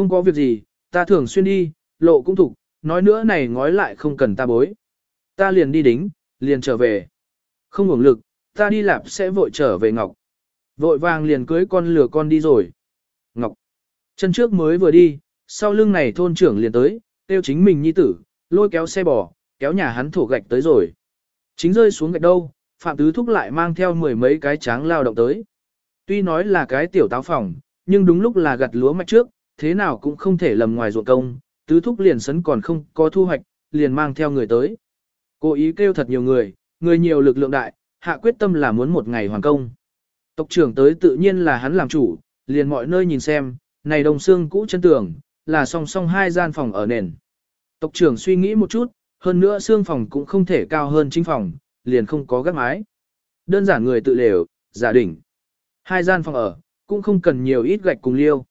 Không có việc gì, ta thường xuyên đi, lộ cũng thục, nói nữa này ngói lại không cần ta bối. Ta liền đi đính, liền trở về. Không hưởng lực, ta đi lạp sẽ vội trở về Ngọc. Vội vàng liền cưới con lừa con đi rồi. Ngọc. Chân trước mới vừa đi, sau lưng này thôn trưởng liền tới, tiêu chính mình nhi tử, lôi kéo xe bò, kéo nhà hắn thổ gạch tới rồi. Chính rơi xuống gạch đâu, Phạm Tứ Thúc lại mang theo mười mấy cái tráng lao động tới. Tuy nói là cái tiểu táo phòng, nhưng đúng lúc là gặt lúa mạch trước, thế nào cũng không thể lầm ngoài ruộng công, Tứ Thúc liền sấn còn không có thu hoạch, liền mang theo người tới. Cố ý kêu thật nhiều người, người nhiều lực lượng đại, hạ quyết tâm là muốn một ngày hoàn công. Tộc trưởng tới tự nhiên là hắn làm chủ, liền mọi nơi nhìn xem, này đồng xương cũ chân tường, là song song hai gian phòng ở nền. Tộc trưởng suy nghĩ một chút, hơn nữa xương phòng cũng không thể cao hơn chính phòng, liền không có gác mái. Đơn giản người tự lều, giả đỉnh. Hai gian phòng ở, cũng không cần nhiều ít gạch cùng liêu.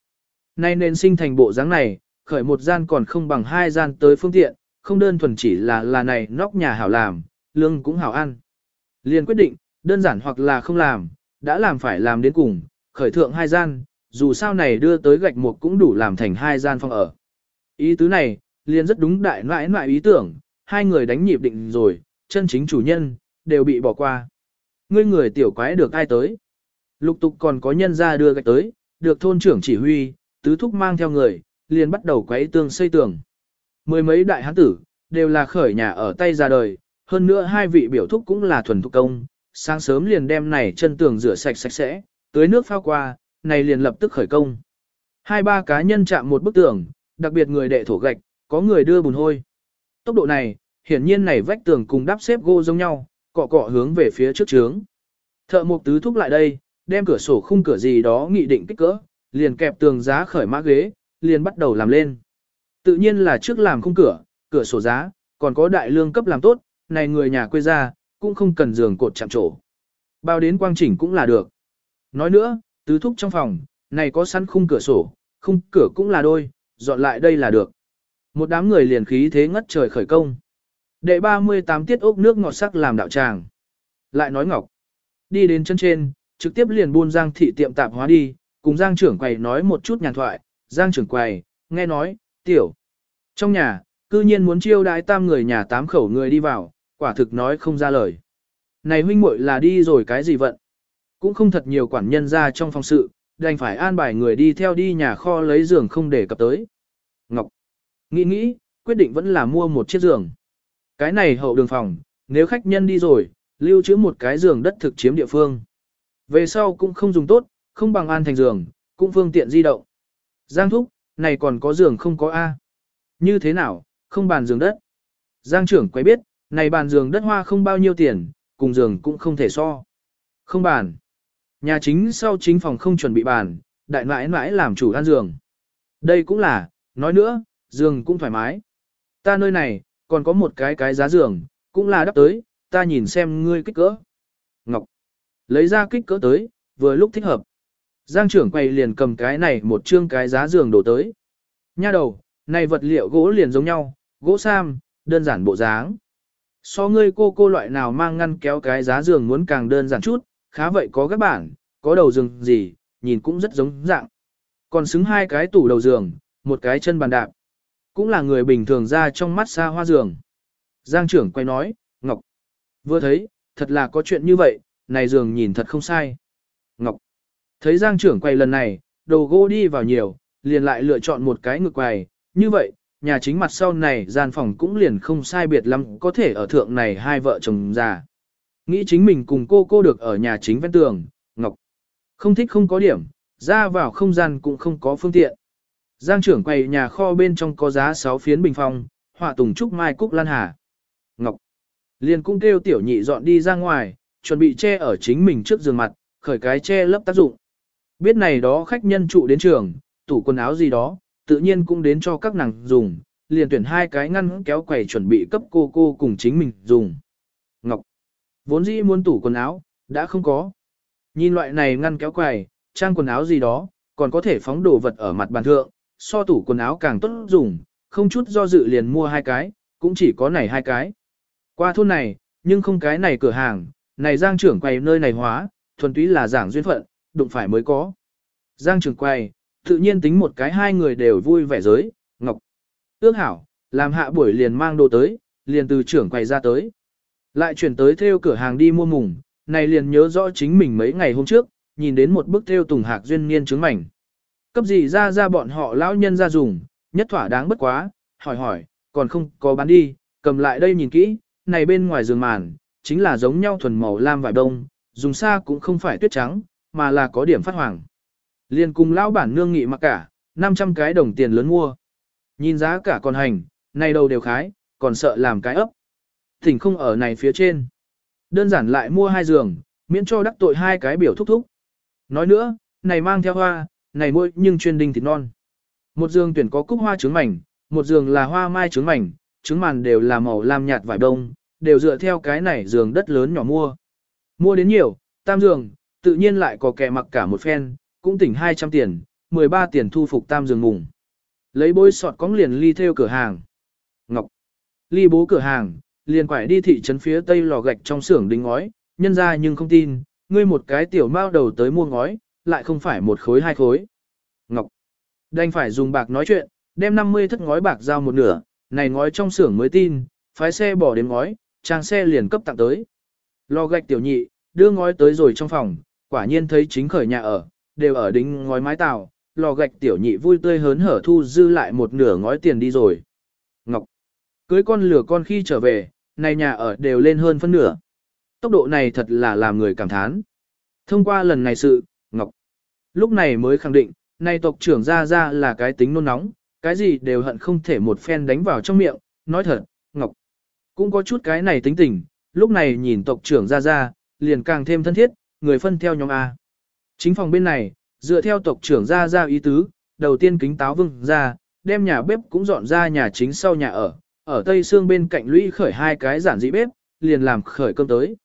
Nay nên sinh thành bộ dáng này, khởi một gian còn không bằng hai gian tới phương tiện, không đơn thuần chỉ là là này nóc nhà hảo làm, lương cũng hảo ăn. Liền quyết định, đơn giản hoặc là không làm, đã làm phải làm đến cùng, khởi thượng hai gian, dù sao này đưa tới gạch một cũng đủ làm thành hai gian phòng ở. Ý tứ này, liền rất đúng đại nãi nãi ý tưởng, hai người đánh nhịp định rồi, chân chính chủ nhân, đều bị bỏ qua. Ngươi người tiểu quái được ai tới? Lục tục còn có nhân ra đưa gạch tới, được thôn trưởng chỉ huy, tứ thúc mang theo người, liền bắt đầu quấy tương xây tường. Mười mấy đại hán tử, đều là khởi nhà ở tay ra đời, hơn nữa hai vị biểu thúc cũng là thuần thục công, sáng sớm liền đem này chân tường rửa sạch sạch sẽ, tưới nước phao qua, này liền lập tức khởi công. Hai ba cá nhân chạm một bức tường, đặc biệt người đệ thổ gạch, có người đưa bùn hôi. Tốc độ này, hiển nhiên này vách tường cùng đắp xếp gô giống nhau, cọ cọ hướng về phía trước trướng. Thợ mục tứ thúc lại đây, đem cửa sổ khung cửa gì đó nghị định kích cỡ, liền kẹp tường giá khởi mã ghế, liền bắt đầu làm lên. Tự nhiên là trước làm khung cửa, cửa sổ giá, còn có đại lương cấp làm tốt, này người nhà quê ra, cũng không cần giường cột chạm trổ. Bao đến quang chỉnh cũng là được. Nói nữa, tứ thúc trong phòng, này có sẵn khung cửa sổ, khung cửa cũng là đôi, dọn lại đây là được. Một đám người liền khí thế ngất trời khởi công. Đệ 38 tiết ốc nước ngọt sắc làm đạo tràng. Lại nói ngọc. Đi đến chân trên, trực tiếp liền buôn Giang thị tiệm tạp hóa đi, cùng Giang trưởng quầy nói một chút nhàn thoại. Giang trưởng quầy, nghe nói, tiểu. Trong nhà, cư nhiên muốn chiêu đãi tam người nhà tám khẩu người đi vào, quả thực nói không ra lời. Này huynh muội là đi rồi cái gì vận? Cũng không thật nhiều quản nhân ra trong phòng sự, đành phải an bài người đi theo đi nhà kho lấy giường không để cập tới. Ngọc. Nghĩ nghĩ, quyết định vẫn là mua một chiếc giường. Cái này hậu đường phòng, nếu khách nhân đi rồi, lưu trữ một cái giường đất thực chiếm địa phương. Về sau cũng không dùng tốt, không bằng an thành giường, cũng phương tiện di động. Giang thúc, này còn có giường không có A. Như thế nào, không bàn giường đất. Giang trưởng quay biết, này bàn giường đất hoa không bao nhiêu tiền, cùng giường cũng không thể so. Không bàn. Nhà chính sau chính phòng không chuẩn bị bàn, đại mãi mãi làm chủ ăn giường. Đây cũng là, nói nữa, giường cũng thoải mái. Ta nơi này, còn có một cái cái giá giường, cũng là đắp tới, ta nhìn xem ngươi kích cỡ. Ngọc, lấy ra kích cỡ tới, vừa lúc thích hợp. Giang trưởng quay liền cầm cái này một chương cái giá giường đổ tới. Nha đầu, này vật liệu gỗ liền giống nhau, gỗ sam, đơn giản bộ dáng. So ngươi cô cô loại nào mang ngăn kéo cái giá giường muốn càng đơn giản chút, khá vậy có các bản, có đầu giường gì, nhìn cũng rất giống dạng. Còn xứng hai cái tủ đầu giường, một cái chân bàn đạp. Cũng là người bình thường ra trong mắt xa hoa giường. Giang trưởng quay nói, Ngọc. Vừa thấy, thật là có chuyện như vậy, này giường nhìn thật không sai. Ngọc. Thấy Giang trưởng quay lần này, đồ gỗ đi vào nhiều, liền lại lựa chọn một cái ngực quầy. Như vậy, nhà chính mặt sau này gian phòng cũng liền không sai biệt lắm có thể ở thượng này hai vợ chồng già. Nghĩ chính mình cùng cô cô được ở nhà chính ven tường, Ngọc. Không thích không có điểm, ra vào không gian cũng không có phương tiện. Giang trưởng quầy nhà kho bên trong có giá 6 phiến bình phong, họa tùng trúc mai cúc lan hà. Ngọc. Liền cũng kêu tiểu nhị dọn đi ra ngoài, chuẩn bị che ở chính mình trước giường mặt, khởi cái che lấp tác dụng. Biết này đó khách nhân trụ đến trường, tủ quần áo gì đó, tự nhiên cũng đến cho các nàng dùng, liền tuyển hai cái ngăn kéo quầy chuẩn bị cấp cô cô cùng chính mình dùng. Ngọc. Vốn dĩ muốn tủ quần áo, đã không có. Nhìn loại này ngăn kéo quầy, trang quần áo gì đó, còn có thể phóng đồ vật ở mặt bàn thượng, so tủ quần áo càng tốt dùng, không chút do dự liền mua hai cái, cũng chỉ có này hai cái. Qua thôn này, nhưng không cái này cửa hàng, này giang trưởng quầy nơi này hóa, thuần túy là giảng duyên phận, đụng phải mới có. Giang trưởng quay, Tự nhiên tính một cái hai người đều vui vẻ giới, Ngọc. Ước hảo, làm hạ buổi liền mang đồ tới, liền từ trưởng quầy ra tới. Lại chuyển tới theo cửa hàng đi mua mùng, này liền nhớ rõ chính mình mấy ngày hôm trước, nhìn đến một bức theo tùng hạc duyên niên trứng mảnh. Cấp gì ra ra bọn họ lão nhân ra dùng, nhất thỏa đáng bất quá, hỏi hỏi, còn không có bán đi, cầm lại đây nhìn kỹ, này bên ngoài giường màn, chính là giống nhau thuần màu lam vải đông, dùng xa cũng không phải tuyết trắng, mà là có điểm phát hoàng. Liên cùng lão bản nương nghị mặc cả, 500 cái đồng tiền lớn mua. Nhìn giá cả còn hành, này đầu đều khái, còn sợ làm cái ấp. Thỉnh không ở này phía trên. Đơn giản lại mua hai giường, miễn cho đắc tội hai cái biểu thúc thúc. Nói nữa, này mang theo hoa, này môi nhưng chuyên đinh thịt non. Một giường tuyển có cúc hoa trứng mảnh, một giường là hoa mai trứng mảnh, trứng màn đều là màu lam nhạt vải đông, đều dựa theo cái này giường đất lớn nhỏ mua. Mua đến nhiều, tam giường, tự nhiên lại có kẻ mặc cả một phen, cũng tỉnh 200 tiền, 13 tiền thu phục tam giường mùng. Lấy bối sọt cóng liền ly theo cửa hàng. Ngọc. Ly bố cửa hàng, liền quải đi thị trấn phía tây lò gạch trong xưởng đính ngói, nhân ra nhưng không tin, ngươi một cái tiểu mao đầu tới mua ngói, lại không phải một khối hai khối. Ngọc. Đành phải dùng bạc nói chuyện, đem 50 thất ngói bạc giao một nửa, này ngói trong xưởng mới tin, phái xe bỏ đến ngói, trang xe liền cấp tặng tới. Lò gạch tiểu nhị, đưa ngói tới rồi trong phòng, quả nhiên thấy chính khởi nhà ở, đều ở đính ngói mái tàu, lò gạch tiểu nhị vui tươi hớn hở thu dư lại một nửa ngói tiền đi rồi. Ngọc, cưới con lửa con khi trở về, này nhà ở đều lên hơn phân nửa. Tốc độ này thật là làm người cảm thán. Thông qua lần này sự, Ngọc, lúc này mới khẳng định, nay tộc trưởng ra ra là cái tính nôn nóng, cái gì đều hận không thể một phen đánh vào trong miệng, nói thật, Ngọc, cũng có chút cái này tính tình, lúc này nhìn tộc trưởng ra ra, liền càng thêm thân thiết, người phân theo nhóm A. Chính phòng bên này, dựa theo tộc trưởng ra ra ý tứ, đầu tiên kính táo vương ra, đem nhà bếp cũng dọn ra nhà chính sau nhà ở, ở tây xương bên cạnh lũy khởi hai cái giản dị bếp, liền làm khởi cơm tới.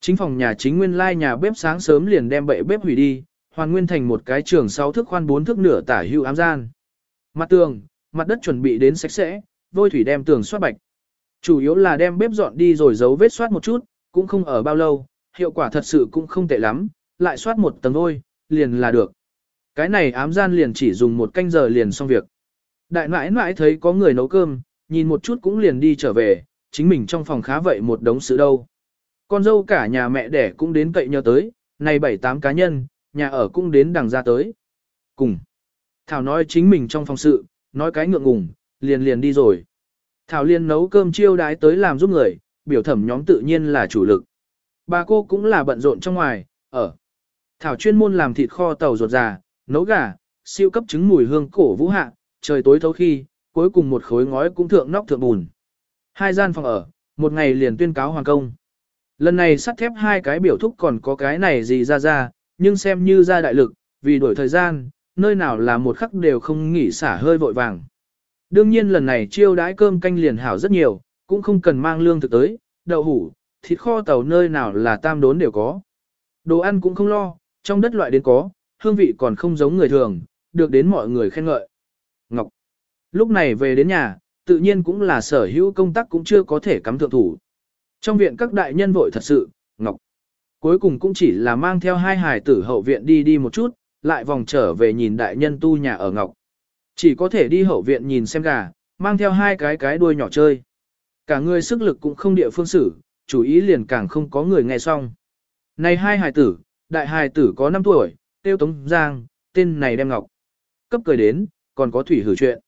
Chính phòng nhà chính nguyên lai nhà bếp sáng sớm liền đem bệ bếp hủy đi, hoàn nguyên thành một cái trường sáu thước khoan bốn thước nửa tả hưu ám gian. Mặt tường, mặt đất chuẩn bị đến sạch sẽ, vôi thủy đem tường soát bạch. Chủ yếu là đem bếp dọn đi rồi giấu vết soát một chút, cũng không ở bao lâu, hiệu quả thật sự cũng không tệ lắm, lại soát một tầng thôi, liền là được. Cái này ám gian liền chỉ dùng một canh giờ liền xong việc. Đại nãi nãi thấy có người nấu cơm, nhìn một chút cũng liền đi trở về, chính mình trong phòng khá vậy một đống sự đâu. Con dâu cả nhà mẹ đẻ cũng đến cậy nhờ tới, này bảy tám cá nhân, nhà ở cũng đến đằng ra tới. Cùng. Thảo nói chính mình trong phòng sự, nói cái ngượng ngùng, liền liền đi rồi. Thảo liền nấu cơm chiêu đái tới làm giúp người, biểu thẩm nhóm tự nhiên là chủ lực. Bà cô cũng là bận rộn trong ngoài, ở. Thảo chuyên môn làm thịt kho tàu ruột già, nấu gà, siêu cấp trứng mùi hương cổ vũ hạ, trời tối thấu khi, cuối cùng một khối ngói cũng thượng nóc thượng bùn. Hai gian phòng ở, một ngày liền tuyên cáo hoàng công. Lần này sắt thép hai cái biểu thúc còn có cái này gì ra ra, nhưng xem như ra đại lực, vì đổi thời gian, nơi nào là một khắc đều không nghỉ xả hơi vội vàng. Đương nhiên lần này chiêu đãi cơm canh liền hảo rất nhiều, cũng không cần mang lương thực tới, đậu hủ, thịt kho tàu nơi nào là tam đốn đều có. Đồ ăn cũng không lo, trong đất loại đến có, hương vị còn không giống người thường, được đến mọi người khen ngợi. Ngọc. Lúc này về đến nhà, tự nhiên cũng là sở hữu công tác cũng chưa có thể cắm thượng thủ. Trong viện các đại nhân vội thật sự, Ngọc. Cuối cùng cũng chỉ là mang theo hai hài tử hậu viện đi đi một chút, lại vòng trở về nhìn đại nhân tu nhà ở Ngọc. Chỉ có thể đi hậu viện nhìn xem gà, mang theo hai cái cái đuôi nhỏ chơi. Cả người sức lực cũng không địa phương xử, chủ ý liền càng không có người nghe xong. Này hai hài tử, đại hài tử có 5 tuổi, tiêu tống giang, tên này đem ngọc. Cấp cười đến, còn có thủy hử chuyện.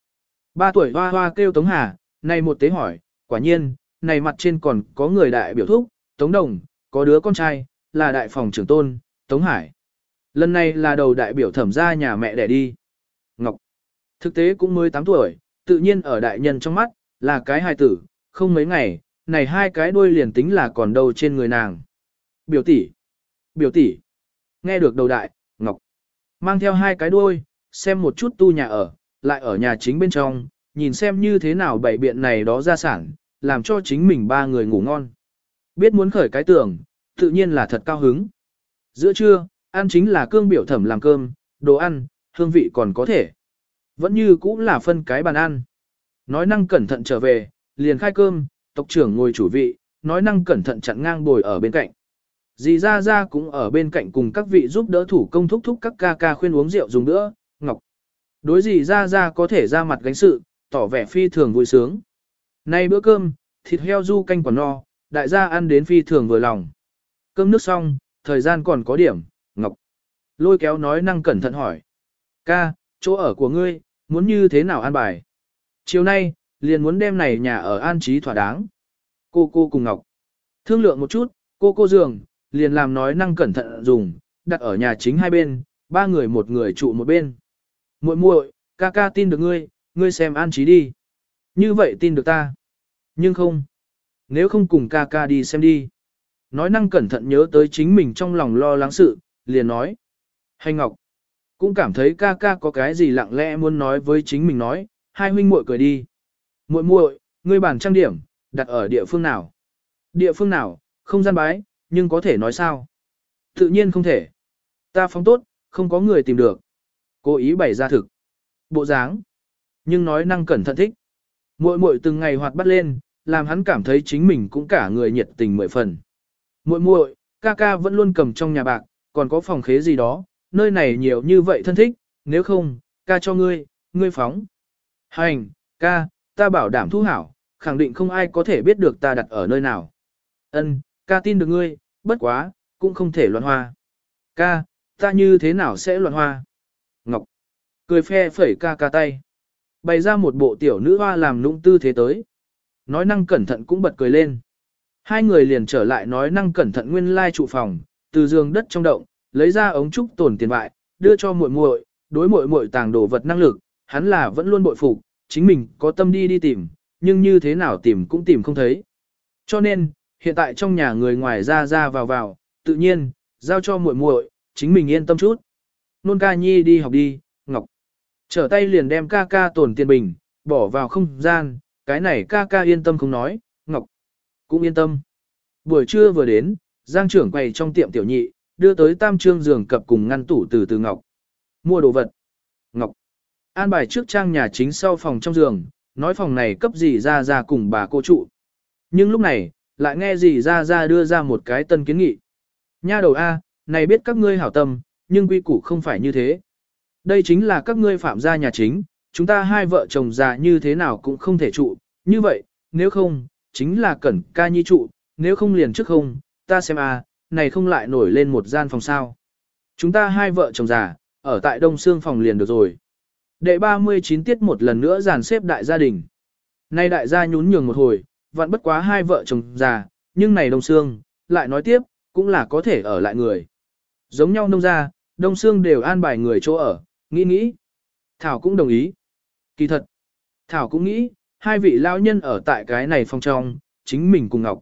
Ba tuổi hoa hoa kêu tống hà, này một tế hỏi, quả nhiên, này mặt trên còn có người đại biểu thúc, tống đồng, có đứa con trai, là đại phòng trưởng tôn, tống hải. Lần này là đầu đại biểu thẩm ra nhà mẹ đẻ đi. Ngọc. Thực tế cũng mới 8 tuổi, tự nhiên ở đại nhân trong mắt, là cái hài tử, không mấy ngày, này hai cái đuôi liền tính là còn đâu trên người nàng. Biểu tỷ, biểu tỷ, nghe được đầu đại, ngọc, mang theo hai cái đuôi, xem một chút tu nhà ở, lại ở nhà chính bên trong, nhìn xem như thế nào bảy biện này đó ra sản, làm cho chính mình ba người ngủ ngon. Biết muốn khởi cái tưởng, tự nhiên là thật cao hứng. Giữa trưa, ăn chính là cương biểu thẩm làm cơm, đồ ăn, hương vị còn có thể. Vẫn như cũng là phân cái bàn ăn. Nói năng cẩn thận trở về, liền khai cơm, tộc trưởng ngồi chủ vị, nói năng cẩn thận chặn ngang bồi ở bên cạnh. Dì ra ra cũng ở bên cạnh cùng các vị giúp đỡ thủ công thúc thúc các ca ca khuyên uống rượu dùng nữa, ngọc. Đối Dì ra ra có thể ra mặt gánh sự, tỏ vẻ phi thường vui sướng. Nay bữa cơm, thịt heo du canh quả no, đại gia ăn đến phi thường vừa lòng. Cơm nước xong, thời gian còn có điểm, Ngọc. Lôi kéo nói năng cẩn thận hỏi. Ca, chỗ ở của ngươi, muốn như thế nào an bài? Chiều nay, liền muốn đem này nhà ở an trí thỏa đáng. Cô cô cùng Ngọc. Thương lượng một chút, cô cô giường, liền làm nói năng cẩn thận dùng, đặt ở nhà chính hai bên, ba người một người trụ một bên. muội muội, ca ca tin được ngươi, ngươi xem an trí đi. Như vậy tin được ta. Nhưng không. Nếu không cùng ca ca đi xem đi. Nói năng cẩn thận nhớ tới chính mình trong lòng lo lắng sự, liền nói. Hay Ngọc. Cũng cảm thấy ca ca có cái gì lặng lẽ muốn nói với chính mình nói, hai huynh muội cười đi. Muội muội, ngươi bản trang điểm, đặt ở địa phương nào? Địa phương nào, không gian bái, nhưng có thể nói sao? Tự nhiên không thể. Ta phóng tốt, không có người tìm được. Cố ý bày ra thực. Bộ dáng. Nhưng nói năng cẩn thận thích. Muội muội từng ngày hoạt bắt lên, làm hắn cảm thấy chính mình cũng cả người nhiệt tình mười phần. Muội muội, ca ca vẫn luôn cầm trong nhà bạc, còn có phòng khế gì đó, nơi này nhiều như vậy thân thích, nếu không, ca cho ngươi, ngươi phóng. Hành, ca, ta bảo đảm thu hảo, khẳng định không ai có thể biết được ta đặt ở nơi nào. Ân, ca tin được ngươi, bất quá, cũng không thể loạn hoa. Ca, ta như thế nào sẽ loạn hoa? Ngọc, cười phe phẩy ca ca tay. Bày ra một bộ tiểu nữ hoa làm nũng tư thế tới. Nói năng cẩn thận cũng bật cười lên. Hai người liền trở lại nói năng cẩn thận nguyên lai trụ phòng, từ giường đất trong động, lấy ra ống trúc tổn tiền bại, đưa cho muội muội, đối muội muội tàng đồ vật năng lực, hắn là vẫn luôn bội phục, chính mình có tâm đi đi tìm, nhưng như thế nào tìm cũng tìm không thấy. Cho nên, hiện tại trong nhà người ngoài ra ra vào vào, tự nhiên, giao cho muội muội, chính mình yên tâm chút. Nôn ca nhi đi học đi, Ngọc. Trở tay liền đem ca ca tổn tiền bình, bỏ vào không gian, cái này ca ca yên tâm không nói, Ngọc. Cũng yên tâm. Buổi trưa vừa đến, Giang trưởng quầy trong tiệm tiểu nhị, đưa tới tam trương giường cập cùng ngăn tủ từ từ Ngọc. Mua đồ vật. Ngọc. An bài trước trang nhà chính sau phòng trong giường, nói phòng này cấp gì ra ra cùng bà cô trụ. Nhưng lúc này, lại nghe gì ra ra đưa ra một cái tân kiến nghị. Nha đầu A, này biết các ngươi hảo tâm, nhưng quy củ không phải như thế. Đây chính là các ngươi phạm gia nhà chính, chúng ta hai vợ chồng già như thế nào cũng không thể trụ, như vậy, nếu không, chính là cẩn ca nhi trụ, nếu không liền trước không, ta xem a, này không lại nổi lên một gian phòng sao. Chúng ta hai vợ chồng già, ở tại Đông xương phòng liền được rồi. Đệ 39 tiết một lần nữa dàn xếp đại gia đình. Nay đại gia nhún nhường một hồi, vẫn bất quá hai vợ chồng già, nhưng này Đông xương lại nói tiếp, cũng là có thể ở lại người. Giống nhau nông gia, Đông xương đều an bài người chỗ ở, nghĩ nghĩ. Thảo cũng đồng ý. Kỳ thật, Thảo cũng nghĩ, hai vị lão nhân ở tại cái này phòng trong, chính mình cùng Ngọc.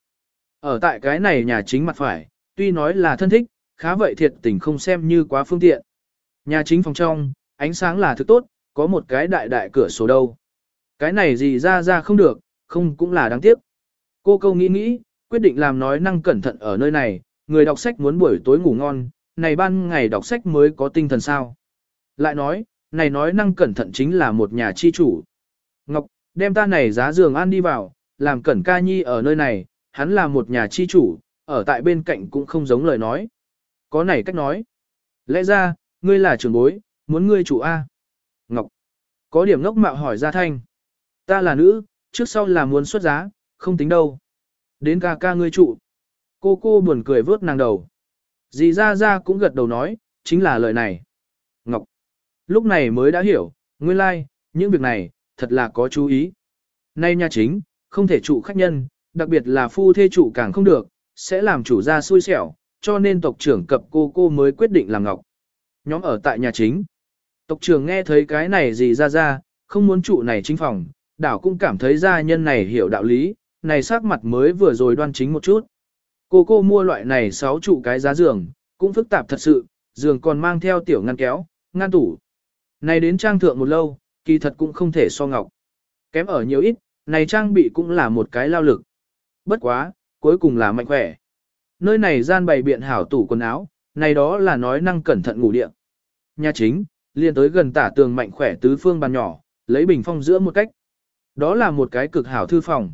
Ở tại cái này nhà chính mặt phải, tuy nói là thân thích, khá vậy thiệt tình không xem như quá phương tiện. Nhà chính phòng trong, ánh sáng là thứ tốt, có một cái đại đại cửa sổ đâu. Cái này gì ra ra không được, không cũng là đáng tiếc. Cô câu nghĩ nghĩ, quyết định làm nói năng cẩn thận ở nơi này, người đọc sách muốn buổi tối ngủ ngon, này ban ngày đọc sách mới có tinh thần sao. Lại nói, này nói năng cẩn thận chính là một nhà chi chủ. Ngọc, đem ta này giá giường ăn đi vào, làm cẩn ca nhi ở nơi này, hắn là một nhà chi chủ, ở tại bên cạnh cũng không giống lời nói. Có này cách nói. Lẽ ra, ngươi là trưởng bối, muốn ngươi chủ A. Ngọc. Có điểm ngốc mạo hỏi ra thanh. Ta là nữ, trước sau là muốn xuất giá, không tính đâu. Đến ca ca ngươi trụ. Cô cô buồn cười vớt nàng đầu. Dì ra ra cũng gật đầu nói, chính là lời này. Ngọc. Lúc này mới đã hiểu, nguyên lai, like, những việc này, thật là có chú ý. Nay nhà chính, không thể trụ khách nhân, đặc biệt là phu thê trụ càng không được, sẽ làm chủ gia xui xẻo, cho nên tộc trưởng cập cô cô mới quyết định làm ngọc. Nhóm ở tại nhà chính. Tộc trưởng nghe thấy cái này gì ra ra, không muốn trụ này chính phòng, đảo cũng cảm thấy gia nhân này hiểu đạo lý, này sắc mặt mới vừa rồi đoan chính một chút. Cô cô mua loại này 6 trụ cái giá giường, cũng phức tạp thật sự, giường còn mang theo tiểu ngăn kéo, ngăn tủ. Này đến trang thượng một lâu, kỳ thật cũng không thể so ngọc. Kém ở nhiều ít, này trang bị cũng là một cái lao lực. Bất quá, cuối cùng là mạnh khỏe. Nơi này gian bày biện hảo tủ quần áo, này đó là nói năng cẩn thận ngủ điện. Nhà chính, liền tới gần tả tường mạnh khỏe tứ phương bàn nhỏ, lấy bình phong giữa một cách. Đó là một cái cực hảo thư phòng.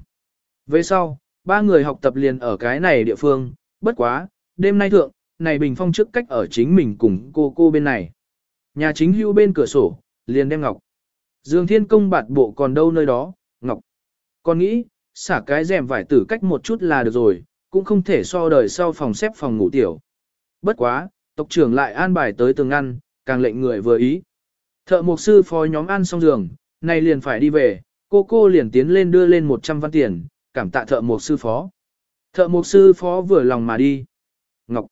Về sau, ba người học tập liền ở cái này địa phương, bất quá, đêm nay thượng, này bình phong trước cách ở chính mình cùng cô cô bên này. Nhà chính hưu bên cửa sổ, liền đem ngọc. Dương Thiên Công bạt bộ còn đâu nơi đó, ngọc. Còn nghĩ, xả cái rèm vải tử cách một chút là được rồi, cũng không thể so đời sau phòng xếp phòng ngủ tiểu. Bất quá, tộc trưởng lại an bài tới tường ngăn, càng lệnh người vừa ý. Thợ mục sư phó nhóm ăn xong giường, này liền phải đi về, cô cô liền tiến lên đưa lên 100 văn tiền, cảm tạ thợ mục sư phó. Thợ mục sư phó vừa lòng mà đi. Ngọc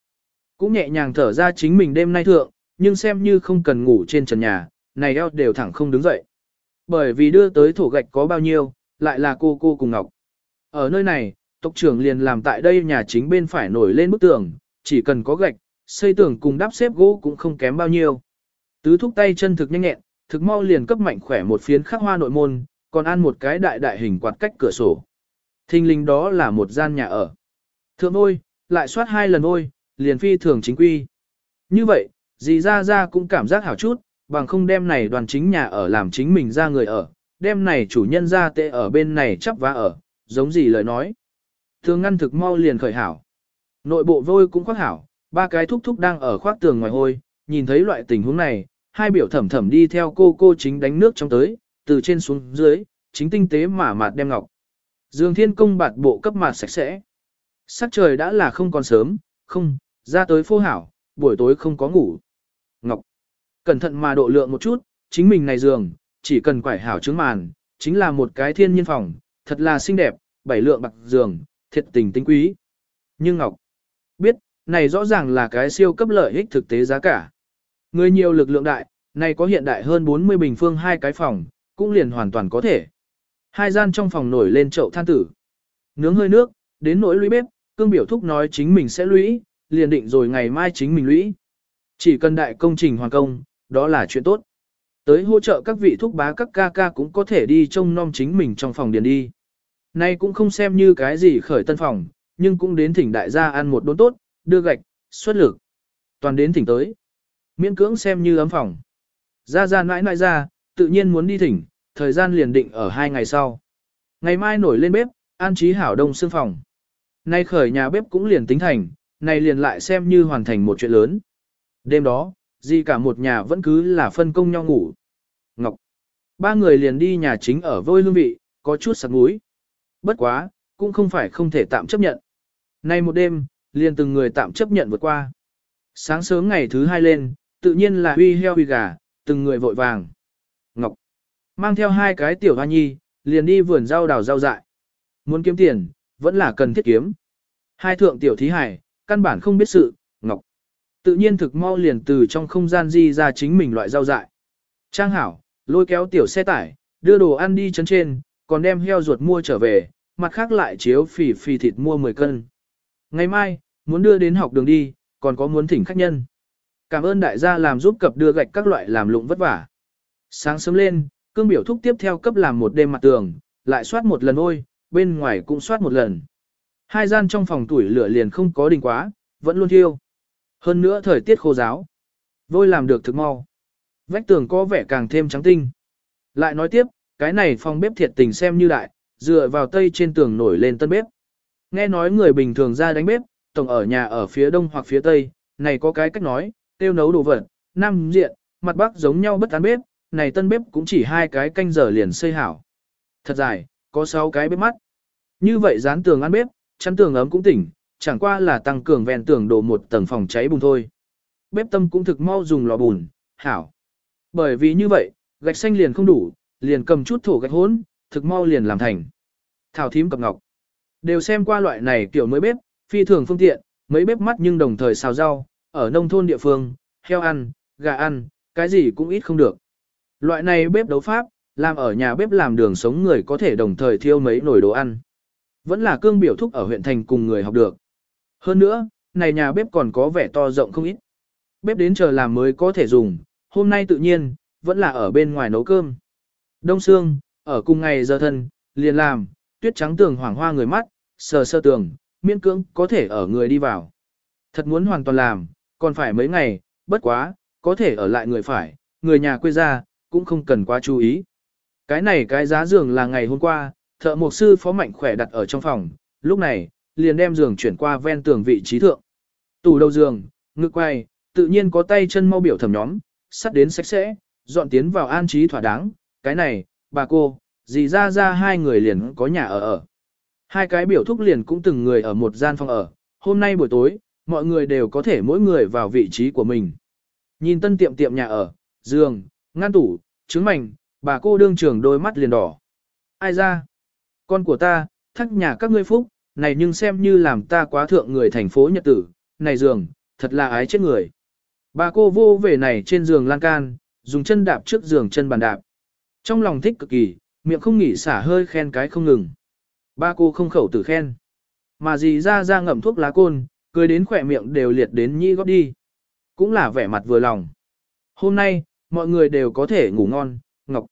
cũng nhẹ nhàng thở ra chính mình đêm nay thượng, nhưng xem như không cần ngủ trên trần nhà, này eo đều thẳng không đứng dậy. Bởi vì đưa tới thổ gạch có bao nhiêu, lại là cô cô cùng Ngọc. Ở nơi này, tộc trưởng liền làm tại đây nhà chính bên phải nổi lên bức tường, chỉ cần có gạch, xây tường cùng đắp xếp gỗ cũng không kém bao nhiêu. Tứ thúc tay chân thực nhanh nhẹn, thực mau liền cấp mạnh khỏe một phiến khắc hoa nội môn, còn ăn một cái đại đại hình quạt cách cửa sổ. Thinh linh đó là một gian nhà ở. Thượng ôi, lại soát hai lần ôi, liền phi thường chính quy. Như vậy, dì ra ra cũng cảm giác hảo chút, bằng không đem này đoàn chính nhà ở làm chính mình ra người ở, đem này chủ nhân ra tệ ở bên này chắp vá ở, giống gì lời nói. Thường ngăn thực mau liền khởi hảo. Nội bộ vôi cũng khoác hảo, ba cái thúc thúc đang ở khoác tường ngoài hôi, nhìn thấy loại tình huống này, hai biểu thẩm thẩm đi theo cô cô chính đánh nước trong tới, từ trên xuống dưới, chính tinh tế mà mạt đem ngọc. Dương Thiên Công bạt bộ cấp mạt sạch sẽ. Sắc trời đã là không còn sớm, không, ra tới phô hảo, buổi tối không có ngủ. Ngọc, cẩn thận mà độ lượng một chút, chính mình này giường, chỉ cần quải hảo trứng màn, chính là một cái thiên nhiên phòng, thật là xinh đẹp, bảy lượng bạc giường, thiệt tình tinh quý. Nhưng Ngọc, biết, này rõ ràng là cái siêu cấp lợi ích thực tế giá cả. Người nhiều lực lượng đại, này có hiện đại hơn 40 bình phương hai cái phòng, cũng liền hoàn toàn có thể. Hai gian trong phòng nổi lên chậu than tử. Nướng hơi nước, đến nỗi lũy bếp, cương biểu thúc nói chính mình sẽ lũy, liền định rồi ngày mai chính mình lũy. Chỉ cần đại công trình hoàn công, đó là chuyện tốt. Tới hỗ trợ các vị thúc bá các ca ca cũng có thể đi trông nom chính mình trong phòng điền đi. Nay cũng không xem như cái gì khởi tân phòng, nhưng cũng đến thỉnh đại gia ăn một đốn tốt, đưa gạch, xuất lực. Toàn đến thỉnh tới. Miễn cưỡng xem như ấm phòng. Ra ra nãi nãi ra, tự nhiên muốn đi thỉnh, thời gian liền định ở hai ngày sau. Ngày mai nổi lên bếp, an trí hảo đông xương phòng. Nay khởi nhà bếp cũng liền tính thành, nay liền lại xem như hoàn thành một chuyện lớn. Đêm đó, gì cả một nhà vẫn cứ là phân công nhau ngủ. Ngọc. Ba người liền đi nhà chính ở vôi hương vị, có chút sặc núi. Bất quá, cũng không phải không thể tạm chấp nhận. Nay một đêm, liền từng người tạm chấp nhận vượt qua. Sáng sớm ngày thứ hai lên, tự nhiên là huy heo huy gà, từng người vội vàng. Ngọc. Mang theo hai cái tiểu hoa nhi, liền đi vườn rau đào rau dại. Muốn kiếm tiền, vẫn là cần thiết kiếm. Hai thượng tiểu thí hải, căn bản không biết sự, Ngọc. Tự nhiên thực mau liền từ trong không gian di ra chính mình loại rau dại. Trang hảo, lôi kéo tiểu xe tải, đưa đồ ăn đi chấn trên, còn đem heo ruột mua trở về, mặt khác lại chiếu phì phì thịt mua 10 cân. Ngày mai, muốn đưa đến học đường đi, còn có muốn thỉnh khách nhân. Cảm ơn đại gia làm giúp cập đưa gạch các loại làm lụng vất vả. Sáng sớm lên, cương biểu thúc tiếp theo cấp làm một đêm mặt tường, lại soát một lần ôi, bên ngoài cũng soát một lần. Hai gian trong phòng tuổi lửa liền không có đình quá, vẫn luôn thiêu. Hơn nữa thời tiết khô giáo. Vôi làm được thực mau. Vách tường có vẻ càng thêm trắng tinh. Lại nói tiếp, cái này phòng bếp thiệt tình xem như đại, dựa vào tây trên tường nổi lên tân bếp. Nghe nói người bình thường ra đánh bếp, tổng ở nhà ở phía đông hoặc phía tây, này có cái cách nói, tiêu nấu đồ vật, nam diện, mặt bắc giống nhau bất tán bếp, này tân bếp cũng chỉ hai cái canh giờ liền xây hảo. Thật dài, có sáu cái bếp mắt. Như vậy dán tường ăn bếp, chắn tường ấm cũng tỉnh, chẳng qua là tăng cường ven tường đổ một tầng phòng cháy bùng thôi. Bếp tâm cũng thực mau dùng lò bùn, hảo. Bởi vì như vậy, gạch xanh liền không đủ, liền cầm chút thổ gạch hỗn, thực mau liền làm thành. Thảo thím cập ngọc. Đều xem qua loại này kiểu mới bếp, phi thường phương tiện, mấy bếp mắt nhưng đồng thời xào rau, ở nông thôn địa phương, heo ăn, gà ăn, cái gì cũng ít không được. Loại này bếp đấu pháp, làm ở nhà bếp làm đường sống người có thể đồng thời thiêu mấy nồi đồ ăn. Vẫn là cương biểu thúc ở huyện thành cùng người học được. Hơn nữa, này nhà bếp còn có vẻ to rộng không ít. Bếp đến chờ làm mới có thể dùng, hôm nay tự nhiên, vẫn là ở bên ngoài nấu cơm. Đông Sương, ở cùng ngày giờ thân, liền làm, tuyết trắng tường hoảng hoa người mắt, sờ sơ tường, miễn cưỡng có thể ở người đi vào. Thật muốn hoàn toàn làm, còn phải mấy ngày, bất quá, có thể ở lại người phải, người nhà quê ra, cũng không cần quá chú ý. Cái này cái giá giường là ngày hôm qua, thợ mộc sư phó mạnh khỏe đặt ở trong phòng, lúc này, liền đem giường chuyển qua ven tường vị trí thượng. Tủ đầu giường, ngực quay, tự nhiên có tay chân mau biểu thẩm nhóm, sắt đến sạch sẽ, dọn tiến vào an trí thỏa đáng, cái này, bà cô, dì ra ra hai người liền có nhà ở ở. Hai cái biểu thúc liền cũng từng người ở một gian phòng ở, hôm nay buổi tối, mọi người đều có thể mỗi người vào vị trí của mình. Nhìn tân tiệm tiệm nhà ở, giường, ngăn tủ, trứng mảnh, bà cô đương trường đôi mắt liền đỏ. Ai ra? Con của ta, thắc nhà các ngươi phúc, này nhưng xem như làm ta quá thượng người thành phố nhật tử, này giường, thật là ái chết người. Bà cô vô về này trên giường lan can, dùng chân đạp trước giường chân bàn đạp. Trong lòng thích cực kỳ, miệng không nghỉ xả hơi khen cái không ngừng. Ba cô không khẩu tử khen. Mà gì ra ra ngậm thuốc lá côn, cười đến khỏe miệng đều liệt đến nhĩ góp đi. Cũng là vẻ mặt vừa lòng. Hôm nay, mọi người đều có thể ngủ ngon, Ngọc.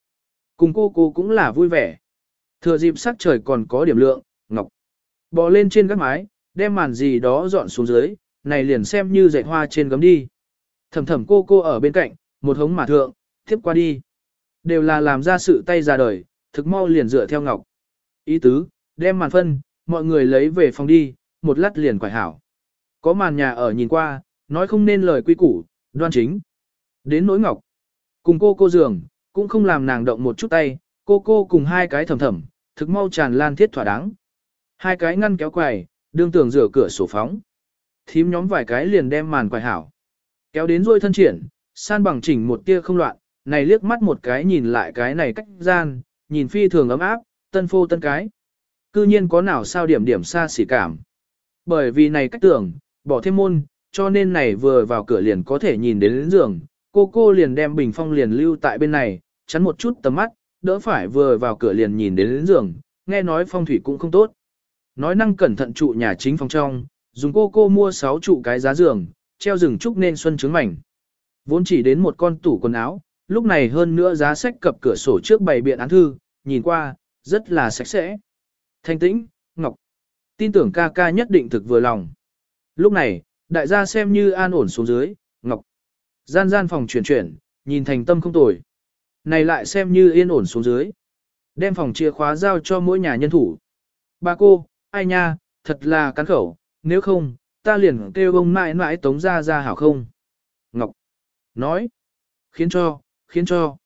Cùng cô cô cũng là vui vẻ. Thừa dịp sắc trời còn có điểm lượng, Ngọc. Bò lên trên gác mái, đem màn gì đó dọn xuống dưới, này liền xem như dạy hoa trên gấm đi. Thầm thầm cô cô ở bên cạnh, một hống mà thượng, tiếp qua đi. Đều là làm ra sự tay ra đời, thực mau liền dựa theo Ngọc. Ý tứ, đem màn phân, mọi người lấy về phòng đi, một lát liền quải hảo. Có màn nhà ở nhìn qua, nói không nên lời quy củ, đoan chính. Đến nỗi Ngọc. Cùng cô cô giường, cũng không làm nàng động một chút tay, cô cô cùng hai cái thầm thầm, thực mau tràn lan thiết thỏa đáng. Hai cái ngăn kéo quài, đương tường rửa cửa sổ phóng. Thím nhóm vài cái liền đem màn quài hảo. Kéo đến rôi thân triển, san bằng chỉnh một tia không loạn, này liếc mắt một cái nhìn lại cái này cách gian, nhìn phi thường ấm áp, tân phô tân cái. Cư nhiên có nào sao điểm điểm xa xỉ cảm. Bởi vì này cách tưởng, bỏ thêm môn, cho nên này vừa vào cửa liền có thể nhìn đến, đến giường, cô cô liền đem bình phong liền lưu tại bên này, chắn một chút tầm mắt, đỡ phải vừa vào cửa liền nhìn đến, đến giường, nghe nói phong thủy cũng không tốt. Nói năng cẩn thận trụ nhà chính phòng trong, dùng cô cô mua 6 trụ cái giá giường, treo rừng trúc nên xuân trứng mảnh. Vốn chỉ đến một con tủ quần áo, lúc này hơn nữa giá sách cập cửa sổ trước bày biện án thư, nhìn qua, rất là sạch sẽ. Thanh tĩnh, Ngọc. Tin tưởng ca ca nhất định thực vừa lòng. Lúc này, đại gia xem như an ổn xuống dưới, Ngọc. Gian gian phòng chuyển chuyển, nhìn thành tâm không tồi. Này lại xem như yên ổn xuống dưới. Đem phòng chìa khóa giao cho mỗi nhà nhân thủ. Bà cô, ai nha, thật là cắn khẩu, nếu không, ta liền kêu ông mãi mãi tống ra ra hảo không. Ngọc. Nói. Khiến cho, khiến cho.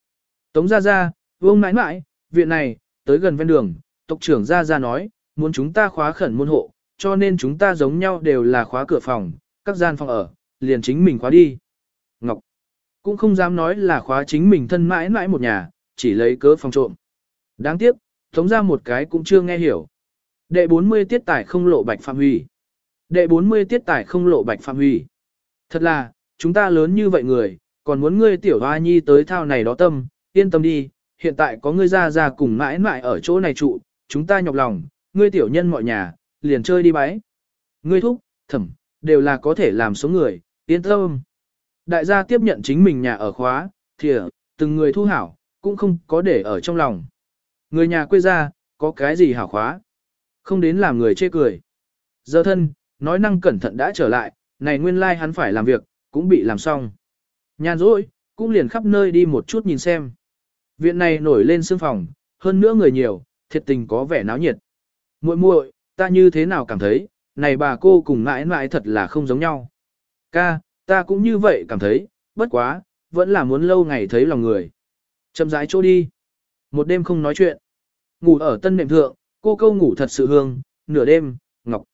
Tống ra ra, ông mãi mãi, viện này, tới gần ven đường, tộc trưởng ra ra nói, muốn chúng ta khóa khẩn môn hộ, cho nên chúng ta giống nhau đều là khóa cửa phòng, các gian phòng ở, liền chính mình khóa đi. Ngọc cũng không dám nói là khóa chính mình thân mãi mãi một nhà, chỉ lấy cớ phòng trộm. Đáng tiếc, thống ra một cái cũng chưa nghe hiểu. Đệ 40 tiết tải không lộ bạch phạm huy. Đệ 40 tiết tải không lộ bạch phạm huy. Thật là, chúng ta lớn như vậy người, còn muốn ngươi tiểu hoa nhi tới thao này đó tâm, yên tâm đi, hiện tại có ngươi ra ra cùng mãi mãi ở chỗ này trụ, chúng ta nhọc lòng, ngươi tiểu nhân mọi nhà, liền chơi đi bái. Ngươi thúc, thẩm, đều là có thể làm số người, yên tâm. Đại gia tiếp nhận chính mình nhà ở khóa, thìa, từng người thu hảo, cũng không có để ở trong lòng. Người nhà quê ra, có cái gì hảo khóa? Không đến làm người chê cười. Giờ thân, nói năng cẩn thận đã trở lại, này nguyên lai like hắn phải làm việc, cũng bị làm xong. Nhàn rỗi, cũng liền khắp nơi đi một chút nhìn xem. Viện này nổi lên sương phòng, hơn nữa người nhiều, thiệt tình có vẻ náo nhiệt. muội muội, ta như thế nào cảm thấy, này bà cô cùng mãi mãi thật là không giống nhau. Ca, ta cũng như vậy cảm thấy, bất quá, vẫn là muốn lâu ngày thấy lòng người. Chậm rãi chỗ đi. Một đêm không nói chuyện. Ngủ ở tân nệm thượng, cô câu ngủ thật sự hương, nửa đêm, Ngọc.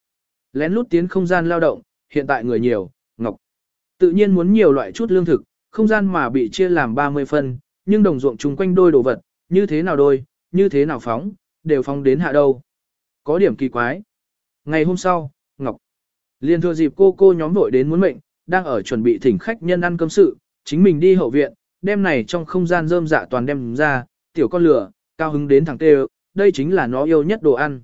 Lén lút tiến không gian lao động, hiện tại người nhiều, Ngọc. Tự nhiên muốn nhiều loại chút lương thực, không gian mà bị chia làm 30 phân, nhưng đồng ruộng chung quanh đôi đồ vật, như thế nào đôi, như thế nào phóng, đều phóng đến hạ đâu. Có điểm kỳ quái. Ngày hôm sau, Ngọc liền thừa dịp cô cô nhóm vội đến muốn mệnh, đang ở chuẩn bị thỉnh khách nhân ăn cơm sự, chính mình đi hậu viện, đem này trong không gian rơm dạ toàn đem ra, tiểu con lửa, cao hứng đến thẳng tê đây chính là nó yêu nhất đồ ăn.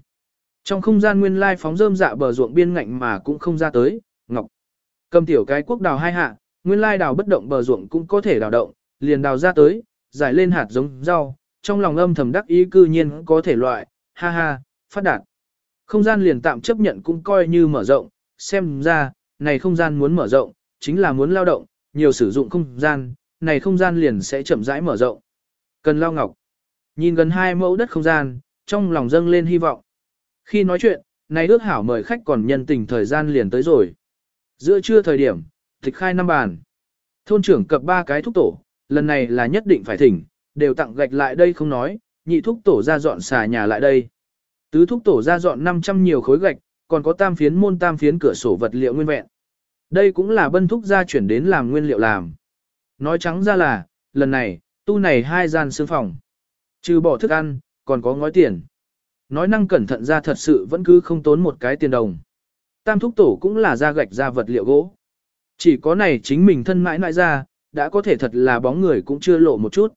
Trong không gian nguyên lai phóng rơm dạ bờ ruộng biên ngạnh mà cũng không ra tới, Ngọc cầm tiểu cái quốc đào hai hạ, nguyên lai đào bất động bờ ruộng cũng có thể đào động, liền đào ra tới, giải lên hạt giống rau, trong lòng âm thầm đắc ý cư nhiên có thể loại, ha ha, phát đạt. Không gian liền tạm chấp nhận cũng coi như mở rộng, xem ra, này không gian muốn mở rộng, chính là muốn lao động, nhiều sử dụng không gian, này không gian liền sẽ chậm rãi mở rộng. Cần lao ngọc. Nhìn gần hai mẫu đất không gian, trong lòng dâng lên hy vọng. Khi nói chuyện, này ước hảo mời khách còn nhân tình thời gian liền tới rồi. Giữa trưa thời điểm, tịch khai năm bàn. Thôn trưởng cập ba cái thúc tổ, lần này là nhất định phải thỉnh, đều tặng gạch lại đây không nói, nhị thúc tổ ra dọn xà nhà lại đây. Tứ thúc tổ ra dọn 500 nhiều khối gạch, còn có tam phiến môn tam phiến cửa sổ vật liệu nguyên vẹn. Đây cũng là bân thúc gia chuyển đến làm nguyên liệu làm. Nói trắng ra là, lần này, tu này hai gian xương phòng. Trừ bỏ thức ăn, còn có ngói tiền. Nói năng cẩn thận ra thật sự vẫn cứ không tốn một cái tiền đồng. Tam thúc tổ cũng là ra gạch ra vật liệu gỗ. Chỉ có này chính mình thân mãi mãi ra, đã có thể thật là bóng người cũng chưa lộ một chút.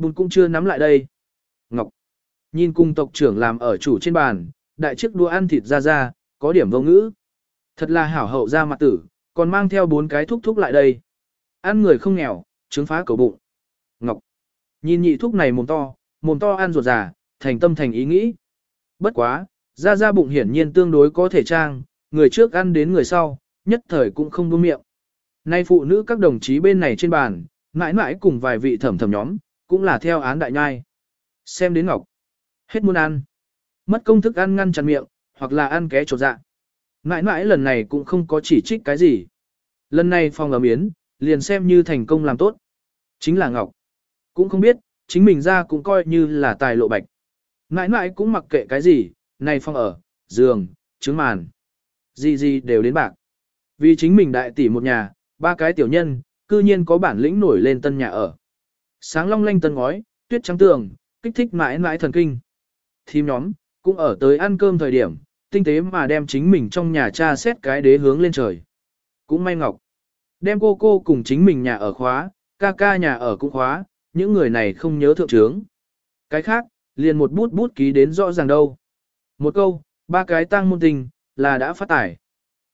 Bùn cũng chưa nắm lại đây. Ngọc. Nhìn cung tộc trưởng làm ở chủ trên bàn, đại chiếc đua ăn thịt ra ra, có điểm vô ngữ. Thật là hảo hậu ra mặt tử, còn mang theo bốn cái thúc thúc lại đây. Ăn người không nghèo, trứng phá cầu bụng. Ngọc. Nhìn nhị thúc này mồm to, mồm to ăn ruột già, thành tâm thành ý nghĩ. Bất quá, ra ra bụng hiển nhiên tương đối có thể trang, người trước ăn đến người sau, nhất thời cũng không buông miệng. Nay phụ nữ các đồng chí bên này trên bàn, mãi mãi cùng vài vị thẩm thẩm nhóm, cũng là theo án đại nhai. Xem đến Ngọc. Hết muốn ăn. Mất công thức ăn ngăn chặn miệng, hoặc là ăn ké trột dạ. Mãi mãi lần này cũng không có chỉ trích cái gì. Lần này phòng ấm yến, liền xem như thành công làm tốt. Chính là Ngọc. Cũng không biết, chính mình ra cũng coi như là tài lộ bạch. Mãi mãi cũng mặc kệ cái gì, này phòng ở, giường, trứng màn. Gì gì đều đến bạc. Vì chính mình đại tỷ một nhà, ba cái tiểu nhân, cư nhiên có bản lĩnh nổi lên tân nhà ở. Sáng long lanh tân ngói, tuyết trắng tường, kích thích mãi mãi thần kinh. Thím nhóm, cũng ở tới ăn cơm thời điểm, tinh tế mà đem chính mình trong nhà cha xét cái đế hướng lên trời. Cũng may ngọc. Đem cô cô cùng chính mình nhà ở khóa, ca ca nhà ở cũng khóa, những người này không nhớ thượng trướng. Cái khác, liền một bút bút ký đến rõ ràng đâu. Một câu, ba cái tăng môn tình, là đã phát tải.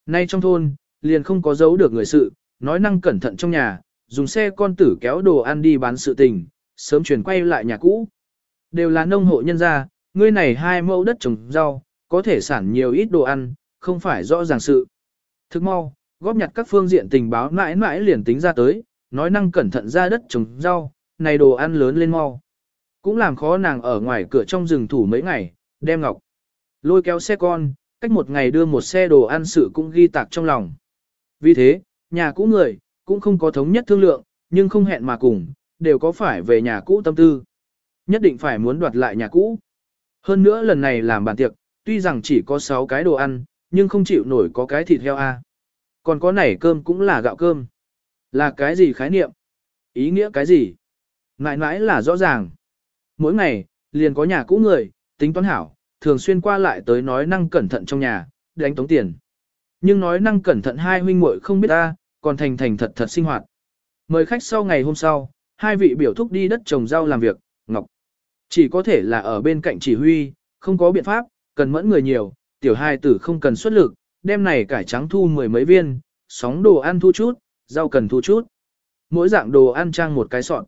Nay trong thôn, liền không có giấu được người sự, nói năng cẩn thận trong nhà, dùng xe con tử kéo đồ ăn đi bán sự tình, sớm chuyển quay lại nhà cũ. Đều là nông hộ nhân gia, ngươi này hai mẫu đất trồng rau, có thể sản nhiều ít đồ ăn, không phải rõ ràng sự. Thức mau, góp nhặt các phương diện tình báo mãi mãi liền tính ra tới, nói năng cẩn thận ra đất trồng rau, này đồ ăn lớn lên mau. Cũng làm khó nàng ở ngoài cửa trong rừng thủ mấy ngày, đem ngọc. Lôi kéo xe con, cách một ngày đưa một xe đồ ăn sự cũng ghi tạc trong lòng. Vì thế, nhà cũ người, cũng không có thống nhất thương lượng, nhưng không hẹn mà cùng, đều có phải về nhà cũ tâm tư. Nhất định phải muốn đoạt lại nhà cũ. Hơn nữa lần này làm bàn tiệc, tuy rằng chỉ có 6 cái đồ ăn, nhưng không chịu nổi có cái thịt heo a. Còn có nảy cơm cũng là gạo cơm. Là cái gì khái niệm? Ý nghĩa cái gì? Ngại mãi là rõ ràng. Mỗi ngày, liền có nhà cũ người, tính toán hảo, thường xuyên qua lại tới nói năng cẩn thận trong nhà, đánh tống tiền. Nhưng nói năng cẩn thận hai huynh muội không biết ta, còn thành thành thật thật sinh hoạt. Mời khách sau ngày hôm sau, hai vị biểu thúc đi đất trồng rau làm việc, Ngọc. Chỉ có thể là ở bên cạnh chỉ huy, không có biện pháp, cần mẫn người nhiều, tiểu hai tử không cần xuất lực, đem này cải trắng thu mười mấy viên, sóng đồ ăn thu chút, rau cần thu chút. Mỗi dạng đồ ăn trang một cái sọn.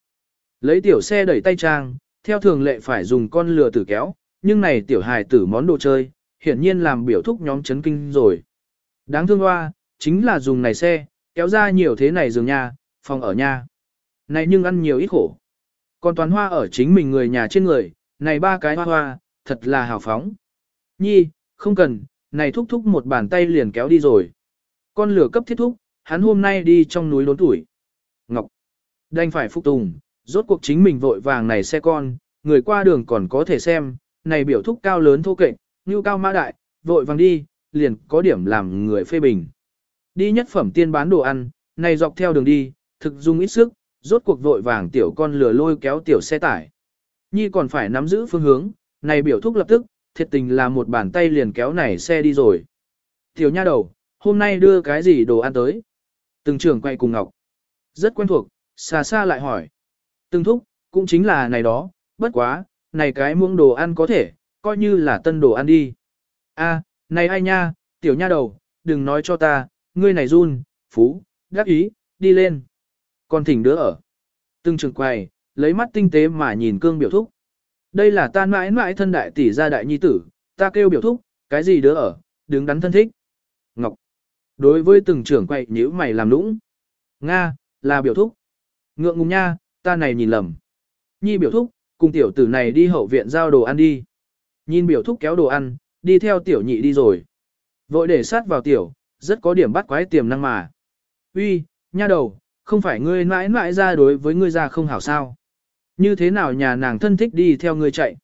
Lấy tiểu xe đẩy tay trang, theo thường lệ phải dùng con lừa tử kéo, nhưng này tiểu hài tử món đồ chơi, hiển nhiên làm biểu thúc nhóm chấn kinh rồi. Đáng thương hoa, chính là dùng này xe, kéo ra nhiều thế này giường nhà, phòng ở nhà. Này nhưng ăn nhiều ít khổ. Còn toàn hoa ở chính mình người nhà trên người, này ba cái hoa hoa, thật là hào phóng. Nhi, không cần, này thúc thúc một bàn tay liền kéo đi rồi. Con lửa cấp thiết thúc, hắn hôm nay đi trong núi đốn tuổi. Ngọc, đành phải phục tùng, rốt cuộc chính mình vội vàng này xe con, người qua đường còn có thể xem, này biểu thúc cao lớn thô kệch, như cao mã đại, vội vàng đi, liền có điểm làm người phê bình. Đi nhất phẩm tiên bán đồ ăn, này dọc theo đường đi, thực dùng ít sức, rốt cuộc vội vàng tiểu con lừa lôi kéo tiểu xe tải. Nhi còn phải nắm giữ phương hướng, này biểu thúc lập tức, thiệt tình là một bàn tay liền kéo này xe đi rồi. Tiểu nha đầu, hôm nay đưa cái gì đồ ăn tới? Từng trưởng quay cùng Ngọc. Rất quen thuộc, xa xa lại hỏi. Từng thúc, cũng chính là này đó, bất quá, này cái muỗng đồ ăn có thể, coi như là tân đồ ăn đi. A, này ai nha, tiểu nha đầu, đừng nói cho ta, ngươi này run, phú, đắc ý, đi lên. Còn thỉnh đứa ở. Từng trường quầy lấy mắt tinh tế mà nhìn cương biểu thúc. Đây là ta mãi mãi thân đại tỷ gia đại nhi tử, ta kêu biểu thúc, cái gì đứa ở, đứng đắn thân thích. Ngọc. Đối với từng trưởng quầy nhíu mày làm lũng. Nga, là biểu thúc. Ngượng ngùng nha, ta này nhìn lầm. Nhi biểu thúc, cùng tiểu tử này đi hậu viện giao đồ ăn đi. Nhìn biểu thúc kéo đồ ăn, đi theo tiểu nhị đi rồi. Vội để sát vào tiểu, rất có điểm bắt quái tiềm năng mà. Uy, nha đầu, không phải ngươi mãi mãi ra đối với ngươi ra không hảo sao. Như thế nào nhà nàng thân thích đi theo ngươi chạy.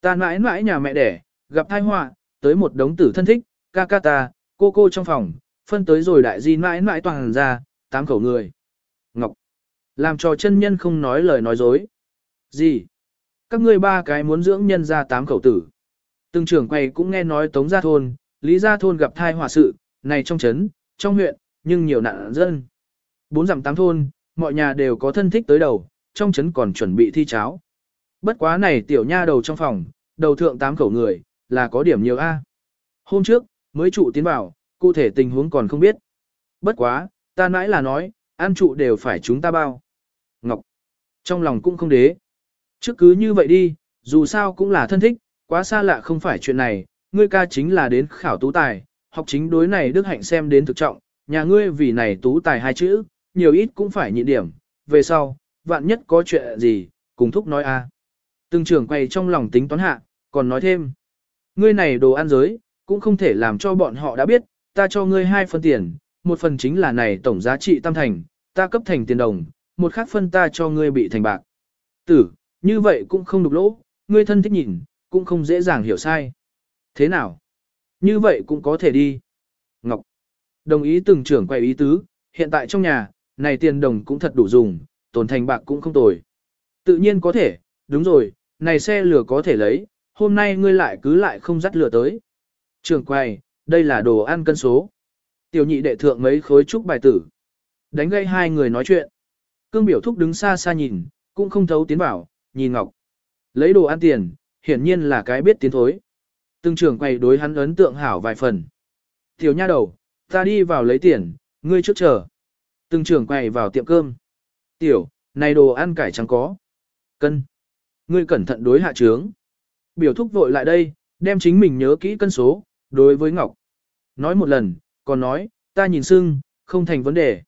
Ta mãi mãi nhà mẹ đẻ, gặp tai họa, tới một đống tử thân thích, ca ca ta, cô cô trong phòng, phân tới rồi đại di mãi mãi toàn ra, tám khẩu người. Ngọc. Làm cho chân nhân không nói lời nói dối. Gì? Các ngươi ba cái muốn dưỡng nhân ra tám khẩu tử. Từng trưởng quầy cũng nghe nói Tống Gia Thôn, Lý Gia Thôn gặp thai hỏa sự, này trong trấn, trong huyện, nhưng nhiều nạn dân. Bốn dặm tám thôn, mọi nhà đều có thân thích tới đầu, trong trấn còn chuẩn bị thi cháo. Bất quá này tiểu nha đầu trong phòng, đầu thượng tám khẩu người, là có điểm nhiều A. Hôm trước, mới trụ tiến vào, cụ thể tình huống còn không biết. Bất quá, ta nãi là nói, an trụ đều phải chúng ta bao. Ngọc, trong lòng cũng không đế. Trước cứ như vậy đi, dù sao cũng là thân thích, quá xa lạ không phải chuyện này, ngươi ca chính là đến khảo tú tài, học chính đối này đức hạnh xem đến thực trọng, nhà ngươi vì này tú tài hai chữ, nhiều ít cũng phải nhị điểm, về sau, vạn nhất có chuyện gì, cùng thúc nói a. Từng trưởng quay trong lòng tính toán hạ, còn nói thêm. Ngươi này đồ ăn giới, cũng không thể làm cho bọn họ đã biết, ta cho ngươi hai phần tiền, một phần chính là này tổng giá trị tam thành, ta cấp thành tiền đồng, một khác phân ta cho ngươi bị thành bạc. Tử, như vậy cũng không đục lỗ, ngươi thân thích nhìn, cũng không dễ dàng hiểu sai. Thế nào? Như vậy cũng có thể đi. Ngọc. Đồng ý từng trưởng quay ý tứ, hiện tại trong nhà, này tiền đồng cũng thật đủ dùng, tồn thành bạc cũng không tồi. Tự nhiên có thể, đúng rồi, này xe lửa có thể lấy, hôm nay ngươi lại cứ lại không dắt lửa tới. Trưởng quay, đây là đồ ăn cân số. Tiểu nhị đệ thượng mấy khối trúc bài tử. Đánh gây hai người nói chuyện. Cương biểu thúc đứng xa xa nhìn, cũng không thấu tiến vào, nhìn Ngọc. Lấy đồ ăn tiền, hiển nhiên là cái biết tiến thối. Từng trưởng quay đối hắn ấn tượng hảo vài phần. Tiểu nha đầu, ta đi vào lấy tiền, ngươi trước chờ. Từng trưởng quay vào tiệm cơm. Tiểu, này đồ ăn cải trắng có. Cân. Ngươi cẩn thận đối hạ trướng. Biểu thúc vội lại đây, đem chính mình nhớ kỹ cân số, đối với Ngọc. Nói một lần, còn nói, ta nhìn sưng, không thành vấn đề.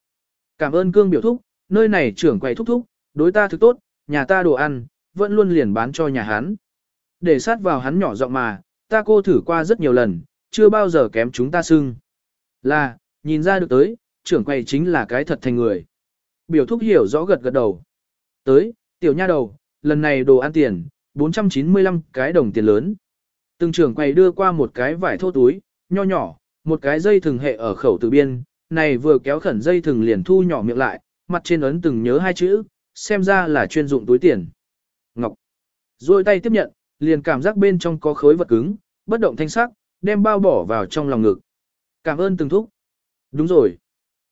Cảm ơn cương biểu thúc, nơi này trưởng quầy thúc thúc, đối ta thực tốt, nhà ta đồ ăn, vẫn luôn liền bán cho nhà hắn. Để sát vào hắn nhỏ giọng mà, ta cô thử qua rất nhiều lần, chưa bao giờ kém chúng ta sưng. Là, nhìn ra được tới, trưởng quầy chính là cái thật thành người. Biểu thúc hiểu rõ gật gật đầu. Tới, tiểu nha đầu, lần này đồ ăn tiền, 495 cái đồng tiền lớn. Từng trưởng quầy đưa qua một cái vải thô túi, nho nhỏ, một cái dây thừng hệ ở khẩu từ biên, này vừa kéo khẩn dây thừng liền thu nhỏ miệng lại, mặt trên ấn từng nhớ hai chữ, xem ra là chuyên dụng túi tiền. Ngọc. Rồi tay tiếp nhận, liền cảm giác bên trong có khối vật cứng, bất động thanh sắc, đem bao bỏ vào trong lòng ngực. Cảm ơn từng thúc. Đúng rồi.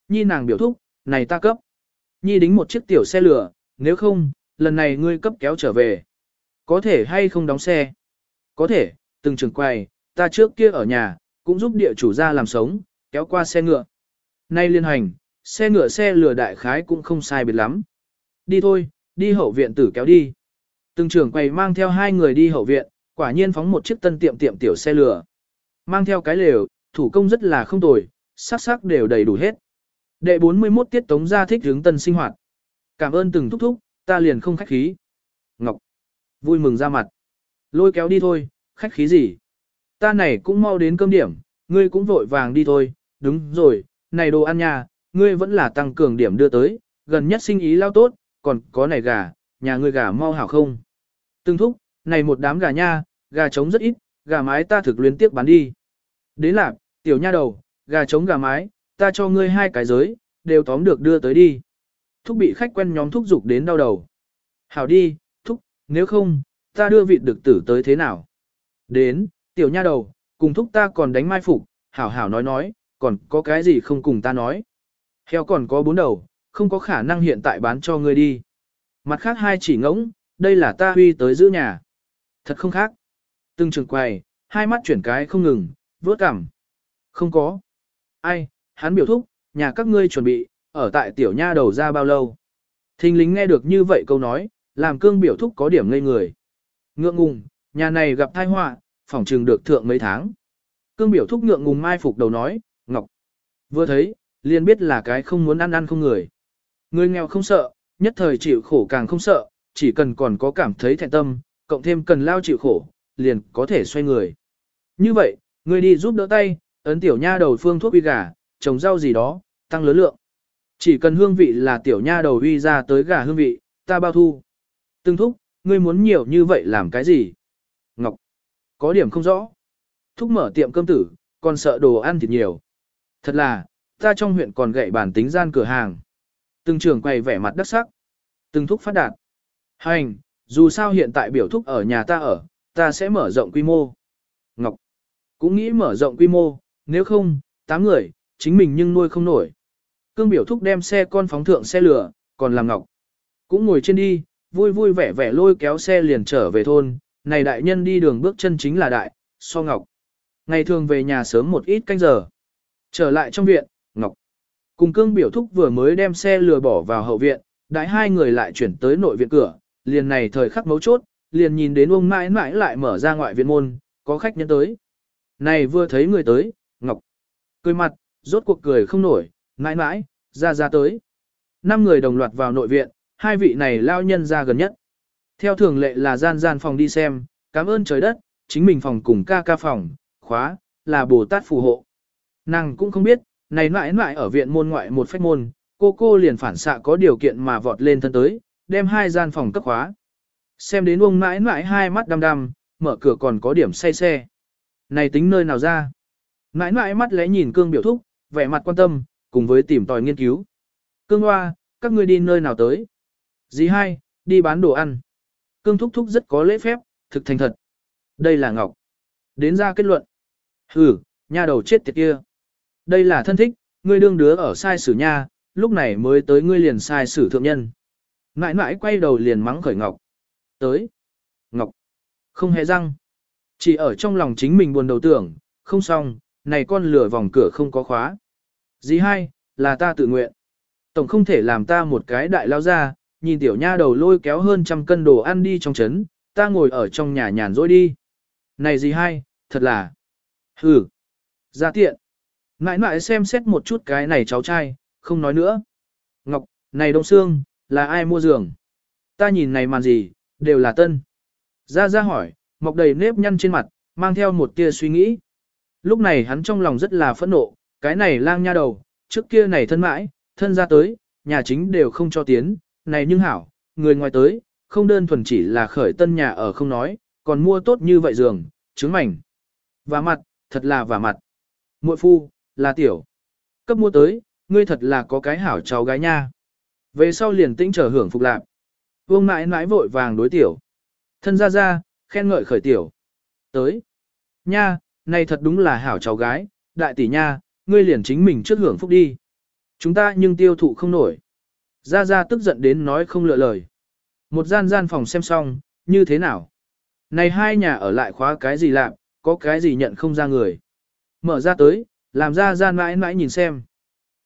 Nhi nàng biểu thúc, này ta cấp. Nhi đính một chiếc tiểu xe lửa, nếu không, lần này ngươi cấp kéo trở về. Có thể hay không đóng xe? Có thể, từng trường quay, ta trước kia ở nhà, cũng giúp địa chủ ra làm sống, kéo qua xe ngựa. Nay liên hành, xe ngựa xe lửa đại khái cũng không sai biệt lắm. Đi thôi, đi hậu viện tử kéo đi. Từng trưởng quầy mang theo hai người đi hậu viện, quả nhiên phóng một chiếc tân tiệm tiệm tiểu xe lửa. Mang theo cái lều, thủ công rất là không tồi, sắc sắc đều đầy đủ hết. Đệ 41 tiết tống gia thích hướng tân sinh hoạt. Cảm ơn từng thúc thúc, ta liền không khách khí. Ngọc. Vui mừng ra mặt. Lôi kéo đi thôi, khách khí gì. Ta này cũng mau đến cơm điểm, ngươi cũng vội vàng đi thôi. Đúng rồi, này đồ ăn nhà, ngươi vẫn là tăng cường điểm đưa tới, gần nhất sinh ý lao tốt, còn có này gà, nhà ngươi gà mau hảo không. Từng thúc, này một đám gà nha, gà trống rất ít, gà mái ta thực luyến tiếp bán đi. Đến lạc, tiểu nha đầu, gà trống gà mái, ta cho ngươi hai cái giới, đều tóm được đưa tới đi. Thúc bị khách quen nhóm thúc dục đến đau đầu. Hảo đi, thúc, nếu không, ta đưa vị được tử tới thế nào? Đến, tiểu nha đầu, cùng thúc ta còn đánh mai phục, hảo hảo nói nói, còn có cái gì không cùng ta nói. Heo còn có bốn đầu, không có khả năng hiện tại bán cho ngươi đi. Mặt khác hai chỉ ngỗng, đây là ta huy tới giữ nhà. Thật không khác. Từng trường quầy, hai mắt chuyển cái không ngừng, vớt cảm. Không có. Ai, hắn biểu thúc, nhà các ngươi chuẩn bị, ở tại tiểu nha đầu ra bao lâu. Thình lính nghe được như vậy câu nói, làm cương biểu thúc có điểm ngây người. Ngượng ngùng, nhà này gặp tai họa, phỏng trừng được thượng mấy tháng. Cương biểu thúc ngượng ngùng mai phục đầu nói, Ngọc. Vừa thấy, liền biết là cái không muốn ăn ăn không người. Người nghèo không sợ, nhất thời chịu khổ càng không sợ, chỉ cần còn có cảm thấy thẹn tâm, cộng thêm cần lao chịu khổ, liền có thể xoay người. Như vậy, người đi giúp đỡ tay, ấn tiểu nha đầu phương thuốc uy gà, trồng rau gì đó, tăng lớn lượng. Chỉ cần hương vị là tiểu nha đầu uy ra tới gà hương vị, ta bao thu. Từng thúc, ngươi muốn nhiều như vậy làm cái gì? Ngọc, có điểm không rõ. Thúc mở tiệm cơm tử, còn sợ đồ ăn thịt nhiều. Thật là, ta trong huyện còn gậy bản tính gian cửa hàng. Từng trưởng quầy vẻ mặt đắc sắc. Từng thúc phát đạt. Hành, dù sao hiện tại biểu thúc ở nhà ta ở, ta sẽ mở rộng quy mô. Ngọc, cũng nghĩ mở rộng quy mô, nếu không, tám người, chính mình nhưng nuôi không nổi. Cương biểu thúc đem xe con phóng thượng xe lửa, còn làm Ngọc. Cũng ngồi trên đi, vui vui vẻ vẻ lôi kéo xe liền trở về thôn, này đại nhân đi đường bước chân chính là đại, so Ngọc. Ngày thường về nhà sớm một ít canh giờ. Trở lại trong viện, Cùng cương biểu thúc vừa mới đem xe lừa bỏ vào hậu viện, đại hai người lại chuyển tới nội viện cửa, liền này thời khắc mấu chốt, liền nhìn đến ông mãi mãi lại mở ra ngoại viện môn, có khách nhân tới. Này vừa thấy người tới, Ngọc. Cười mặt, rốt cuộc cười không nổi, mãi mãi, ra ra tới. Năm người đồng loạt vào nội viện, hai vị này lao nhân ra gần nhất. Theo thường lệ là gian gian phòng đi xem, cảm ơn trời đất, chính mình phòng cùng ca ca phòng, khóa, là Bồ Tát phù hộ. Nàng cũng không biết, này mãi mãi ở viện môn ngoại một phách môn, cô cô liền phản xạ có điều kiện mà vọt lên thân tới, đem hai gian phòng cấp khóa. Xem đến ông mãi mãi hai mắt đăm đăm, mở cửa còn có điểm say xe. Này tính nơi nào ra? Mãi mãi mắt lẽ nhìn cương biểu thúc, vẻ mặt quan tâm, cùng với tìm tòi nghiên cứu. Cương hoa, các ngươi đi nơi nào tới? Dì hai, đi bán đồ ăn. Cương thúc thúc rất có lễ phép, thực thành thật. Đây là Ngọc. Đến ra kết luận. Hừ, nhà đầu chết tiệt kia. Đây là thân thích, ngươi đương đứa ở sai sử nha, lúc này mới tới ngươi liền sai sử thượng nhân. Ngại ngại quay đầu liền mắng khởi Ngọc. Tới. Ngọc. Không hề răng. Chỉ ở trong lòng chính mình buồn đầu tưởng, không xong, này con lửa vòng cửa không có khóa. Dì hai, là ta tự nguyện. Tổng không thể làm ta một cái đại lao ra, nhìn tiểu nha đầu lôi kéo hơn trăm cân đồ ăn đi trong trấn, ta ngồi ở trong nhà nhàn rỗi đi. Này dì hai, thật là... Hừ. Ra tiện. Nãi nãi xem xét một chút cái này cháu trai, không nói nữa. Ngọc, này đông xương, là ai mua giường? Ta nhìn này màn gì, đều là tân. Ra ra hỏi, mọc đầy nếp nhăn trên mặt, mang theo một tia suy nghĩ. Lúc này hắn trong lòng rất là phẫn nộ, cái này lang nha đầu, trước kia này thân mãi, thân ra tới, nhà chính đều không cho tiến, này nhưng hảo, người ngoài tới, không đơn thuần chỉ là khởi tân nhà ở không nói, còn mua tốt như vậy giường, trứng mảnh. Và mặt, thật là và mặt. muội phu, là tiểu. Cấp mua tới, ngươi thật là có cái hảo cháu gái nha. Về sau liền tĩnh trở hưởng phục lạc. Vương mãi mãi vội vàng đối tiểu. Thân ra ra, khen ngợi khởi tiểu. Tới. Nha, này thật đúng là hảo cháu gái, đại tỷ nha, ngươi liền chính mình trước hưởng phúc đi. Chúng ta nhưng tiêu thụ không nổi. Ra ra tức giận đến nói không lựa lời. Một gian gian phòng xem xong, như thế nào? Này hai nhà ở lại khóa cái gì làm, có cái gì nhận không ra người. Mở ra tới, làm ra gian mãi mãi nhìn xem.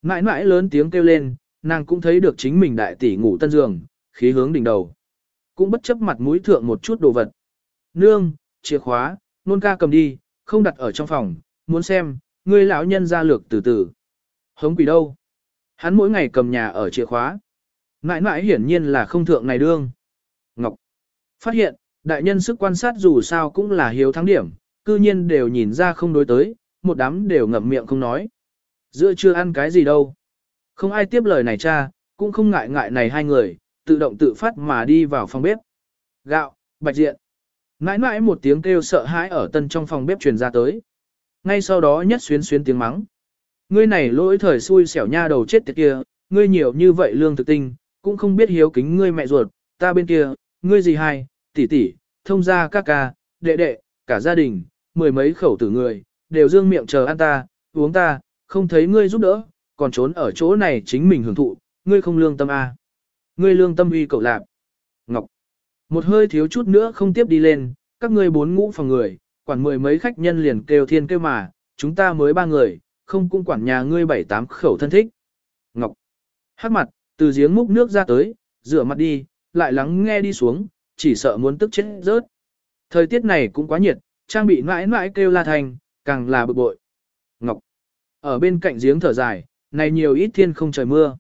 Mãi mãi lớn tiếng kêu lên, nàng cũng thấy được chính mình đại tỷ ngủ tân giường, khí hướng đỉnh đầu. Cũng bất chấp mặt mũi thượng một chút đồ vật. Nương, chìa khóa, nôn ca cầm đi, không đặt ở trong phòng, muốn xem, ngươi lão nhân ra lược từ từ. Hống quỷ đâu? Hắn mỗi ngày cầm nhà ở chìa khóa. Mãi mãi hiển nhiên là không thượng này đương. Ngọc. Phát hiện, đại nhân sức quan sát dù sao cũng là hiếu thắng điểm, cư nhiên đều nhìn ra không đối tới, một đám đều ngậm miệng không nói. Giữa chưa ăn cái gì đâu. Không ai tiếp lời này cha, cũng không ngại ngại này hai người, tự động tự phát mà đi vào phòng bếp. Gạo, bạch diện. Mãi mãi một tiếng kêu sợ hãi ở tân trong phòng bếp truyền ra tới. Ngay sau đó nhất xuyến xuyến tiếng mắng. Ngươi này lỗi thời xui xẻo nha đầu chết tiệt kia, ngươi nhiều như vậy lương thực tinh, cũng không biết hiếu kính ngươi mẹ ruột, ta bên kia, ngươi gì hai, tỷ tỷ, thông gia ca ca, đệ đệ, cả gia đình, mười mấy khẩu tử người, đều dương miệng chờ ăn ta, uống ta, không thấy ngươi giúp đỡ, còn trốn ở chỗ này chính mình hưởng thụ, ngươi không lương tâm à. Ngươi lương tâm uy cậu lạp. Ngọc. Một hơi thiếu chút nữa không tiếp đi lên, các ngươi bốn ngũ phòng người, quản mười mấy khách nhân liền kêu thiên kêu mà, chúng ta mới ba người, không cũng quản nhà ngươi bảy tám khẩu thân thích. Ngọc. Hát mặt, từ giếng múc nước ra tới, rửa mặt đi, lại lắng nghe đi xuống, chỉ sợ muốn tức chết rớt. Thời tiết này cũng quá nhiệt, trang bị mãi mãi kêu la thành, càng là bực bội. Ngọc. Ở bên cạnh giếng thở dài, này nhiều ít thiên không trời mưa.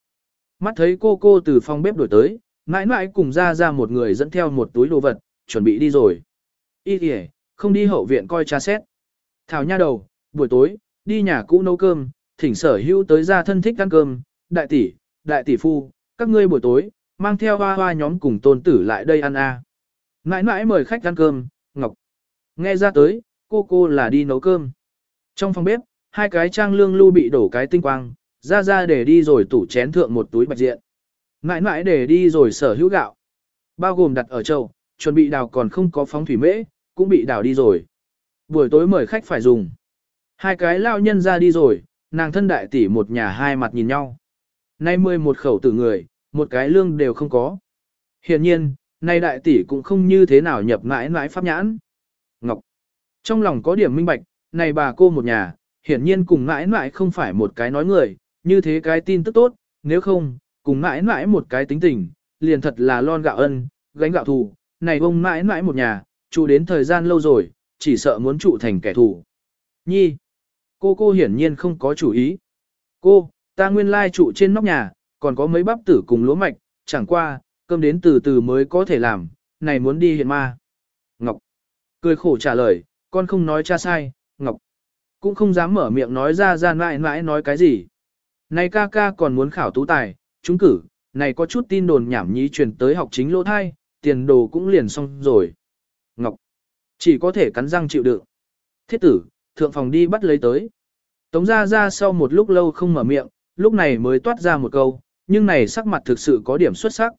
Mắt thấy cô cô từ phòng bếp đổi tới, mãi mãi cùng ra ra một người dẫn theo một túi đồ vật, chuẩn bị đi rồi. Ý kìa, không đi hậu viện coi cha xét. Thảo nha đầu, buổi tối, đi nhà cũ nấu cơm, thỉnh sở hữu tới ra thân thích ăn cơm, đại tỷ, đại tỷ phu, các ngươi buổi tối, mang theo hoa hoa nhóm cùng tôn tử lại đây ăn a. À. Mãi mãi mời khách ăn cơm, Ngọc. Nghe ra tới, cô cô là đi nấu cơm. Trong phòng bếp, hai cái trang lương lưu bị đổ cái tinh quang, ra ra để đi rồi tủ chén thượng một túi bạch diện. Ngãi ngãi để đi rồi sở hữu gạo. Bao gồm đặt ở châu, chuẩn bị đào còn không có phóng thủy mễ, cũng bị đào đi rồi. Buổi tối mời khách phải dùng. Hai cái lao nhân ra đi rồi, nàng thân đại tỷ một nhà hai mặt nhìn nhau. Nay mười một khẩu tử người, một cái lương đều không có. Hiện nhiên, nay đại tỷ cũng không như thế nào nhập mãi mãi pháp nhãn. Ngọc. Trong lòng có điểm minh bạch, này bà cô một nhà, hiển nhiên cùng mãi mãi không phải một cái nói người, như thế cái tin tức tốt, nếu không, cùng mãi mãi một cái tính tình, liền thật là lon gạo ân, gánh gạo thù, này bông mãi mãi một nhà, trụ đến thời gian lâu rồi, chỉ sợ muốn trụ thành kẻ thù. Nhi, cô cô hiển nhiên không có chủ ý. Cô, ta nguyên lai trụ trên nóc nhà, còn có mấy bắp tử cùng lúa mạch, chẳng qua, cơm đến từ từ mới có thể làm, này muốn đi hiện ma. Ngọc, cười khổ trả lời, con không nói cha sai, Ngọc, cũng không dám mở miệng nói ra ra mãi mãi nói cái gì. Này ca ca còn muốn khảo tú tài, trúng cử, này có chút tin đồn nhảm nhí truyền tới học chính lỗ thai, tiền đồ cũng liền xong rồi. Ngọc, chỉ có thể cắn răng chịu đựng. Thiết tử, thượng phòng đi bắt lấy tới. Tống ra ra sau một lúc lâu không mở miệng, lúc này mới toát ra một câu, nhưng này sắc mặt thực sự có điểm xuất sắc.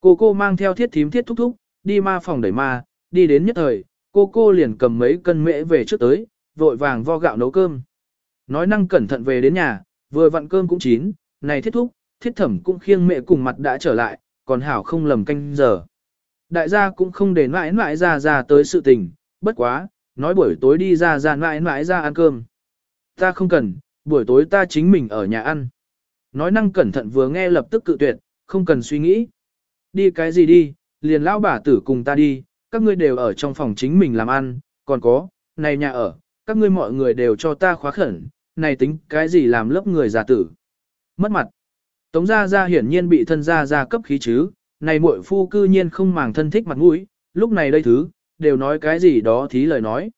Cô cô mang theo thiết thím thiết thúc thúc, đi ma phòng đẩy ma, đi đến nhất thời, cô cô liền cầm mấy cân mễ về trước tới, vội vàng vo gạo nấu cơm. Nói năng cẩn thận về đến nhà, vừa vặn cơm cũng chín, này thiết thúc, thiết thẩm cũng khiêng mẹ cùng mặt đã trở lại, còn hảo không lầm canh giờ. Đại gia cũng không để mãi mãi ra ra tới sự tình, bất quá, nói buổi tối đi ra ra mãi mãi ra ăn cơm. Ta không cần, buổi tối ta chính mình ở nhà ăn. Nói năng cẩn thận vừa nghe lập tức cự tuyệt, không cần suy nghĩ. Đi cái gì đi, liền lão bà tử cùng ta đi, các ngươi đều ở trong phòng chính mình làm ăn, còn có, này nhà ở, các ngươi mọi người đều cho ta khóa khẩn, này tính cái gì làm lớp người già tử. Mất mặt. Tống gia gia hiển nhiên bị thân gia gia cấp khí chứ, này muội phu cư nhiên không màng thân thích mặt mũi, lúc này đây thứ, đều nói cái gì đó thí lời nói.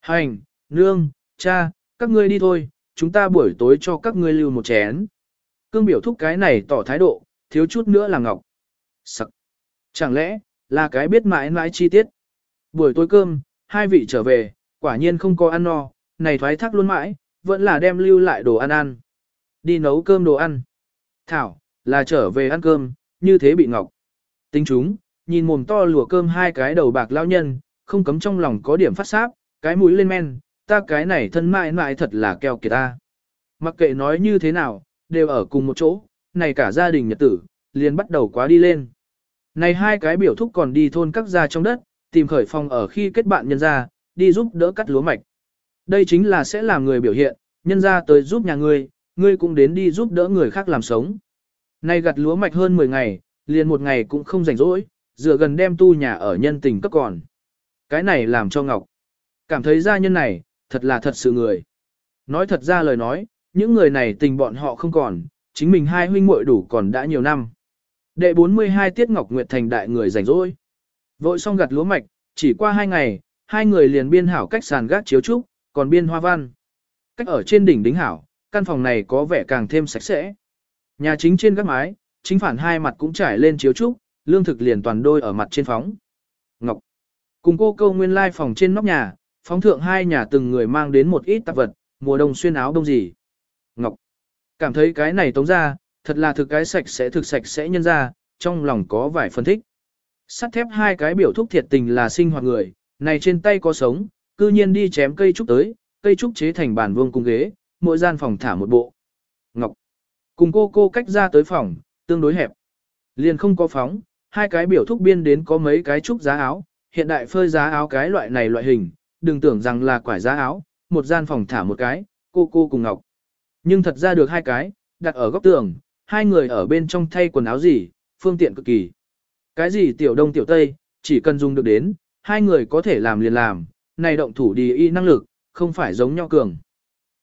Hành, nương, cha, các ngươi đi thôi, chúng ta buổi tối cho các ngươi lưu một chén. Cương biểu thúc cái này tỏ thái độ, thiếu chút nữa là ngọc. Sắc. Chẳng lẽ, là cái biết mãi mãi chi tiết. Buổi tối cơm, hai vị trở về, quả nhiên không có ăn no, này thoái thác luôn mãi, vẫn là đem lưu lại đồ ăn ăn. Đi nấu cơm đồ ăn. Thảo, là trở về ăn cơm, như thế bị ngọc. Tính chúng, nhìn mồm to lùa cơm hai cái đầu bạc lao nhân, không cấm trong lòng có điểm phát sáp, cái mũi lên men, ta cái này thân mãi mãi thật là keo kìa ta. Mặc kệ nói như thế nào, đều ở cùng một chỗ, này cả gia đình nhật tử, liền bắt đầu quá đi lên. Này hai cái biểu thúc còn đi thôn các gia trong đất, tìm khởi phòng ở khi kết bạn nhân gia, đi giúp đỡ cắt lúa mạch. Đây chính là sẽ làm người biểu hiện, nhân gia tới giúp nhà ngươi, ngươi cũng đến đi giúp đỡ người khác làm sống. Này gặt lúa mạch hơn 10 ngày, liền một ngày cũng không rảnh rỗi, dựa gần đem tu nhà ở nhân tình cấp còn. Cái này làm cho Ngọc cảm thấy gia nhân này, thật là thật sự người. Nói thật ra lời nói, những người này tình bọn họ không còn, chính mình hai huynh muội đủ còn đã nhiều năm. Đệ 42 tiết Ngọc Nguyệt thành đại người rảnh rỗi. Vội xong gặt lúa mạch, chỉ qua hai ngày, hai người liền biên hảo cách sàn gác chiếu trúc, còn biên hoa văn. Cách ở trên đỉnh đính hảo, căn phòng này có vẻ càng thêm sạch sẽ. Nhà chính trên gác mái, chính phản hai mặt cũng trải lên chiếu trúc, lương thực liền toàn đôi ở mặt trên phóng. Ngọc. Cùng cô câu nguyên lai phòng trên nóc nhà, phóng thượng hai nhà từng người mang đến một ít tạp vật, mùa đông xuyên áo đông gì. Ngọc. Cảm thấy cái này tống ra, thật là thực cái sạch sẽ thực sạch sẽ nhân ra, trong lòng có vài phân thích. Sắt thép hai cái biểu thúc thiệt tình là sinh hoạt người, này trên tay có sống, cư nhiên đi chém cây trúc tới, cây trúc chế thành bàn vuông cung ghế, mỗi gian phòng thả một bộ. Ngọc. Cùng cô cô cách ra tới phòng, tương đối hẹp. Liền không có phóng, hai cái biểu thúc biên đến có mấy cái trúc giá áo, hiện đại phơi giá áo cái loại này loại hình, đừng tưởng rằng là quải giá áo, một gian phòng thả một cái, cô cô cùng Ngọc. Nhưng thật ra được hai cái, đặt ở góc tường, hai người ở bên trong thay quần áo gì, phương tiện cực kỳ. Cái gì tiểu đông tiểu tây, chỉ cần dùng được đến, hai người có thể làm liền làm, này động thủ đi y năng lực, không phải giống nhau cường.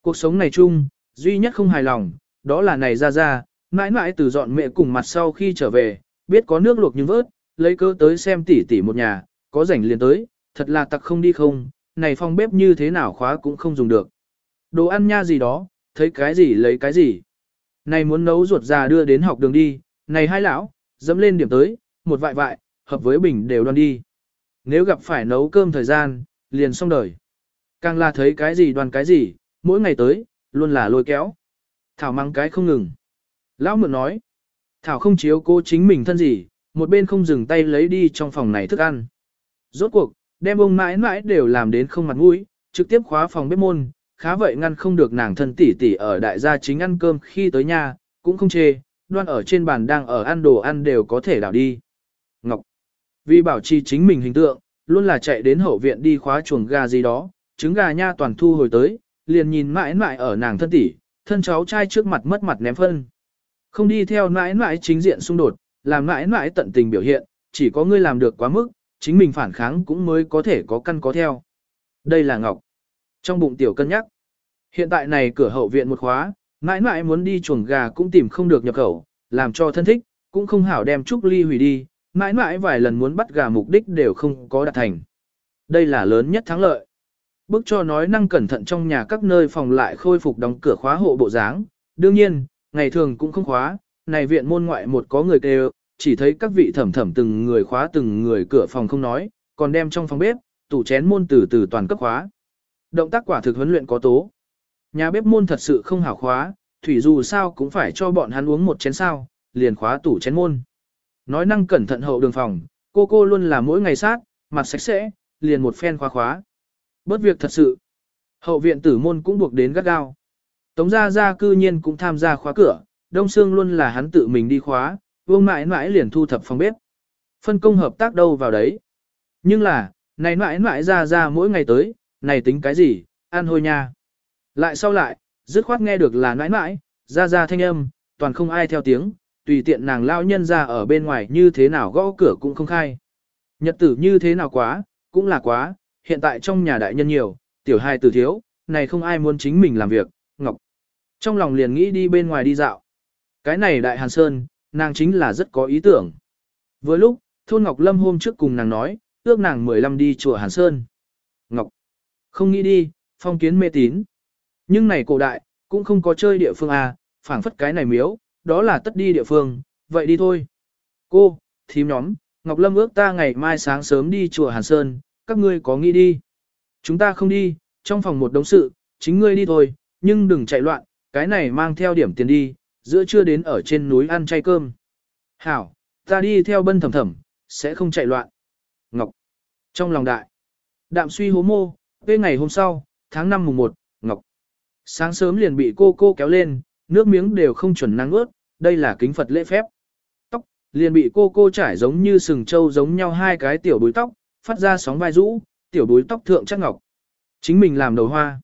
Cuộc sống này chung, duy nhất không hài lòng, đó là này ra ra, mãi mãi từ dọn mẹ cùng mặt sau khi trở về, biết có nước luộc nhưng vớt, lấy cơ tới xem tỉ tỉ một nhà, có rảnh liền tới, thật là tặc không đi không, này phòng bếp như thế nào khóa cũng không dùng được. Đồ ăn nha gì đó, thấy cái gì lấy cái gì. Này muốn nấu ruột già đưa đến học đường đi, này hai lão, dẫm lên điểm tới, một vại vại, hợp với bình đều đoan đi. Nếu gặp phải nấu cơm thời gian, liền xong đời. Càng là thấy cái gì đoàn cái gì, mỗi ngày tới, luôn là lôi kéo. Thảo mang cái không ngừng. Lão mượn nói, Thảo không chiếu cô chính mình thân gì, một bên không dừng tay lấy đi trong phòng này thức ăn. Rốt cuộc, đem ông mãi mãi đều làm đến không mặt mũi, trực tiếp khóa phòng bếp môn, khá vậy ngăn không được nàng thân tỷ tỷ ở đại gia chính ăn cơm khi tới nhà, cũng không chê, đoan ở trên bàn đang ở ăn đồ ăn đều có thể đảo đi. Ngọc, vì bảo trì chính mình hình tượng, luôn là chạy đến hậu viện đi khóa chuồng gà gì đó, trứng gà nha toàn thu hồi tới, liền nhìn mãi mãi ở nàng thân tỷ, thân cháu trai trước mặt mất mặt ném phân. Không đi theo mãi mãi chính diện xung đột, làm mãi mãi tận tình biểu hiện, chỉ có ngươi làm được quá mức, chính mình phản kháng cũng mới có thể có căn có theo. Đây là Ngọc. Trong bụng tiểu cân nhắc. Hiện tại này cửa hậu viện một khóa, mãi mãi muốn đi chuồng gà cũng tìm không được nhập khẩu, làm cho thân thích, cũng không hảo đem Trúc Ly hủy đi, mãi mãi vài lần muốn bắt gà mục đích đều không có đạt thành. Đây là lớn nhất thắng lợi. Bước cho nói năng cẩn thận trong nhà các nơi phòng lại khôi phục đóng cửa khóa hộ bộ dáng, đương nhiên, ngày thường cũng không khóa, này viện môn ngoại một có người kêu, chỉ thấy các vị thẩm thẩm từng người khóa từng người cửa phòng không nói, còn đem trong phòng bếp, tủ chén môn từ từ toàn cấp khóa. Động tác quả thực huấn luyện có tố. Nhà bếp môn thật sự không hảo khóa, thủy dù sao cũng phải cho bọn hắn uống một chén sao, liền khóa tủ chén môn. Nói năng cẩn thận hậu đường phòng, cô cô luôn là mỗi ngày sát, mặt sạch sẽ, liền một phen khóa khóa. Bớt việc thật sự. Hậu viện tử môn cũng buộc đến gắt gao. Tống gia gia cư nhiên cũng tham gia khóa cửa, Đông Sương luôn là hắn tự mình đi khóa, vương mãi mãi liền thu thập phòng bếp. Phân công hợp tác đâu vào đấy. Nhưng là, này mãi mãi ra ra mỗi ngày tới, này tính cái gì, ăn hôi nha. Lại sau lại, dứt khoát nghe được là nãi nãi, ra ra thanh âm, toàn không ai theo tiếng, tùy tiện nàng lao nhân ra ở bên ngoài như thế nào gõ cửa cũng không khai. Nhật tử như thế nào quá, cũng là quá, hiện tại trong nhà đại nhân nhiều, tiểu hai tử thiếu, này không ai muốn chính mình làm việc, Ngọc. Trong lòng liền nghĩ đi bên ngoài đi dạo. Cái này đại Hàn Sơn, nàng chính là rất có ý tưởng. Vừa lúc, Thôn Ngọc Lâm hôm trước cùng nàng nói, ước nàng 15 đi chùa Hàn Sơn. Ngọc, không nghĩ đi, phong kiến mê tín. Nhưng này cổ đại, cũng không có chơi địa phương à, phảng phất cái này miếu, đó là tất đi địa phương, vậy đi thôi. Cô, thím nhóm, Ngọc Lâm ước ta ngày mai sáng sớm đi chùa Hàn Sơn, các ngươi có nghĩ đi. Chúng ta không đi, trong phòng một đống sự, chính ngươi đi thôi, nhưng đừng chạy loạn, cái này mang theo điểm tiền đi, giữa trưa đến ở trên núi ăn chay cơm. Hảo, ta đi theo bân thầm thầm, sẽ không chạy loạn. Ngọc. Trong lòng đại. Đạm suy hố mô, về ngày hôm sau, tháng 5 mùng 1, Ngọc. Sáng sớm liền bị cô cô kéo lên, nước miếng đều không chuẩn năng ướt, đây là kính Phật lễ phép. Tóc, liền bị cô cô trải giống như sừng trâu giống nhau hai cái tiểu búi tóc, phát ra sóng vai rũ, tiểu búi tóc thượng chắc ngọc. Chính mình làm đầu hoa.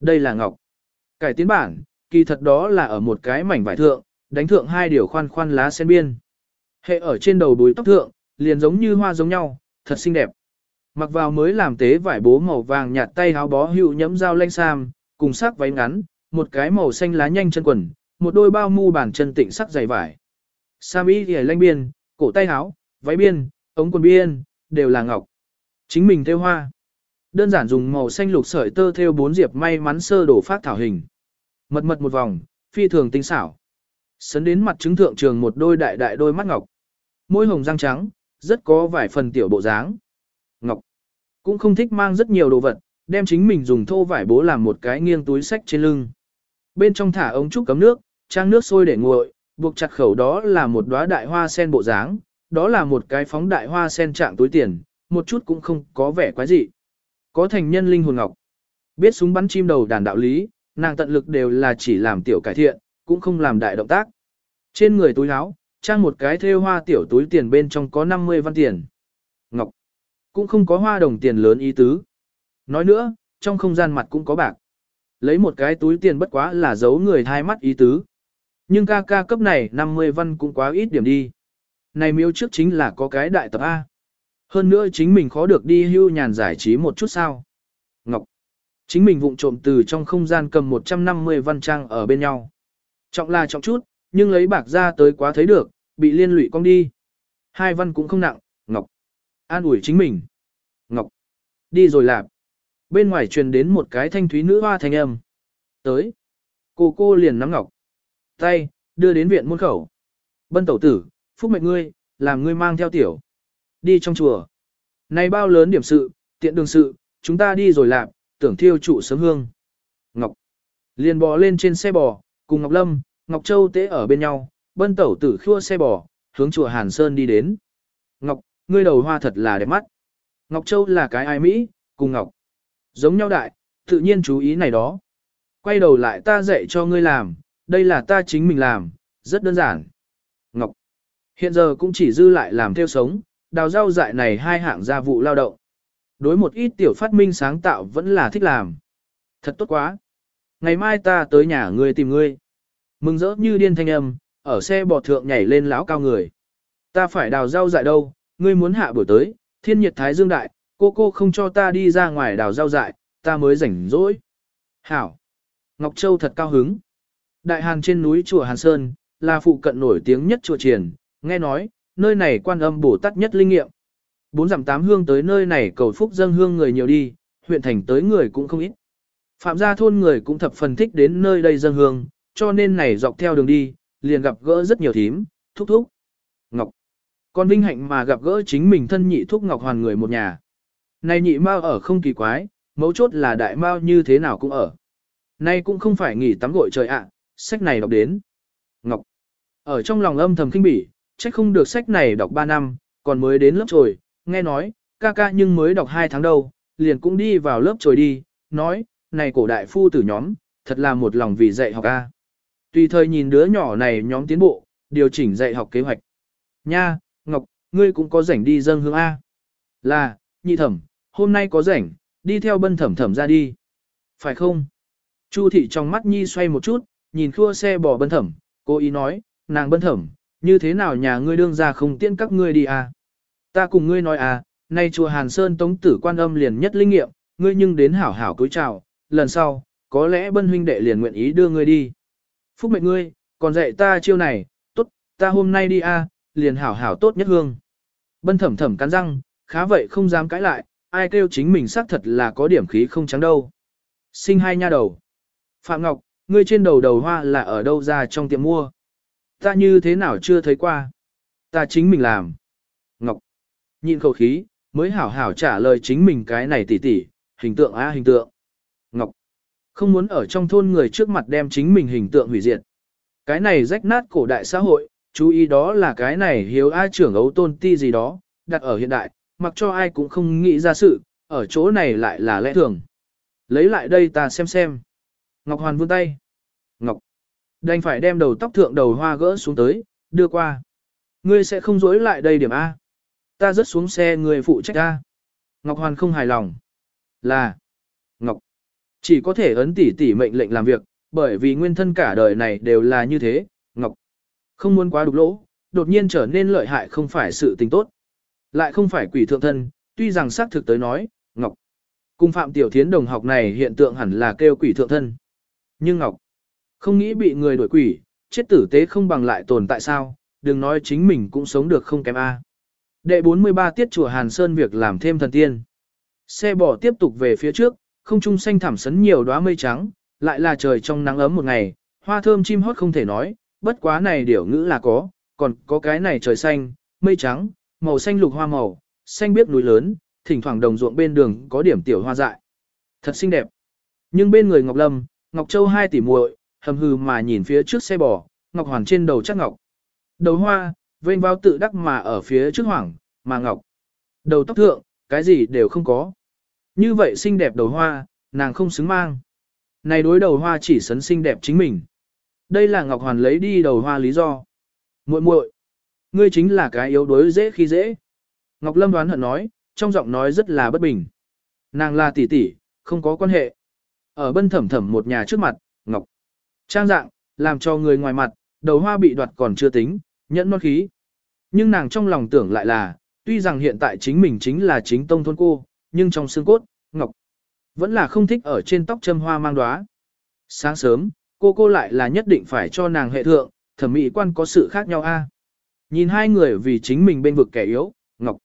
Đây là ngọc. Cải tiến bản, kỳ thật đó là ở một cái mảnh vải thượng, đánh thượng hai điều khoan khoan lá sen biên. Hệ ở trên đầu búi tóc thượng, liền giống như hoa giống nhau, thật xinh đẹp. Mặc vào mới làm tế vải bố màu vàng nhạt tay áo bó hữu nhẫm dao lanh sam, cùng sắc váy ngắn, một cái màu xanh lá nhanh chân quần, một đôi bao mu bàn chân tịnh sắc dày vải. Sam y thì lanh biên, cổ tay áo, váy biên, ống quần biên, đều là ngọc. Chính mình theo hoa. Đơn giản dùng màu xanh lục sợi tơ theo bốn diệp may mắn sơ đổ phát thảo hình. Mật mật một vòng, phi thường tinh xảo. Sấn đến mặt chứng thượng trường một đôi đại đại đôi mắt ngọc. Môi hồng răng trắng, rất có vài phần tiểu bộ dáng. Ngọc cũng không thích mang rất nhiều đồ vật, đem chính mình dùng thô vải bố làm một cái nghiêng túi sách trên lưng. Bên trong thả ống trúc cấm nước, trang nước sôi để nguội, buộc chặt khẩu đó là một đóa đại hoa sen bộ dáng, đó là một cái phóng đại hoa sen trạng túi tiền, một chút cũng không có vẻ quái gì, Có thành nhân linh hồn ngọc. Biết súng bắn chim đầu đàn đạo lý, nàng tận lực đều là chỉ làm tiểu cải thiện, cũng không làm đại động tác. Trên người túi áo, trang một cái thêu hoa tiểu túi tiền bên trong có 50 văn tiền. Ngọc, cũng không có hoa đồng tiền lớn ý tứ. Nói nữa, trong không gian mặt cũng có bạc. Lấy một cái túi tiền bất quá là giấu người thai mắt ý tứ. Nhưng ca ca cấp này 50 văn cũng quá ít điểm đi. Này miêu trước chính là có cái đại tập A. Hơn nữa chính mình khó được đi hưu nhàn giải trí một chút sao. Ngọc, Chính mình vụng trộm từ trong không gian cầm 150 văn trang ở bên nhau. Trọng là trọng chút, nhưng lấy bạc ra tới quá thấy được, bị liên lụy cong đi. Hai văn cũng không nặng, Ngọc. An ủi chính mình. Ngọc. Đi rồi lạp. Bên ngoài truyền đến một cái thanh thúy nữ hoa thanh âm. Tới. Cô cô liền nắm Ngọc. tay, đưa đến viện môn khẩu. Bân tẩu tử, phúc mệnh ngươi, làm ngươi mang theo tiểu. Đi trong chùa. Này bao lớn điểm sự, tiện đường sự, chúng ta đi rồi làm, tưởng thiêu trụ sớm hương. Ngọc. Liền bò lên trên xe bò, cùng Ngọc Lâm, Ngọc Châu tế ở bên nhau, bân tẩu tử khua xe bò, hướng chùa Hàn Sơn đi đến. Ngọc, ngươi đầu hoa thật là đẹp mắt. Ngọc Châu là cái ai Mỹ, cùng Ngọc. Giống nhau đại, tự nhiên chú ý này đó. Quay đầu lại ta dạy cho ngươi làm, đây là ta chính mình làm, rất đơn giản. Ngọc. Hiện giờ cũng chỉ dư lại làm theo sống, đào rau dại này hai hạng gia vụ lao động. Đối một ít tiểu phát minh sáng tạo vẫn là thích làm. Thật tốt quá. Ngày mai ta tới nhà ngươi tìm ngươi. Mừng rỡ như điên thanh âm, ở xe bò thượng nhảy lên lão cao người. Ta phải đào rau dại đâu, ngươi muốn hạ buổi tới, thiên nhiệt thái dương đại, cô cô không cho ta đi ra ngoài đào rau dại, ta mới rảnh rỗi. Hảo. Ngọc Châu thật cao hứng. Đại Hàn trên núi chùa Hàn Sơn, là phụ cận nổi tiếng nhất chùa triển, nghe nói, nơi này quan âm bổ tát nhất linh nghiệm. Bốn giảm tám hương tới nơi này cầu phúc dâng hương người nhiều đi, huyện thành tới người cũng không ít. Phạm gia thôn người cũng thập phần thích đến nơi đây dâng hương, cho nên này dọc theo đường đi, liền gặp gỡ rất nhiều thím, thúc thúc. Ngọc. Con vinh hạnh mà gặp gỡ chính mình thân nhị thúc Ngọc Hoàn người một nhà. Này nhị mao ở không kỳ quái, mấu chốt là đại mao như thế nào cũng ở. Nay cũng không phải nghỉ tắm gội trời ạ, sách này đọc đến. Ngọc. Ở trong lòng âm thầm kinh bỉ, trách không được sách này đọc 3 năm, còn mới đến lớp trồi, nghe nói, ca ca nhưng mới đọc 2 tháng đâu, liền cũng đi vào lớp trồi đi, nói, này cổ đại phu tử nhóm, thật là một lòng vì dạy học ca. Tùy thời nhìn đứa nhỏ này nhóm tiến bộ, điều chỉnh dạy học kế hoạch. Nha, Ngọc, ngươi cũng có rảnh đi dâng hương A. Là, nhị thẩm, hôm nay có rảnh, đi theo bân thẩm thẩm ra đi. Phải không? Chu thị trong mắt nhi xoay một chút, nhìn khua xe bỏ bân thẩm, cô ý nói, nàng bân thẩm, như thế nào nhà ngươi đương ra không tiễn các ngươi đi à? Ta cùng ngươi nói à, nay chùa Hàn Sơn tống tử quan âm liền nhất linh nghiệm, ngươi nhưng đến hảo hảo cúi chào, lần sau, có lẽ bân huynh đệ liền nguyện ý đưa ngươi đi. Phúc mệnh ngươi, còn dạy ta chiêu này, tốt, ta hôm nay đi à, liền hảo hảo tốt nhất hương. Bân thẩm thẩm cắn răng, khá vậy không dám cãi lại, ai kêu chính mình xác thật là có điểm khí không trắng đâu. Sinh hai nha đầu. Phạm Ngọc, ngươi trên đầu đầu hoa là ở đâu ra trong tiệm mua? Ta như thế nào chưa thấy qua? Ta chính mình làm. Ngọc, nhịn khẩu khí, mới hảo hảo trả lời chính mình cái này tỉ tỉ, hình tượng á hình tượng. Ngọc, không muốn ở trong thôn người trước mặt đem chính mình hình tượng hủy diệt. Cái này rách nát cổ đại xã hội, chú ý đó là cái này hiếu ai trưởng ấu tôn ti gì đó, đặt ở hiện đại, mặc cho ai cũng không nghĩ ra sự, ở chỗ này lại là lẽ thường. Lấy lại đây ta xem xem. Ngọc Hoàn vươn tay. Ngọc. Đành phải đem đầu tóc thượng đầu hoa gỡ xuống tới, đưa qua. Ngươi sẽ không dối lại đây điểm A. Ta rớt xuống xe người phụ trách A. Ngọc Hoàn không hài lòng. Là. Ngọc. Chỉ có thể ấn tỉ tỉ mệnh lệnh làm việc, bởi vì nguyên thân cả đời này đều là như thế. Ngọc. Không muốn quá đục lỗ, đột nhiên trở nên lợi hại không phải sự tình tốt. Lại không phải quỷ thượng thân, tuy rằng xác thực tới nói, Ngọc. Cùng Phạm Tiểu Thiến đồng học này hiện tượng hẳn là kêu quỷ thượng thân. Nhưng Ngọc, không nghĩ bị người đuổi quỷ, chết tử tế không bằng lại tồn tại sao, đừng nói chính mình cũng sống được không kém A. Đệ 43 tiết chùa Hàn Sơn việc làm thêm thần tiên. Xe bò tiếp tục về phía trước, không trung xanh thảm sấn nhiều đóa mây trắng, lại là trời trong nắng ấm một ngày, hoa thơm chim hót không thể nói, bất quá này điểu ngữ là có, còn có cái này trời xanh, mây trắng, màu xanh lục hoa màu, xanh biếc núi lớn, thỉnh thoảng đồng ruộng bên đường có điểm tiểu hoa dại. Thật xinh đẹp. Nhưng bên người Ngọc Lâm, Ngọc Châu hai tỷ muội, hầm hừ mà nhìn phía trước xe bò, Ngọc Hoàn trên đầu chắc ngọc. Đầu hoa, vênh vào tự đắc mà ở phía trước hoảng, mà ngọc. Đầu tóc thượng, cái gì đều không có. Như vậy xinh đẹp đầu hoa, nàng không xứng mang. Này đối đầu hoa chỉ sấn xinh đẹp chính mình. Đây là Ngọc Hoàn lấy đi đầu hoa lý do. muội muội, ngươi chính là cái yếu đuối dễ khi dễ. Ngọc Lâm đoán hận nói, trong giọng nói rất là bất bình. Nàng là tỷ tỷ, không có quan hệ. Ở bân thẩm thẩm một nhà trước mặt, Ngọc. Trang dạng, làm cho người ngoài mặt, đầu hoa bị đoạt còn chưa tính, nhẫn non khí. Nhưng nàng trong lòng tưởng lại là, tuy rằng hiện tại chính mình chính là chính tông thôn cô, nhưng trong xương cốt, Ngọc. Vẫn là không thích ở trên tóc châm hoa mang đóa. Sáng sớm, cô cô lại là nhất định phải cho nàng hệ thượng, thẩm mỹ quan có sự khác nhau a. Nhìn hai người vì chính mình bên vực kẻ yếu, Ngọc.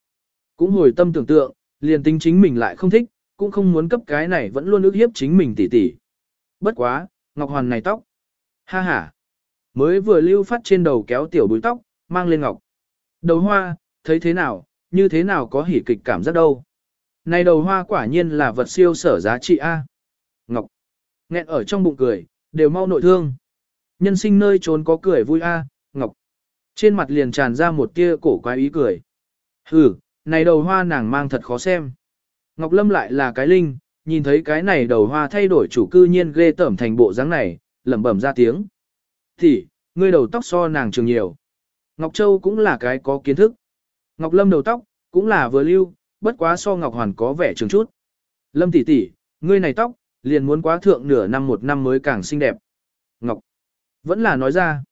Cũng hồi tâm tưởng tượng, liền tính chính mình lại không thích, cũng không muốn cấp cái này vẫn luôn ước hiếp chính mình tỉ tỉ. Bất quá, Ngọc Hoàn này tóc. Ha ha. mới vừa lưu phát trên đầu kéo tiểu búi tóc, mang lên ngọc. Đầu hoa, thấy thế nào, như thế nào có hỉ kịch cảm giác đâu. Này đầu hoa quả nhiên là vật siêu sở giá trị A. Ngọc, nghẹn ở trong bụng cười, đều mau nội thương. Nhân sinh nơi trốn có cười vui A, trên mặt liền tràn ra một tia cổ quái ý cười. Hừ, này đầu hoa nàng mang thật khó xem. Ngọc Lâm lại là cái linh, nhìn thấy cái này đầu hoa thay đổi chủ cư nhiên ghê tởm thành bộ dáng này, lẩm bẩm ra tiếng. Thì, ngươi đầu tóc so nàng trường nhiều. Ngọc Châu cũng là cái có kiến thức. Ngọc Lâm đầu tóc, cũng là vừa lưu, bất quá so Ngọc Hoàn có vẻ trường chút. Lâm tỷ tỷ, ngươi này tóc, liền muốn quá thượng nửa năm một năm mới càng xinh đẹp. Ngọc, vẫn là nói ra.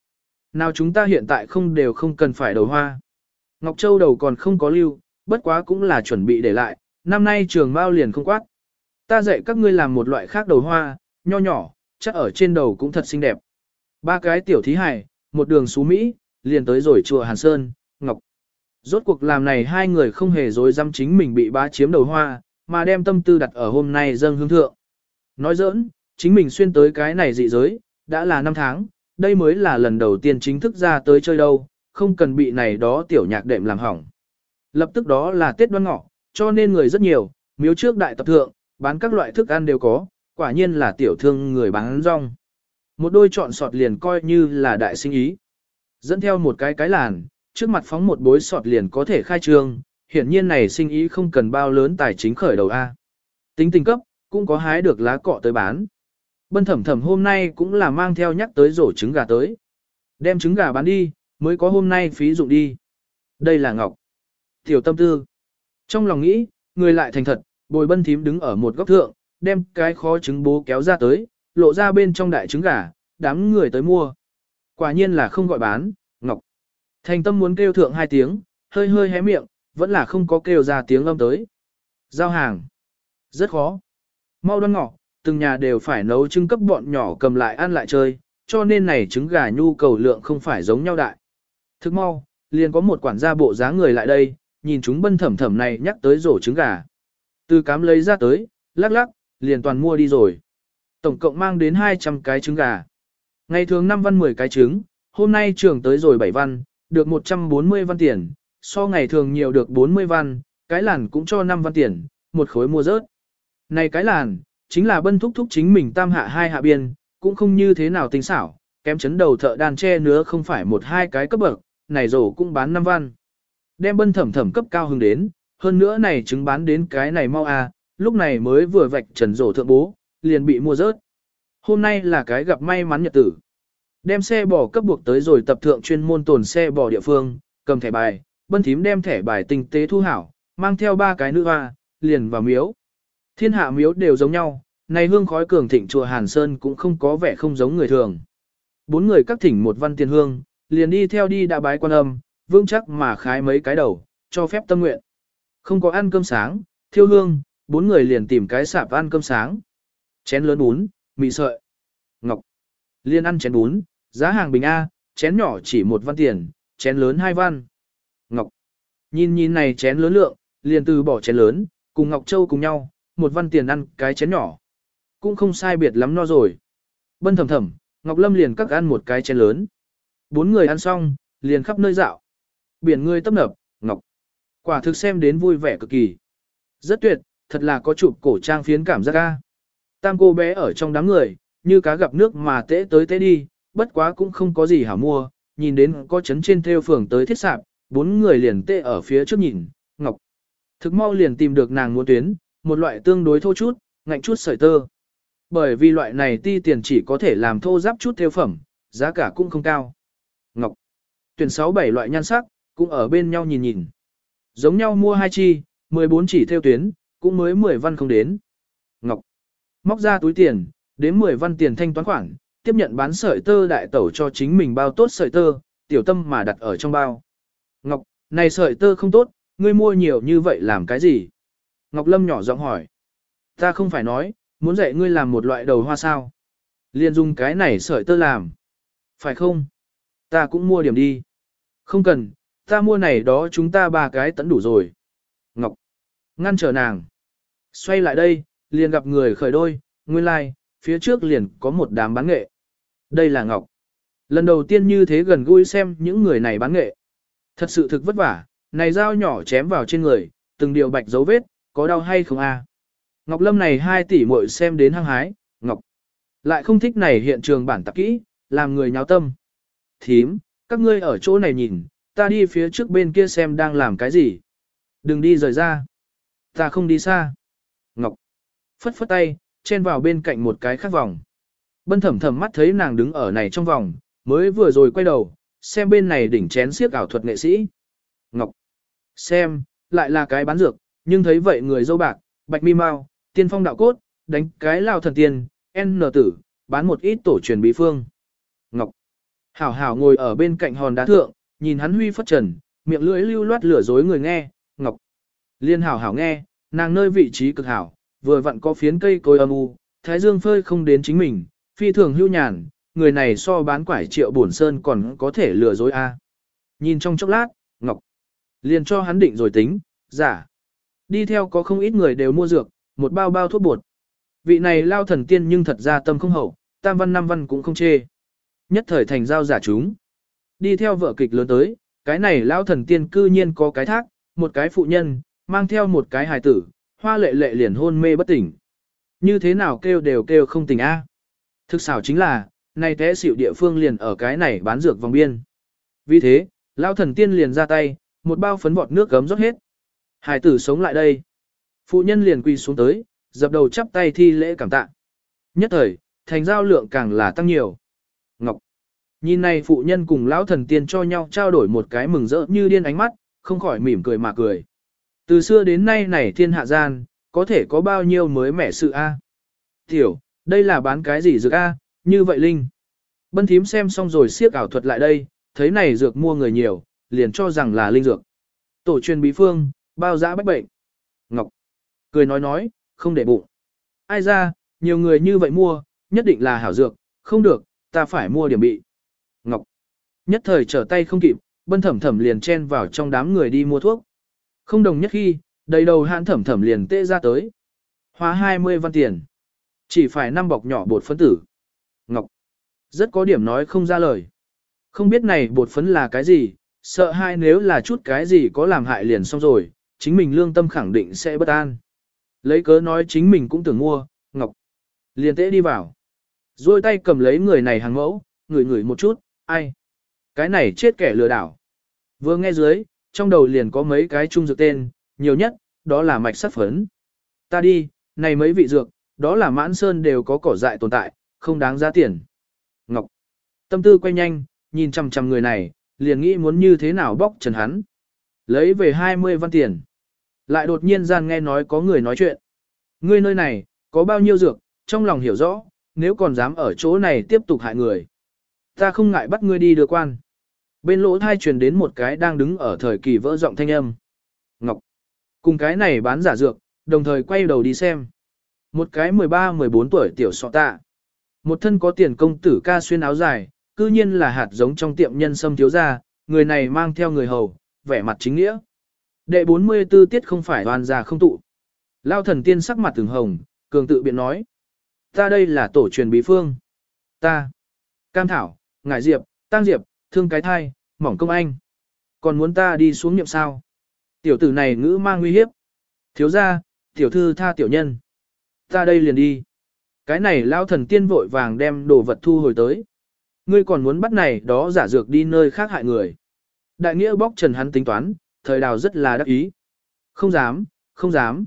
Nào chúng ta hiện tại không đều không cần phải đầu hoa. Ngọc Châu đầu còn không có lưu, bất quá cũng là chuẩn bị để lại, năm nay trường mao liền không quát. Ta dạy các ngươi làm một loại khác đầu hoa, nho nhỏ, chắc ở trên đầu cũng thật xinh đẹp. Ba cái tiểu thí hải, một đường xú Mỹ, liền tới rồi chùa Hàn Sơn, Ngọc. Rốt cuộc làm này hai người không hề dối dăm chính mình bị bá chiếm đầu hoa, mà đem tâm tư đặt ở hôm nay dâng hương thượng. Nói giỡn, chính mình xuyên tới cái này dị giới, đã là năm tháng, đây mới là lần đầu tiên chính thức ra tới chơi đâu, không cần bị này đó tiểu nhạc đệm làm hỏng. Lập tức đó là Tết đoan ngọ, cho nên người rất nhiều, miếu trước đại tập thượng, bán các loại thức ăn đều có, quả nhiên là tiểu thương người bán rong. Một đôi chọn sọt liền coi như là đại sinh ý. Dẫn theo một cái cái làn, trước mặt phóng một bối sọt liền có thể khai trương, hiển nhiên này sinh ý không cần bao lớn tài chính khởi đầu A. Tính tình cấp, cũng có hái được lá cọ tới bán. Bân thẩm thẩm hôm nay cũng là mang theo nhắc tới rổ trứng gà tới. Đem trứng gà bán đi, mới có hôm nay phí dụng đi. Đây là Ngọc. Tiểu tâm tư. Trong lòng nghĩ, người lại thành thật, bồi bân thím đứng ở một góc thượng, đem cái khó trứng bố kéo ra tới, lộ ra bên trong đại trứng gà, đám người tới mua. Quả nhiên là không gọi bán, Ngọc. Thành tâm muốn kêu thượng hai tiếng, hơi hơi hé miệng, vẫn là không có kêu ra tiếng âm tới. Giao hàng. Rất khó. Mau đoan ngọ, từng nhà đều phải nấu trứng cấp bọn nhỏ cầm lại ăn lại chơi, cho nên này trứng gà nhu cầu lượng không phải giống nhau đại. Thức mau, liền có một quản gia bộ dáng người lại đây, nhìn chúng bân thẩm thẩm này nhắc tới rổ trứng gà. Từ cám lấy ra tới, lắc lắc, liền toàn mua đi rồi. Tổng cộng mang đến 200 cái trứng gà. Ngày thường 5 văn 10 cái trứng, hôm nay trưởng tới rồi 7 văn, được 140 văn tiền, so ngày thường nhiều được 40 văn, cái làn cũng cho 5 văn tiền, một khối mua rớt. Này cái làn, chính là bân thúc thúc chính mình tam hạ hai hạ biên, cũng không như thế nào tinh xảo, kém chấn đầu thợ đàn tre nữa không phải một hai cái cấp bậc, này rổ cũng bán năm văn. Đem bân thẩm thẩm cấp cao hứng đến, hơn nữa này trứng bán đến cái này mau à, lúc này mới vừa vạch trần rổ thượng bố, liền bị mua rớt. Hôm nay là cái gặp may mắn nhật tử. Đem xe bò cấp buộc tới rồi tập thượng chuyên môn tồn xe bò địa phương, cầm thẻ bài, bân thím đem thẻ bài tinh tế thu hảo, mang theo ba cái nữ hoa, liền vào miếu. Thiên hạ miếu đều giống nhau, này hương khói cường thịnh chùa Hàn Sơn cũng không có vẻ không giống người thường. Bốn người các thỉnh một văn tiền hương, liền đi theo đi đã bái quan âm, vương chắc mà khái mấy cái đầu, cho phép tâm nguyện. Không có ăn cơm sáng, thiêu hương, bốn người liền tìm cái sạp ăn cơm sáng. Chén lớn bún, mì sợi, ngọc. Liên ăn chén bún, giá hàng bình A, chén nhỏ chỉ một văn tiền, chén lớn hai văn. Ngọc. Nhìn nhìn này chén lớn lượng, liền từ bỏ chén lớn, cùng Ngọc Châu cùng nhau, một văn tiền ăn cái chén nhỏ. Cũng không sai biệt lắm no rồi. Bân thầm thầm, Ngọc Lâm liền cắt ăn một cái chén lớn. Bốn người ăn xong, liền khắp nơi dạo. Biển người tấp nập, Ngọc. Quả thực xem đến vui vẻ cực kỳ. Rất tuyệt, thật là có chụp cổ trang phiến cảm giác ca. Tam cô bé ở trong đám người, như cá gặp nước mà tễ tới tễ đi, bất quá cũng không có gì hả mua, nhìn đến có chấn trên theo phường tới thiết sạp, bốn người liền tê ở phía trước nhìn, Ngọc. Thực mau liền tìm được nàng muốn tuyến, một loại tương đối thô chút, ngạnh chút sợi tơ. Bởi vì loại này ti tiền chỉ có thể làm thô giáp chút theo phẩm, giá cả cũng không cao. Ngọc. Tuyển 6-7 loại nhan sắc, cũng ở bên nhau nhìn nhìn. Giống nhau mua hai chi, 14 chỉ theo tuyến, cũng mới 10 văn không đến. Ngọc. Móc ra túi tiền, đến 10 văn tiền thanh toán khoản, tiếp nhận bán sợi tơ đại tẩu cho chính mình bao tốt sợi tơ, tiểu tâm mà đặt ở trong bao. Ngọc, này sợi tơ không tốt, ngươi mua nhiều như vậy làm cái gì? Ngọc Lâm nhỏ giọng hỏi. Ta không phải nói, muốn dạy ngươi làm một loại đầu hoa sao? Liên dùng cái này sợi tơ làm. Phải không? Ta cũng mua điểm đi. Không cần, ta mua này đó chúng ta ba cái tấn đủ rồi. Ngọc. Ngăn trở nàng. Xoay lại đây, liền gặp người khởi đôi, nguyên lai, like, phía trước liền có một đám bán nghệ. Đây là Ngọc. Lần đầu tiên như thế gần gũi xem những người này bán nghệ. Thật sự thực vất vả, này dao nhỏ chém vào trên người, từng điều bạch dấu vết, có đau hay không a? Ngọc Lâm này 2 tỷ muội xem đến hăng hái, Ngọc lại không thích này hiện trường bản tạp kỹ, làm người nháo tâm. Thím, các ngươi ở chỗ này nhìn, ta đi phía trước bên kia xem đang làm cái gì. Đừng đi rời ra. Ta không đi xa. Ngọc phất phất tay, chen vào bên cạnh một cái khác vòng. Bân thẩm thẩm mắt thấy nàng đứng ở này trong vòng, mới vừa rồi quay đầu, xem bên này đỉnh chén siếc ảo thuật nghệ sĩ. Ngọc xem, lại là cái bán dược, nhưng thấy vậy người dâu bạc, bạch mi mau, tiên phong đạo cốt, đánh cái lao thần tiên, n tử, bán một ít tổ truyền bí phương. Ngọc hảo hảo ngồi ở bên cạnh hòn đá thượng, nhìn hắn huy phất trần, miệng lưỡi lưu loát lửa dối người nghe, Ngọc liên hảo hảo nghe, nàng nơi vị trí cực hảo, vừa vặn có phiến cây cối âm u, thái dương phơi không đến chính mình, phi thường hưu nhàn, người này so bán quải triệu bổn sơn còn có thể lừa dối a. Nhìn trong chốc lát, Ngọc liền cho hắn định rồi tính, giả. Đi theo có không ít người đều mua dược, một bao bao thuốc bột. Vị này lao thần tiên nhưng thật ra tâm không hậu, tam văn năm văn cũng không chê. Nhất thời thành giao giả chúng. Đi theo vợ kịch lớn tới, cái này lao thần tiên cư nhiên có cái thác, một cái phụ nhân, mang theo một cái hài tử, hoa lệ lệ liền hôn mê bất tỉnh. Như thế nào kêu đều kêu không tỉnh a. Thực xảo chính là, này té xỉu địa phương liền ở cái này bán dược vòng biên. Vì thế, lao thần tiên liền ra tay, một bao phấn bọt nước gấm rót hết. Hải tử sống lại đây. Phụ nhân liền quỳ xuống tới, dập đầu chắp tay thi lễ cảm tạ. Nhất thời, thành giao lượng càng là tăng nhiều. Ngọc. Nhìn này phụ nhân cùng lão thần tiên cho nhau trao đổi một cái mừng rỡ như điên ánh mắt, không khỏi mỉm cười mà cười. Từ xưa đến nay này thiên hạ gian, có thể có bao nhiêu mới mẻ sự A. Tiểu, đây là bán cái gì dược A, như vậy Linh. Bân thím xem xong rồi siết ảo thuật lại đây, thấy này dược mua người nhiều, liền cho rằng là linh dược. Tổ truyền bí phương, bao giã bách bệnh. Ngọc, cười nói nói, không để bụng. Ai ra, nhiều người như vậy mua, nhất định là hảo dược, không được, ta phải mua điểm bị. Ngọc, nhất thời trở tay không kịp, bân thẩm thẩm liền chen vào trong đám người đi mua thuốc. Không đồng nhất khi, đầy đầu hãn thẩm thẩm liền tê ra tới. Hóa 20 văn tiền. Chỉ phải năm bọc nhỏ bột phấn tử. Ngọc. Rất có điểm nói không ra lời. Không biết này bột phấn là cái gì, sợ hai nếu là chút cái gì có làm hại liền xong rồi, chính mình lương tâm khẳng định sẽ bất an. Lấy cớ nói chính mình cũng tưởng mua, Ngọc. Liền tễ đi vào. Rồi tay cầm lấy người này hàng mẫu, ngửi ngửi một chút, ai. Cái này chết kẻ lừa đảo. Vừa nghe dưới, trong đầu liền có mấy cái chung dược tên, nhiều nhất, đó là mạch sắt phấn. Ta đi, này mấy vị dược, đó là mãn sơn đều có cỏ dại tồn tại, không đáng giá tiền. Ngọc. Tâm tư quay nhanh, nhìn chằm chằm người này, liền nghĩ muốn như thế nào bóc trần hắn. Lấy về 20 văn tiền. Lại đột nhiên gian nghe nói có người nói chuyện. Ngươi nơi này, có bao nhiêu dược, trong lòng hiểu rõ, nếu còn dám ở chỗ này tiếp tục hại người. Ta không ngại bắt ngươi đi đưa quan. Bên lỗ thai truyền đến một cái đang đứng ở thời kỳ vỡ giọng thanh âm. Ngọc. Cùng cái này bán giả dược, đồng thời quay đầu đi xem. Một cái 13-14 tuổi tiểu sọ tạ. Một thân có tiền công tử ca xuyên áo dài, cư nhiên là hạt giống trong tiệm nhân sâm thiếu gia, người này mang theo người hầu, vẻ mặt chính nghĩa. Đệ 44 tiết không phải đoàn gia không tụ. Lao thần tiên sắc mặt từng hồng, cường tự biện nói. Ta đây là tổ truyền bí phương. Ta. Cam thảo, ngải diệp, tang diệp, thương cái thai, mỏng công anh. Còn muốn ta đi xuống nhậm sao? Tiểu tử này ngữ mang nguy hiếp. Thiếu gia, tiểu thư tha tiểu nhân. Ta đây liền đi. Cái này lao thần tiên vội vàng đem đồ vật thu hồi tới. Ngươi còn muốn bắt này đó giả dược đi nơi khác hại người. Đại nghĩa bóc trần hắn tính toán, thời đào rất là đắc ý. Không dám, không dám.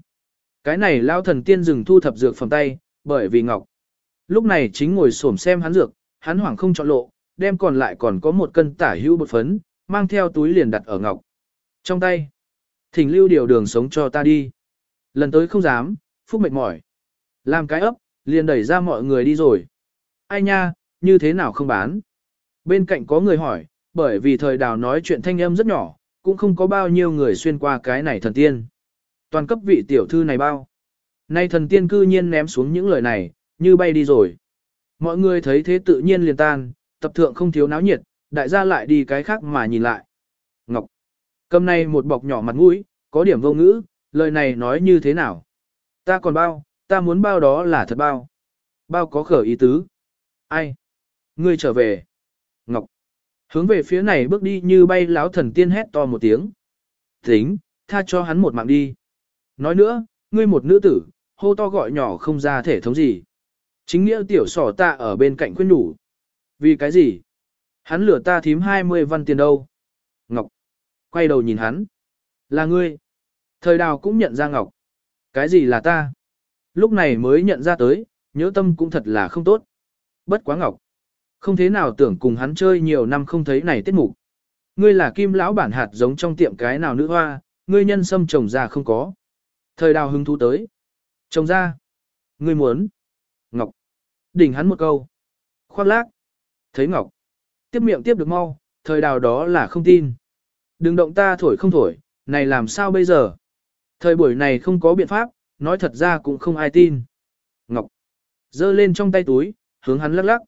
Cái này lao thần tiên dừng thu thập dược phẩm tay, bởi vì ngọc. Lúc này chính ngồi xổm xem hắn dược, hắn hoảng không chọn lộ, đem còn lại còn có một cân tả hữu bột phấn, mang theo túi liền đặt ở ngọc. Trong tay, thỉnh lưu điều đường sống cho ta đi. Lần tới không dám, phúc mệt mỏi. Làm cái ấp, liền đẩy ra mọi người đi rồi. Ai nha, như thế nào không bán? Bên cạnh có người hỏi, bởi vì thời đào nói chuyện thanh âm rất nhỏ, cũng không có bao nhiêu người xuyên qua cái này thần tiên. Toàn cấp vị tiểu thư này bao. Nay thần tiên cư nhiên ném xuống những lời này, như bay đi rồi. Mọi người thấy thế tự nhiên liền tan, tập thượng không thiếu náo nhiệt, đại gia lại đi cái khác mà nhìn lại. Ngọc. Cầm này một bọc nhỏ mặt mũi, có điểm vô ngữ, lời này nói như thế nào? Ta còn bao, ta muốn bao đó là thật bao. Bao có khở ý tứ. Ai? Ngươi trở về. Ngọc. Hướng về phía này bước đi như bay láo thần tiên hét to một tiếng. Tính, tha cho hắn một mạng đi. Nói nữa, ngươi một nữ tử, hô to gọi nhỏ không ra thể thống gì. Chính nghĩa tiểu sỏ ta ở bên cạnh khuyên đủ. Vì cái gì? Hắn lửa ta thím 20 văn tiền đâu? Ngọc. Quay đầu nhìn hắn. Là ngươi. Thời đào cũng nhận ra Ngọc. Cái gì là ta? Lúc này mới nhận ra tới, nhớ tâm cũng thật là không tốt. Bất quá Ngọc. Không thế nào tưởng cùng hắn chơi nhiều năm không thấy này tiết mục. Ngươi là kim lão bản hạt giống trong tiệm cái nào nữ hoa, ngươi nhân sâm trồng ra không có. Thời đào hứng thú tới. Trồng ra. Ngươi muốn. Ngọc. Đỉnh hắn một câu. Khoác lác. Thấy Ngọc. Tiếp miệng tiếp được mau, thời đào đó là không tin. Đừng động ta thổi không thổi, này làm sao bây giờ? Thời buổi này không có biện pháp, nói thật ra cũng không ai tin. Ngọc. giơ lên trong tay túi, hướng hắn lắc lắc.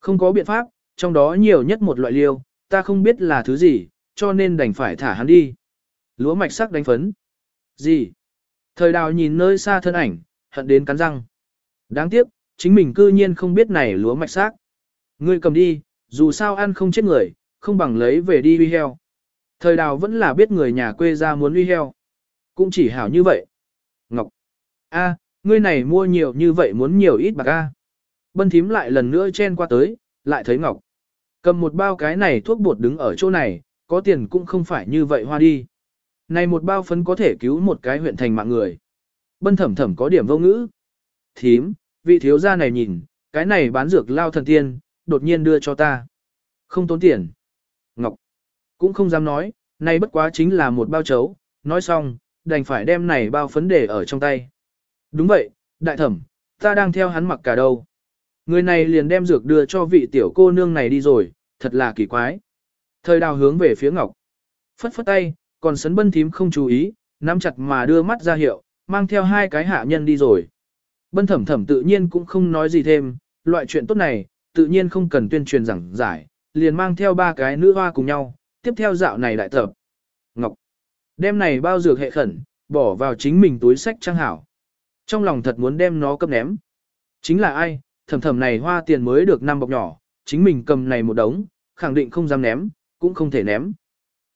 Không có biện pháp, trong đó nhiều nhất một loại liêu, ta không biết là thứ gì, cho nên đành phải thả hắn đi. Lúa mạch sắc đánh phấn. Gì? Thời đào nhìn nơi xa thân ảnh, hận đến cắn răng. Đáng tiếc, chính mình cư nhiên không biết này lúa mạch sắc. Ngươi cầm đi, dù sao ăn không chết người, không bằng lấy về đi uy heo. Thời đào vẫn là biết người nhà quê ra muốn uy heo. Cũng chỉ hảo như vậy. Ngọc. a, ngươi này mua nhiều như vậy muốn nhiều ít bạc a. Bân thím lại lần nữa chen qua tới, lại thấy Ngọc. Cầm một bao cái này thuốc bột đứng ở chỗ này, có tiền cũng không phải như vậy hoa đi. Này một bao phấn có thể cứu một cái huyện thành mạng người. Bân thẩm thẩm có điểm vô ngữ. Thím, vị thiếu gia này nhìn, cái này bán dược lao thần tiên, đột nhiên đưa cho ta. Không tốn tiền. Ngọc. Cũng không dám nói, này bất quá chính là một bao chấu, nói xong, đành phải đem này bao phấn để ở trong tay. Đúng vậy, đại thẩm, ta đang theo hắn mặc cả đâu. Người này liền đem dược đưa cho vị tiểu cô nương này đi rồi, thật là kỳ quái. Thời đào hướng về phía Ngọc. Phất phất tay, còn sấn bân thím không chú ý, nắm chặt mà đưa mắt ra hiệu, mang theo hai cái hạ nhân đi rồi. Bân thẩm thẩm tự nhiên cũng không nói gì thêm, loại chuyện tốt này, tự nhiên không cần tuyên truyền giảng giải, liền mang theo ba cái nữ hoa cùng nhau, tiếp theo dạo này đại tập. Ngọc, đem này bao dược hệ khẩn, bỏ vào chính mình túi sách trang hảo. Trong lòng thật muốn đem nó cấp ném. Chính là ai, thầm thầm này hoa tiền mới được năm bọc nhỏ, chính mình cầm này một đống, khẳng định không dám ném, cũng không thể ném.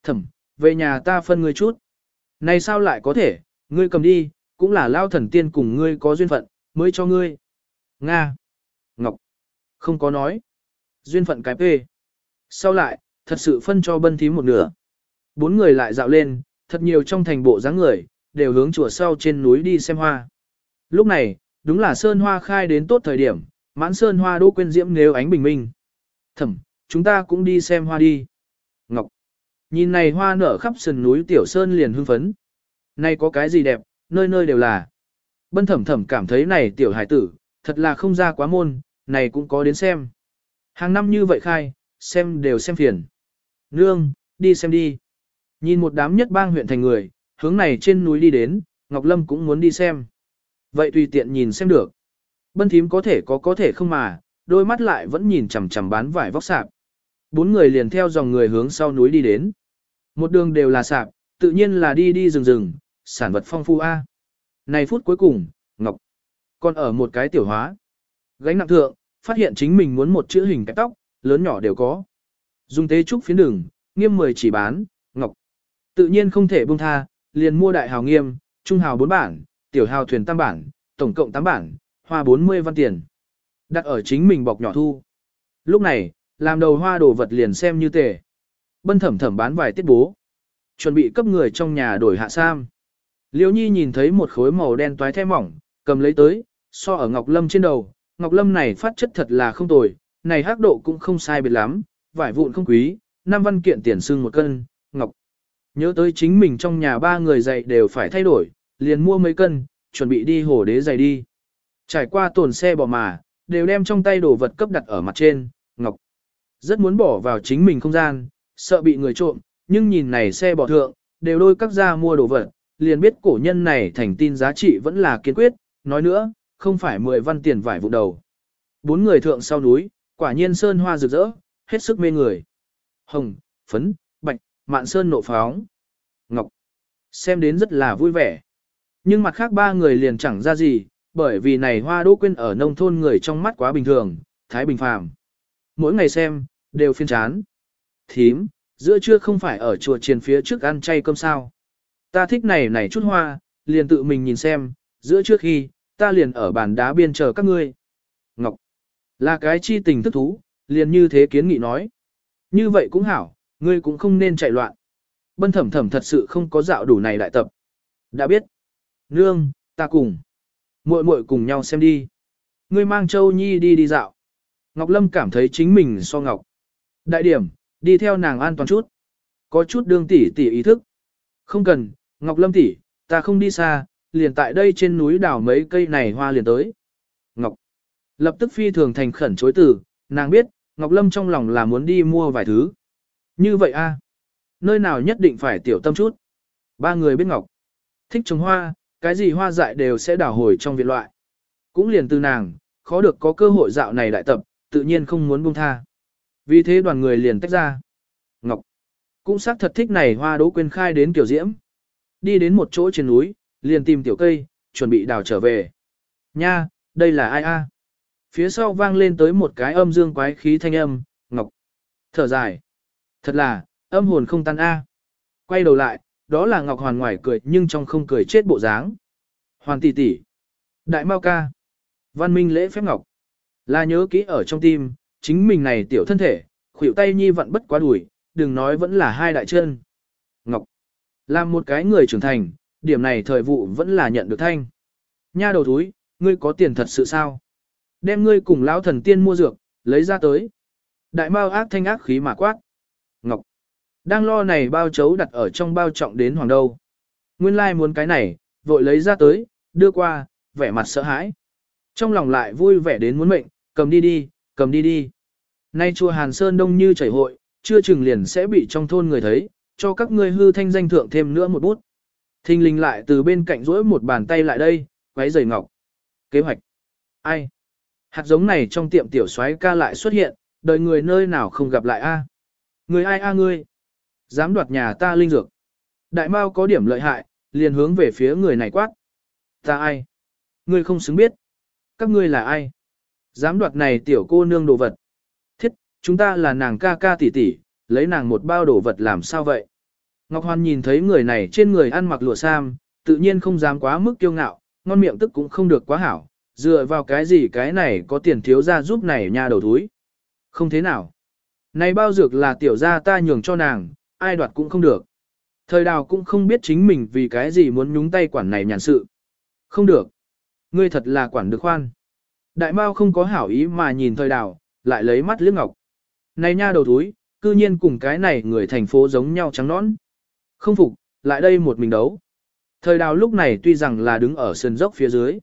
Thầm, về nhà ta phân ngươi chút. Này sao lại có thể, ngươi cầm đi, cũng là lao thần tiên cùng ngươi có duyên phận, mới cho ngươi. Nga. Ngọc. Không có nói. Duyên phận cái phê. Sau lại, thật sự phân cho bân thím một nửa. Bốn người lại dạo lên, thật nhiều trong thành bộ dáng người, đều hướng chùa sau trên núi đi xem hoa. Lúc này, đúng là sơn hoa khai đến tốt thời điểm, mãn sơn hoa đỗ quên diễm nếu ánh bình minh. Thẩm, chúng ta cũng đi xem hoa đi. Ngọc, nhìn này hoa nở khắp sườn núi tiểu sơn liền hưng phấn. Này có cái gì đẹp, nơi nơi đều là. Bân thẩm thẩm cảm thấy này tiểu hải tử, thật là không ra quá môn, này cũng có đến xem. Hàng năm như vậy khai, xem đều xem phiền. Nương, đi xem đi. Nhìn một đám nhất bang huyện thành người, hướng này trên núi đi đến, Ngọc Lâm cũng muốn đi xem. Vậy tùy tiện nhìn xem được. Bân thím có thể có có thể không mà, đôi mắt lại vẫn nhìn chằm chằm bán vải vóc sạp. Bốn người liền theo dòng người hướng sau núi đi đến. Một đường đều là sạp, tự nhiên là đi đi rừng rừng, sản vật phong phu A. Này phút cuối cùng, Ngọc, còn ở một cái tiểu hóa. Gánh nặng thượng, phát hiện chính mình muốn một chữ hình cái tóc, lớn nhỏ đều có. Dùng tế trúc phiến đường, nghiêm mười chỉ bán, Ngọc. Tự nhiên không thể buông tha, liền mua đại hào nghiêm, trung hào bốn bản, tiểu hào thuyền tam bản, tổng cộng tám bản, hoa 40 văn tiền. Đặt ở chính mình bọc nhỏ thu. Lúc này, làm đầu hoa đồ vật liền xem như tề. Bân thẩm thẩm bán vài tiết bố. Chuẩn bị cấp người trong nhà đổi hạ sam. Liêu nhi nhìn thấy một khối màu đen toái the mỏng, cầm lấy tới, so ở Ngọc Lâm trên đầu. Ngọc Lâm này phát chất thật là không tồi, này hắc độ cũng không sai biệt lắm, vải vụn không quý, năm văn kiện tiền xương một cân, Ngọc. Nhớ tới chính mình trong nhà ba người dạy đều phải thay đổi, liền mua mấy cân, chuẩn bị đi hồ đế giày đi. Trải qua tổn xe bỏ mà, đều đem trong tay đồ vật cấp đặt ở mặt trên, Ngọc. Rất muốn bỏ vào chính mình không gian, sợ bị người trộm, nhưng nhìn này xe bỏ thượng, đều đôi các gia mua đồ vật, liền biết cổ nhân này thành tin giá trị vẫn là kiên quyết, nói nữa, không phải 10 văn tiền vải vụ đầu. Bốn người thượng sau núi, quả nhiên sơn hoa rực rỡ, hết sức mê người. Hồng, phấn, bạch, mạn sơn nộ phóng. Ngọc, xem đến rất là vui vẻ. Nhưng mặt khác ba người liền chẳng ra gì, bởi vì này hoa đỗ quyên ở nông thôn người trong mắt quá bình thường, thái bình phàm. Mỗi ngày xem, Đều phiên chán. Thím, giữa trưa không phải ở chùa triền phía trước ăn chay cơm sao. Ta thích này này chút hoa, liền tự mình nhìn xem, giữa trước khi, ta liền ở bàn đá biên chờ các ngươi. Ngọc, là cái chi tình thức thú, liền như thế kiến nghị nói. Như vậy cũng hảo, ngươi cũng không nên chạy loạn. Bân thẩm thẩm thật sự không có dạo đủ này đại tập. Đã biết. Nương, ta cùng muội muội cùng nhau xem đi. Ngươi mang Châu Nhi đi đi dạo. Ngọc Lâm cảm thấy chính mình so Ngọc. Đại điểm, đi theo nàng an toàn chút. Có chút đương tỷ tỷ ý thức. Không cần, Ngọc Lâm tỷ, ta không đi xa, liền tại đây trên núi đào mấy cây này hoa liền tới. Ngọc lập tức phi thường thành khẩn chối từ, nàng biết, Ngọc Lâm trong lòng là muốn đi mua vài thứ. Như vậy a, nơi nào nhất định phải tiểu tâm chút. Ba người biết Ngọc thích trồng hoa, cái gì hoa dại đều sẽ đào hồi trong viện loại. Cũng liền từ nàng, khó được có cơ hội dạo này đại tập, tự nhiên không muốn buông tha. Vì thế đoàn người liền tách ra. Ngọc cũng xác thật thích này hoa đỗ quên khai đến kiểu diễm. Đi đến một chỗ trên núi, liền tìm tiểu cây, chuẩn bị đào trở về. Nha, đây là ai a? Phía sau vang lên tới một cái âm dương quái khí thanh âm, Ngọc. Thở dài. Thật là, âm hồn không tan a. Quay đầu lại, đó là Ngọc Hoàn ngoài cười nhưng trong không cười chết bộ dáng. Hoàn tỷ tỷ. Đại Mao ca. Văn minh lễ phép Ngọc. Là nhớ kỹ ở trong tim, chính mình này tiểu thân thể, khuỷu tay nhi vặn bất quá đuổi, đừng nói vẫn là hai đại chân. Ngọc. Làm một cái người trưởng thành, điểm này thời vụ vẫn là nhận được thanh. Nha đầu túi, ngươi có tiền thật sự sao? Đem ngươi cùng lão thần tiên mua dược, lấy ra tới. Đại mao ác thanh ác khí mà quát. Ngọc. Đang lo này bao chấu đặt ở trong bao trọng đến hoàng đâu. Nguyên lai muốn cái này, vội lấy ra tới, đưa qua, vẻ mặt sợ hãi. Trong lòng lại vui vẻ đến muốn mệnh, cầm đi đi, cầm đi đi. Nay chùa Hàn Sơn đông như chảy hội, chưa chừng liền sẽ bị trong thôn người thấy, cho các ngươi hư thanh danh thượng thêm nữa một bút. Thinh linh lại từ bên cạnh rỗi một bàn tay lại đây, quấy giày ngọc. Kế hoạch. Ai? Hạt giống này trong tiệm tiểu soái ca lại xuất hiện, đời người nơi nào không gặp lại a? Người ai a ngươi? Dám đoạt nhà ta linh dược. Đại Mao có điểm lợi hại, liền hướng về phía người này quát. Ta ai? Ngươi không xứng biết. Các ngươi là ai? Dám đoạt này tiểu cô nương đồ vật. Thiết, chúng ta là nàng ca ca tỷ tỷ, lấy nàng một bao đồ vật làm sao vậy? Ngọc hoan nhìn thấy người này trên người ăn mặc lụa sam, tự nhiên không dám quá mức kiêu ngạo, ngon miệng tức cũng không được quá hảo, dựa vào cái gì cái này có tiền thiếu ra giúp này nha đầu thúi. Không thế nào. Này bao dược là tiểu gia ta nhường cho nàng, ai đoạt cũng không được. Thời đào cũng không biết chính mình vì cái gì muốn nhúng tay quản này nhàn sự. Không được. Ngươi thật là quản được khoan. Đại Mao không có hảo ý mà nhìn thời đào, lại lấy mắt liếc ngọc. Này nha đầu túi, cư nhiên cùng cái này người thành phố giống nhau trắng nõn. Không phục, lại đây một mình đấu. Thời đào lúc này tuy rằng là đứng ở sườn dốc phía dưới.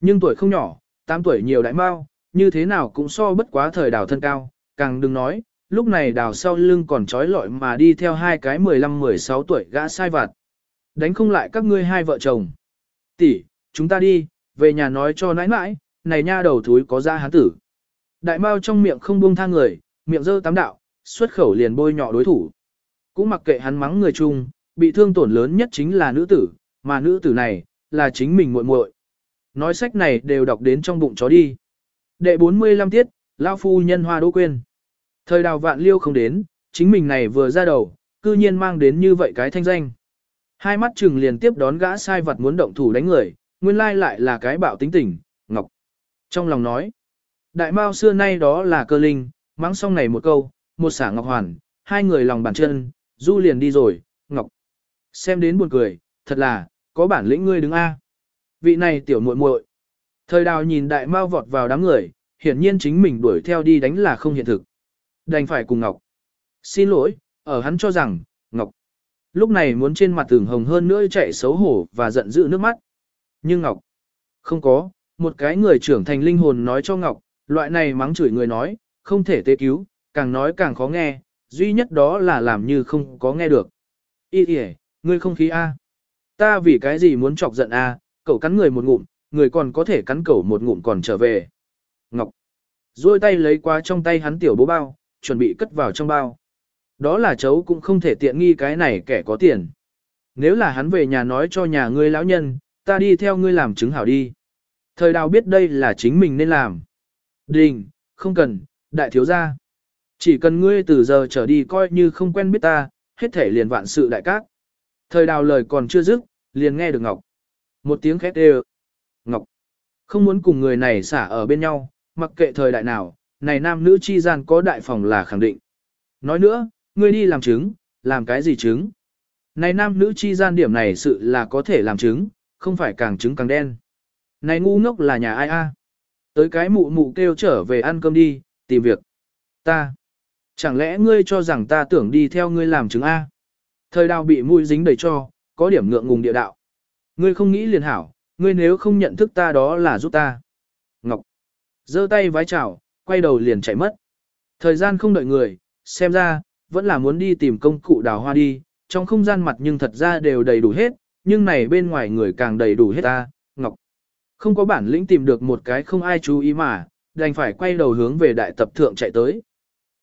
Nhưng tuổi không nhỏ, 8 tuổi nhiều đại mao, như thế nào cũng so bất quá thời đào thân cao, càng đừng nói, lúc này đào sau lưng còn trói lọi mà đi theo hai cái 15-16 tuổi gã sai vặt. Đánh không lại các ngươi hai vợ chồng. Tỷ, chúng ta đi, về nhà nói cho nãi nãi, này nha đầu thúi có ra hán tử. Đại mao trong miệng không buông tha người, miệng dơ tám đạo, xuất khẩu liền bôi nhọ đối thủ. Cũng mặc kệ hắn mắng người chung, bị thương tổn lớn nhất chính là nữ tử, mà nữ tử này, là chính mình muội muội. Nói sách này đều đọc đến trong bụng chó đi. Đệ 45 tiết, Lao Phu Nhân Hoa Đỗ Quyên. Thời đào vạn liêu không đến, chính mình này vừa ra đầu, cư nhiên mang đến như vậy cái thanh danh. Hai mắt trừng liền tiếp đón gã sai vật muốn động thủ đánh người, nguyên lai lại là cái bạo tính tình, Ngọc. Trong lòng nói, đại mao xưa nay đó là cơ linh, mắng xong này một câu, một xả Ngọc Hoàn, hai người lòng bàn chân, du liền đi rồi, Ngọc. Xem đến buồn cười, thật là, có bản lĩnh ngươi đứng A. Vị này tiểu muội muội. Thời đào nhìn đại mao vọt vào đám người, hiển nhiên chính mình đuổi theo đi đánh là không hiện thực. Đành phải cùng Ngọc. Xin lỗi, ở hắn cho rằng, Ngọc. Lúc này muốn trên mặt tưởng hồng hơn nữa chạy xấu hổ và giận dữ nước mắt. Nhưng Ngọc. Không có, một cái người trưởng thành linh hồn nói cho Ngọc, loại này mắng chửi người nói, không thể tế cứu, càng nói càng khó nghe, duy nhất đó là làm như không có nghe được. Ý kìa, ngươi không khí A. Ta vì cái gì muốn chọc giận A, cậu cắn người một ngụm, người còn có thể cắn cậu một ngụm còn trở về. Ngọc. duỗi tay lấy qua trong tay hắn tiểu bố bao, chuẩn bị cất vào trong bao. Đó là cháu cũng không thể tiện nghi cái này kẻ có tiền. Nếu là hắn về nhà nói cho nhà ngươi lão nhân, ta đi theo ngươi làm chứng hảo đi. Thời đào biết đây là chính mình nên làm. Đình, không cần, đại thiếu gia. Chỉ cần ngươi từ giờ trở đi coi như không quen biết ta, hết thể liền vạn sự đại cát. Thời đào lời còn chưa dứt, liền nghe được Ngọc. Một tiếng khét đều. Ngọc. Không muốn cùng người này xả ở bên nhau, mặc kệ thời đại nào, này nam nữ chi gian có đại phòng là khẳng định. Nói nữa, ngươi đi làm chứng, làm cái gì chứng? Này nam nữ chi gian điểm này sự là có thể làm chứng, không phải càng chứng càng đen. Này ngu ngốc là nhà ai a? Tới cái mụ mụ kêu trở về ăn cơm đi, tìm việc. Ta. Chẳng lẽ ngươi cho rằng ta tưởng đi theo ngươi làm chứng A? Thời đào bị mũi dính đầy cho, có điểm ngượng ngùng địa đạo. Ngươi không nghĩ liền hảo, ngươi nếu không nhận thức ta đó là giúp ta. Ngọc. giơ tay vái chào, quay đầu liền chạy mất. Thời gian không đợi người, xem ra, vẫn là muốn đi tìm công cụ đào hoa đi, trong không gian mặt nhưng thật ra đều đầy đủ hết, nhưng này bên ngoài người càng đầy đủ hết ta, Ngọc. Không có bản lĩnh tìm được một cái không ai chú ý mà, đành phải quay đầu hướng về đại tập thượng chạy tới.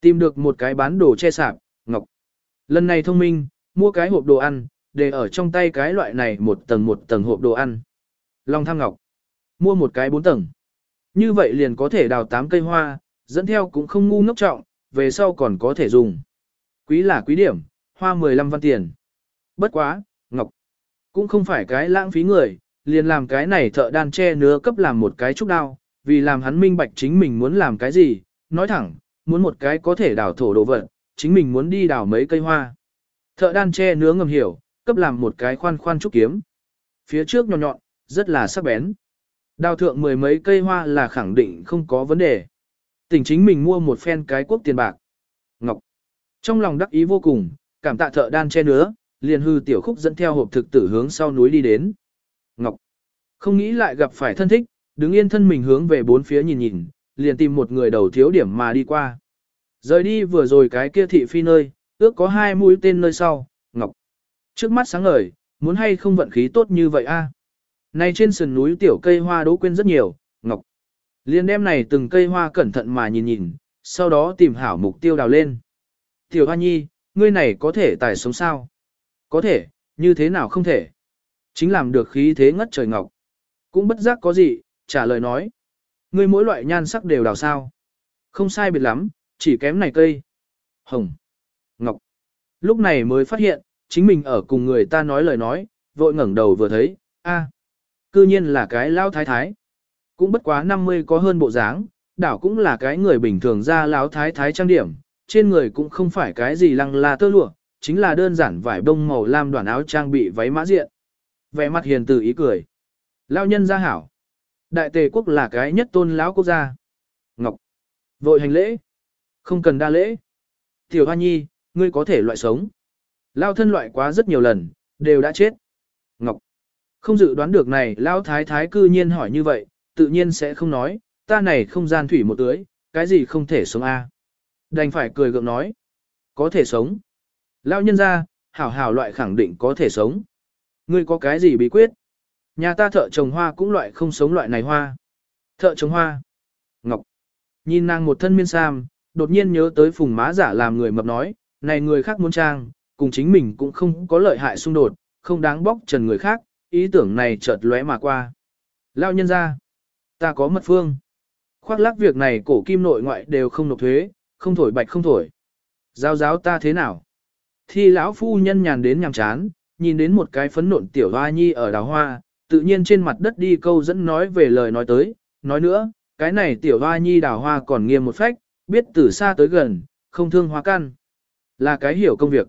Tìm được một cái bán đồ che sạp, Ngọc. Lần này thông minh, mua cái hộp đồ ăn, để ở trong tay cái loại này một tầng một tầng hộp đồ ăn. Long tham Ngọc. Mua một cái bốn tầng. Như vậy liền có thể đào tám cây hoa, dẫn theo cũng không ngu ngốc trọng, về sau còn có thể dùng. Quý là quý điểm, hoa 15 văn tiền. Bất quá, Ngọc. Cũng không phải cái lãng phí người, liền làm cái này thợ đan che nứa cấp làm một cái trúc đao, vì làm hắn minh bạch chính mình muốn làm cái gì, nói thẳng, muốn một cái có thể đào thổ đồ vật, chính mình muốn đi đào mấy cây hoa. Thợ đan che nứa ngầm hiểu, cấp làm một cái khoan khoan trúc kiếm. Phía trước nhọn nhọn, rất là sắc bén. Đào thượng mười mấy cây hoa là khẳng định không có vấn đề. Tỉnh chính mình mua một phen cái quốc tiền bạc. Ngọc. Trong lòng đắc ý vô cùng, cảm tạ thợ đan che nữa. liền hư tiểu khúc dẫn theo hộp thực tử hướng sau núi đi đến. Ngọc. Không nghĩ lại gặp phải thân thích, đứng yên thân mình hướng về bốn phía nhìn nhìn, liền tìm một người đầu thiếu điểm mà đi qua. Rời đi vừa rồi cái kia thị phi nơi, ước có hai mũi tên nơi sau, Ngọc. Trước mắt sáng ngời, muốn hay không vận khí tốt như vậy a? Này trên sườn núi tiểu cây hoa đỗ quên rất nhiều, Ngọc. liên đem này từng cây hoa cẩn thận mà nhìn nhìn, sau đó tìm hảo mục tiêu đào lên. Tiểu hoa nhi, ngươi này có thể tài sống sao? Có thể, như thế nào không thể? Chính làm được khí thế ngất trời Ngọc. Cũng bất giác có gì, trả lời nói. Ngươi mỗi loại nhan sắc đều đào sao. Không sai biệt lắm, chỉ kém này cây. Hồng. Ngọc. Lúc này mới phát hiện, chính mình ở cùng người ta nói lời nói, vội ngẩng đầu vừa thấy, a, cư nhiên là cái lao thái thái. Cũng bất quá 50 có hơn bộ dáng, đảo cũng là cái người bình thường ra lão thái thái trang điểm, trên người cũng không phải cái gì lăng la tơ lụa, chính là đơn giản vải bông màu lam đoàn áo trang bị váy mã diện. Vẻ mặt hiền từ ý cười. Lao nhân gia hảo. Đại tề quốc là cái nhất tôn lão quốc gia. Ngọc. Vội hành lễ. Không cần đa lễ. Tiểu Hoa Nhi, ngươi có thể loại sống. Lao thân loại quá rất nhiều lần, đều đã chết. Ngọc. Không dự đoán được này, lão Thái Thái cư nhiên hỏi như vậy, tự nhiên sẽ không nói, ta này không gian thủy một tưới, cái gì không thể sống a? Đành phải cười gượng nói. Có thể sống. Lão nhân ra, hảo hảo loại khẳng định có thể sống. Ngươi có cái gì bí quyết? Nhà ta thợ trồng hoa cũng loại không sống loại này hoa. Thợ trồng hoa. Ngọc. Nhìn nàng một thân miên sam, đột nhiên nhớ tới phùng má giả làm người mập nói, này người khác muốn trang, cùng chính mình cũng không có lợi hại xung đột, không đáng bóc trần người khác, ý tưởng này chợt lóe mà qua. Lao nhân ra. Ta có mật phương. Khoác lác việc này cổ kim nội ngoại đều không nộp thuế, không thổi bạch không thổi. Giao giáo ta thế nào? Thi lão phu nhân nhàn đến nhàm chán, nhìn đến một cái phấn nộn tiểu hoa nhi ở đào hoa, tự nhiên trên mặt đất đi câu dẫn nói về lời nói tới, nói nữa, cái này tiểu hoa nhi đào hoa còn nghiêm một phách, biết từ xa tới gần, không thương hoa căn. Là cái hiểu công việc.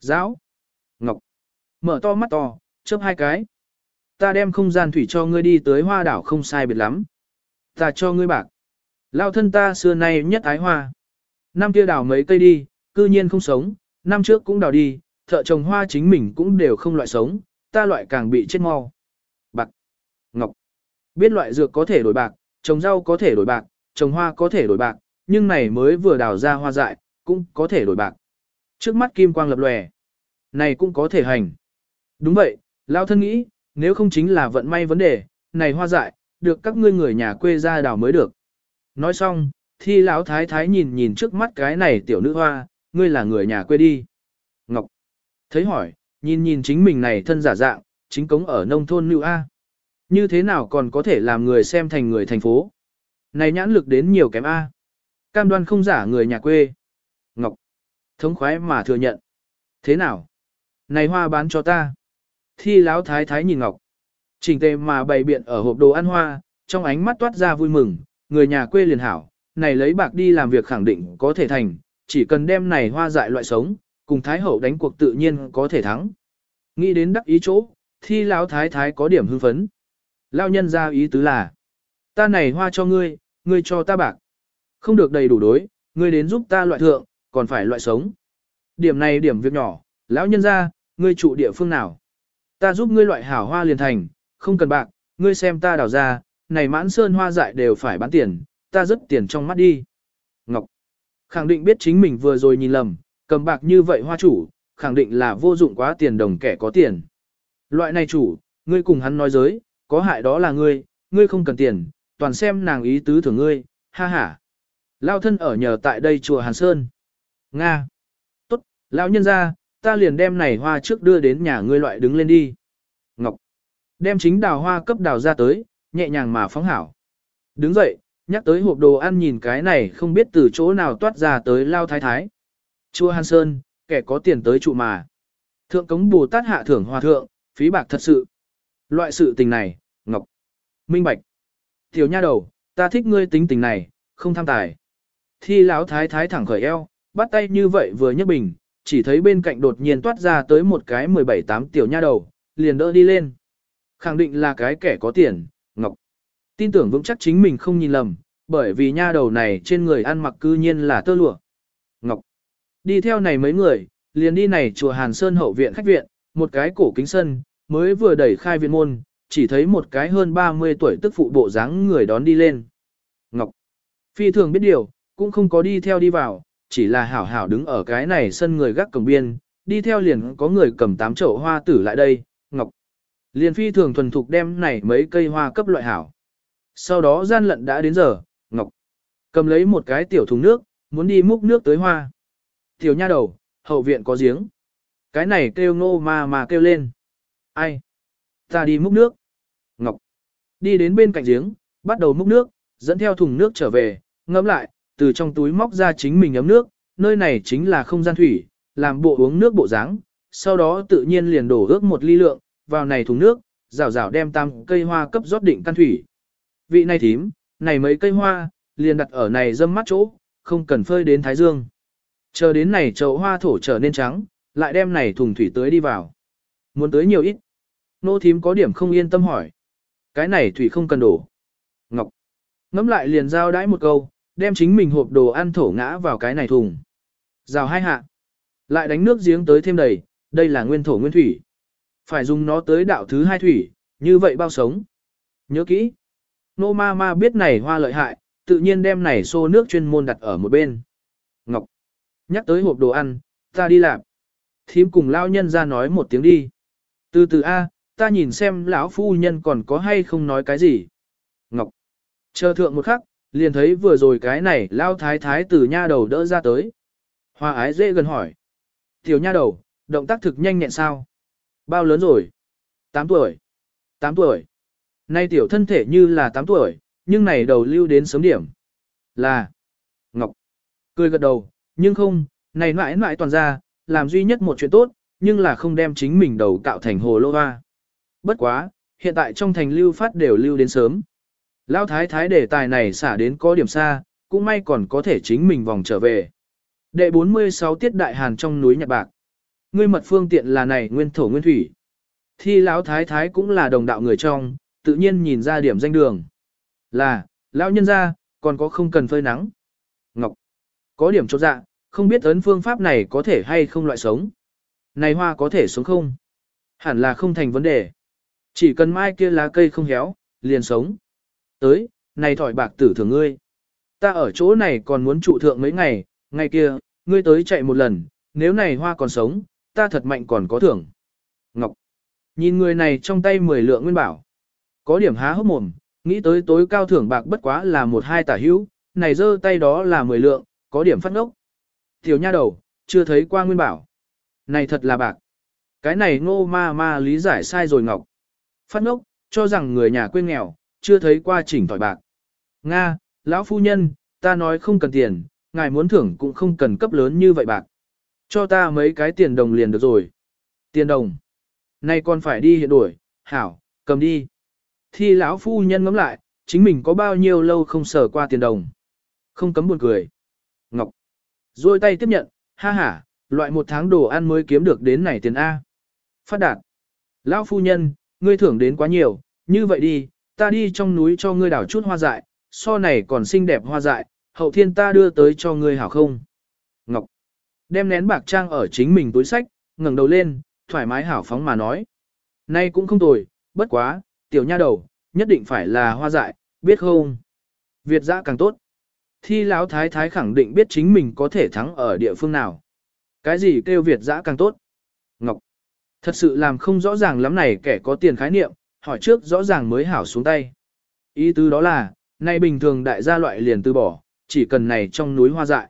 Giáo. Ngọc. Mở to mắt to, chớp hai cái. Ta đem không gian thủy cho ngươi đi tới hoa đảo không sai biệt lắm. Ta cho ngươi bạc. Lao thân ta xưa nay nhất ái hoa. Năm kia đào mấy cây đi, cư nhiên không sống, năm trước cũng đào đi, thợ trồng hoa chính mình cũng đều không loại sống, ta loại càng bị chết mau. Bạc. Ngọc. Biết loại dược có thể đổi bạc, trồng rau có thể đổi bạc, trồng hoa có thể đổi bạc, nhưng này mới vừa đào ra hoa dại, cũng có thể đổi bạc. Trước mắt kim quang lập lòe. Này cũng có thể hành. Đúng vậy, Lao thân nghĩ, nếu không chính là vận may vấn đề, này hoa dại, được các ngươi người nhà quê ra đào mới được. Nói xong, thi lão thái thái nhìn nhìn trước mắt cái này tiểu nữ hoa, ngươi là người nhà quê đi. Ngọc. Thấy hỏi, nhìn nhìn chính mình này thân giả dạng, chính cống ở nông thôn nữ A. Như thế nào còn có thể làm người xem thành người thành phố? Này nhãn lực đến nhiều kém A. Cam đoan không giả người nhà quê. ngọc Thống khoái mà thừa nhận. Thế nào? Này hoa bán cho ta. Thi láo thái thái nhìn ngọc. Trình tề mà bày biện ở hộp đồ ăn hoa, trong ánh mắt toát ra vui mừng, người nhà quê liền hảo, này lấy bạc đi làm việc khẳng định có thể thành, chỉ cần đem này hoa dại loại sống, cùng thái hậu đánh cuộc tự nhiên có thể thắng. Nghĩ đến đắc ý chỗ, thi lão thái thái có điểm hưng phấn. Lao nhân ra ý tứ là, ta này hoa cho ngươi, ngươi cho ta bạc. Không được đầy đủ đối, ngươi đến giúp ta loại thượng, còn phải loại sống. Điểm này điểm việc nhỏ, lão nhân ra, ngươi trụ địa phương nào? Ta giúp ngươi loại hảo hoa liền thành, không cần bạc, ngươi xem ta đào ra, này mãn sơn hoa dại đều phải bán tiền, ta rất tiền trong mắt đi. Ngọc khẳng định biết chính mình vừa rồi nhìn lầm, cầm bạc như vậy hoa chủ, khẳng định là vô dụng quá tiền đồng kẻ có tiền. Loại này chủ, ngươi cùng hắn nói giới, có hại đó là ngươi, ngươi không cần tiền, toàn xem nàng ý tứ thưởng ngươi, ha ha. Lao thân ở nhờ tại đây chùa Hàn Sơn. Nga. Tốt, lão nhân ra, ta liền đem này hoa trước đưa đến nhà ngươi loại đứng lên đi. Ngọc. Đem chính đào hoa cấp đào ra tới, nhẹ nhàng mà phóng hảo. Đứng dậy, nhắc tới hộp đồ ăn nhìn cái này không biết từ chỗ nào toát ra tới lao thái thái. Chua Hàn Sơn, kẻ có tiền tới trụ mà. Thượng cống Bồ Tát hạ thưởng hòa thượng, phí bạc thật sự. Loại sự tình này, Ngọc. Minh Bạch. Tiểu nha đầu, ta thích ngươi tính tình này, không tham tài. Thi lão thái thái thẳng khởi eo, bắt tay như vậy vừa nhấc bình, chỉ thấy bên cạnh đột nhiên toát ra tới một cái 17-8 tiểu nha đầu, liền đỡ đi lên. Khẳng định là cái kẻ có tiền, Ngọc. Tin tưởng vững chắc chính mình không nhìn lầm, bởi vì nha đầu này trên người ăn mặc cư nhiên là tơ lụa. Ngọc. Đi theo này mấy người, liền đi này chùa Hàn Sơn hậu viện khách viện, một cái cổ kính sân, mới vừa đẩy khai viện môn, chỉ thấy một cái hơn 30 tuổi tức phụ bộ dáng người đón đi lên. Ngọc. Phi thường biết điều, cũng không có đi theo đi vào, chỉ là hảo hảo đứng ở cái này sân người gác cổng biên, đi theo liền có người cầm tám chậu hoa tử lại đây, Ngọc. Liền phi thường thuần thục đem này mấy cây hoa cấp loại hảo. Sau đó gian lận đã đến giờ, Ngọc. Cầm lấy một cái tiểu thùng nước, muốn đi múc nước tới hoa. Tiểu nha đầu, hậu viện có giếng. Cái này kêu ngô mà mà kêu lên. Ai? Ta đi múc nước. Ngọc. Đi đến bên cạnh giếng, bắt đầu múc nước, dẫn theo thùng nước trở về, ngâm lại, từ trong túi móc ra chính mình ấm nước, nơi này chính là không gian thủy, làm bộ uống nước bộ dáng, sau đó tự nhiên liền đổ ước một ly lượng, vào này thùng nước, rào rào đem tam cây hoa cấp rót định căn thủy. Vị này thím, này mấy cây hoa, liền đặt ở này dâm mắt chỗ, không cần phơi đến thái dương. Chờ đến này chậu hoa thổ trở nên trắng, lại đem này thùng thủy tưới đi vào. Muốn tưới nhiều ít. Nô thím có điểm không yên tâm hỏi. Cái này thủy không cần đổ. Ngọc. Ngắm lại liền giao đãi một câu, đem chính mình hộp đồ ăn thổ ngã vào cái này thùng. Rào hai hạ. Lại đánh nước giếng tới thêm đầy, đây là nguyên thổ nguyên thủy. Phải dùng nó tới đạo thứ hai thủy, như vậy bao sống. Nhớ kỹ. Nô ma ma biết này hoa lợi hại, tự nhiên đem này xô nước chuyên môn đặt ở một bên. Ngọc. Nhắc tới hộp đồ ăn, ta đi làm. Thím cùng lao nhân ra nói một tiếng đi. Từ từ A, ta nhìn xem lão phu nhân còn có hay không nói cái gì. Ngọc. Chờ thượng một khắc, liền thấy vừa rồi cái này lao thái thái từ nha đầu đỡ ra tới. Hoa ái dễ gần hỏi. Tiểu nha đầu, động tác thực nhanh nhẹn sao? Bao lớn rồi? 8 tuổi. 8 tuổi. Nay tiểu thân thể như là 8 tuổi, nhưng này đầu lưu đến sớm điểm. Là. Ngọc. Cười gật đầu, nhưng không, này mãi mãi toàn ra, làm duy nhất một chuyện tốt, nhưng là không đem chính mình đầu cạo thành hồ lô hoa. Bất quá, hiện tại trong thành lưu phát đều lưu đến sớm. Lão thái thái đề tài này xả đến có điểm xa, cũng may còn có thể chính mình vòng trở về. Đệ 46 tiết đại hàn trong núi Nhật Bạc. Ngươi mật phương tiện là này nguyên thổ nguyên thủy. Thi lão thái thái cũng là đồng đạo người trong, tự nhiên nhìn ra điểm danh đường. Là, lão nhân ra, còn có không cần phơi nắng. Ngọc. Có điểm chỗ dạ, không biết ấn phương pháp này có thể hay không loại sống. Này hoa có thể sống không? Hẳn là không thành vấn đề. Chỉ cần mai kia lá cây không héo, liền sống. Tới, này thỏi bạc tử thường ngươi. Ta ở chỗ này còn muốn trụ thượng mấy ngày, ngày kia, ngươi tới chạy một lần, nếu này hoa còn sống, ta thật mạnh còn có thưởng. Ngọc. Nhìn người này trong tay 10 lượng nguyên bảo. Có điểm há hốc mồm, nghĩ tới tối cao thưởng bạc bất quá là một hai tả hữu, này giơ tay đó là 10 lượng, có điểm phát ngốc. Tiểu nha đầu, chưa thấy qua nguyên bảo. Này thật là bạc. Cái này ngô ma ma lý giải sai rồi Ngọc. Phát ngốc, cho rằng người nhà quê nghèo, chưa thấy qua chỉnh tỏi bạc. Nga, lão phu nhân, ta nói không cần tiền, ngài muốn thưởng cũng không cần cấp lớn như vậy bạc. Cho ta mấy cái tiền đồng liền được rồi. Tiền đồng. Nay còn phải đi hiện đổi, hảo, cầm đi. thì lão phu nhân ngắm lại, chính mình có bao nhiêu lâu không sở qua tiền đồng. Không cấm buồn cười. Ngọc. Rồi tay tiếp nhận, ha ha, loại một tháng đồ ăn mới kiếm được đến này tiền A. Phát đạt. Lão phu nhân, ngươi thưởng đến quá nhiều, như vậy đi, ta đi trong núi cho ngươi đảo chút hoa dại, so này còn xinh đẹp hoa dại, hậu thiên ta đưa tới cho ngươi hảo không? Ngọc. Đem nén bạc trang ở chính mình túi sách, ngẩng đầu lên, thoải mái hảo phóng mà nói. Nay cũng không tồi, bất quá, tiểu nha đầu, nhất định phải là hoa dại, biết không? Việt dã càng tốt. Thi lão thái thái khẳng định biết chính mình có thể thắng ở địa phương nào. Cái gì kêu Việt dã càng tốt? Ngọc. Thật sự làm không rõ ràng lắm này kẻ có tiền khái niệm, hỏi trước rõ ràng mới hảo xuống tay. Ý tứ đó là, nay bình thường đại gia loại liền từ bỏ, chỉ cần này trong núi hoa dại.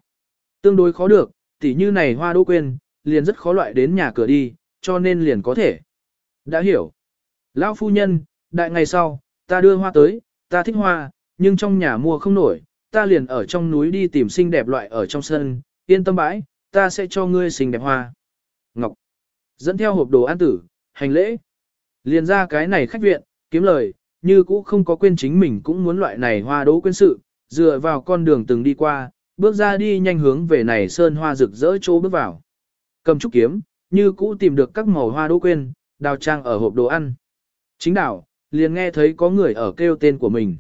Tương đối khó được, tỉ như này hoa đô quên, liền rất khó loại đến nhà cửa đi, cho nên liền có thể. Đã hiểu. Lão phu nhân, đại ngày sau, ta đưa hoa tới, ta thích hoa, nhưng trong nhà mua không nổi, ta liền ở trong núi đi tìm xinh đẹp loại ở trong sân, yên tâm bãi, ta sẽ cho ngươi xinh đẹp hoa. Ngọc. Dẫn theo hộp đồ ăn tử, hành lễ. Liền ra cái này khách viện, kiếm lời, như cũ không có quên chính mình cũng muốn loại này hoa đỗ quên sự, dựa vào con đường từng đi qua, bước ra đi nhanh hướng về này sơn hoa rực rỡ chỗ bước vào. Cầm trúc kiếm, như cũ tìm được các màu hoa đỗ quên, đào trang ở hộp đồ ăn. Chính đảo, liền nghe thấy có người ở kêu tên của mình.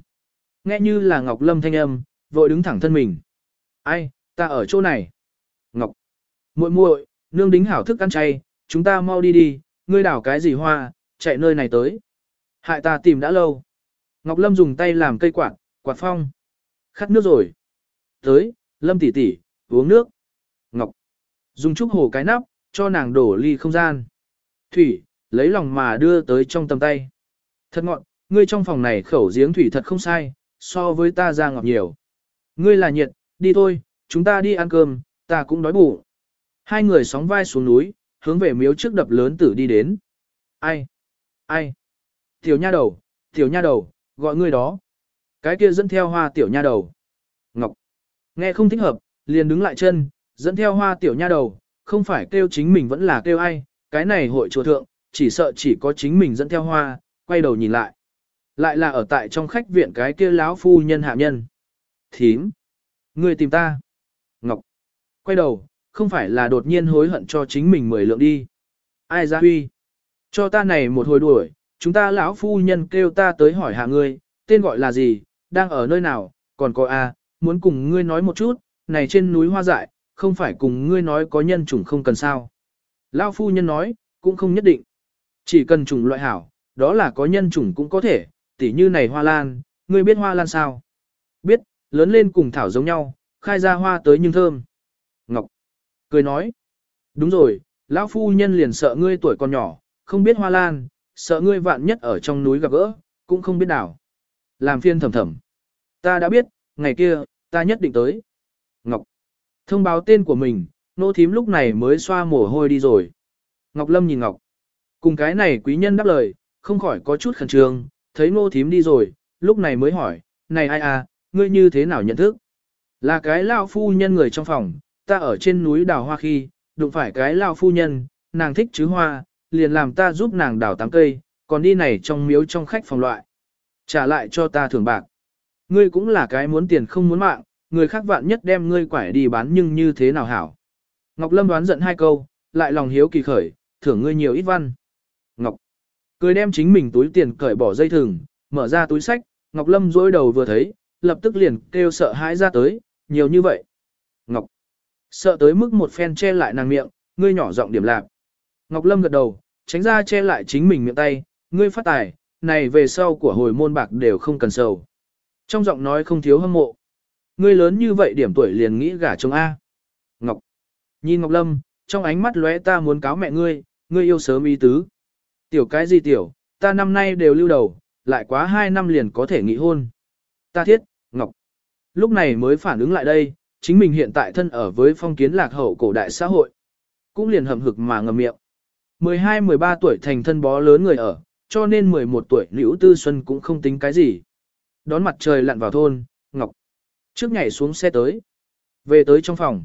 Nghe như là Ngọc Lâm thanh âm, vội đứng thẳng thân mình. Ai, ta ở chỗ này. Ngọc. muội muội, nương đính hảo thức ăn chay, chúng ta mau đi đi, ngươi đảo cái gì hoa, chạy nơi này tới. Hại ta tìm đã lâu. Ngọc Lâm dùng tay làm cây quạt, quạt phong. Khát nước rồi. Tới, Lâm tỷ tỷ, uống nước. Ngọc. Dùng chút hồ cái nắp, cho nàng đổ ly không gian. Thủy, lấy lòng mà đưa tới trong tầm tay. Thật ngọn, ngươi trong phòng này khẩu giếng thủy thật không sai, so với ta ra ngọt nhiều. Ngươi là nhiệt, đi thôi, chúng ta đi ăn cơm, ta cũng đói bụng. Hai người sóng vai xuống núi, hướng về miếu trước đập lớn tử đi đến. Ai? Ai? Tiểu nha đầu, tiểu nha đầu, gọi ngươi đó. Cái kia dẫn theo hoa tiểu nha đầu. Ngọc. Nghe không thích hợp, liền đứng lại chân, dẫn theo hoa tiểu nha đầu, không phải kêu chính mình vẫn là kêu ai, cái này hội chùa thượng, chỉ sợ chỉ có chính mình dẫn theo hoa, quay đầu nhìn lại. Lại là ở tại trong khách viện cái kia lão phu nhân hạ nhân. Thím. Người tìm ta. Ngọc. Quay đầu, không phải là đột nhiên hối hận cho chính mình mười lượng đi. Ai ra huy. Cho ta này một hồi đuổi, chúng ta lão phu nhân kêu ta tới hỏi hạ ngươi, tên gọi là gì, đang ở nơi nào, còn có a, muốn cùng ngươi nói một chút, này trên núi hoa dại, không phải cùng ngươi nói có nhân chủng không cần sao. Lão phu nhân nói, cũng không nhất định. Chỉ cần chủng loại hảo, đó là có nhân chủng cũng có thể, tỉ như này hoa lan, ngươi biết hoa lan sao? Biết, lớn lên cùng thảo giống nhau, khai ra hoa tới nhưng thơm. Ngọc cười nói, đúng rồi, lão phu nhân liền sợ ngươi tuổi còn nhỏ, không biết hoa lan, sợ ngươi vạn nhất ở trong núi gặp gỡ, cũng không biết nào. Làm phiên thầm thầm. Ta đã biết, ngày kia, ta nhất định tới. Ngọc. Thông báo tên của mình, nô thím lúc này mới xoa mồ hôi đi rồi. Ngọc Lâm nhìn Ngọc. Cùng cái này quý nhân đáp lời, không khỏi có chút khẩn trương, thấy nô thím đi rồi, lúc này mới hỏi, này ai à, ngươi như thế nào nhận thức? Là cái lao phu nhân người trong phòng, ta ở trên núi đào hoa khi, đụng phải cái lao phu nhân, nàng thích chứ hoa, liền làm ta giúp nàng đào tám cây, còn đi này trong miếu trong khách phòng loại. Trả lại cho ta thưởng bạc. Ngươi cũng là cái muốn tiền không muốn mạng, người khác vạn nhất đem ngươi quải đi bán nhưng như thế nào hảo. Ngọc Lâm đoán giận hai câu, lại lòng hiếu kỳ khởi, thưởng ngươi nhiều ít văn. Ngọc cười đem chính mình túi tiền cởi bỏ dây thừng, mở ra túi sách, Ngọc Lâm dối đầu vừa thấy, lập tức liền kêu sợ hãi ra tới, nhiều như vậy. Ngọc sợ tới mức một phen che lại nàng miệng, ngươi nhỏ giọng điểm lạc. Ngọc Lâm gật đầu, tránh ra che lại chính mình miệng tay, ngươi phát tài, này về sau của hồi môn bạc đều không cần sầu. Trong giọng nói không thiếu hâm mộ. Ngươi lớn như vậy điểm tuổi liền nghĩ gả chồng A. Ngọc. Nhìn Ngọc Lâm, trong ánh mắt lóe ta muốn cáo mẹ ngươi, ngươi yêu sớm ý tứ. Tiểu cái gì tiểu, ta năm nay đều lưu đầu, lại quá hai năm liền có thể nghị hôn. Ta thiết, Ngọc. Lúc này mới phản ứng lại đây, chính mình hiện tại thân ở với phong kiến lạc hậu cổ đại xã hội. Cũng liền hầm hực mà ngầm miệng. 12-13 tuổi thành thân bó lớn người ở, cho nên 11 tuổi Liễu Tư Xuân cũng không tính cái gì. Đón mặt trời lặn vào thôn, Ngọc. Trước nhảy xuống xe tới. Về tới trong phòng.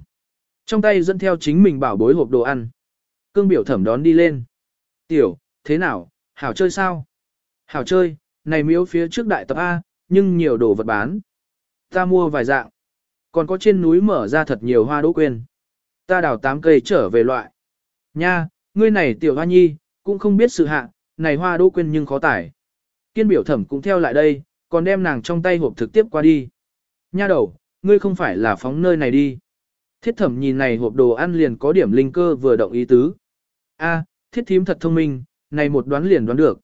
Trong tay dẫn theo chính mình bảo bối hộp đồ ăn. Cương biểu thẩm đón đi lên. Tiểu, thế nào, hảo chơi sao? Hảo chơi, này miếu phía trước đại tập A, nhưng nhiều đồ vật bán. Ta mua vài dạng. Còn có trên núi mở ra thật nhiều hoa đỗ quên. Ta đào tám cây trở về loại. Nha, ngươi này tiểu hoa nhi, cũng không biết sự hạ, này hoa đỗ quên nhưng khó tải. Kiên biểu thẩm cũng theo lại đây, còn đem nàng trong tay hộp thực tiếp qua đi. Nha đầu, ngươi không phải là phóng nơi này đi. Thiết thẩm nhìn này hộp đồ ăn liền có điểm linh cơ vừa động ý tứ. A, thiết thím thật thông minh, này một đoán liền đoán được.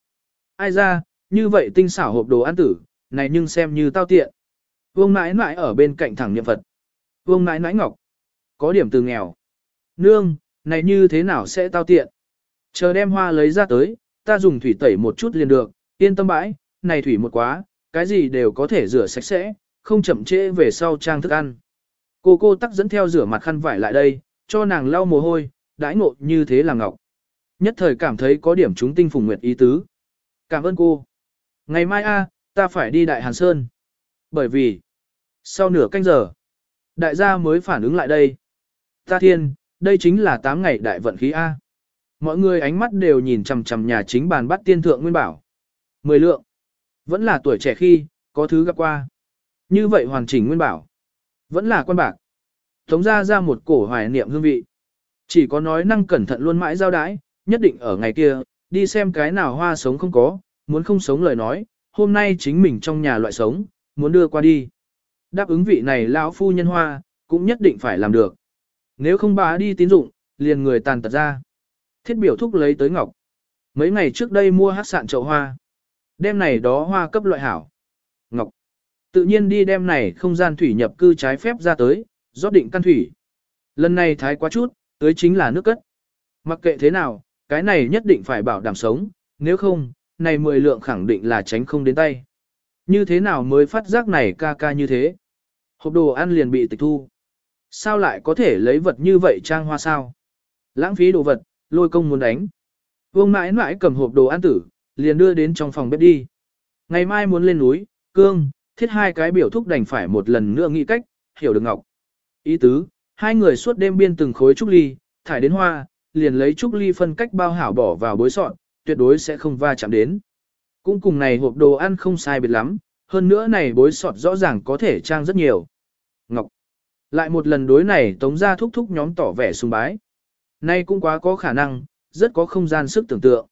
Ai ra, như vậy tinh xảo hộp đồ ăn tử, này nhưng xem như tao tiện. Vương nãi nãi ở bên cạnh thẳng niệm Phật. Vương nãi nãi ngọc. Có điểm từ nghèo. Nương, này như thế nào sẽ tao tiện? Chờ đem hoa lấy ra tới, ta dùng thủy tẩy một chút liền được, yên tâm bãi, này thủy một quá, cái gì đều có thể rửa sạch sẽ, không chậm trễ về sau trang thức ăn. Cô cô tắc dẫn theo rửa mặt khăn vải lại đây, cho nàng lau mồ hôi, đãi ngộ như thế là ngọc. Nhất thời cảm thấy có điểm chúng tinh phùng nguyệt ý tứ. Cảm ơn cô. Ngày mai a, ta phải đi Đại Hàn Sơn. Bởi vì, sau nửa canh giờ, đại gia mới phản ứng lại đây. Ta thiên, đây chính là 8 ngày đại vận khí A. Mọi người ánh mắt đều nhìn chằm chằm nhà chính bàn bắt tiên thượng nguyên bảo. Mười lượng. Vẫn là tuổi trẻ khi, có thứ gặp qua. Như vậy hoàn chỉnh nguyên bảo. Vẫn là quan bạc. Tống ra ra một cổ hoài niệm hương vị. Chỉ có nói năng cẩn thận luôn mãi giao đái, nhất định ở ngày kia, đi xem cái nào hoa sống không có, muốn không sống lời nói, hôm nay chính mình trong nhà loại sống, muốn đưa qua đi. Đáp ứng vị này lão phu nhân hoa, cũng nhất định phải làm được. Nếu không bà đi tín dụng, liền người tàn tật ra. Thiết biểu thúc lấy tới ngọc. Mấy ngày trước đây mua hát sạn chậu hoa. Đêm này đó hoa cấp loại hảo. Ngọc. Tự nhiên đi đêm này không gian thủy nhập cư trái phép ra tới, rót định căn thủy. Lần này thái quá chút, tới chính là nước cất. Mặc kệ thế nào, cái này nhất định phải bảo đảm sống, nếu không, này 10 lượng khẳng định là tránh không đến tay. Như thế nào mới phát giác này ca ca như thế? Hộp đồ ăn liền bị tịch thu. Sao lại có thể lấy vật như vậy trang hoa sao? Lãng phí đồ vật, lôi công muốn đánh. Vương mãi mãi cầm hộp đồ ăn tử, liền đưa đến trong phòng bếp đi. Ngày mai muốn lên núi, cương, thiết hai cái biểu thúc đành phải một lần nữa nghĩ cách, hiểu được ngọc. Ý tứ, hai người suốt đêm biên từng khối trúc ly, thải đến hoa, liền lấy trúc ly phân cách bao hảo bỏ vào bối sọn, tuyệt đối sẽ không va chạm đến. Cũng cùng này hộp đồ ăn không sai biệt lắm, hơn nữa này bối sọt rõ ràng có thể trang rất nhiều. Ngọc. Lại một lần đối này tống ra thúc thúc nhóm tỏ vẻ sùng bái. Nay cũng quá có khả năng, rất có không gian sức tưởng tượng.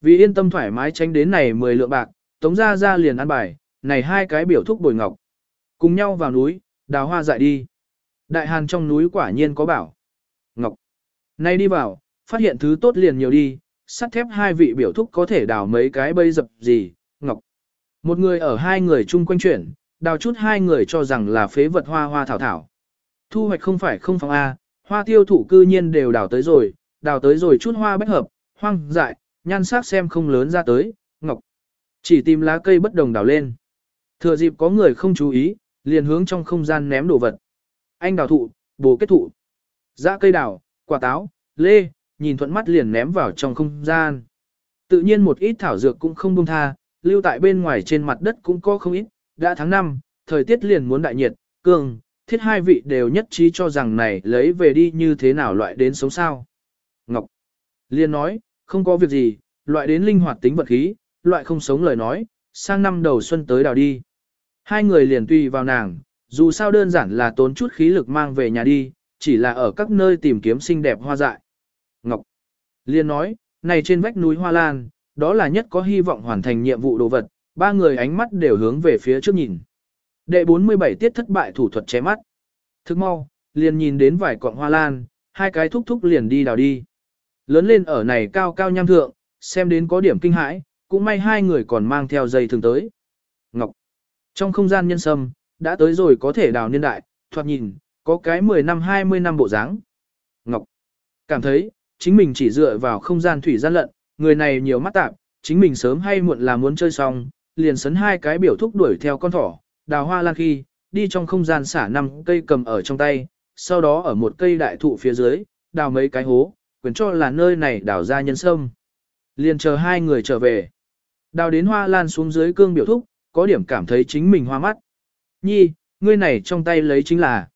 Vì yên tâm thoải mái tránh đến này 10 lượng bạc, tống ra ra liền ăn bài, này hai cái biểu thúc bồi ngọc. Cùng nhau vào núi, đào hoa dại đi. Đại hàn trong núi quả nhiên có bảo. Ngọc. Nay đi vào, phát hiện thứ tốt liền nhiều đi, sắt thép hai vị biểu thúc có thể đào mấy cái bây dập gì, Ngọc. Một người ở hai người chung quanh chuyển, đào chút hai người cho rằng là phế vật hoa hoa thảo thảo. Thu hoạch không phải không phòng A, hoa tiêu thụ cư nhiên đều đào tới rồi, đào tới rồi chút hoa bách hợp, hoang dại, nhan sắc xem không lớn ra tới, ngọc. Chỉ tìm lá cây bất đồng đào lên. Thừa dịp có người không chú ý, liền hướng trong không gian ném đồ vật. Anh đào thụ, bồ kết thụ, dã cây đào, quả táo, lê, nhìn thuận mắt liền ném vào trong không gian. Tự nhiên một ít thảo dược cũng không buông tha, lưu tại bên ngoài trên mặt đất cũng có không ít, đã tháng 5, thời tiết liền muốn đại nhiệt, cường, thiết hai vị đều nhất trí cho rằng này lấy về đi như thế nào loại đến sống sao. Ngọc liên nói, không có việc gì, loại đến linh hoạt tính vật khí, loại không sống lời nói, sang năm đầu xuân tới đào đi. Hai người liền tùy vào nàng, dù sao đơn giản là tốn chút khí lực mang về nhà đi, chỉ là ở các nơi tìm kiếm xinh đẹp hoa dại. Ngọc liên nói, này trên vách núi Hoa Lan, đó là nhất có hy vọng hoàn thành nhiệm vụ đồ vật, ba người ánh mắt đều hướng về phía trước nhìn. Đệ 47 tiết thất bại thủ thuật che mắt. Thức mau, liền nhìn đến vài cọng hoa lan, hai cái thúc thúc liền đi đào đi. Lớn lên ở này cao cao nham thượng, xem đến có điểm kinh hãi, cũng may hai người còn mang theo dây thường tới. Ngọc. Trong không gian nhân sâm, đã tới rồi có thể đào niên đại, thoạt nhìn, có cái 10 năm 20 năm bộ dáng. Ngọc. Cảm thấy, chính mình chỉ dựa vào không gian thủy gian lận, người này nhiều mắt tạp, chính mình sớm hay muộn là muốn chơi xong, liền sấn hai cái biểu thúc đuổi theo con thỏ, đào hoa lan khi, đi trong không gian xả năm cây cầm ở trong tay, sau đó ở một cây đại thụ phía dưới, đào mấy cái hố, quyền cho là nơi này đào ra nhân sâm. Liền chờ hai người trở về. Đào đến hoa lan xuống dưới cương biểu thúc, có điểm cảm thấy chính mình hoa mắt. Nhi, ngươi này trong tay lấy chính là.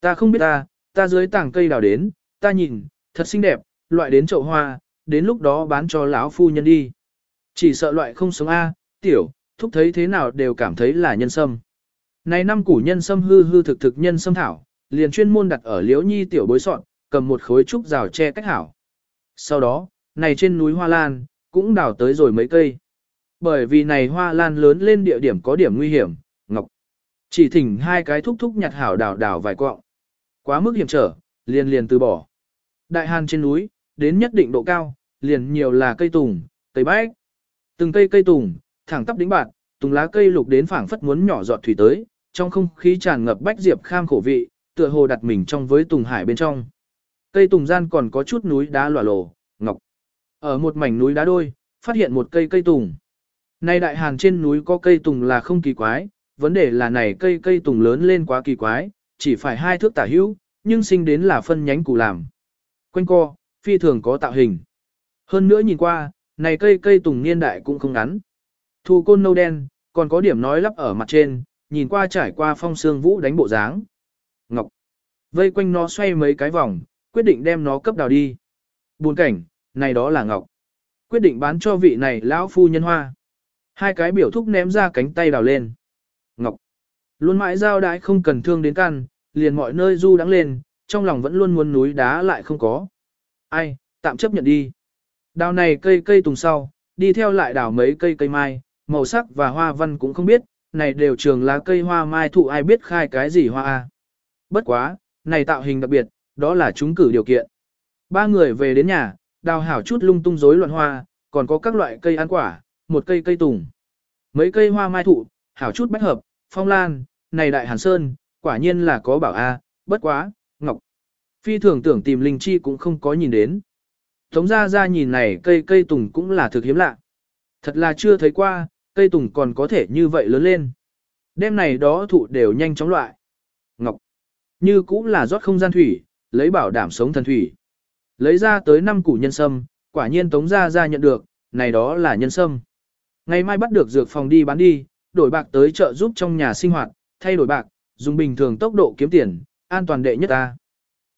Ta không biết ta, ta dưới tảng cây đào đến, ta nhìn, thật xinh đẹp, loại đến chậu hoa, đến lúc đó bán cho lão phu nhân đi. Chỉ sợ loại không sống A, tiểu, thúc thấy thế nào đều cảm thấy là nhân sâm. Này năm củ nhân sâm hư hư thực thực nhân sâm thảo, liền chuyên môn đặt ở liễu nhi tiểu bối sọn, cầm một khối trúc rào che cách hảo. Sau đó, này trên núi hoa lan, cũng đào tới rồi mấy cây. Bởi vì này hoa lan lớn lên địa điểm có điểm nguy hiểm, ngọc. Chỉ thỉnh hai cái thúc thúc nhặt hảo đào đào vài quọng. Quá mức hiểm trở, liền liền từ bỏ. Đại hàn trên núi, đến nhất định độ cao, liền nhiều là cây tùng, cây bách. Từng cây cây tùng, thẳng tắp đỉnh bạn, tùng lá cây lục đến phảng phất muốn nhỏ giọt thủy tới, trong không khí tràn ngập bách diệp kham khổ vị, tựa hồ đặt mình trong với tùng hải bên trong. Cây tùng gian còn có chút núi đá lòa lồ, ngọc. Ở một mảnh núi đá đôi, phát hiện một cây cây tùng. nay đại hàn trên núi có cây tùng là không kỳ quái, vấn đề là này cây cây tùng lớn lên quá kỳ quái, chỉ phải hai thước tả hữu, nhưng sinh đến là phân nhánh củ làm. Quanh co, phi thường có tạo hình. Hơn nữa nhìn qua, này cây cây tùng niên đại cũng không ngắn. Thu côn nâu đen, còn có điểm nói lắp ở mặt trên, nhìn qua trải qua phong sương vũ đánh bộ dáng. Ngọc. Vây quanh nó xoay mấy cái vòng, quyết định đem nó cấp đào đi. Buồn cảnh, này đó là Ngọc. Quyết định bán cho vị này lão phu nhân hoa. Hai cái biểu thúc ném ra cánh tay đào lên. Ngọc. Luôn mãi giao đãi không cần thương đến căn, liền mọi nơi du đắng lên, trong lòng vẫn luôn muốn núi đá lại không có. Ai, tạm chấp nhận đi. Đào này cây cây tùng sau, đi theo lại đào mấy cây cây mai, màu sắc và hoa văn cũng không biết, này đều trường lá cây hoa mai thụ ai biết khai cái gì hoa a. Bất quá, này tạo hình đặc biệt, đó là chúng cử điều kiện. Ba người về đến nhà, đào hảo chút lung tung rối loạn hoa, còn có các loại cây ăn quả, một cây cây tùng. Mấy cây hoa mai thụ, hảo chút bách hợp, phong lan, này đại hàn sơn, quả nhiên là có bảo A, bất quá, ngọc. Phi thường tưởng tìm linh chi cũng không có nhìn đến. Tống ra ra nhìn này cây cây tùng cũng là thực hiếm lạ. Thật là chưa thấy qua, cây tùng còn có thể như vậy lớn lên. Đêm này đó thụ đều nhanh chóng loại. Ngọc. Như cũng là rót không gian thủy, lấy bảo đảm sống thần thủy. Lấy ra tới 5 củ nhân sâm, quả nhiên tống ra ra nhận được, này đó là nhân sâm. Ngày mai bắt được dược phòng đi bán đi, đổi bạc tới chợ giúp trong nhà sinh hoạt, thay đổi bạc, dùng bình thường tốc độ kiếm tiền, an toàn đệ nhất ta.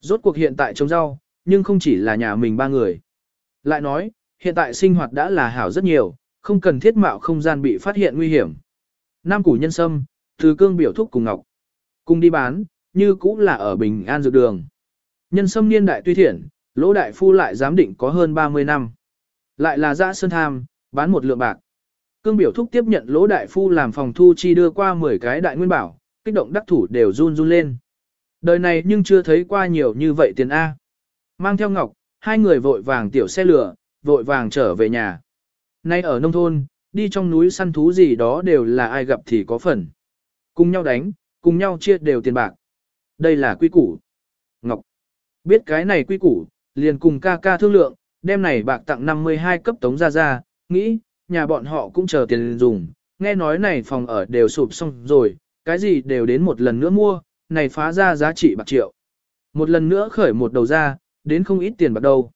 Rốt cuộc hiện tại trồng rau, nhưng không chỉ là nhà mình ba người. Lại nói, hiện tại sinh hoạt đã là hảo rất nhiều, không cần thiết mạo không gian bị phát hiện nguy hiểm. Nam củ nhân sâm, từ cương biểu thúc cùng ngọc. Cùng đi bán, như cũng là ở bình an dược đường. Nhân sâm niên đại tuy thiện, lỗ đại phu lại giám định có hơn 30 năm. Lại là dã sơn tham, bán một lượng bạc. Cương biểu thúc tiếp nhận lỗ đại phu làm phòng thu chi đưa qua 10 cái đại nguyên bảo, kích động đắc thủ đều run run lên. Đời này nhưng chưa thấy qua nhiều như vậy tiền A. Mang theo ngọc, hai người vội vàng tiểu xe lửa, vội vàng trở về nhà. Nay ở nông thôn, đi trong núi săn thú gì đó đều là ai gặp thì có phần. Cùng nhau đánh, cùng nhau chia đều tiền bạc. Đây là quy củ. Ngọc. Biết cái này quy củ, liền cùng ca ca thương lượng, đem này bạc tặng 52 cấp tống ra ra, nghĩ, nhà bọn họ cũng chờ tiền dùng, nghe nói này phòng ở đều sụp xong rồi, cái gì đều đến một lần nữa mua, này phá ra giá trị bạc triệu. Một lần nữa khởi một đầu ra, đến không ít tiền bạc đâu.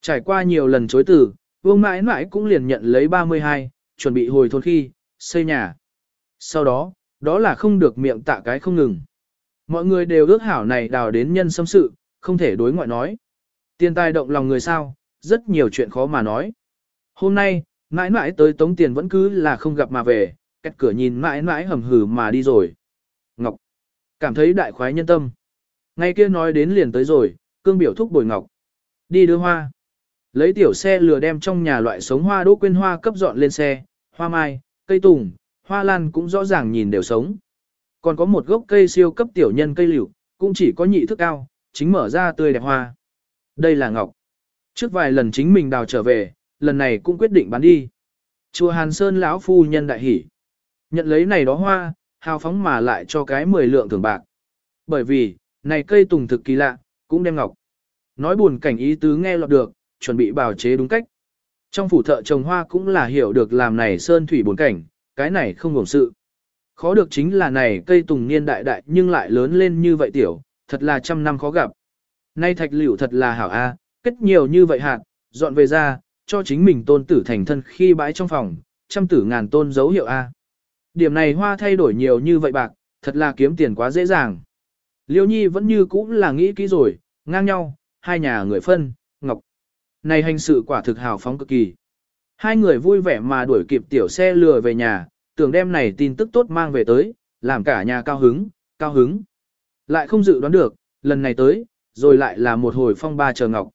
Trải qua nhiều lần chối từ, vương mãi mãi cũng liền nhận lấy 32, chuẩn bị hồi thôn khi, xây nhà. Sau đó, đó là không được miệng tạ cái không ngừng. Mọi người đều ước hảo này đào đến nhân xâm sự, không thể đối ngoại nói. Tiền tài động lòng người sao, rất nhiều chuyện khó mà nói. Hôm nay, mãi mãi tới tống tiền vẫn cứ là không gặp mà về, cách cửa nhìn mãi mãi hầm hừ mà đi rồi. Ngọc, cảm thấy đại khoái nhân tâm. Ngay kia nói đến liền tới rồi, cương biểu thúc bồi Ngọc. Đi đưa hoa. Lấy tiểu xe lừa đem trong nhà loại sống hoa đỗ quyên hoa cấp dọn lên xe, hoa mai, cây tùng, hoa lan cũng rõ ràng nhìn đều sống. Còn có một gốc cây siêu cấp tiểu nhân cây liễu, cũng chỉ có nhị thức cao, chính mở ra tươi đẹp hoa. Đây là ngọc. Trước vài lần chính mình đào trở về, lần này cũng quyết định bán đi. Chùa Hàn Sơn lão phu nhân đại hỉ. Nhận lấy này đó hoa, hào phóng mà lại cho cái 10 lượng thưởng bạc. Bởi vì, này cây tùng thực kỳ lạ, cũng đem ngọc. Nói buồn cảnh ý tứ nghe lọt được, chuẩn bị bào chế đúng cách. Trong phủ thợ trồng hoa cũng là hiểu được làm này sơn thủy bốn cảnh, cái này không gồm sự. Khó được chính là này cây tùng niên đại đại nhưng lại lớn lên như vậy tiểu, thật là trăm năm khó gặp. Nay thạch liễu thật là hảo a, kết nhiều như vậy hạt, dọn về ra, cho chính mình tôn tử thành thân khi bãi trong phòng, trăm tử ngàn tôn dấu hiệu a. Điểm này hoa thay đổi nhiều như vậy bạc, thật là kiếm tiền quá dễ dàng. Liêu Nhi vẫn như cũ là nghĩ kỹ rồi, ngang nhau, hai nhà người phân. Này hành sự quả thực hào phóng cực kỳ. Hai người vui vẻ mà đuổi kịp tiểu xe lừa về nhà, tưởng đem này tin tức tốt mang về tới, làm cả nhà cao hứng, cao hứng. Lại không dự đoán được, lần này tới, rồi lại là một hồi phong ba chờ ngọc.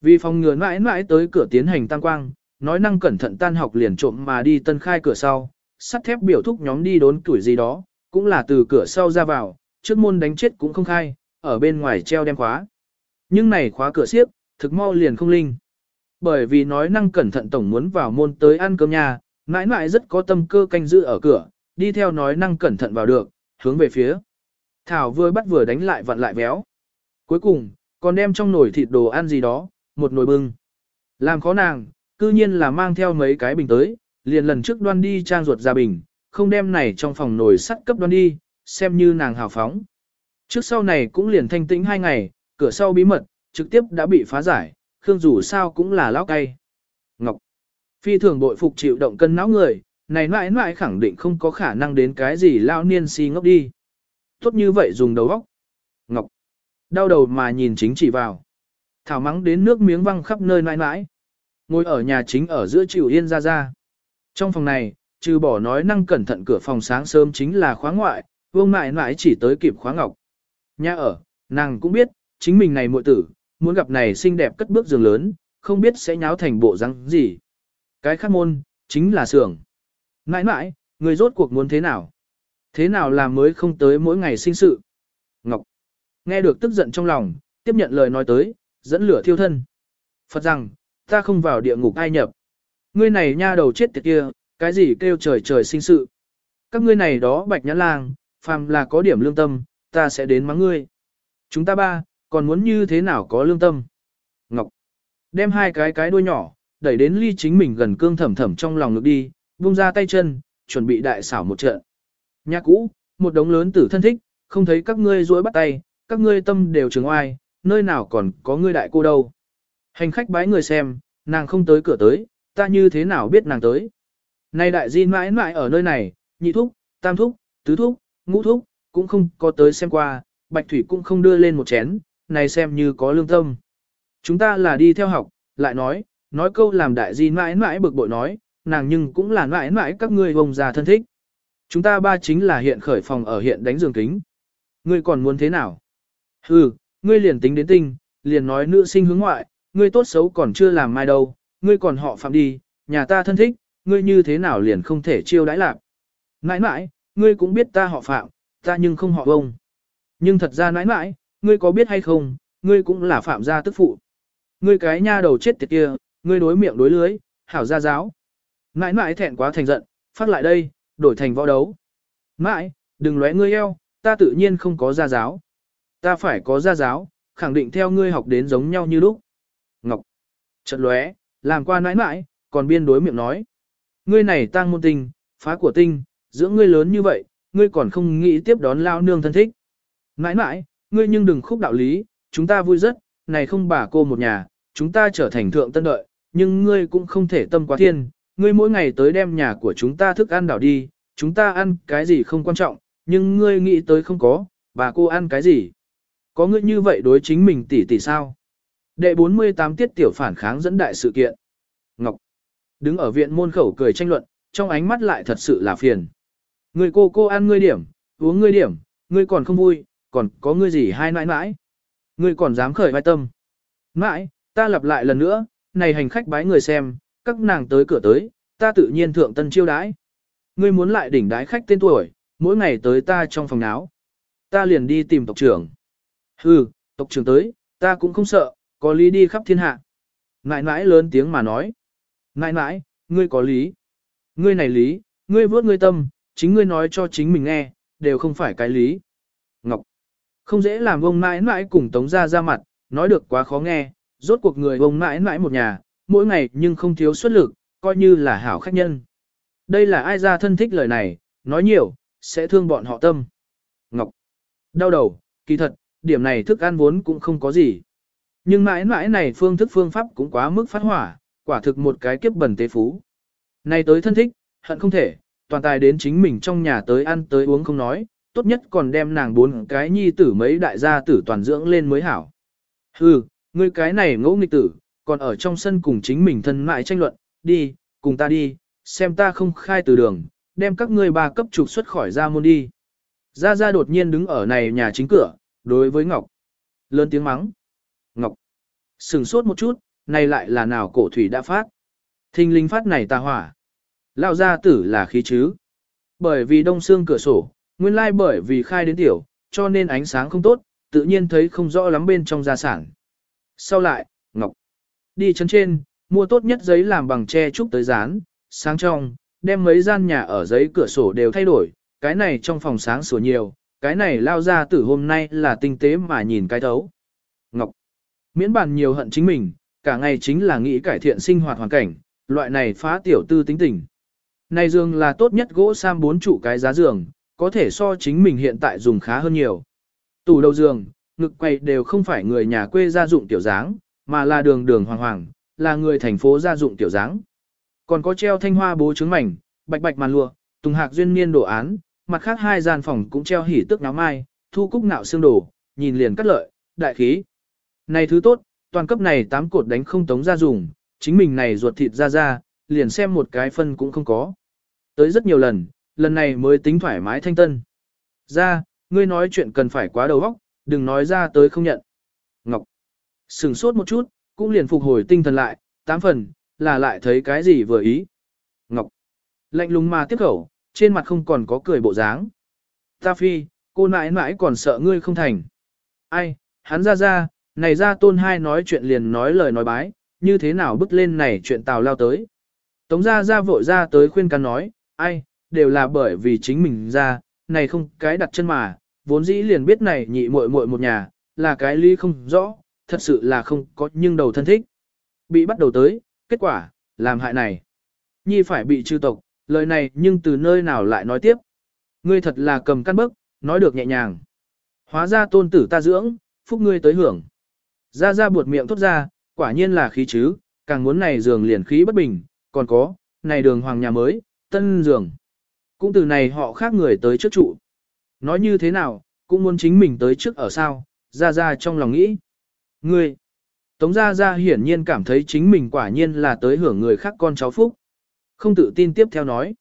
Vì phòng ngừa mãi mãi tới cửa tiến hành tăng quang, nói năng cẩn thận tan học liền trộm mà đi tân khai cửa sau, sắt thép biểu thúc nhóm đi đốn tuổi gì đó, cũng là từ cửa sau ra vào, trước môn đánh chết cũng không khai, ở bên ngoài treo đem khóa. Nhưng này khóa cửa xiếp, thực mau liền không linh. Bởi vì nói năng cẩn thận tổng muốn vào môn tới ăn cơm nhà, mãi mãi rất có tâm cơ canh giữ ở cửa, đi theo nói năng cẩn thận vào được, hướng về phía. Thảo vừa bắt vừa đánh lại vặn lại béo. Cuối cùng, còn đem trong nồi thịt đồ ăn gì đó, một nồi bưng. Làm khó nàng, cư nhiên là mang theo mấy cái bình tới, liền lần trước đoan đi trang ruột ra bình, không đem này trong phòng nồi sắt cấp đoan đi, xem như nàng hào phóng. Trước sau này cũng liền thanh tĩnh hai ngày, cửa sau bí mật, trực tiếp đã bị phá giải, Khương dù sao cũng là lão cay. Ngọc. Phi thường bội phục chịu động cân não người, này mãi mãi khẳng định không có khả năng đến cái gì lão niên si ngốc đi. Tốt như vậy dùng đầu óc. Ngọc. Đau đầu mà nhìn chính chỉ vào. Thảo mắng đến nước miếng văng khắp nơi mãi mãi. Ngồi ở nhà chính ở giữa chịu yên ra ra. Trong phòng này, trừ bỏ nói năng cẩn thận cửa phòng sáng sớm chính là khóa ngoại, vương mãi mãi chỉ tới kịp khóa ngọc. Nhà ở, nàng cũng biết, chính mình này muội tử, muốn gặp này xinh đẹp cất bước giường lớn, không biết sẽ nháo thành bộ răng gì. Cái khác môn, chính là xưởng. Mãi mãi, người rốt cuộc muốn thế nào? Thế nào là mới không tới mỗi ngày sinh sự? Ngọc, nghe được tức giận trong lòng, tiếp nhận lời nói tới, dẫn lửa thiêu thân. Phật rằng, ta không vào địa ngục ai nhập. Ngươi này nha đầu chết tiệt kia, cái gì kêu trời trời sinh sự. Các ngươi này đó bạch nhãn lang, phàm là có điểm lương tâm, ta sẽ đến mắng ngươi. Chúng ta ba, còn muốn như thế nào có lương tâm. Ngọc, đem hai cái cái đuôi nhỏ, đẩy đến ly chính mình gần cương thẩm thẩm trong lòng ngực đi, buông ra tay chân, chuẩn bị đại xảo một trận. Nhà cũ, một đống lớn tử thân thích, không thấy các ngươi rối bắt tay, các ngươi tâm đều trường oai, nơi nào còn có ngươi đại cô đâu. Hành khách bái người xem, nàng không tới cửa tới, ta như thế nào biết nàng tới. Này đại di mãi mãi ở nơi này, nhị thúc, tam thúc, tứ thúc, ngũ thúc, cũng không có tới xem qua, bạch thủy cũng không đưa lên một chén, này xem như có lương tâm. Chúng ta là đi theo học, lại nói, nói câu làm đại di mãi mãi bực bội nói, nàng nhưng cũng là mãi mãi các ngươi ông già thân thích. Chúng ta ba chính là hiện khởi phòng ở hiện đánh giường kính. Ngươi còn muốn thế nào? Ừ, ngươi liền tính đến tinh, liền nói nữ sinh hướng ngoại, ngươi tốt xấu còn chưa làm mai đâu, ngươi còn họ phạm đi, nhà ta thân thích, ngươi như thế nào liền không thể chiêu đãi lạc. Nãi nãi, ngươi cũng biết ta họ phạm, ta nhưng không họ ông. Nhưng thật ra nãi nãi, ngươi có biết hay không, ngươi cũng là phạm gia tức phụ. Ngươi cái nha đầu chết tiệt kia, ngươi đối miệng đối lưới, hảo gia giáo. Nãi mãi thẹn quá thành giận, phát lại đây, đổi thành võ đấu. Nãi, đừng lóe ngươi eo, ta tự nhiên không có gia giáo. Ta phải có gia giáo, khẳng định theo ngươi học đến giống nhau như lúc. Ngọc. Chợt lóe, làm qua nãi mãi, còn biên đối miệng nói. Ngươi này tang môn tình, phá của tinh, dưỡng ngươi lớn như vậy, ngươi còn không nghĩ tiếp đón lao nương thân thích. Nãi mãi ngươi nhưng đừng khúc đạo lý, chúng ta vui rất, này không bà cô một nhà, chúng ta trở thành thượng tân đợi, nhưng ngươi cũng không thể tâm quá thiên, ngươi mỗi ngày tới đem nhà của chúng ta thức ăn đảo đi, chúng ta ăn cái gì không quan trọng, nhưng ngươi nghĩ tới không có, bà cô ăn cái gì. Có ngươi như vậy đối chính mình tỷ tỷ sao? Đệ 48 tiết tiểu phản kháng dẫn đại sự kiện. Ngọc. Đứng ở viện môn khẩu cười tranh luận, trong ánh mắt lại thật sự là phiền. Người cô cô ăn ngươi điểm, uống ngươi điểm, ngươi còn không vui, còn có ngươi gì hai nãi nãi. Ngươi còn dám khởi vai tâm. nãi, ta lặp lại lần nữa, này hành khách bái người xem, các nàng tới cửa tới, ta tự nhiên thượng tân chiêu đãi. Ngươi muốn lại đỉnh đái khách tên tuổi, mỗi ngày tới ta trong phòng náo, Ta liền đi tìm tộc trưởng. Hừ, tộc trưởng tới, ta cũng không sợ, có lý đi khắp thiên hạ. Nãi nãi lớn tiếng mà nói. Nãi nãi, ngươi có lý. Ngươi này lý, ngươi vớt ngươi tâm, chính ngươi nói cho chính mình nghe, đều không phải cái lý. Không dễ làm ông mãi mãi cùng tống ra ra mặt, nói được quá khó nghe, rốt cuộc người ông mãi mãi một nhà, mỗi ngày nhưng không thiếu xuất lực, coi như là hảo khách nhân. Đây là ai ra thân thích lời này, nói nhiều, sẽ thương bọn họ tâm. Ngọc. Đau đầu, kỳ thật, điểm này thức ăn vốn cũng không có gì. Nhưng mãi mãi này phương thức phương pháp cũng quá mức phát hỏa, quả thực một cái kiếp bẩn tế phú. Này tới thân thích, hận không thể, toàn tài đến chính mình trong nhà tới ăn tới uống không nói, tốt nhất còn đem nàng bốn cái nhi tử mấy đại gia tử toàn dưỡng lên mới hảo. Hừ, ngươi cái này ngỗ nghịch tử, còn ở trong sân cùng chính mình thân mại tranh luận, đi, cùng ta đi, xem ta không khai từ đường, đem các ngươi ba cấp trục xuất khỏi ra môn đi. Gia Gia đột nhiên đứng ở này nhà chính cửa, đối với Ngọc. Lớn tiếng mắng. Ngọc. Sừng sốt một chút, này lại là nào cổ thủy đã phát. thình linh phát này ta hỏa. Lão gia tử là khí chứ. Bởi vì đông xương cửa sổ, nguyên lai bởi vì khai đến tiểu, cho nên ánh sáng không tốt, tự nhiên thấy không rõ lắm bên trong gia sản. Sau lại, Ngọc. Đi chân trên, mua tốt nhất giấy làm bằng tre trúc tới dán, sáng trong, đem mấy gian nhà ở giấy cửa sổ đều thay đổi, cái này trong phòng sáng sủa nhiều, cái này lao ra từ hôm nay là tinh tế mà nhìn cái thấu. Ngọc, miễn bàn nhiều hận chính mình, cả ngày chính là nghĩ cải thiện sinh hoạt hoàn cảnh, loại này phá tiểu tư tính tình. Này giường là tốt nhất gỗ sam bốn trụ cái giá giường, có thể so chính mình hiện tại dùng khá hơn nhiều. Tủ đầu giường, ngực quay đều không phải người nhà quê gia dụng tiểu dáng, mà là đường đường hoàng hoàng, là người thành phố gia dụng tiểu dáng. Còn có treo thanh hoa bố trứng mảnh, bạch bạch màn lụa, tùng hạc duyên niên đồ án, mặt khác hai gian phòng cũng treo hỉ tức náo mai, thu cúc nạo xương đồ, nhìn liền cắt lợi, đại khí. Này thứ tốt, toàn cấp này tám cột đánh không tống ra dùng, chính mình này ruột thịt ra ra, liền xem một cái phân cũng không có. Tới rất nhiều lần, lần này mới tính thoải mái thanh tân. Ra, ngươi nói chuyện cần phải quá đầu óc, đừng nói ra tới không nhận. Ngọc, sừng sốt một chút, cũng liền phục hồi tinh thần lại, tám phần, là lại thấy cái gì vừa ý. Ngọc, lạnh lùng mà tiếp khẩu, trên mặt không còn có cười bộ dáng. Ta phi, cô nãi nãi còn sợ ngươi không thành. Ai, hắn ra ra, này ra tôn hai nói chuyện liền nói lời nói bái, như thế nào bước lên này chuyện tào lao tới. Tống ra ra vội ra tới khuyên can nói, ai, đều là bởi vì chính mình ra, này không cái đặt chân mà, vốn dĩ liền biết này nhị muội muội một nhà, là cái ly không rõ, thật sự là không có nhưng đầu thân thích. Bị bắt đầu tới, kết quả, làm hại này. Nhi phải bị trừ tộc, lời này nhưng từ nơi nào lại nói tiếp. Ngươi thật là cầm căn bức, nói được nhẹ nhàng. Hóa ra tôn tử ta dưỡng, phúc ngươi tới hưởng. Ra ra buột miệng thốt ra, quả nhiên là khí chứ, càng muốn này giường liền khí bất bình, còn có, này đường hoàng nhà mới, tân giường. Cũng từ này họ khác người tới trước trụ. Nói như thế nào, cũng muốn chính mình tới trước ở sao, ra ra trong lòng nghĩ. Ngươi, Tống Gia Gia hiển nhiên cảm thấy chính mình quả nhiên là tới hưởng người khác con cháu phúc. Không tự tin tiếp theo nói.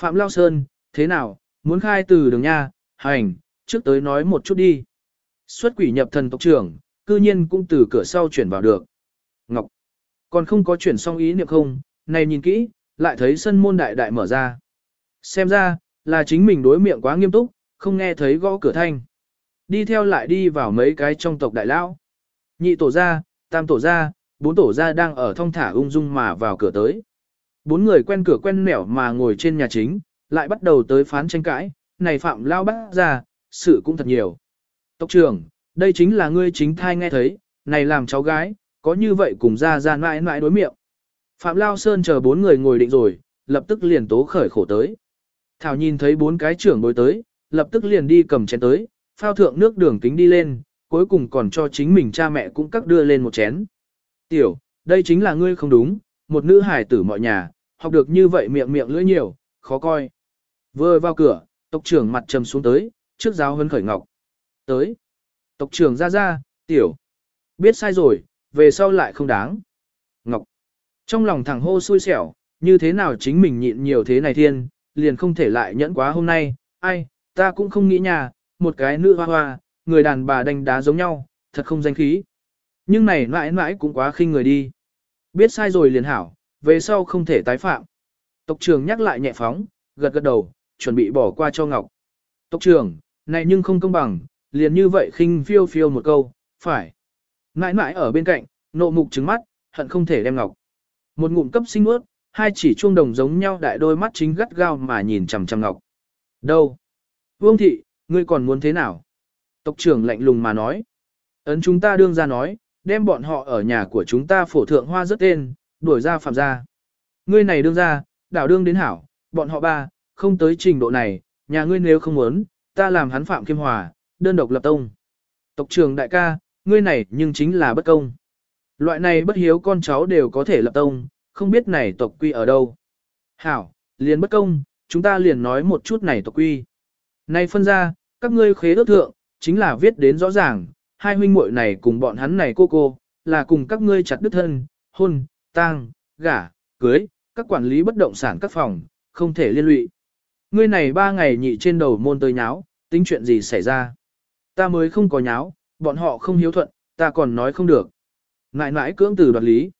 Phạm Lao Sơn, thế nào, muốn khai từ đường nha, hành, trước tới nói một chút đi. Xuất quỷ nhập thần tộc trưởng, cư nhiên cũng từ cửa sau chuyển vào được. Ngọc, còn không có chuyển xong ý niệm không, này nhìn kỹ, lại thấy sân môn đại đại mở ra. Xem ra, là chính mình đối miệng quá nghiêm túc, không nghe thấy gõ cửa thanh. Đi theo lại đi vào mấy cái trong tộc đại lão. Nhị tổ gia, tam tổ gia, bốn tổ gia đang ở thông thả ung dung mà vào cửa tới. Bốn người quen cửa quen nẻo mà ngồi trên nhà chính, lại bắt đầu tới phán tranh cãi, này phạm lao bác ra, sự cũng thật nhiều. Tộc trưởng, đây chính là ngươi chính thai nghe thấy, này làm cháu gái, có như vậy cùng ra ra mãi mãi đối miệng. Phạm Lao Sơn chờ bốn người ngồi định rồi, lập tức liền tố khởi khổ tới. Thảo nhìn thấy bốn cái trưởng bối tới, lập tức liền đi cầm chén tới, phao thượng nước đường kính đi lên, cuối cùng còn cho chính mình cha mẹ cũng cắt đưa lên một chén. Tiểu, đây chính là ngươi không đúng, một nữ hài tử mọi nhà, học được như vậy miệng miệng lưỡi nhiều, khó coi. Vừa vào cửa, tộc trưởng mặt trầm xuống tới, trước giáo hấn khởi ngọc. Tới. Tộc trưởng ra ra, tiểu. Biết sai rồi, về sau lại không đáng. Ngọc. Trong lòng thẳng hô xui xẻo, như thế nào chính mình nhịn nhiều thế này thiên, liền không thể lại nhẫn quá hôm nay, ai, ta cũng không nghĩ nhà, một cái nữ hoa hoa, người đàn bà đánh đá giống nhau, thật không danh khí. Nhưng này mãi mãi cũng quá khinh người đi. Biết sai rồi liền hảo, về sau không thể tái phạm. Tộc trưởng nhắc lại nhẹ phóng, gật gật đầu, chuẩn bị bỏ qua cho Ngọc. Tộc trưởng, này nhưng không công bằng, liền như vậy khinh phiêu phiêu một câu, phải. Mãi mãi ở bên cạnh, nộ mục trứng mắt, hận không thể đem Ngọc. Một ngụm cấp sinh ướt, hai chỉ chuông đồng giống nhau đại đôi mắt chính gắt gao mà nhìn chằm chằm Ngọc. Đâu? Vương thị, ngươi còn muốn thế nào? Tộc trưởng lạnh lùng mà nói. Ấn chúng ta đương ra nói, đem bọn họ ở nhà của chúng ta phổ thượng hoa rất tên, đuổi ra phạm ra. Ngươi này đương ra, đảo đương đến hảo, bọn họ ba, không tới trình độ này, nhà ngươi nếu không muốn, ta làm hắn phạm kim hòa, đơn độc lập tông. Tộc trưởng đại ca, ngươi này nhưng chính là bất công. Loại này bất hiếu con cháu đều có thể lập tông, không biết này tộc quy ở đâu. Hảo, liền bất công, chúng ta liền nói một chút này tộc quy. Này phân ra, Các ngươi khế ước thượng, chính là viết đến rõ ràng, hai huynh muội này cùng bọn hắn này cô cô, là cùng các ngươi chặt đứt thân, hôn, tang, gả, cưới, các quản lý bất động sản các phòng, không thể liên lụy. Ngươi này ba ngày nhị trên đầu môn tới nháo, tính chuyện gì xảy ra. Ta mới không có nháo, bọn họ không hiếu thuận, ta còn nói không được. Ngại ngại cưỡng từ đoạt lý.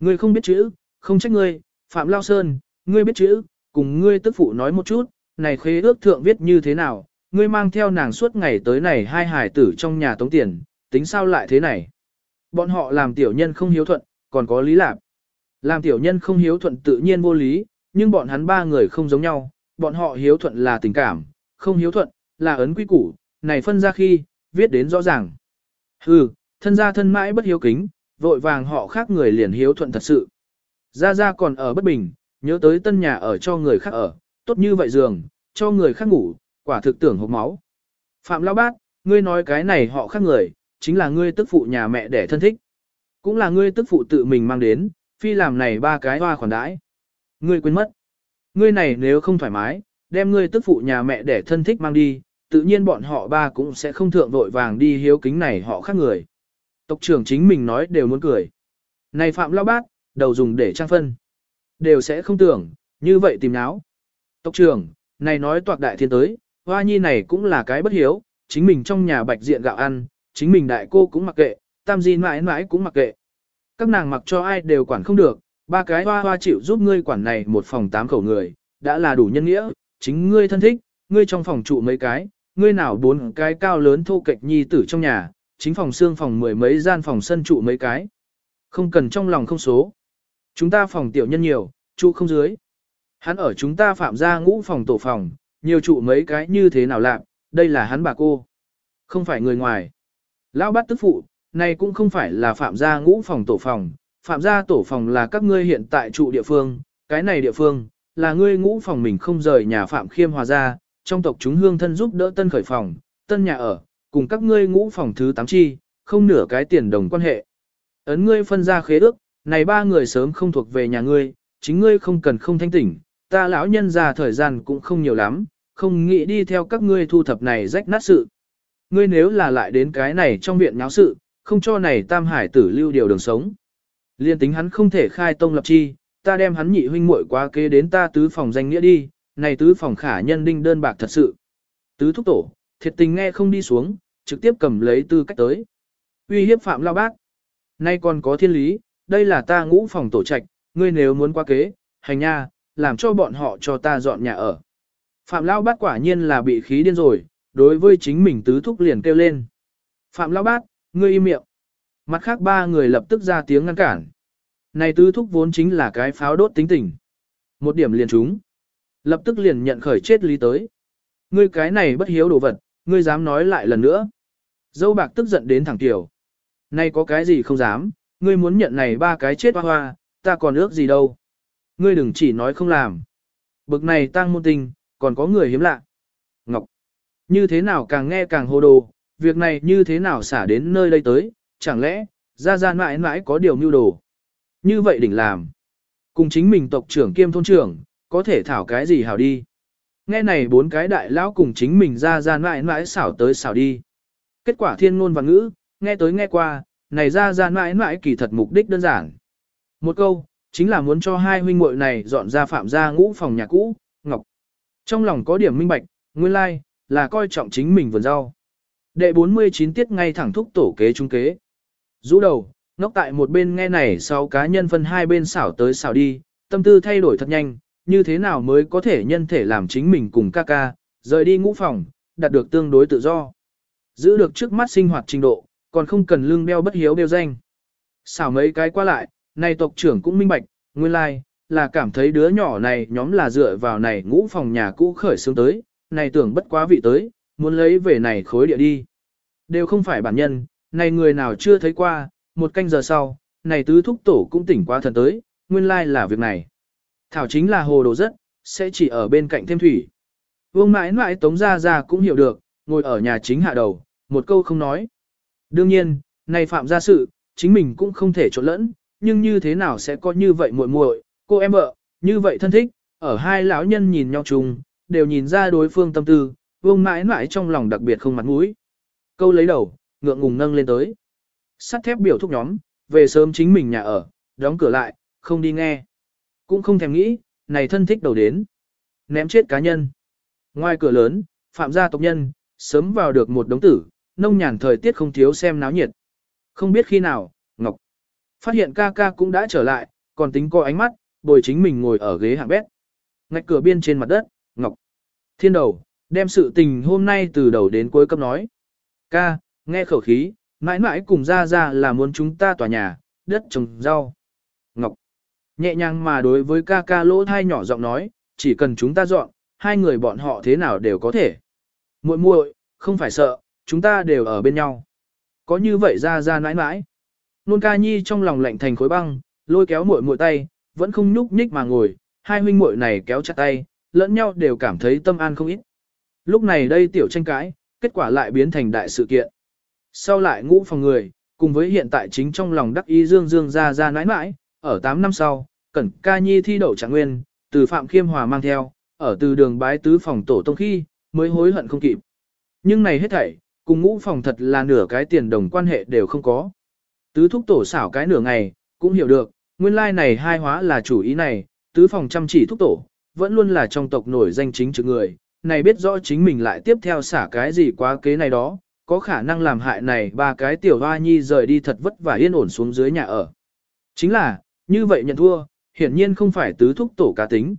Ngươi không biết chữ, không trách ngươi, Phạm Lao Sơn, ngươi biết chữ, cùng ngươi tức phụ nói một chút, này khế ước thượng viết như thế nào, ngươi mang theo nàng suốt ngày tới này hai hải tử trong nhà tống tiền, tính sao lại thế này. Bọn họ làm tiểu nhân không hiếu thuận, còn có lý lạc. Làm tiểu nhân không hiếu thuận tự nhiên vô lý, nhưng bọn hắn ba người không giống nhau, bọn họ hiếu thuận là tình cảm, không hiếu thuận, là ấn quy củ, này phân ra khi, viết đến rõ ràng. Hừ, thân gia thân mãi bất hiếu kính, vội vàng họ khác người liền hiếu thuận thật sự. Gia Gia còn ở bất bình, nhớ tới tân nhà ở cho người khác ở, tốt như vậy giường, cho người khác ngủ, quả thực tưởng hộp máu. Phạm Lão Bát, ngươi nói cái này họ khác người, chính là ngươi tức phụ nhà mẹ đẻ thân thích. Cũng là ngươi tức phụ tự mình mang đến, phi làm này ba cái hoa khoản đãi. Ngươi quên mất. Ngươi này nếu không thoải mái, đem ngươi tức phụ nhà mẹ đẻ thân thích mang đi, tự nhiên bọn họ ba cũng sẽ không thượng vội vàng đi hiếu kính này họ khác người. Tộc trưởng chính mình nói đều muốn cười. Này Phạm Lão Bát, đầu dùng để trang phân. Đều sẽ không tưởng, như vậy tìm náo. Tộc trưởng, này nói toạc đại thiên tới, hoa nhi này cũng là cái bất hiếu, chính mình trong nhà bạch diện gạo ăn, chính mình đại cô cũng mặc kệ, tam di mãi mãi cũng mặc kệ. Các nàng mặc cho ai đều quản không được, ba cái hoa hoa chịu giúp ngươi quản này một phòng tám khẩu người, đã là đủ nhân nghĩa, chính ngươi thân thích, ngươi trong phòng trụ mấy cái, ngươi nào bốn cái cao lớn thô kệch nhi tử trong nhà, chính phòng xương phòng mười mấy gian phòng sân trụ mấy cái. Không cần trong lòng không số. Chúng ta phòng tiểu nhân nhiều, trụ không dưới. Hắn ở chúng ta phạm ra ngũ phòng tổ phòng, nhiều trụ mấy cái như thế nào lạc, đây là hắn bà cô. Không phải người ngoài. Lão bát tức phụ, này cũng không phải là phạm gia ngũ phòng tổ phòng, phạm gia tổ phòng là các ngươi hiện tại trụ địa phương, cái này địa phương, là ngươi ngũ phòng mình không rời nhà phạm khiêm hòa gia, trong tộc chúng hương thân giúp đỡ tân khởi phòng, tân nhà ở, cùng các ngươi ngũ phòng thứ tám chi, không nửa cái tiền đồng quan hệ. Ấn ngươi phân ra khế ước, này ba người sớm không thuộc về nhà ngươi, chính ngươi không cần không thanh tỉnh, ta lão nhân già thời gian cũng không nhiều lắm, không nghĩ đi theo các ngươi thu thập này rách nát sự. Ngươi nếu là lại đến cái này trong viện nháo sự, không cho này tam hải tử lưu điều đường sống. Liên tính hắn không thể khai tông lập chi, ta đem hắn nhị huynh muội quá kế đến ta tứ phòng danh nghĩa đi, này tứ phòng khả nhân đinh đơn bạc thật sự. Tứ thúc tổ, thiệt tình nghe không đi xuống, trực tiếp cầm lấy tư cách tới. Uy hiếp phạm lao bác. Nay còn có thiên lý, đây là ta ngũ phòng tổ trạch, ngươi nếu muốn qua kế, hành nha, làm cho bọn họ cho ta dọn nhà ở. Phạm lao bát quả nhiên là bị khí điên rồi, đối với chính mình tứ thúc liền kêu lên. Phạm lao bát ngươi im miệng. Mặt khác ba người lập tức ra tiếng ngăn cản. Này tứ thúc vốn chính là cái pháo đốt tính tình. Một điểm liền trúng. Lập tức liền nhận khởi chết lý tới. Ngươi cái này bất hiếu đồ vật, ngươi dám nói lại lần nữa. Dâu bạc tức giận đến thẳng tiểu. Nay có cái gì không dám, ngươi muốn nhận này ba cái chết hoa hoa, ta còn ước gì đâu. Ngươi đừng chỉ nói không làm. Bực này tăng môn tình, còn có người hiếm lạ. Ngọc. Như thế nào càng nghe càng hồ đồ, việc này như thế nào xả đến nơi đây tới, chẳng lẽ, ra ra mãi mãi có điều mưu đồ. Như vậy đỉnh làm. Cùng chính mình tộc trưởng kiêm thôn trưởng, có thể thảo cái gì hảo đi. Nghe này bốn cái đại lão cùng chính mình ra ra mãi mãi xảo tới xảo đi. Kết quả thiên ngôn và ngữ, nghe tới nghe qua, này ra ra mãi mãi kỳ thật mục đích đơn giản. Một câu, chính là muốn cho hai huynh muội này dọn ra phạm ra ngũ phòng nhà cũ, ngọc. Trong lòng có điểm minh bạch, nguyên lai, like, là coi trọng chính mình vườn rau. Đệ 49 tiết ngay thẳng thúc tổ kế trung kế. Rũ đầu, ngốc tại một bên nghe này sau cá nhân phân hai bên xảo tới xảo đi, tâm tư thay đổi thật nhanh, như thế nào mới có thể nhân thể làm chính mình cùng ca ca, rời đi ngũ phòng, đạt được tương đối tự do. Giữ được trước mắt sinh hoạt trình độ, còn không cần lương đeo bất hiếu đeo danh. Xảo mấy cái qua lại, này tộc trưởng cũng minh bạch, nguyên lai, like, là cảm thấy đứa nhỏ này nhóm là dựa vào này ngũ phòng nhà cũ khởi xướng tới, này tưởng bất quá vị tới, muốn lấy về này khối địa đi. Đều không phải bản nhân, này người nào chưa thấy qua, một canh giờ sau, này tứ thúc tổ cũng tỉnh qua thần tới, nguyên lai là việc này. Thảo chính là hồ đồ rất, sẽ chỉ ở bên cạnh thêm thủy. Vương mãi mãi tống ra ra cũng hiểu được, ngồi ở nhà chính hạ đầu, một câu không nói. Đương nhiên, này phạm ra sự, chính mình cũng không thể trộn lẫn, nhưng như thế nào sẽ có như vậy muội muội, cô em vợ, như vậy thân thích, ở hai lão nhân nhìn nhau chung, đều nhìn ra đối phương tâm tư, vương mãi mãi trong lòng đặc biệt không mặt mũi. Câu lấy đầu, ngượng ngùng nâng lên tới. Sắt thép biểu thúc nhóm, về sớm chính mình nhà ở, đóng cửa lại, không đi nghe. Cũng không thèm nghĩ, này thân thích đầu đến. Ném chết cá nhân. Ngoài cửa lớn, phạm gia tộc nhân, sớm vào được một đống tử, nông nhàn thời tiết không thiếu xem náo nhiệt. Không biết khi nào, Ngọc phát hiện ca ca cũng đã trở lại, còn tính coi ánh mắt, bồi chính mình ngồi ở ghế hạng bét. Ngạch cửa biên trên mặt đất, Ngọc Thiên đầu, đem sự tình hôm nay từ đầu đến cuối cấp nói. Ca, nghe khẩu khí, mãi mãi cùng ra ra là muốn chúng ta tòa nhà, đất trồng rau. Ngọc nhẹ nhàng mà đối với ca ca lỗ thai nhỏ giọng nói, chỉ cần chúng ta dọn, hai người bọn họ thế nào đều có thể. muội muội, không phải sợ, chúng ta đều ở bên nhau. Có như vậy ra ra nãi nãi. Nôn ca nhi trong lòng lạnh thành khối băng, lôi kéo muội muội tay, vẫn không nhúc nhích mà ngồi, hai huynh muội này kéo chặt tay, lẫn nhau đều cảm thấy tâm an không ít. Lúc này đây tiểu tranh cãi, kết quả lại biến thành đại sự kiện. Sau lại ngũ phòng người, cùng với hiện tại chính trong lòng đắc ý dương dương ra ra nãi nãi, ở 8 năm sau, cẩn ca nhi thi đậu trạng nguyên, từ Phạm Khiêm Hòa mang theo, ở từ đường bái tứ phòng tổ tông khi, mới hối hận không kịp. Nhưng này hết thảy, cùng ngũ phòng thật là nửa cái tiền đồng quan hệ đều không có. Tứ thúc tổ xảo cái nửa ngày, cũng hiểu được, nguyên lai này hai hóa là chủ ý này, tứ phòng chăm chỉ thúc tổ, vẫn luôn là trong tộc nổi danh chính trực người, này biết rõ chính mình lại tiếp theo xả cái gì quá kế này đó, có khả năng làm hại này ba cái tiểu hoa nhi rời đi thật vất vả yên ổn xuống dưới nhà ở. Chính là, như vậy nhận thua, hiển nhiên không phải tứ thúc tổ cá tính.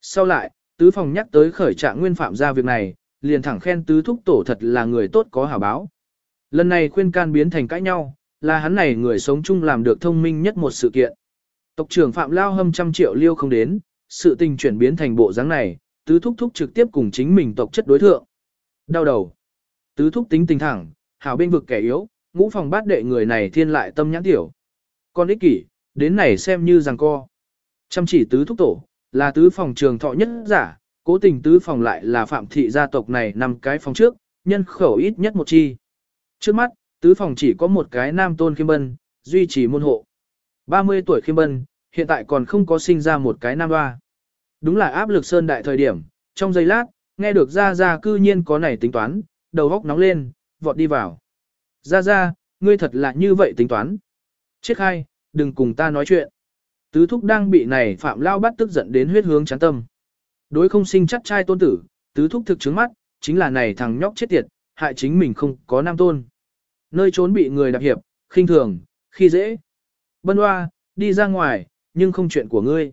Sau lại, tứ phòng nhắc tới khởi trạng nguyên phạm ra việc này, liền thẳng khen tứ thúc tổ thật là người tốt có hảo báo. Lần này khuyên can biến thành cãi nhau, là hắn này người sống chung làm được thông minh nhất một sự kiện. Tộc trưởng Phạm Lao hâm trăm triệu liêu không đến, sự tình chuyển biến thành bộ dáng này, tứ thúc thúc trực tiếp cùng chính mình tộc chất đối thượng. Đau đầu. Tứ thúc tính tình thẳng, hảo bên vực kẻ yếu, ngũ phòng bát đệ người này thiên lại tâm nhãn tiểu. Con ích kỷ, đến này xem như rằng co. Chăm chỉ tứ thúc tổ, là tứ phòng trường thọ nhất giả, cố tình tứ phòng lại là phạm thị gia tộc này nằm cái phòng trước, nhân khẩu ít nhất một chi. Trước mắt, tứ phòng chỉ có một cái nam tôn khiêm bân, duy trì môn hộ. 30 tuổi khiêm bân, hiện tại còn không có sinh ra một cái nam hoa. Đúng là áp lực sơn đại thời điểm, trong giây lát, nghe được ra ra cư nhiên có này tính toán, đầu góc nóng lên, vọt đi vào. Ra ra, ngươi thật là như vậy tính toán. Chết hai, đừng cùng ta nói chuyện. Tứ thúc đang bị này phạm lao bắt tức giận đến huyết hướng chán tâm. Đối không sinh chắc trai tôn tử, tứ thúc thực chứng mắt, chính là này thằng nhóc chết tiệt, hại chính mình không có nam tôn. Nơi trốn bị người đạp hiệp, khinh thường, khi dễ. Bân hoa, đi ra ngoài, nhưng không chuyện của ngươi.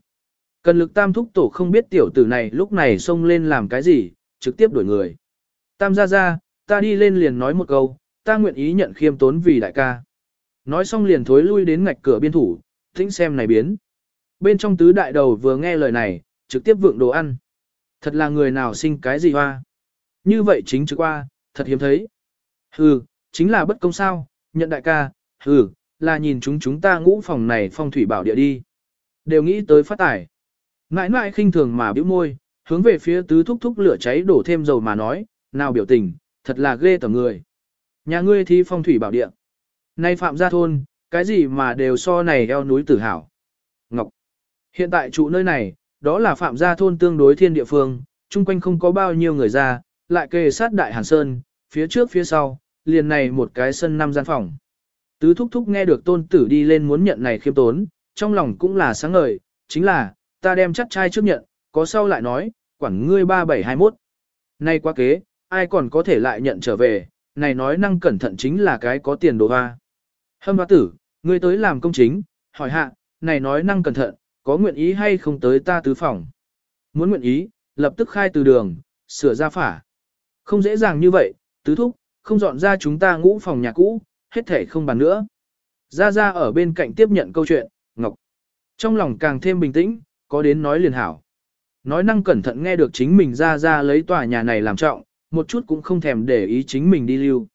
Cần lực tam thúc tổ không biết tiểu tử này lúc này xông lên làm cái gì, trực tiếp đuổi người. Tam gia gia, ta đi lên liền nói một câu, ta nguyện ý nhận khiêm tốn vì đại ca. Nói xong liền thối lui đến ngạch cửa biên thủ, tính xem này biến. Bên trong tứ đại đầu vừa nghe lời này, trực tiếp vượng đồ ăn. Thật là người nào sinh cái gì hoa. Như vậy chính chứ qua, thật hiếm thấy. Hừ, chính là bất công sao, nhận đại ca, hừ, là nhìn chúng chúng ta ngũ phòng này phong thủy bảo địa đi. Đều nghĩ tới phát tải. nãi nãi khinh thường mà bĩu môi, hướng về phía tứ thúc thúc lửa cháy đổ thêm dầu mà nói, nào biểu tình, thật là ghê tởm người. Nhà ngươi thi phong thủy bảo địa. Nay phạm gia thôn, cái gì mà đều so này eo núi tử hảo. Ngọc. Hiện tại trụ nơi này, đó là phạm gia thôn tương đối thiên địa phương, chung quanh không có bao nhiêu người ra, lại kề sát đại hàn sơn, phía trước phía sau, liền này một cái sân năm gian phòng. Tứ thúc thúc nghe được tôn tử đi lên muốn nhận này khiêm tốn, trong lòng cũng là sáng ngời, chính là, ta đem chắc trai trước nhận, có sau lại nói, quản ngươi 3721. Nay quá kế, ai còn có thể lại nhận trở về, này nói năng cẩn thận chính là cái có tiền đồ hoa. Hâm hoa tử, ngươi tới làm công chính, hỏi hạ, này nói năng cẩn thận, có nguyện ý hay không tới ta tứ phòng. Muốn nguyện ý, lập tức khai từ đường, sửa ra phả. Không dễ dàng như vậy, tứ thúc, không dọn ra chúng ta ngũ phòng nhà cũ, hết thể không bàn nữa. Ra ra ở bên cạnh tiếp nhận câu chuyện, Ngọc. Trong lòng càng thêm bình tĩnh, có đến nói liền hảo. Nói năng cẩn thận nghe được chính mình ra ra lấy tòa nhà này làm trọng, một chút cũng không thèm để ý chính mình đi lưu.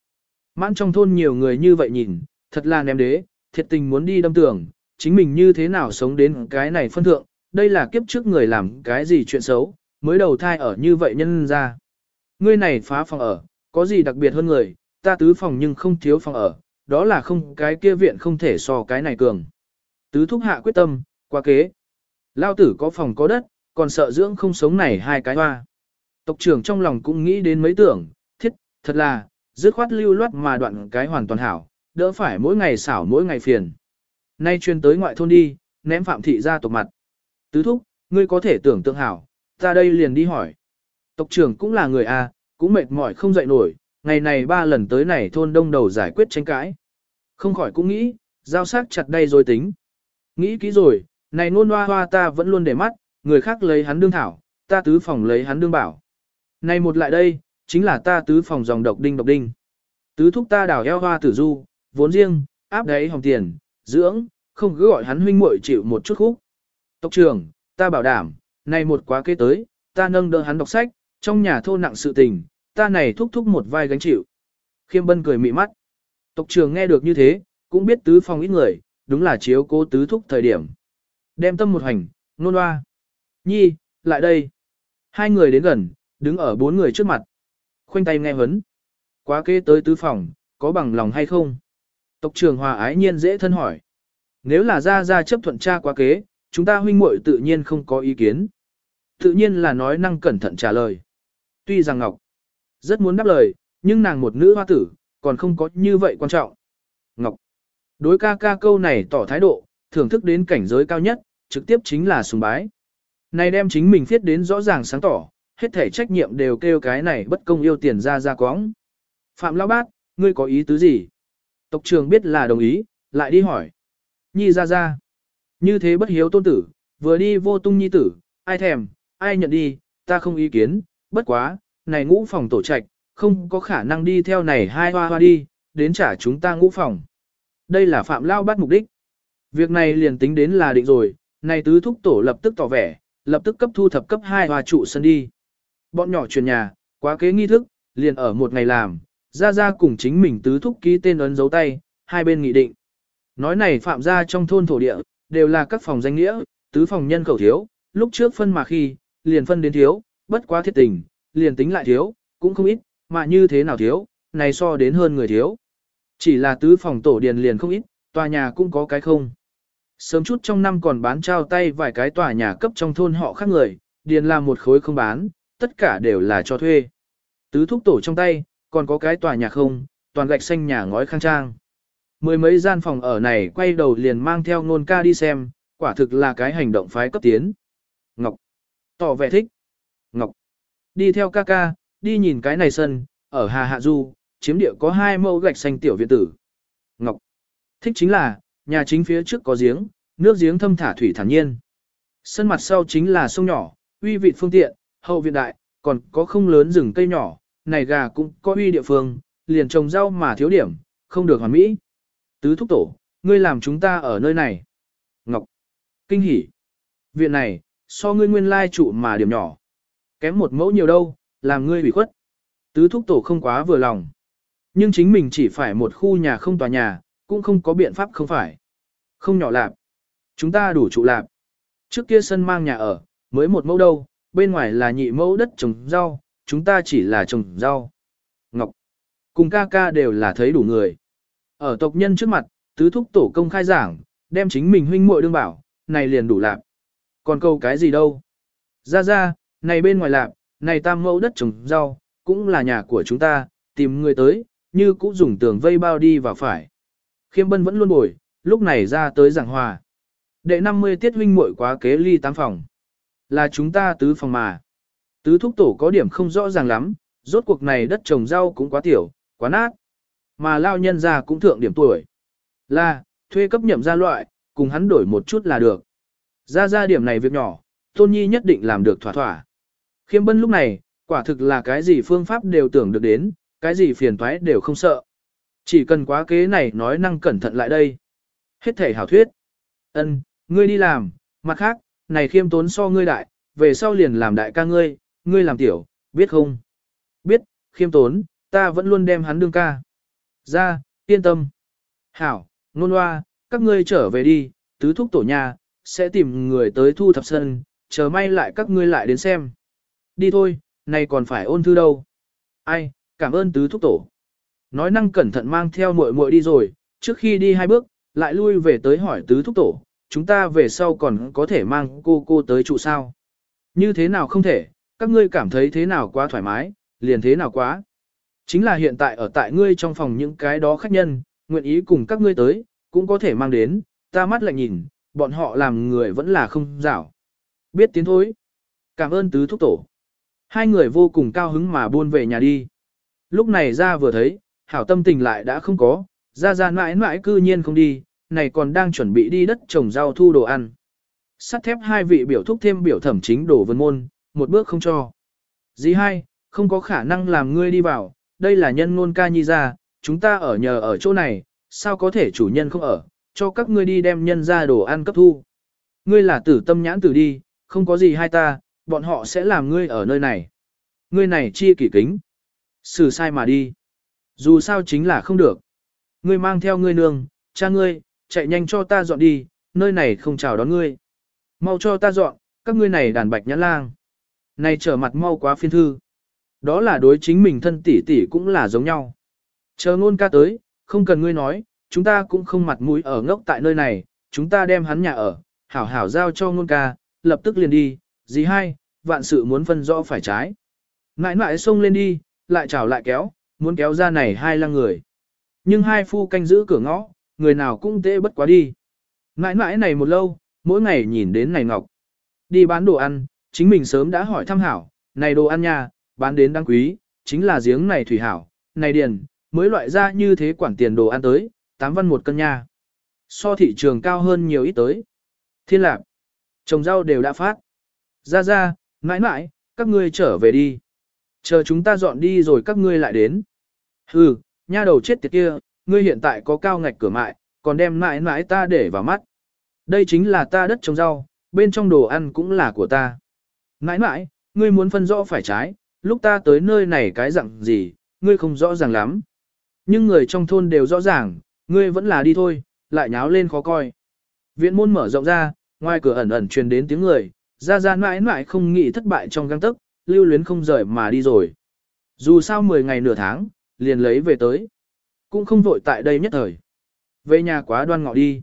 Mãn trong thôn nhiều người như vậy nhìn, thật là ném đế, thiệt tình muốn đi đâm tưởng, chính mình như thế nào sống đến cái này phân thượng, đây là kiếp trước người làm cái gì chuyện xấu, mới đầu thai ở như vậy nhân ra. Ngươi này phá phòng ở, có gì đặc biệt hơn người, ta tứ phòng nhưng không thiếu phòng ở, đó là không cái kia viện không thể so cái này cường. Tứ thúc hạ quyết tâm, qua kế. Lao tử có phòng có đất, còn sợ dưỡng không sống này hai cái hoa. Tộc trưởng trong lòng cũng nghĩ đến mấy tưởng, thiết, thật là, dứt khoát lưu loát mà đoạn cái hoàn toàn hảo, đỡ phải mỗi ngày xảo mỗi ngày phiền. Nay chuyên tới ngoại thôn đi, ném phạm thị ra tộc mặt. Tứ thúc, ngươi có thể tưởng tượng hảo, ta đây liền đi hỏi. Tộc trưởng cũng là người A, cũng mệt mỏi không dậy nổi, ngày này ba lần tới này thôn đông đầu giải quyết tranh cãi. Không khỏi cũng nghĩ, giao sắc chặt đây rồi tính. Nghĩ kỹ rồi, này nôn hoa hoa ta vẫn luôn để mắt, người khác lấy hắn đương thảo, ta tứ phòng lấy hắn đương bảo. Này một lại đây, chính là ta tứ phòng dòng độc đinh độc đinh. Tứ thúc ta đảo eo hoa tử du, vốn riêng, áp đáy hồng tiền, dưỡng, không cứ gọi hắn huynh muội chịu một chút khúc. Tộc trưởng, ta bảo đảm, này một quá kế tới, ta nâng đỡ hắn đọc sách, trong nhà thô nặng sự tình, ta này thúc thúc một vai gánh chịu. Khiêm bân cười mị mắt. Tộc trưởng nghe được như thế, cũng biết tứ phòng ít người, đúng là chiếu cố tứ thúc thời điểm. Đem tâm một hành, nôn hoa. Nhi, lại đây. Hai người đến gần, đứng ở bốn người trước mặt. Khoanh tay nghe hấn. Quá kế tới tứ phòng, có bằng lòng hay không? Tộc trưởng hòa ái nhiên dễ thân hỏi. Nếu là ra ra chấp thuận cha quá kế, chúng ta huynh muội tự nhiên không có ý kiến. Tự nhiên là nói năng cẩn thận trả lời. Tuy rằng Ngọc rất muốn đáp lời, nhưng nàng một nữ hoa tử, còn không có như vậy quan trọng. Ngọc đối ca ca câu này tỏ thái độ, thưởng thức đến cảnh giới cao nhất, trực tiếp chính là sùng bái. Này đem chính mình thiết đến rõ ràng sáng tỏ, hết thể trách nhiệm đều kêu cái này bất công yêu tiền ra ra quóng. Phạm Lão Bát, ngươi có ý tứ gì? Tộc trưởng biết là đồng ý, lại đi hỏi. Nhi ra ra. Như thế bất hiếu tôn tử, vừa đi vô tung nhi tử, ai thèm, ai nhận đi, ta không ý kiến, bất quá, này ngũ phòng tổ trạch, không có khả năng đi theo này hai hoa hoa đi, đến trả chúng ta ngũ phòng. Đây là Phạm Lao bắt mục đích. Việc này liền tính đến là định rồi, này tứ thúc tổ lập tức tỏ vẻ, lập tức cấp thu thập cấp hai hoa trụ sân đi. Bọn nhỏ chuyển nhà, quá kế nghi thức, liền ở một ngày làm, ra ra cùng chính mình tứ thúc ký tên ấn dấu tay, hai bên nghị định. Nói này phạm gia trong thôn thổ địa, đều là các phòng danh nghĩa, tứ phòng nhân khẩu thiếu, lúc trước phân mà khi, liền phân đến thiếu, bất quá thiết tình, liền tính lại thiếu, cũng không ít, mà như thế nào thiếu, này so đến hơn người thiếu. Chỉ là tứ phòng tổ điền liền không ít, tòa nhà cũng có cái không. Sớm chút trong năm còn bán trao tay vài cái tòa nhà cấp trong thôn họ khác người, điền là một khối không bán, tất cả đều là cho thuê. Tứ thúc tổ trong tay, còn có cái tòa nhà không, toàn gạch xanh nhà ngói khang trang. Mười mấy gian phòng ở này quay đầu liền mang theo nôn ca đi xem, quả thực là cái hành động phái cấp tiến. Ngọc. Tỏ vẻ thích. Ngọc. Đi theo ca ca, đi nhìn cái này sân, ở Hà Hạ Du, chiếm địa có hai mẫu gạch xanh tiểu viện tử. Ngọc. Thích chính là, nhà chính phía trước có giếng, nước giếng thâm thả thủy thản nhiên. Sân mặt sau chính là sông nhỏ, uy vị phương tiện, hậu viện đại, còn có không lớn rừng cây nhỏ, này gà cũng có uy địa phương, liền trồng rau mà thiếu điểm, không được hoàn mỹ. Tứ thúc tổ, ngươi làm chúng ta ở nơi này. Ngọc. Kinh hỉ. Viện này, so ngươi nguyên lai trụ mà điểm nhỏ. Kém một mẫu nhiều đâu, làm ngươi bị khuất. Tứ thúc tổ không quá vừa lòng. Nhưng chính mình chỉ phải một khu nhà không tòa nhà, cũng không có biện pháp không phải. Không nhỏ lạp. Chúng ta đủ trụ lạp. Trước kia sân mang nhà ở, mới một mẫu đâu, bên ngoài là nhị mẫu đất trồng rau, chúng ta chỉ là trồng rau. Ngọc. Cùng ca ca đều là thấy đủ người. Ở tộc nhân trước mặt, tứ thúc tổ công khai giảng, đem chính mình huynh muội đương bảo, này liền đủ lạc. Còn câu cái gì đâu? Ra ra, này bên ngoài lạc, này tam mẫu đất trồng rau, cũng là nhà của chúng ta, tìm người tới, như cũng dùng tường vây bao đi vào phải. Khiêm bân vẫn luôn bồi, lúc này ra tới giảng hòa. Đệ 50 tiết huynh muội quá kế ly tám phòng. Là chúng ta tứ phòng mà. Tứ thúc tổ có điểm không rõ ràng lắm, rốt cuộc này đất trồng rau cũng quá tiểu, quá nát. Mà lao nhân ra cũng thượng điểm tuổi. Là, thuê cấp nhậm ra loại, cùng hắn đổi một chút là được. Ra ra điểm này việc nhỏ, Tôn Nhi nhất định làm được thỏa thỏa. Khiêm bân lúc này, quả thực là cái gì phương pháp đều tưởng được đến, cái gì phiền toái đều không sợ. Chỉ cần quá kế này nói năng cẩn thận lại đây. Hết thể hảo thuyết. ân ngươi đi làm, mặt khác, này khiêm tốn so ngươi đại, về sau liền làm đại ca ngươi, ngươi làm tiểu, biết không? Biết, khiêm tốn, ta vẫn luôn đem hắn đương ca. Ra, yên tâm. Hảo, nôn hoa, các ngươi trở về đi, tứ thúc tổ nhà, sẽ tìm người tới thu thập sân, chờ may lại các ngươi lại đến xem. Đi thôi, này còn phải ôn thư đâu. Ai, cảm ơn tứ thúc tổ. Nói năng cẩn thận mang theo muội muội đi rồi, trước khi đi hai bước, lại lui về tới hỏi tứ thúc tổ, chúng ta về sau còn có thể mang cô cô tới trụ sao. Như thế nào không thể, các ngươi cảm thấy thế nào quá thoải mái, liền thế nào quá. Chính là hiện tại ở tại ngươi trong phòng những cái đó khách nhân, nguyện ý cùng các ngươi tới, cũng có thể mang đến, ta mắt lại nhìn, bọn họ làm người vẫn là không rảo. Biết tiến thối. Cảm ơn tứ thúc tổ. Hai người vô cùng cao hứng mà buôn về nhà đi. Lúc này ra vừa thấy, hảo tâm tình lại đã không có, ra ra mãi mãi cư nhiên không đi, này còn đang chuẩn bị đi đất trồng rau thu đồ ăn. Sắt thép hai vị biểu thúc thêm biểu thẩm chính đồ vân môn, một bước không cho. Dì hai, không có khả năng làm ngươi đi vào, đây là nhân ngôn ca nhi ra, chúng ta ở nhờ ở chỗ này, sao có thể chủ nhân không ở, cho các ngươi đi đem nhân ra đồ ăn cấp thu. Ngươi là tử tâm nhãn tử đi, không có gì hai ta, bọn họ sẽ làm ngươi ở nơi này. Ngươi này chia kỷ kính. Xử sai mà đi. Dù sao chính là không được. Ngươi mang theo ngươi nương, cha ngươi, chạy nhanh cho ta dọn đi, nơi này không chào đón ngươi. Mau cho ta dọn, các ngươi này đàn bạch nhãn lang. Này trở mặt mau quá phiên thư. Đó là đối chính mình thân tỷ tỷ cũng là giống nhau. Chờ ngôn ca tới, không cần ngươi nói, chúng ta cũng không mặt mũi ở ngốc tại nơi này, chúng ta đem hắn nhà ở, hảo hảo giao cho ngôn ca, lập tức liền đi, gì hai, vạn sự muốn phân rõ phải trái. Ngại ngại xông lên đi, lại chào lại kéo, muốn kéo ra này hai lăng người. Nhưng hai phu canh giữ cửa ngõ, người nào cũng tệ bất quá đi. Ngại ngại này một lâu, mỗi ngày nhìn đến này ngọc. Đi bán đồ ăn, chính mình sớm đã hỏi thăm hảo, này đồ ăn nha, bán đến đáng quý, chính là giếng này thủy hảo, này điền, mới loại ra như thế quản tiền đồ ăn tới, 8 văn một cân nha. So thị trường cao hơn nhiều ít tới. Thiên lạc, trồng rau đều đã phát. Ra ra, mãi mãi, các ngươi trở về đi. Chờ chúng ta dọn đi rồi các ngươi lại đến. Hừ, nha đầu chết tiệt kia, ngươi hiện tại có cao ngạch cửa mại, còn đem mãi mãi ta để vào mắt. Đây chính là ta đất trồng rau, bên trong đồ ăn cũng là của ta nãi nãi, ngươi muốn phân rõ phải trái, lúc ta tới nơi này cái dạng gì, ngươi không rõ ràng lắm. Nhưng người trong thôn đều rõ ràng, ngươi vẫn là đi thôi, lại nháo lên khó coi. Viện môn mở rộng ra, ngoài cửa ẩn ẩn truyền đến tiếng người, ra ra mãi mãi không nghĩ thất bại trong găng tức, lưu luyến không rời mà đi rồi. Dù sao 10 ngày nửa tháng, liền lấy về tới. Cũng không vội tại đây nhất thời. Về nhà quá đoan ngọ đi.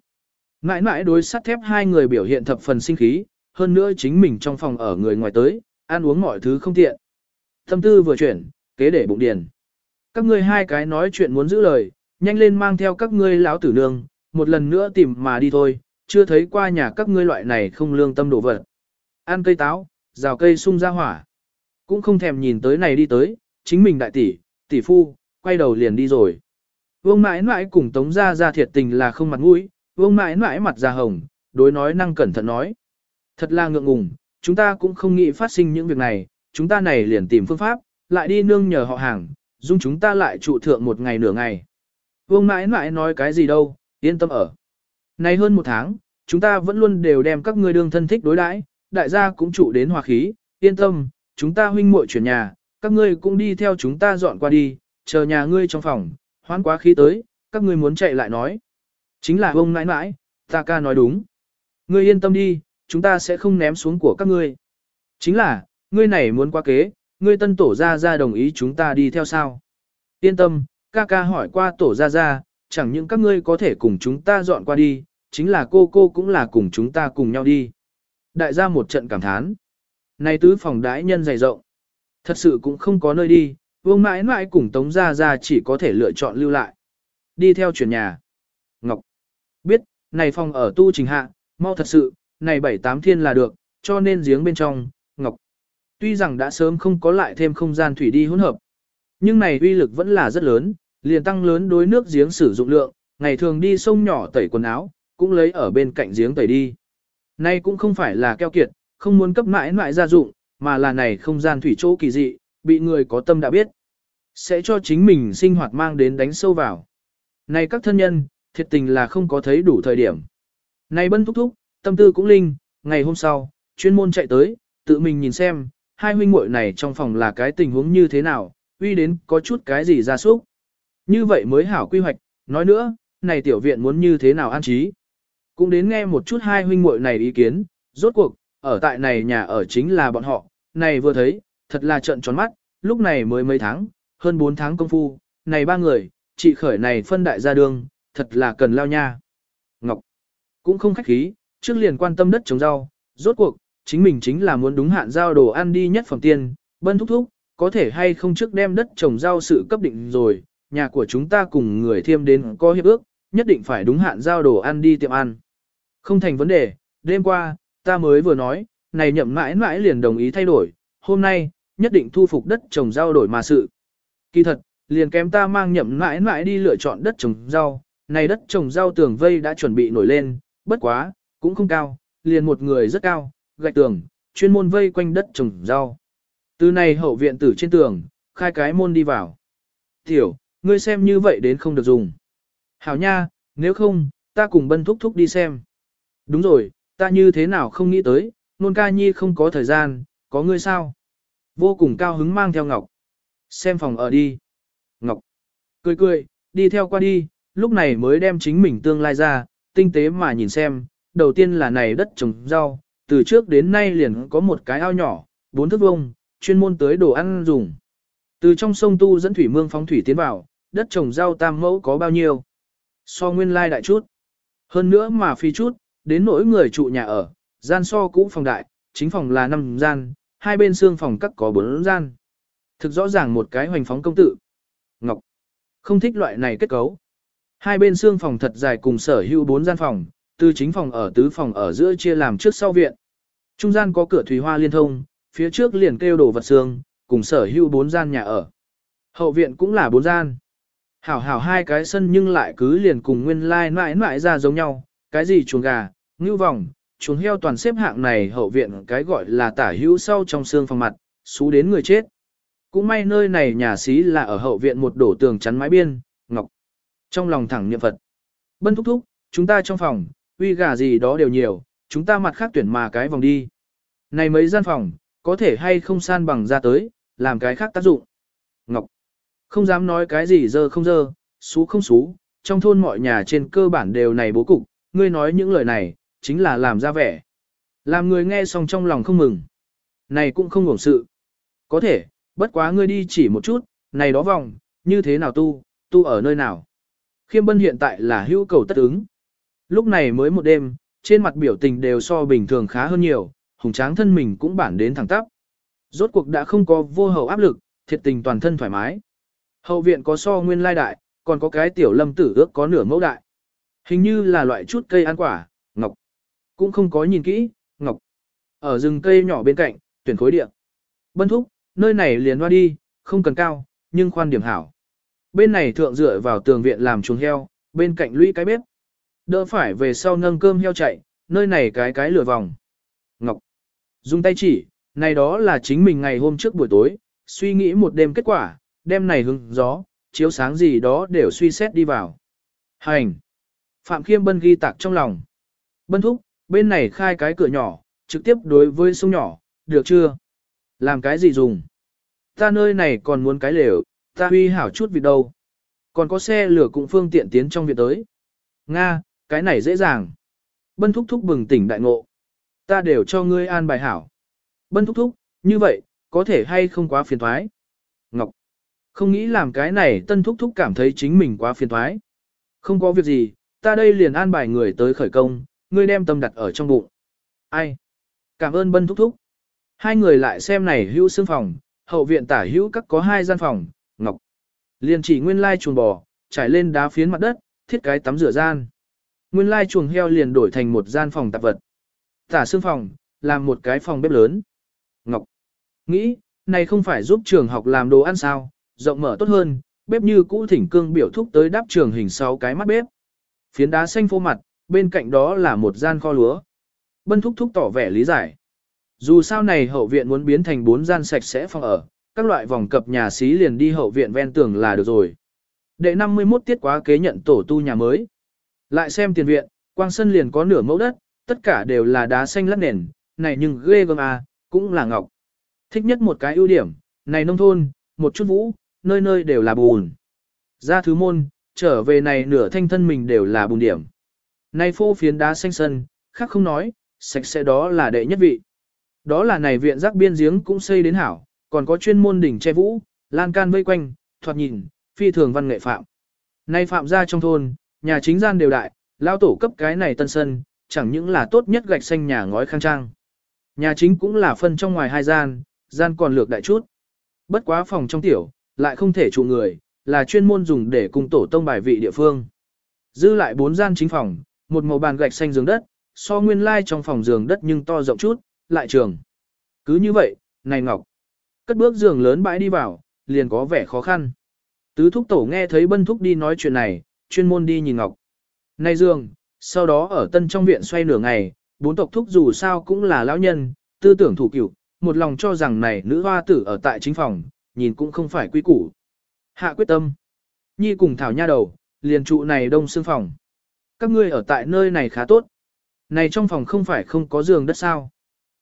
Mãi mãi đối sắt thép hai người biểu hiện thập phần sinh khí, hơn nữa chính mình trong phòng ở người ngoài tới, ăn uống mọi thứ không tiện. Tâm tư vừa chuyển, kế để bụng điền. Các ngươi hai cái nói chuyện muốn giữ lời, nhanh lên mang theo các ngươi lão tử nương, một lần nữa tìm mà đi thôi, chưa thấy qua nhà các ngươi loại này không lương tâm đổ vật. Ăn cây táo, rào cây sung ra hỏa. Cũng không thèm nhìn tới này đi tới, chính mình đại tỷ, tỷ phu, quay đầu liền đi rồi. Vương mãi mãi cùng tống ra ra thiệt tình là không mặt mũi, vương mãi mãi mặt ra hồng, đối nói năng cẩn thận nói. Thật là ngượng ngùng, chúng ta cũng không nghĩ phát sinh những việc này, chúng ta này liền tìm phương pháp, lại đi nương nhờ họ hàng, dung chúng ta lại trụ thượng một ngày nửa ngày. Vương mãi mãi nói cái gì đâu, yên tâm ở. Này hơn một tháng, chúng ta vẫn luôn đều đem các ngươi đương thân thích đối đãi, đại gia cũng trụ đến hòa khí, yên tâm, chúng ta huynh muội chuyển nhà, các ngươi cũng đi theo chúng ta dọn qua đi, chờ nhà ngươi trong phòng, hoán quá khí tới, các ngươi muốn chạy lại nói. Chính là ông nãi nãi, ta ca nói đúng. Ngươi yên tâm đi, chúng ta sẽ không ném xuống của các ngươi. Chính là, ngươi này muốn qua kế, ngươi tân tổ gia gia đồng ý chúng ta đi theo sao. Yên tâm, ca ca hỏi qua tổ gia gia, chẳng những các ngươi có thể cùng chúng ta dọn qua đi, chính là cô cô cũng là cùng chúng ta cùng nhau đi. Đại gia một trận cảm thán. Này tứ phòng đãi nhân dày rộng. Thật sự cũng không có nơi đi, vương mãi mãi cùng tống gia gia chỉ có thể lựa chọn lưu lại. Đi theo chuyển nhà. Ngọc. Biết, này phòng ở tu trình hạ, mau thật sự, này bảy tám thiên là được, cho nên giếng bên trong, Ngọc. Tuy rằng đã sớm không có lại thêm không gian thủy đi hỗn hợp, nhưng này uy lực vẫn là rất lớn, liền tăng lớn đối nước giếng sử dụng lượng, ngày thường đi sông nhỏ tẩy quần áo, cũng lấy ở bên cạnh giếng tẩy đi. Nay cũng không phải là keo kiệt, không muốn cấp mãi mãi gia dụng, mà là này không gian thủy chỗ kỳ dị, bị người có tâm đã biết. Sẽ cho chính mình sinh hoạt mang đến đánh sâu vào. Này các thân nhân, thiệt tình là không có thấy đủ thời điểm. Này bân thúc thúc, tâm tư cũng linh, ngày hôm sau, chuyên môn chạy tới, tự mình nhìn xem, hai huynh muội này trong phòng là cái tình huống như thế nào, uy đến có chút cái gì ra súc. Như vậy mới hảo quy hoạch, nói nữa, này tiểu viện muốn như thế nào an trí. Cũng đến nghe một chút hai huynh muội này ý kiến, rốt cuộc, ở tại này nhà ở chính là bọn họ, này vừa thấy, thật là trận tròn mắt, lúc này mới mấy tháng, hơn 4 tháng công phu, này ba người, chị khởi này phân đại gia đường, thật là cần lao nha. Ngọc, cũng không khách khí, trước liền quan tâm đất trồng rau, rốt cuộc, chính mình chính là muốn đúng hạn giao đồ ăn đi nhất phẩm tiên, bân thúc thúc, có thể hay không trước đem đất trồng rau sự cấp định rồi, nhà của chúng ta cùng người thiêm đến có hiệp ước, nhất định phải đúng hạn giao đồ ăn đi tiệm ăn. Không thành vấn đề, đêm qua, ta mới vừa nói, này nhậm mãi mãi liền đồng ý thay đổi, hôm nay, nhất định thu phục đất trồng rau đổi mà sự. Kỳ thật, liền kém ta mang nhậm mãi mãi đi lựa chọn đất trồng rau, này đất trồng rau tường vây đã chuẩn bị nổi lên, bất quá, cũng không cao, liền một người rất cao, gạch tường, chuyên môn vây quanh đất trồng rau. Từ này hậu viện tử trên tường, khai cái môn đi vào. Tiểu, ngươi xem như vậy đến không được dùng. Hảo nha, nếu không, ta cùng bân thúc thúc đi xem. Đúng rồi, ta như thế nào không nghĩ tới, nôn ca nhi không có thời gian, có ngươi sao? Vô cùng cao hứng mang theo Ngọc. Xem phòng ở đi. Ngọc. Cười cười, đi theo qua đi, lúc này mới đem chính mình tương lai ra, tinh tế mà nhìn xem. Đầu tiên là này đất trồng rau, từ trước đến nay liền có một cái ao nhỏ, bốn thước vuông chuyên môn tới đồ ăn dùng. Từ trong sông tu dẫn thủy mương phóng thủy tiến vào, đất trồng rau tam mẫu có bao nhiêu? So nguyên lai đại chút. Hơn nữa mà phi chút, đến nỗi người trụ nhà ở, gian so cũ phòng đại, chính phòng là 5 gian, hai bên xương phòng cắt có 4 gian. Thực rõ ràng một cái hoành phóng công tử Ngọc không thích loại này kết cấu. Hai bên xương phòng thật dài cùng sở hữu 4 gian phòng, từ chính phòng ở tứ phòng ở giữa chia làm trước sau viện. Trung gian có cửa thủy hoa liên thông, phía trước liền kêu đồ vật xương, cùng sở hữu bốn gian nhà ở. Hậu viện cũng là bốn gian. Hảo hảo hai cái sân nhưng lại cứ liền cùng nguyên lai like mãi mãi ra giống nhau, cái gì chuồng gà, ngưu vòng, chuồng heo toàn xếp hạng này hậu viện cái gọi là tả hữu sau trong xương phòng mặt, xú đến người chết. Cũng may nơi này nhà xí là ở hậu viện một đổ tường chắn mái biên, ngọc. Trong lòng thẳng niệm Phật. Bân thúc thúc, chúng ta trong phòng, uy gà gì đó đều nhiều, chúng ta mặt khác tuyển mà cái vòng đi. Này mấy gian phòng, có thể hay không san bằng ra tới, làm cái khác tác dụng. Ngọc. Không dám nói cái gì dơ không dơ, xú không xú, trong thôn mọi nhà trên cơ bản đều này bố cục, ngươi nói những lời này, chính là làm ra vẻ. Làm người nghe xong trong lòng không mừng. Này cũng không ổn sự. Có thể, bất quá ngươi đi chỉ một chút, này đó vòng, như thế nào tu, tu ở nơi nào. Khiêm bân hiện tại là hữu cầu tất ứng. Lúc này mới một đêm, trên mặt biểu tình đều so bình thường khá hơn nhiều, hùng tráng thân mình cũng bản đến thẳng tắp. Rốt cuộc đã không có vô hậu áp lực, thiệt tình toàn thân thoải mái. Hậu viện có so nguyên lai đại, còn có cái tiểu lâm tử ước có nửa mẫu đại. Hình như là loại chút cây ăn quả, ngọc. Cũng không có nhìn kỹ, ngọc. Ở rừng cây nhỏ bên cạnh, tuyển khối địa. Bân thúc, nơi này liền hoa đi, không cần cao, nhưng khoan điểm hảo. Bên này thượng dựa vào tường viện làm chuồng heo, bên cạnh lũy cái bếp. Đỡ phải về sau nâng cơm heo chạy, nơi này cái cái lửa vòng. Ngọc. Dùng tay chỉ, này đó là chính mình ngày hôm trước buổi tối, suy nghĩ một đêm kết quả, đêm này hứng gió, chiếu sáng gì đó đều suy xét đi vào. Hành. Phạm Khiêm Bân ghi tạc trong lòng. Bân thúc, bên này khai cái cửa nhỏ, trực tiếp đối với sông nhỏ, được chưa? Làm cái gì dùng? Ta nơi này còn muốn cái lều, ta huy hảo chút việc đâu. Còn có xe lửa cũng phương tiện tiến trong việc tới. Nga, cái này dễ dàng. Bân thúc thúc bừng tỉnh đại ngộ. Ta đều cho ngươi an bài hảo. Bân thúc thúc, như vậy, có thể hay không quá phiền thoái. Ngọc, không nghĩ làm cái này tân thúc thúc cảm thấy chính mình quá phiền thoái. Không có việc gì, ta đây liền an bài người tới khởi công, ngươi đem tâm đặt ở trong bụng. Ai? Cảm ơn bân thúc thúc. Hai người lại xem này hữu xương phòng, hậu viện tả hữu các có hai gian phòng, ngọc. Liền chỉ nguyên lai chuồng bò, trải lên đá phiến mặt đất, thiết cái tắm rửa gian. Nguyên lai chuồng heo liền đổi thành một gian phòng tạp vật. Tả xương phòng, làm một cái phòng bếp lớn. Ngọc. Nghĩ, này không phải giúp trường học làm đồ ăn sao, rộng mở tốt hơn, bếp như cũ thỉnh cương biểu thúc tới đáp trường hình sáu cái mắt bếp. Phiến đá xanh phô mặt, bên cạnh đó là một gian kho lúa. Bân thúc thúc tỏ vẻ lý giải. Dù sao này hậu viện muốn biến thành bốn gian sạch sẽ phòng ở, các loại vòng cập nhà xí liền đi hậu viện ven tường là được rồi. Đệ 51 tiết quá kế nhận tổ tu nhà mới. Lại xem tiền viện, quang sân liền có nửa mẫu đất, tất cả đều là đá xanh lát nền, này nhưng ghê gớm à, cũng là ngọc. Thích nhất một cái ưu điểm, này nông thôn, một chút vũ, nơi nơi đều là bùn. Ra thứ môn, trở về này nửa thanh thân mình đều là bùn điểm. Này phô phiến đá xanh sân, khác không nói, sạch sẽ đó là đệ nhất vị. Đó là này viện rác biên giếng cũng xây đến hảo, còn có chuyên môn đỉnh che vũ, lan can vây quanh, thoạt nhìn, phi thường văn nghệ phạm. Nay phạm ra trong thôn, nhà chính gian đều đại, lao tổ cấp cái này tân sân, chẳng những là tốt nhất gạch xanh nhà ngói khang trang. Nhà chính cũng là phân trong ngoài hai gian, gian còn lược đại chút. Bất quá phòng trong tiểu, lại không thể trụ người, là chuyên môn dùng để cùng tổ tông bài vị địa phương. Dư lại bốn gian chính phòng, một màu bàn gạch xanh giường đất, so nguyên lai trong phòng giường đất nhưng to rộng chút, lại trường. Cứ như vậy, này Ngọc, cất bước giường lớn bãi đi vào, liền có vẻ khó khăn. Tứ thúc tổ nghe thấy bân thúc đi nói chuyện này, chuyên môn đi nhìn Ngọc. Này giường, sau đó ở tân trong viện xoay nửa ngày, bốn tộc thúc dù sao cũng là lão nhân, tư tưởng thủ cửu, một lòng cho rằng này nữ hoa tử ở tại chính phòng, nhìn cũng không phải quy củ. Hạ quyết tâm. Nhi cùng thảo nha đầu, liền trụ này đông xương phòng. Các ngươi ở tại nơi này khá tốt. Này trong phòng không phải không có giường đất sao.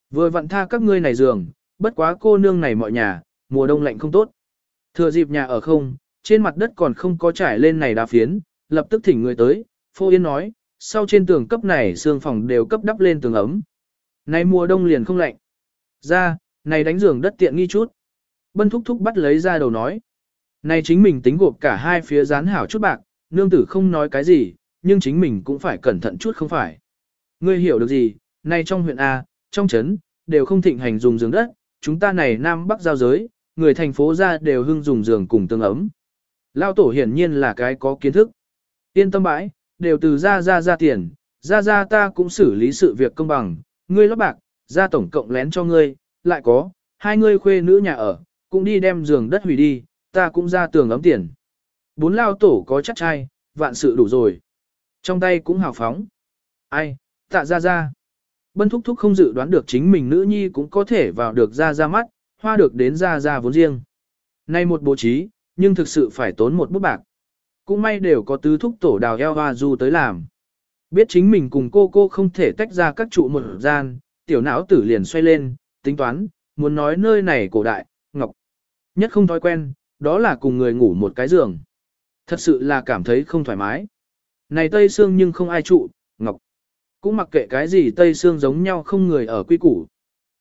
Vừa vặn tha các ngươi này giường, bất quá cô nương này mọi nhà, mùa đông lạnh không tốt. Thừa dịp nhà ở không, trên mặt đất còn không có trải lên này đá phiến, lập tức thỉnh người tới, phô yên nói, sau trên tường cấp này xương phòng đều cấp đắp lên tường ấm. Này mùa đông liền không lạnh. Ra, này đánh giường đất tiện nghi chút. Bân thúc thúc bắt lấy ra đầu nói. Này chính mình tính gộp cả hai phía rán hảo chút bạc, nương tử không nói cái gì, nhưng chính mình cũng phải cẩn thận chút không phải. Ngươi hiểu được gì, này trong huyện A, trong trấn, đều không thịnh hành dùng giường đất, chúng ta này Nam Bắc giao giới, người thành phố ra đều hưng dùng giường cùng tương ấm. Lao tổ hiển nhiên là cái có kiến thức. Yên tâm bãi, đều từ ra ra ra tiền, ra ra ta cũng xử lý sự việc công bằng, ngươi lót bạc, ra tổng cộng lén cho ngươi, lại có, hai ngươi khuê nữ nhà ở, cũng đi đem giường đất hủy đi, ta cũng ra tường ấm tiền. Bốn lao tổ có chắc chai, vạn sự đủ rồi. Trong tay cũng hào phóng. Ai, tạ ra ra. Bân thúc thúc không dự đoán được chính mình nữ nhi cũng có thể vào được ra ra mắt, hoa được đến ra ra vốn riêng. Nay một bố trí, nhưng thực sự phải tốn một bút bạc. Cũng may đều có tứ thúc tổ đào eo hoa du tới làm. Biết chính mình cùng cô cô không thể tách ra các trụ một gian, tiểu não tử liền xoay lên, tính toán, muốn nói nơi này cổ đại, ngọc. Nhất không thói quen, đó là cùng người ngủ một cái giường. Thật sự là cảm thấy không thoải mái. Này Tây Sương nhưng không ai trụ, ngọc. Cũng mặc kệ cái gì Tây Sương giống nhau không người ở quy củ.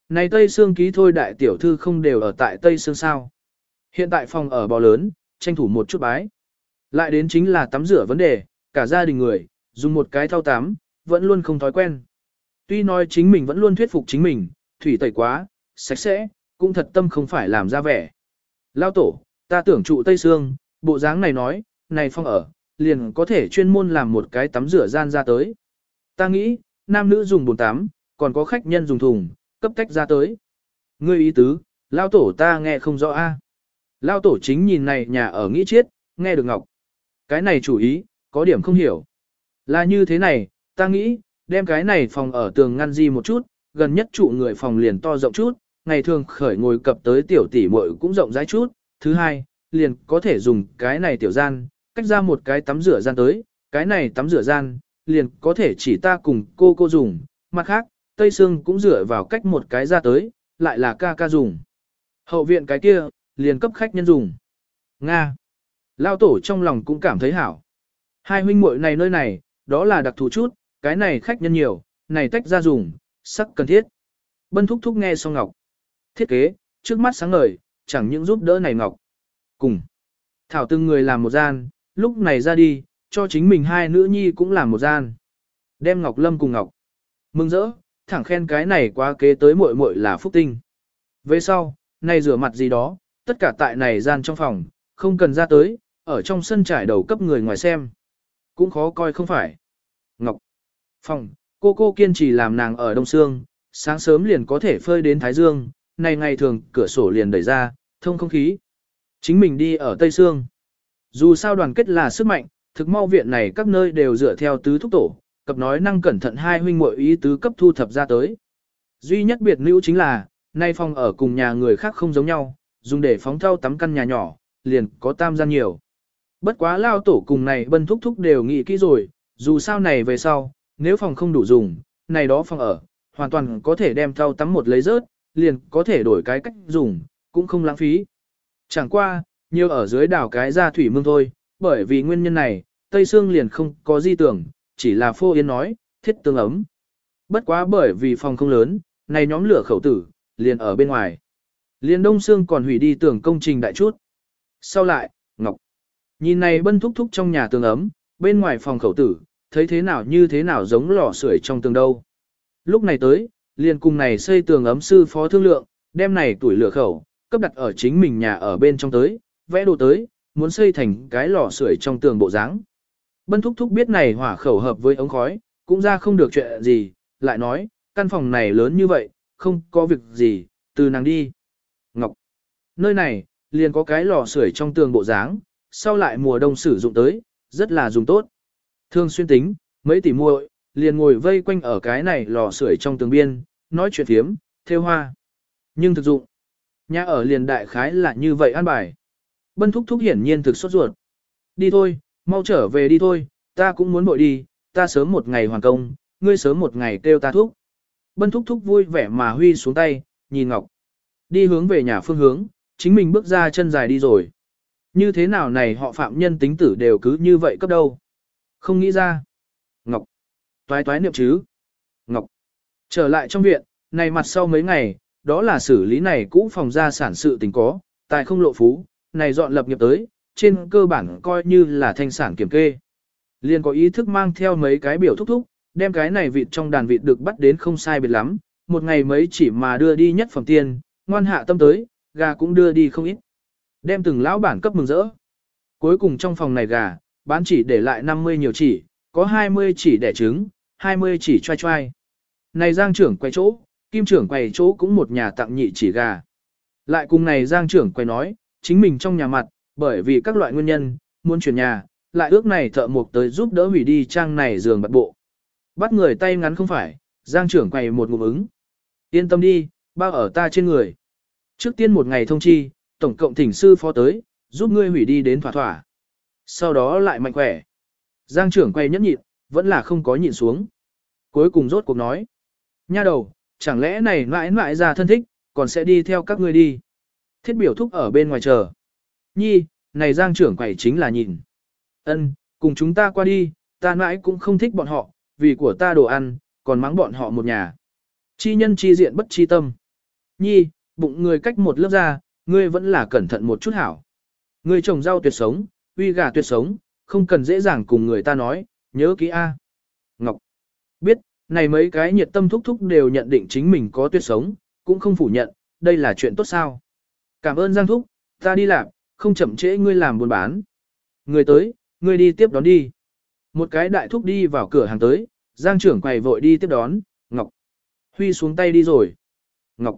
Này Tây Sương ký thôi đại tiểu thư không đều ở tại Tây Sương sao. Hiện tại phòng ở bò lớn, tranh thủ một chút bái. Lại đến chính là tắm rửa vấn đề, cả gia đình người, dùng một cái thao tắm, vẫn luôn không thói quen. Tuy nói chính mình vẫn luôn thuyết phục chính mình, thủy tẩy quá, sạch sẽ, cũng thật tâm không phải làm ra vẻ. Lao tổ, ta tưởng trụ Tây Sương, bộ dáng này nói, này phong ở, liền có thể chuyên môn làm một cái tắm rửa gian ra tới. Ta nghĩ, nam nữ dùng bồn tắm, còn có khách nhân dùng thùng, cấp tách ra tới. Ngươi ý tứ, lao tổ ta nghe không rõ a. Lao tổ chính nhìn này nhà ở nghĩ chết, nghe được ngọc. Cái này chủ ý, có điểm không hiểu. Là như thế này, ta nghĩ, đem cái này phòng ở tường ngăn di một chút, gần nhất trụ người phòng liền to rộng chút, ngày thường khởi ngồi cập tới tiểu tỷ muội cũng rộng rãi chút. Thứ hai, liền có thể dùng cái này tiểu gian, cách ra một cái tắm rửa gian tới, cái này tắm rửa gian, liền có thể chỉ ta cùng cô cô dùng, mặt khác, Tây Sương cũng rửa vào cách một cái ra tới, lại là ca ca dùng. Hậu viện cái kia, liền cấp khách nhân dùng. Nga. Lao tổ trong lòng cũng cảm thấy hảo. Hai huynh muội này nơi này, đó là đặc thù chút, cái này khách nhân nhiều, này tách ra dùng, sắc cần thiết. Bân thúc thúc nghe xong Ngọc. Thiết kế, trước mắt sáng ngời, chẳng những giúp đỡ này Ngọc. Cùng. Thảo từng người làm một gian, lúc này ra đi, cho chính mình hai nữ nhi cũng làm một gian. Đem Ngọc Lâm cùng Ngọc. Mừng rỡ, thẳng khen cái này quá kế tới muội muội là phúc tinh. Về sau, này rửa mặt gì đó, tất cả tại này gian trong phòng, không cần ra tới, ở trong sân trải đầu cấp người ngoài xem. Cũng khó coi không phải. Ngọc. Phòng, cô cô kiên trì làm nàng ở Đông Sương, sáng sớm liền có thể phơi đến Thái Dương, này ngày thường cửa sổ liền đẩy ra, thông không khí. Chính mình đi ở Tây Sương. Dù sao đoàn kết là sức mạnh, thực mau viện này các nơi đều dựa theo tứ thúc tổ, cập nói năng cẩn thận hai huynh muội ý tứ cấp thu thập ra tới. Duy nhất biệt nữ chính là, nay phòng ở cùng nhà người khác không giống nhau, dùng để phóng thau tắm căn nhà nhỏ, liền có tam gian nhiều. Bất quá lao tổ cùng này bân thúc thúc đều nghĩ kỹ rồi, dù sao này về sau, nếu phòng không đủ dùng, này đó phòng ở, hoàn toàn có thể đem thau tắm một lấy rớt, liền có thể đổi cái cách dùng, cũng không lãng phí. Chẳng qua, nhiều ở dưới đảo cái ra thủy mương thôi, bởi vì nguyên nhân này, Tây Sương liền không có di tưởng, chỉ là phô yên nói, thiết tương ấm. Bất quá bởi vì phòng không lớn, này nhóm lửa khẩu tử, liền ở bên ngoài. Liền Đông Sương còn hủy đi tưởng công trình đại chút. Sau lại, Ngọc, nhìn này bân thúc thúc trong nhà tường ấm, bên ngoài phòng khẩu tử, thấy thế nào như thế nào giống lò sưởi trong tường đâu. Lúc này tới, liền cùng này xây tường ấm sư phó thương lượng, đem này tuổi lửa khẩu, cấp đặt ở chính mình nhà ở bên trong tới, vẽ đồ tới, muốn xây thành cái lò sưởi trong tường bộ dáng. Bân thúc thúc biết này hỏa khẩu hợp với ống khói, cũng ra không được chuyện gì, lại nói, căn phòng này lớn như vậy, không có việc gì, từ nàng đi. Ngọc, nơi này, liền có cái lò sưởi trong tường bộ dáng, sau lại mùa đông sử dụng tới, rất là dùng tốt. thường xuyên tính, mấy tỷ muội liền ngồi vây quanh ở cái này lò sưởi trong tường biên, nói chuyện thiếm, theo hoa. Nhưng thực dụng, nhà ở liền đại khái là như vậy an bài. Bân thúc thúc hiển nhiên thực sốt ruột. Đi thôi, mau trở về đi thôi, ta cũng muốn bội đi, ta sớm một ngày hoàn công, ngươi sớm một ngày kêu ta thúc. Bân thúc thúc vui vẻ mà huy xuống tay, nhìn Ngọc. Đi hướng về nhà phương hướng, chính mình bước ra chân dài đi rồi. Như thế nào này họ phạm nhân tính tử đều cứ như vậy cấp đâu. Không nghĩ ra. Ngọc. Toái toái niệm chứ. Ngọc. Trở lại trong viện, này mặt sau mấy ngày, đó là xử lý này cũ phòng gia sản sự tình có, tài không lộ phú, này dọn lập nghiệp tới, trên cơ bản coi như là thanh sản kiểm kê. Liên có ý thức mang theo mấy cái biểu thúc thúc, đem cái này vịt trong đàn vịt được bắt đến không sai biệt lắm, một ngày mấy chỉ mà đưa đi nhất phẩm tiền, ngoan hạ tâm tới, gà cũng đưa đi không ít. Đem từng lão bản cấp mừng rỡ. Cuối cùng trong phòng này gà, bán chỉ để lại 50 nhiều chỉ, có 20 chỉ đẻ trứng, 20 chỉ choai choai. Này giang trưởng quay chỗ, kim trưởng quay chỗ cũng một nhà tặng nhị chỉ gà. Lại cùng này giang trưởng quay nói, chính mình trong nhà mặt, bởi vì các loại nguyên nhân, muốn chuyển nhà, lại ước này thợ mộc tới giúp đỡ hủy đi trang này giường bật bộ. Bắt người tay ngắn không phải, giang trưởng quay một ngụm ứng. Yên tâm đi, bao ở ta trên người. Trước tiên một ngày thông chi, tổng cộng thỉnh sư phó tới, giúp ngươi hủy đi đến thỏa thỏa. Sau đó lại mạnh khỏe. Giang trưởng quay nhẫn nhịn, vẫn là không có nhịn xuống. Cuối cùng rốt cuộc nói. Nha đầu, chẳng lẽ này mãi mãi ra thân thích, còn sẽ đi theo các ngươi đi. Thiết biểu thúc ở bên ngoài chờ. Nhi, này giang trưởng quầy chính là nhìn. ân cùng chúng ta qua đi, ta mãi cũng không thích bọn họ, vì của ta đồ ăn, còn mắng bọn họ một nhà. Chi nhân chi diện bất chi tâm. Nhi, bụng người cách một lớp ra, ngươi vẫn là cẩn thận một chút hảo. Ngươi trồng rau tuyệt sống, uy gà tuyệt sống, không cần dễ dàng cùng người ta nói, nhớ kỹ A. Ngọc. Biết, này mấy cái nhiệt tâm thúc thúc đều nhận định chính mình có tuyệt sống, cũng không phủ nhận, đây là chuyện tốt sao. Cảm ơn Giang thúc, ta đi làm, không chậm trễ ngươi làm buôn bán. Người tới, ngươi đi tiếp đón đi. Một cái đại thúc đi vào cửa hàng tới, Giang trưởng quầy vội đi tiếp đón, Ngọc. Huy xuống tay đi rồi. Ngọc.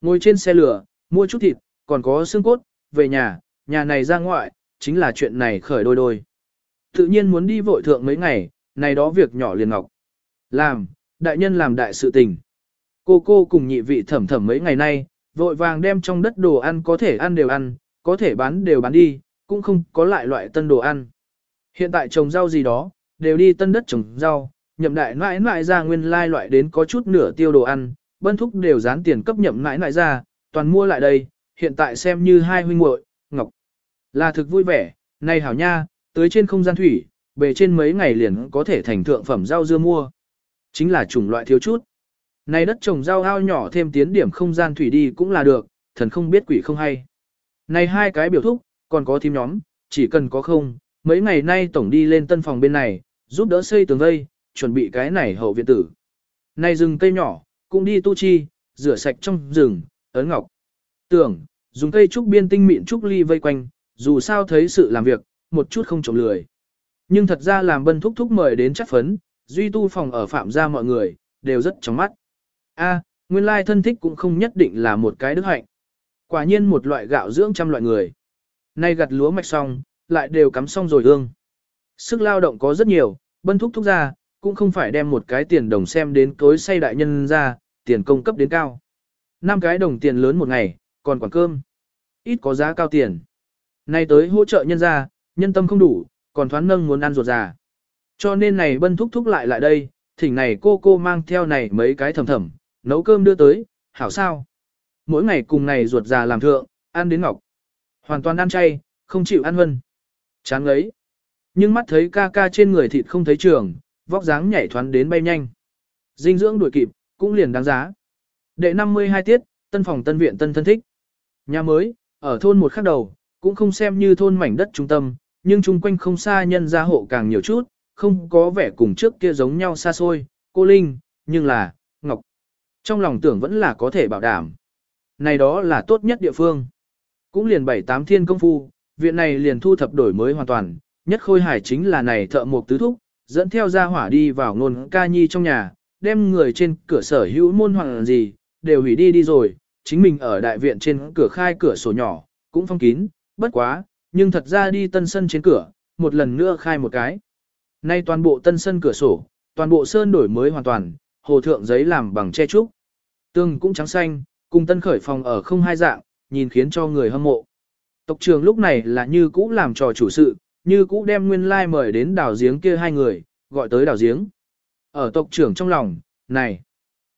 Ngồi trên xe lửa, mua chút thịt, còn có xương cốt, về nhà, nhà này ra ngoại, chính là chuyện này khởi đôi đôi. Tự nhiên muốn đi vội thượng mấy ngày, này đó việc nhỏ liền ngọc. Làm, đại nhân làm đại sự tình. Cô cô cùng nhị vị thẩm thẩm mấy ngày nay, vội vàng đem trong đất đồ ăn có thể ăn đều ăn, có thể bán đều bán đi, cũng không có lại loại tân đồ ăn. Hiện tại trồng rau gì đó, đều đi tân đất trồng rau, nhậm đại nãi nãi ra nguyên lai loại đến có chút nửa tiêu đồ ăn, bân thúc đều dán tiền cấp nhậm nãi nãi ra, toàn mua lại đây, hiện tại xem như hai huynh muội, Ngọc. Là thực vui vẻ, này hảo nha, tới trên không gian thủy, bề trên mấy ngày liền có thể thành thượng phẩm rau dưa mua. Chính là chủng loại thiếu chút. Này đất trồng rau ao nhỏ thêm tiến điểm không gian thủy đi cũng là được, thần không biết quỷ không hay. Này hai cái biểu thúc, còn có thím nhóm, chỉ cần có không, mấy ngày nay tổng đi lên tân phòng bên này, giúp đỡ xây tường vây, chuẩn bị cái này hậu viện tử. Này rừng cây nhỏ, cũng đi tu chi, rửa sạch trong rừng, ấn ngọc. Tưởng, dùng cây trúc biên tinh mịn trúc ly vây quanh, dù sao thấy sự làm việc, một chút không trộm lười. Nhưng thật ra làm bân thúc thúc mời đến chắc phấn, duy tu phòng ở phạm gia mọi người, đều rất trong mắt. A, nguyên lai thân thích cũng không nhất định là một cái đức hạnh. Quả nhiên một loại gạo dưỡng trăm loại người. Nay gặt lúa mạch xong, lại đều cắm xong rồi ương. Sức lao động có rất nhiều, bân thúc thúc ra, cũng không phải đem một cái tiền đồng xem đến cối say đại nhân ra, tiền công cấp đến cao. năm cái đồng tiền lớn một ngày, còn quản cơm. Ít có giá cao tiền. Nay tới hỗ trợ nhân gia nhân tâm không đủ, còn thoán nâng muốn ăn ruột già. Cho nên này bân thúc thúc lại lại đây, thỉnh này cô cô mang theo này mấy cái thầm thầm, nấu cơm đưa tới, hảo sao. Mỗi ngày cùng này ruột già làm thượng, ăn đến ngọc. Hoàn toàn ăn chay, không chịu ăn vân. Chán ấy. Nhưng mắt thấy ca ca trên người thịt không thấy trường, vóc dáng nhảy thoán đến bay nhanh. Dinh dưỡng đuổi kịp, cũng liền đáng giá. Đệ 52 tiết, tân phòng tân viện tân thân thích. Nhà mới, ở thôn một khắc đầu, cũng không xem như thôn mảnh đất trung tâm, nhưng chung quanh không xa nhân gia hộ càng nhiều chút, không có vẻ cùng trước kia giống nhau xa xôi, cô Linh, nhưng là, Ngọc. Trong lòng tưởng vẫn là có thể bảo đảm. Này đó là tốt nhất địa phương. Cũng liền bảy tám thiên công phu, viện này liền thu thập đổi mới hoàn toàn, nhất khôi hải chính là này thợ mộc tứ thúc, dẫn theo ra hỏa đi vào nôn ca nhi trong nhà, đem người trên cửa sở hữu môn hoàng gì, đều hủy đi đi rồi, chính mình ở đại viện trên cửa khai cửa sổ nhỏ, cũng phong kín, bất quá, nhưng thật ra đi tân sân trên cửa, một lần nữa khai một cái. Nay toàn bộ tân sân cửa sổ, toàn bộ sơn đổi mới hoàn toàn, hồ thượng giấy làm bằng che trúc. Tương cũng trắng xanh, cùng tân khởi phòng ở không hai dạng, nhìn khiến cho người hâm mộ. Tộc trường lúc này là như cũ làm trò chủ sự, như cũ đem nguyên lai mời đến đào giếng kia hai người, gọi tới đào giếng. Ở tộc trưởng trong lòng, này,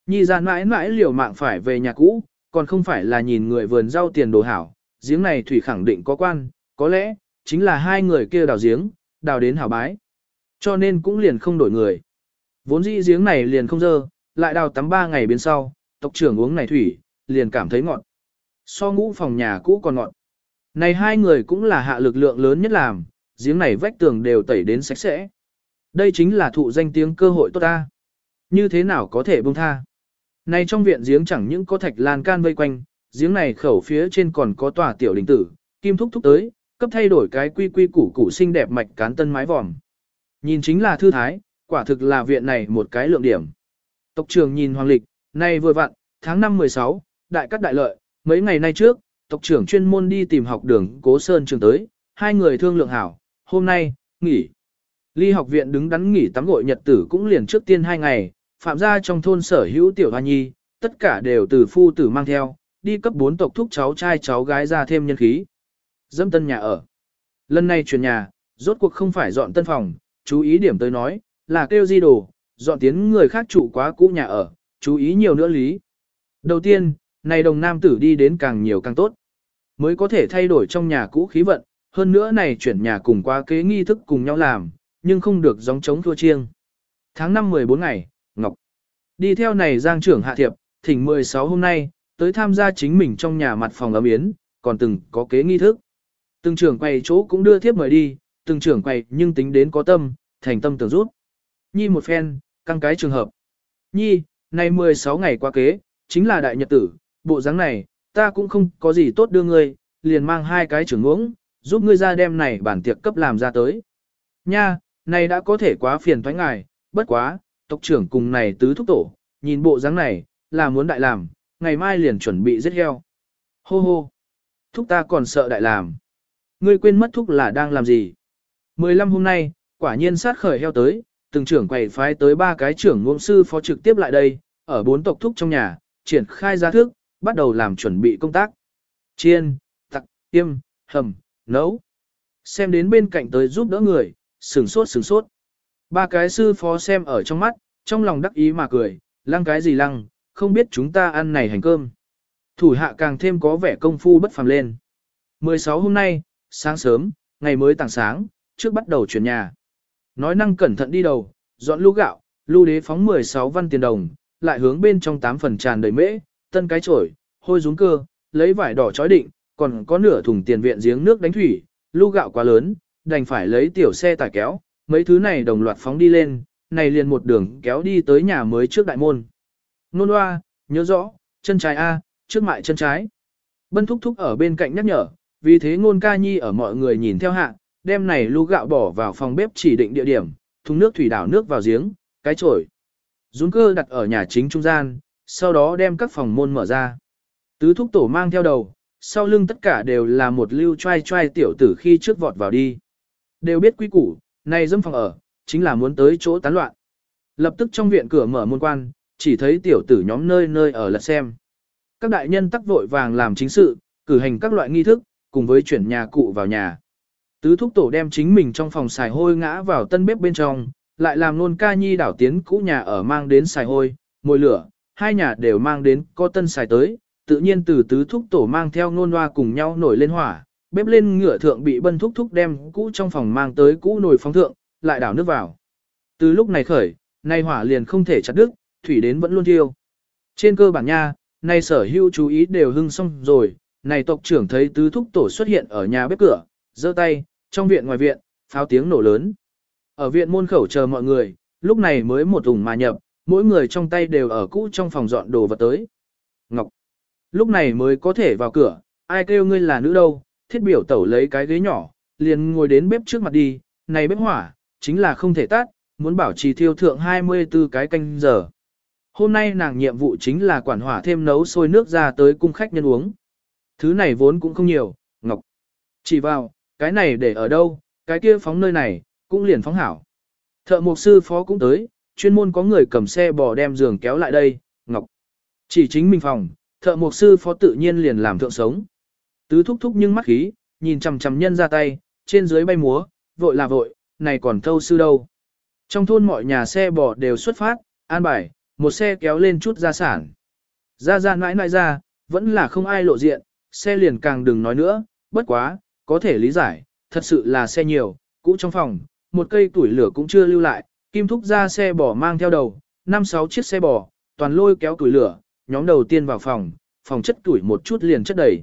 nhi ra mãi mãi liều mạng phải về nhà cũ, còn không phải là nhìn người vườn rau tiền đồ hảo, giếng này thủy khẳng định có quan, có lẽ, chính là hai người kia đào giếng, đào đến hảo bái. Cho nên cũng liền không đổi người. Vốn dĩ giếng này liền không dơ, lại đào tắm ba ngày bên sau, tộc trưởng uống này thủy, liền cảm thấy ngọt. So ngũ phòng nhà cũ còn ngọt. Này hai người cũng là hạ lực lượng lớn nhất làm, giếng này vách tường đều tẩy đến sạch sẽ. Đây chính là thụ danh tiếng cơ hội tốt ta. Như thế nào có thể buông tha? Này trong viện giếng chẳng những có thạch lan can vây quanh, giếng này khẩu phía trên còn có tòa tiểu đình tử, kim thúc thúc tới, cấp thay đổi cái quy quy củ củ xinh đẹp mạch cán tân mái vòm. Nhìn chính là thư thái, quả thực là viện này một cái lượng điểm. Tộc trưởng nhìn hoàng lịch, nay vừa vặn, tháng 5 16, đại cắt đại lợi, mấy ngày nay trước, tộc trưởng chuyên môn đi tìm học đường Cố Sơn trường tới, hai người thương lượng hảo, hôm nay, nghỉ. Ly học viện đứng đắn nghỉ tắm gội nhật tử cũng liền trước tiên hai ngày, phạm gia trong thôn sở hữu tiểu hoa nhi, tất cả đều từ phu tử mang theo, đi cấp bốn tộc thúc cháu trai cháu gái ra thêm nhân khí. Dâm tân nhà ở. Lần này chuyển nhà, rốt cuộc không phải dọn tân phòng, chú ý điểm tới nói, là kêu di đồ, dọn tiến người khác trụ quá cũ nhà ở, chú ý nhiều nữa lý. Đầu tiên, này đồng nam tử đi đến càng nhiều càng tốt, mới có thể thay đổi trong nhà cũ khí vận, hơn nữa này chuyển nhà cùng qua kế nghi thức cùng nhau làm, nhưng không được giống chống thua chiêng. Tháng 5 14 ngày, Đi theo này giang trưởng hạ thiệp, thỉnh 16 hôm nay, tới tham gia chính mình trong nhà mặt phòng ấm yến, còn từng có kế nghi thức. Từng trưởng quầy chỗ cũng đưa thiếp mời đi, từng trưởng quầy nhưng tính đến có tâm, thành tâm tưởng rút. Nhi một phen, căng cái trường hợp. Nhi, này 16 ngày qua kế, chính là đại nhật tử, bộ dáng này, ta cũng không có gì tốt đưa ngươi, liền mang hai cái trưởng uống, giúp ngươi ra đem này bản tiệc cấp làm ra tới. Nha, này đã có thể quá phiền thoái ngài, bất quá, tộc trưởng cùng này tứ thúc tổ, nhìn bộ dáng này, là muốn đại làm, ngày mai liền chuẩn bị giết heo. Hô hô, thúc ta còn sợ đại làm. Ngươi quên mất thúc là đang làm gì? 15 hôm nay, quả nhiên sát khởi heo tới, từng trưởng quầy phái tới ba cái trưởng ngôn sư phó trực tiếp lại đây, ở bốn tộc thúc trong nhà, triển khai giá thức, bắt đầu làm chuẩn bị công tác. Chiên, tặc, tiêm, hầm, nấu. Xem đến bên cạnh tới giúp đỡ người, sừng sốt sừng sốt. Ba cái sư phó xem ở trong mắt, trong lòng đắc ý mà cười, lăng cái gì lăng, không biết chúng ta ăn này hành cơm. Thủ hạ càng thêm có vẻ công phu bất phàm lên. 16 hôm nay, sáng sớm, ngày mới tảng sáng, trước bắt đầu chuyển nhà. Nói năng cẩn thận đi đầu, dọn lũ gạo, lưu đế phóng 16 văn tiền đồng, lại hướng bên trong 8 phần tràn đầy mễ, tân cái chổi, hôi rúng cơ, lấy vải đỏ chói định, còn có nửa thùng tiền viện giếng nước đánh thủy, lưu gạo quá lớn, đành phải lấy tiểu xe tải kéo, mấy thứ này đồng loạt phóng đi lên, này liền một đường kéo đi tới nhà mới trước đại môn. Nôn hoa, nhớ rõ, chân trái A, trước mại chân trái. Bân thúc thúc ở bên cạnh nhắc nhở, vì thế ngôn ca nhi ở mọi người nhìn theo hạ, đem này lu gạo bỏ vào phòng bếp chỉ định địa điểm, thùng nước thủy đảo nước vào giếng, cái chổi. Dũng cơ đặt ở nhà chính trung gian, sau đó đem các phòng môn mở ra. Tứ thúc tổ mang theo đầu, sau lưng tất cả đều là một lưu trai trai tiểu tử khi trước vọt vào đi. Đều biết quý củ, này dâm phòng ở, chính là muốn tới chỗ tán loạn. Lập tức trong viện cửa mở môn quan, chỉ thấy tiểu tử nhóm nơi nơi ở lật xem. Các đại nhân tắc vội vàng làm chính sự, cử hành các loại nghi thức, cùng với chuyển nhà cụ vào nhà. Tứ thúc tổ đem chính mình trong phòng xài hôi ngã vào tân bếp bên trong, lại làm nôn ca nhi đảo tiến cũ nhà ở mang đến xài hôi, mồi lửa, hai nhà đều mang đến có tân xài tới, tự nhiên từ tứ thúc tổ mang theo nôn hoa cùng nhau nổi lên hỏa, bếp lên ngựa thượng bị bân thúc thúc đem cũ trong phòng mang tới cũ nồi phóng thượng, lại đảo nước vào. Từ lúc này khởi, nay hỏa liền không thể chặt đứt, thủy đến vẫn luôn thiêu. Trên cơ bản nha, nay sở hữu chú ý đều hưng xong rồi, này tộc trưởng thấy tứ thúc tổ xuất hiện ở nhà bếp cửa, giơ tay, trong viện ngoài viện, pháo tiếng nổ lớn. Ở viện môn khẩu chờ mọi người, lúc này mới một ủng mà nhập, mỗi người trong tay đều ở cũ trong phòng dọn đồ vật tới. Ngọc. Lúc này mới có thể vào cửa, ai kêu ngươi là nữ đâu, thiết biểu tẩu lấy cái ghế nhỏ, liền ngồi đến bếp trước mặt đi, này bếp hỏa, chính là không thể tắt, muốn bảo trì thiêu thượng 24 cái canh giờ. Hôm nay nàng nhiệm vụ chính là quản hỏa thêm nấu sôi nước ra tới cung khách nhân uống. Thứ này vốn cũng không nhiều, Ngọc. Chỉ vào, cái này để ở đâu, cái kia phóng nơi này, cũng liền phóng hảo. Thợ mục sư phó cũng tới, chuyên môn có người cầm xe bò đem giường kéo lại đây, Ngọc. Chỉ chính mình phòng, thợ mục sư phó tự nhiên liền làm thượng sống. Tứ thúc thúc nhưng mắt khí, nhìn chằm chằm nhân ra tay, trên dưới bay múa, vội là vội, này còn thâu sư đâu. Trong thôn mọi nhà xe bò đều xuất phát, an bài, một xe kéo lên chút gia sản. Ra ra nãi nãi ra, vẫn là không ai lộ diện, xe liền càng đừng nói nữa, bất quá, có thể lý giải, thật sự là xe nhiều, cũ trong phòng, một cây tuổi lửa cũng chưa lưu lại, kim thúc ra xe bò mang theo đầu, năm sáu chiếc xe bò, toàn lôi kéo tuổi lửa, nhóm đầu tiên vào phòng, phòng chất tuổi một chút liền chất đầy.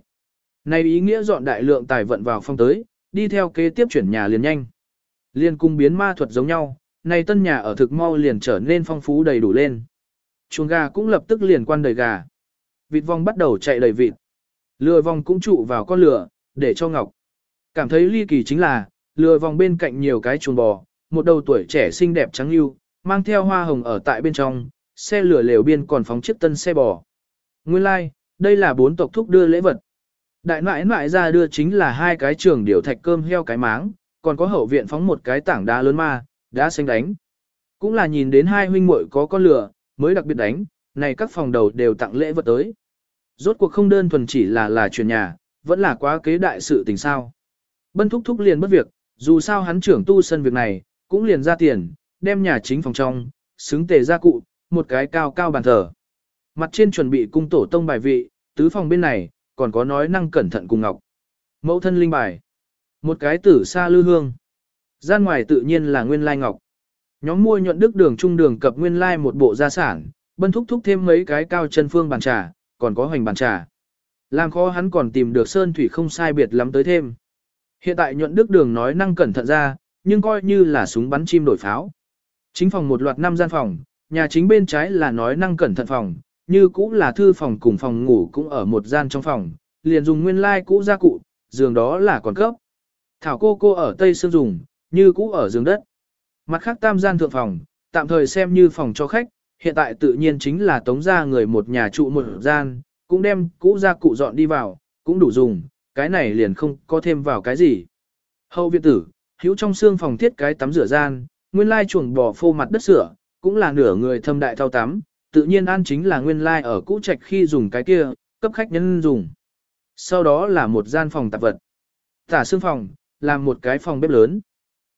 Này ý nghĩa dọn đại lượng tài vận vào phong tới, đi theo kế tiếp chuyển nhà liền nhanh. Liên cung biến ma thuật giống nhau, này tân nhà ở thực mau liền trở nên phong phú đầy đủ lên. Chuồng gà cũng lập tức liền quan đầy gà. Vịt vong bắt đầu chạy đầy vịt. Lừa vòng cũng trụ vào con lửa, để cho ngọc. Cảm thấy ly kỳ chính là, lừa vòng bên cạnh nhiều cái chuồng bò, một đầu tuổi trẻ xinh đẹp trắng lưu, mang theo hoa hồng ở tại bên trong, xe lửa lều biên còn phóng chiếc tân xe bò. Nguyên lai, like, đây là bốn tộc thúc đưa lễ vật. Đại nãi nãi ra đưa chính là hai cái trường điều thạch cơm heo cái máng, còn có hậu viện phóng một cái tảng đá lớn ma, đá xanh đánh. Cũng là nhìn đến hai huynh muội có con lửa, mới đặc biệt đánh, này các phòng đầu đều tặng lễ vật tới. Rốt cuộc không đơn thuần chỉ là là chuyển nhà, vẫn là quá kế đại sự tình sao. Bân thúc thúc liền mất việc, dù sao hắn trưởng tu sân việc này, cũng liền ra tiền, đem nhà chính phòng trong, xứng tề gia cụ, một cái cao cao bàn thờ. Mặt trên chuẩn bị cung tổ tông bài vị, tứ phòng bên này, còn có nói năng cẩn thận cùng ngọc. Mẫu thân linh bài. Một cái tử xa lư hương. Gian ngoài tự nhiên là nguyên lai ngọc. Nhóm mua nhuận đức đường trung đường cập nguyên lai một bộ gia sản, bân thúc thúc thêm mấy cái cao chân phương bàn trà, còn có hoành bàn trà. Làm khó hắn còn tìm được sơn thủy không sai biệt lắm tới thêm. Hiện tại nhuận đức đường nói năng cẩn thận ra, nhưng coi như là súng bắn chim đổi pháo. Chính phòng một loạt năm gian phòng, nhà chính bên trái là nói năng cẩn thận phòng, như cũ là thư phòng cùng phòng ngủ cũng ở một gian trong phòng, liền dùng nguyên lai like cũ gia cụ, giường đó là còn cấp. Thảo cô cô ở Tây Sương dùng, như cũ ở giường đất. Mặt khác tam gian thượng phòng, tạm thời xem như phòng cho khách, hiện tại tự nhiên chính là tống ra người một nhà trụ một gian, cũng đem cũ gia cụ dọn đi vào, cũng đủ dùng, cái này liền không có thêm vào cái gì. Hậu viện tử, hữu trong xương phòng thiết cái tắm rửa gian, nguyên lai chuồng bò phô mặt đất sửa, cũng là nửa người thâm đại thao tắm, tự nhiên ăn chính là nguyên lai ở cũ trạch khi dùng cái kia, cấp khách nhân dùng. Sau đó là một gian phòng tạp vật. Tả xương phòng, làm một cái phòng bếp lớn.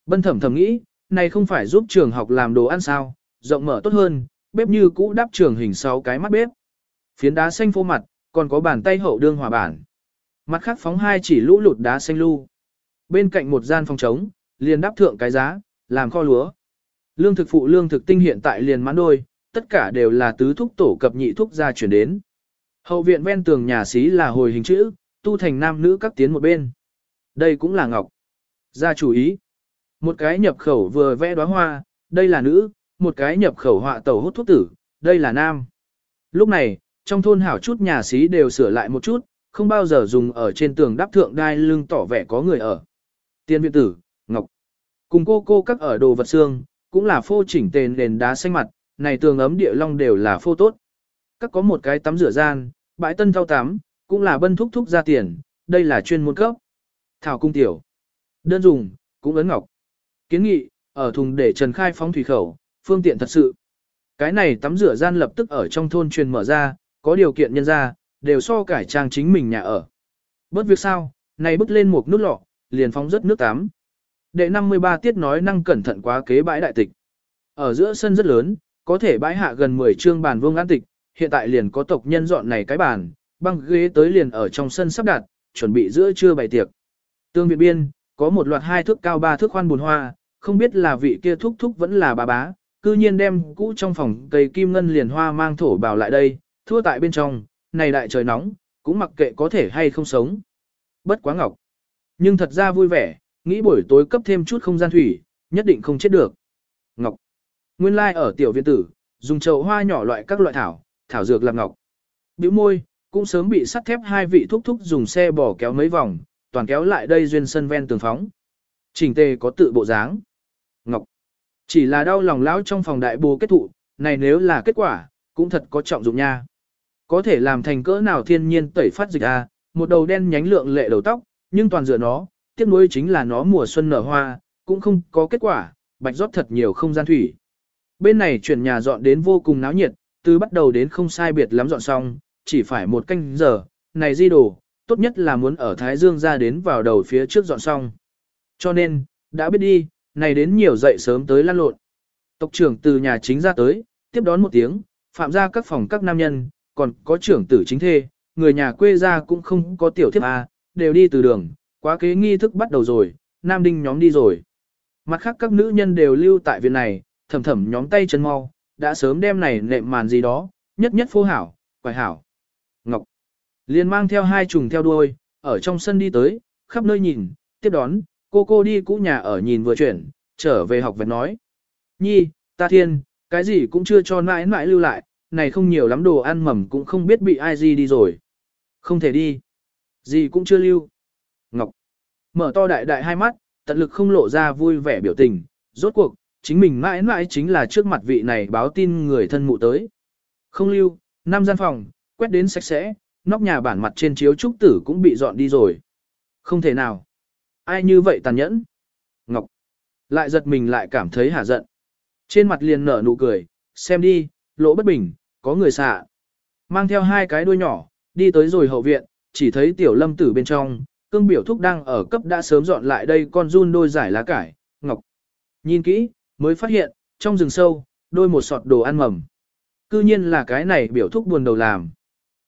Bân thẩm thầm nghĩ, này không phải giúp trường học làm đồ ăn sao, rộng mở tốt hơn, bếp như cũ đắp trường hình sáu cái mắt bếp. Phiến đá xanh phô mặt, còn có bàn tay hậu đương hòa bản. Mặt khác phóng hai chỉ lũ lụt đá xanh lưu. Bên cạnh một gian phòng trống, liền đắp thượng cái giá, làm kho lúa. Lương thực phụ lương thực tinh hiện tại liền mãn đôi, tất cả đều là tứ thúc tổ cập nhị thúc ra chuyển đến. Hậu viện ven tường nhà xí là hồi hình chữ, tu thành nam nữ các tiến một bên. Đây cũng là ngọc. gia chủ ý. Một cái nhập khẩu vừa vẽ đóa hoa, đây là nữ, một cái nhập khẩu họa tẩu hút thuốc tử, đây là nam. Lúc này, trong thôn hảo chút nhà xí đều sửa lại một chút, không bao giờ dùng ở trên tường đắp thượng đai lưng tỏ vẻ có người ở. Tiên viện tử, ngọc. Cùng cô cô các ở đồ vật xương, cũng là phô chỉnh tền nền đá xanh mặt, này tường ấm địa long đều là phô tốt. Các có một cái tắm rửa gian, bãi tân thao tắm, cũng là bân thúc thúc ra tiền, đây là chuyên môn cấp. Thảo cung tiểu. Đơn dùng, cũng ấn ngọc. Kiến nghị, ở thùng để trần khai phóng thủy khẩu, phương tiện thật sự. Cái này tắm rửa gian lập tức ở trong thôn truyền mở ra, có điều kiện nhân ra, đều so cải trang chính mình nhà ở. Bớt việc sao, này bước lên một nút lọ, liền phóng rất nước tắm. Đệ 53 tiết nói năng cẩn thận quá kế bãi đại tịch. Ở giữa sân rất lớn, có thể bãi hạ gần 10 trương bàn vương an tịch, hiện tại liền có tộc nhân dọn này cái bàn, băng ghế tới liền ở trong sân sắp đặt, chuẩn bị giữa trưa bày tiệc. Tương viện biên, có một loạt hai thước cao ba thước khoan buồn hoa, không biết là vị kia thúc thúc vẫn là bà bá, cư nhiên đem cũ trong phòng cây kim ngân liền hoa mang thổ bào lại đây, thua tại bên trong, này đại trời nóng, cũng mặc kệ có thể hay không sống. Bất quá ngọc. Nhưng thật ra vui vẻ, nghĩ buổi tối cấp thêm chút không gian thủy, nhất định không chết được. Ngọc. Nguyên lai like ở tiểu viện tử, dùng chậu hoa nhỏ loại các loại thảo, thảo dược làm ngọc. Biểu môi, cũng sớm bị sắt thép hai vị thúc thúc dùng xe bò kéo mấy vòng, toàn kéo lại đây duyên sân ven tường phóng. Trình tề có tự bộ dáng. Ngọc. Chỉ là đau lòng lão trong phòng đại bồ kết thụ, này nếu là kết quả, cũng thật có trọng dụng nha. Có thể làm thành cỡ nào thiên nhiên tẩy phát dịch a, một đầu đen nhánh lượng lệ đầu tóc, nhưng toàn dựa nó, tiếc nuối chính là nó mùa xuân nở hoa, cũng không có kết quả, bạch rót thật nhiều không gian thủy. Bên này chuyển nhà dọn đến vô cùng náo nhiệt, từ bắt đầu đến không sai biệt lắm dọn xong, chỉ phải một canh giờ, này di đồ, tốt nhất là muốn ở Thái Dương ra đến vào đầu phía trước dọn xong. Cho nên, đã biết đi, này đến nhiều dậy sớm tới lăn lộn. Tộc trưởng từ nhà chính ra tới, tiếp đón một tiếng, phạm ra các phòng các nam nhân, còn có trưởng tử chính thê, người nhà quê ra cũng không có tiểu thiếp A, đều đi từ đường, quá kế nghi thức bắt đầu rồi, nam đinh nhóm đi rồi. Mặt khác các nữ nhân đều lưu tại viện này, thầm thầm nhóm tay chân mau, đã sớm đem này nệm màn gì đó, nhất nhất phô hảo, quài hảo. Ngọc liền mang theo hai trùng theo đuôi, ở trong sân đi tới, khắp nơi nhìn, tiếp đón, cô cô đi cũ nhà ở nhìn vừa chuyển, trở về học vẹt nói. Nhi, ta thiên, cái gì cũng chưa cho mãi mãi lưu lại, này không nhiều lắm đồ ăn mầm cũng không biết bị ai gì đi rồi. Không thể đi. Gì cũng chưa lưu. Ngọc. Mở to đại đại hai mắt, tận lực không lộ ra vui vẻ biểu tình. Rốt cuộc, chính mình mãi mãi chính là trước mặt vị này báo tin người thân mụ tới. Không lưu, năm gian phòng, quét đến sạch sẽ, nóc nhà bản mặt trên chiếu trúc tử cũng bị dọn đi rồi. Không thể nào. Ai như vậy tàn nhẫn? Ngọc. Lại giật mình lại cảm thấy hả giận. Trên mặt liền nở nụ cười, xem đi, lỗ bất bình, có người xạ. Mang theo hai cái đuôi nhỏ, đi tới rồi hậu viện, chỉ thấy tiểu lâm tử bên trong, cương biểu thúc đang ở cấp đã sớm dọn lại đây con run đôi giải lá cải, ngọc. Nhìn kỹ, mới phát hiện, trong rừng sâu, đôi một sọt đồ ăn mầm. Cư nhiên là cái này biểu thúc buồn đầu làm.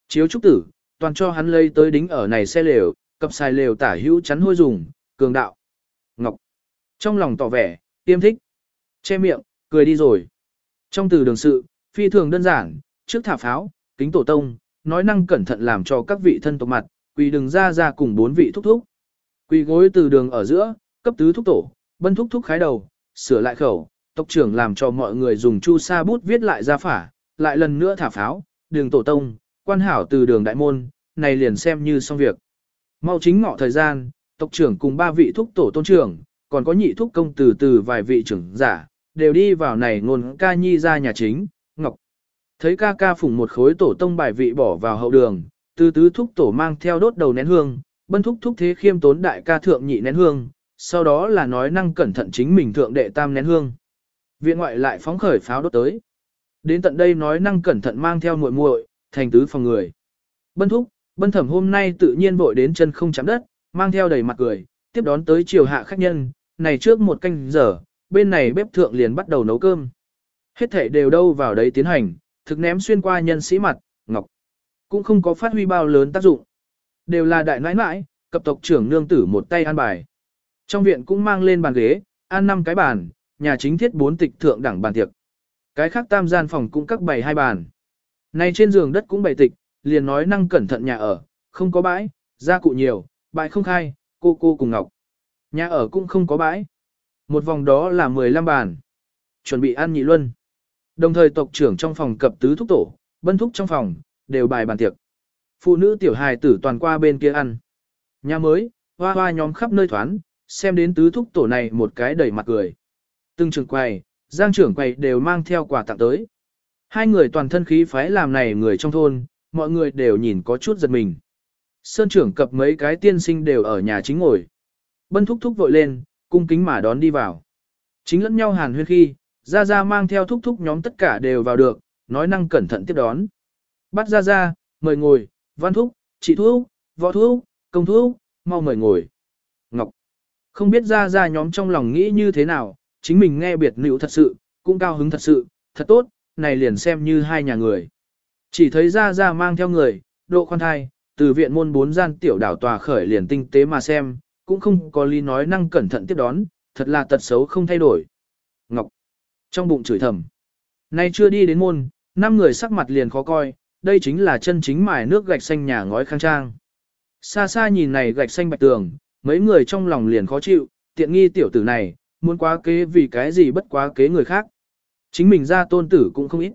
Chiếu trúc tử, toàn cho hắn lấy tới đính ở này xe lều, cập xài lều tả hữu chắn hôi dùng, cường đạo. Ngọc. Trong lòng tỏ vẻ, tiêm thích. Che miệng, cười đi rồi. Trong từ đường sự, phi thường đơn giản, trước thả pháo, kính tổ tông, nói năng cẩn thận làm cho các vị thân tộc mặt, quỳ đừng ra ra cùng bốn vị thúc thúc. Quỳ gối từ đường ở giữa, cấp tứ thúc tổ, bân thúc thúc khái đầu, sửa lại khẩu, tộc trưởng làm cho mọi người dùng chu sa bút viết lại ra phả, lại lần nữa thả pháo, đường tổ tông, quan hảo từ đường đại môn, này liền xem như xong việc. Mau chính ngọ thời gian, tộc trưởng cùng ba vị thúc tổ tôn trưởng, còn có nhị thúc công từ từ vài vị trưởng giả, đều đi vào này ngôn ca nhi ra nhà chính, ngọc. Thấy ca ca phủng một khối tổ tông bài vị bỏ vào hậu đường, từ tứ thúc tổ mang theo đốt đầu nén hương, bân thúc thúc thế khiêm tốn đại ca thượng nhị nén hương, sau đó là nói năng cẩn thận chính mình thượng đệ tam nén hương. Viện ngoại lại phóng khởi pháo đốt tới. Đến tận đây nói năng cẩn thận mang theo muội muội, thành tứ phòng người. Bân thúc, bân thẩm hôm nay tự nhiên vội đến chân không chạm đất, mang theo đầy mặt cười, tiếp đón tới chiều hạ khách nhân, này trước một canh giờ, bên này bếp thượng liền bắt đầu nấu cơm. Hết thể đều đâu vào đấy tiến hành, thực ném xuyên qua nhân sĩ mặt, ngọc. Cũng không có phát huy bao lớn tác dụng. Đều là đại nãi nãi, cập tộc trưởng nương tử một tay ăn bài. Trong viện cũng mang lên bàn ghế, ăn năm cái bàn, nhà chính thiết bốn tịch thượng đẳng bàn tiệc. Cái khác tam gian phòng cũng các bày hai bàn. Này trên giường đất cũng bày tịch, liền nói năng cẩn thận nhà ở, không có bãi, gia cụ nhiều, bãi không khai, cô cô cùng ngọc. Nhà ở cũng không có bãi. Một vòng đó là 15 bàn. Chuẩn bị ăn nhị luân. Đồng thời tộc trưởng trong phòng cập tứ thúc tổ, bân thúc trong phòng, đều bài bàn tiệc. Phụ nữ tiểu hài tử toàn qua bên kia ăn. Nhà mới, hoa hoa nhóm khắp nơi thoán, xem đến tứ thúc tổ này một cái đầy mặt cười. Từng trưởng quầy, giang trưởng quầy đều mang theo quà tặng tới. Hai người toàn thân khí phái làm này người trong thôn, mọi người đều nhìn có chút giật mình. Sơn trưởng cập mấy cái tiên sinh đều ở nhà chính ngồi. Bân thúc thúc vội lên, cung kính mà đón đi vào. Chính lẫn nhau hàn huyên khi, ra ra mang theo thúc thúc nhóm tất cả đều vào được, nói năng cẩn thận tiếp đón. Bắt ra ra, mời ngồi, văn thúc, chị thúc, võ thúc, công thúc, mau mời ngồi. Ngọc. Không biết ra ra nhóm trong lòng nghĩ như thế nào, chính mình nghe biệt nữ thật sự, cũng cao hứng thật sự, thật tốt, này liền xem như hai nhà người. Chỉ thấy ra ra mang theo người, độ khoan thai, từ viện môn bốn gian tiểu đảo tòa khởi liền tinh tế mà xem, cũng không có lý nói năng cẩn thận tiếp đón, thật là tật xấu không thay đổi. Ngọc. Trong bụng chửi thầm. Nay chưa đi đến môn, năm người sắc mặt liền khó coi, đây chính là chân chính mài nước gạch xanh nhà ngói khang trang. Xa xa nhìn này gạch xanh bạch tường, mấy người trong lòng liền khó chịu, tiện nghi tiểu tử này, muốn quá kế vì cái gì bất quá kế người khác. Chính mình ra tôn tử cũng không ít.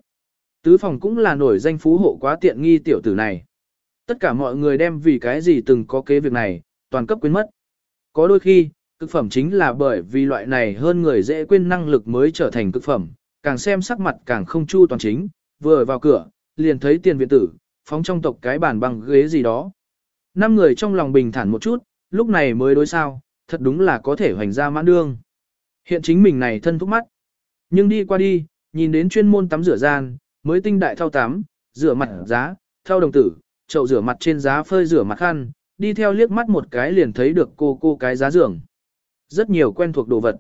Tứ phòng cũng là nổi danh phú hộ quá tiện nghi tiểu tử này. Tất cả mọi người đem vì cái gì từng có kế việc này, toàn cấp quên mất. Có đôi khi, cực phẩm chính là bởi vì loại này hơn người dễ quên năng lực mới trở thành cực phẩm, càng xem sắc mặt càng không chu toàn chính, vừa vào cửa, liền thấy tiền viện tử, phóng trong tộc cái bàn bằng ghế gì đó. Năm người trong lòng bình thản một chút, lúc này mới đối sao, thật đúng là có thể hoành ra mãn đương. Hiện chính mình này thân thúc mắt. Nhưng đi qua đi, nhìn đến chuyên môn tắm rửa gian, mới tinh đại thao tắm, rửa mặt giá, thao đồng tử, chậu rửa mặt trên giá phơi rửa mặt khăn, đi theo liếc mắt một cái liền thấy được cô cô cái giá giường. Rất nhiều quen thuộc đồ vật.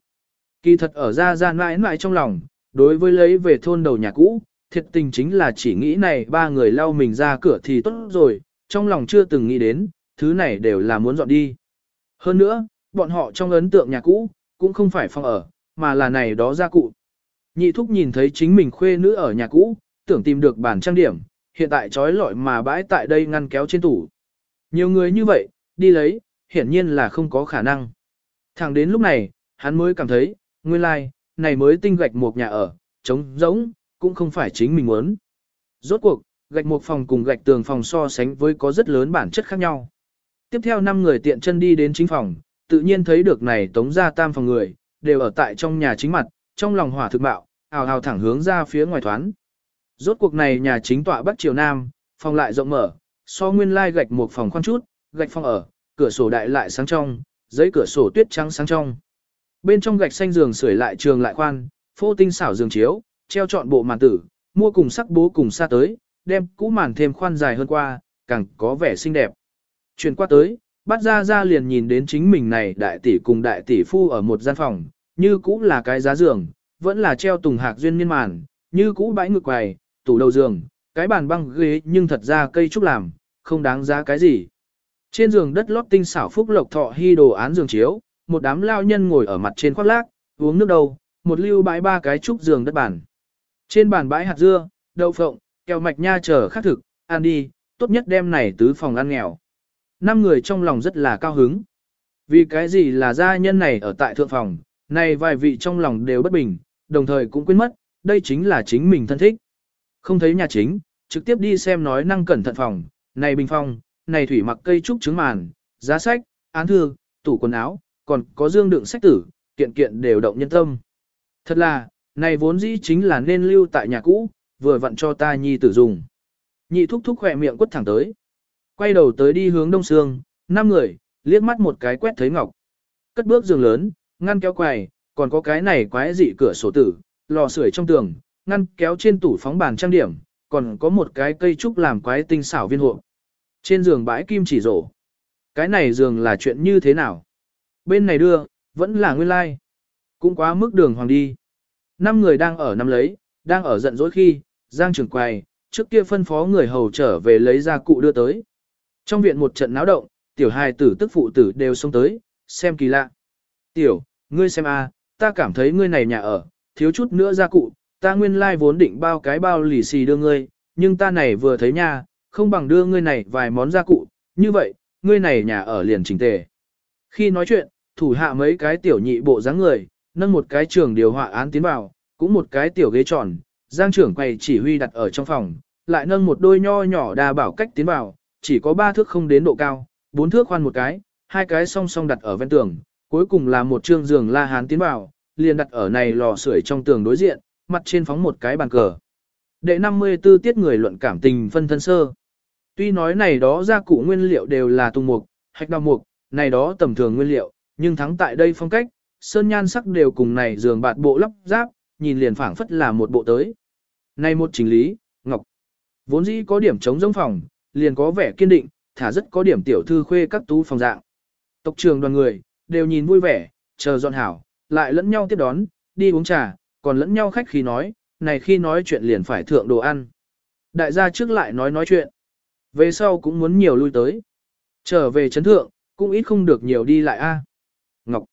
Kỳ thật ở ra ra mãi mãi trong lòng, đối với lấy về thôn đầu nhà cũ, thiệt tình chính là chỉ nghĩ này ba người lau mình ra cửa thì tốt rồi, trong lòng chưa từng nghĩ đến, thứ này đều là muốn dọn đi. Hơn nữa, bọn họ trong ấn tượng nhà cũ, cũng không phải phòng ở, mà là này đó gia cụ. Nhị thúc nhìn thấy chính mình khuê nữ ở nhà cũ, tưởng tìm được bản trang điểm, hiện tại trói lọi mà bãi tại đây ngăn kéo trên tủ. Nhiều người như vậy, đi lấy, hiển nhiên là không có khả năng. Thẳng đến lúc này, hắn mới cảm thấy, nguyên lai, like, này mới tinh gạch một nhà ở, trống rỗng, cũng không phải chính mình muốn. Rốt cuộc, gạch một phòng cùng gạch tường phòng so sánh với có rất lớn bản chất khác nhau. Tiếp theo năm người tiện chân đi đến chính phòng, tự nhiên thấy được này tống ra tam phòng người, đều ở tại trong nhà chính mặt, trong lòng hỏa thực bạo, ào ào thẳng hướng ra phía ngoài thoán. Rốt cuộc này nhà chính tọa bắc triều nam, phòng lại rộng mở, so nguyên lai gạch một phòng khoan chút, gạch phòng ở, cửa sổ đại lại sáng trong, giấy cửa sổ tuyết trắng sáng trong. Bên trong gạch xanh giường sưởi lại trường lại khoan, phô tinh xảo giường chiếu, treo chọn bộ màn tử, mua cùng sắc bố cùng xa tới, đem cũ màn thêm khoan dài hơn qua, càng có vẻ xinh đẹp. Chuyển qua tới, bắt ra ra liền nhìn đến chính mình này đại tỷ cùng đại tỷ phu ở một gian phòng, như cũ là cái giá giường, vẫn là treo tùng hạc duyên niên màn, như cũ bãi ngực quầy, tủ đầu giường, cái bàn băng ghế nhưng thật ra cây trúc làm, không đáng giá cái gì. Trên giường đất lót tinh xảo phúc lộc thọ hy đồ án giường chiếu, một đám lao nhân ngồi ở mặt trên khoác lác, uống nước đầu, một lưu bãi ba cái trúc giường đất bàn. Trên bàn bãi hạt dưa, đậu phộng, kẹo mạch nha chờ khắc thực, ăn đi, tốt nhất đem này tứ phòng ăn nghèo. Năm người trong lòng rất là cao hứng. Vì cái gì là gia nhân này ở tại thượng phòng, này vài vị trong lòng đều bất bình, đồng thời cũng quên mất, đây chính là chính mình thân thích. Không thấy nhà chính, trực tiếp đi xem nói năng cẩn thận phòng, này bình phong, này thủy mặc cây trúc trứng màn, giá sách, án thư, tủ quần áo, còn có dương đựng sách tử, kiện kiện đều động nhân tâm. Thật là, này vốn dĩ chính là nên lưu tại nhà cũ, vừa vặn cho ta nhi tử dùng. Nhị thúc thúc khỏe miệng quất thẳng tới. Quay đầu tới đi hướng đông sương, năm người, liếc mắt một cái quét thấy ngọc. Cất bước giường lớn, ngăn kéo quầy, còn có cái này quái dị cửa sổ tử, lò sưởi trong tường, ngăn kéo trên tủ phóng bàn trang điểm, còn có một cái cây trúc làm quái tinh xảo viên hộ. Trên giường bãi kim chỉ rổ. Cái này giường là chuyện như thế nào? Bên này đưa, vẫn là nguyên lai. Like. Cũng quá mức đường hoàng đi. Năm người đang ở năm lấy, đang ở giận dỗi khi, Giang trưởng quầy, trước kia phân phó người hầu trở về lấy ra cụ đưa tới. Trong viện một trận náo động, tiểu hài tử tức phụ tử đều xông tới, xem kỳ lạ. Tiểu, ngươi xem a, ta cảm thấy ngươi này nhà ở, thiếu chút nữa ra cụ, ta nguyên lai vốn định bao cái bao lì xì đưa ngươi, nhưng ta này vừa thấy nha, không bằng đưa ngươi này vài món gia cụ, như vậy, ngươi này nhà ở liền chỉnh tề. Khi nói chuyện, thủ hạ mấy cái tiểu nhị bộ dáng người, nâng một cái trường điều họa án tiến vào, cũng một cái tiểu ghế tròn, giang trưởng quầy chỉ huy đặt ở trong phòng, lại nâng một đôi nho nhỏ đa bảo cách tiến vào, chỉ có ba thước không đến độ cao, bốn thước khoan một cái, hai cái song song đặt ở ven tường, cuối cùng là một trương giường la hán tiến vào, liền đặt ở này lò sưởi trong tường đối diện, mặt trên phóng một cái bàn cờ. Đệ 54 tiết người luận cảm tình phân thân sơ. Tuy nói này đó gia cụ nguyên liệu đều là tùng mục, hạch đào mục, này đó tầm thường nguyên liệu, nhưng thắng tại đây phong cách, sơn nhan sắc đều cùng này giường bạt bộ lắp ráp, nhìn liền phảng phất là một bộ tới. Này một chỉnh lý, ngọc, vốn dĩ có điểm chống giống phòng, liền có vẻ kiên định, thả rất có điểm tiểu thư khuê các tú phòng dạng. Tộc trường đoàn người, đều nhìn vui vẻ, chờ dọn hảo, lại lẫn nhau tiếp đón, đi uống trà, còn lẫn nhau khách khi nói, này khi nói chuyện liền phải thượng đồ ăn. Đại gia trước lại nói nói chuyện. Về sau cũng muốn nhiều lui tới. Trở về chấn thượng, cũng ít không được nhiều đi lại a. Ngọc.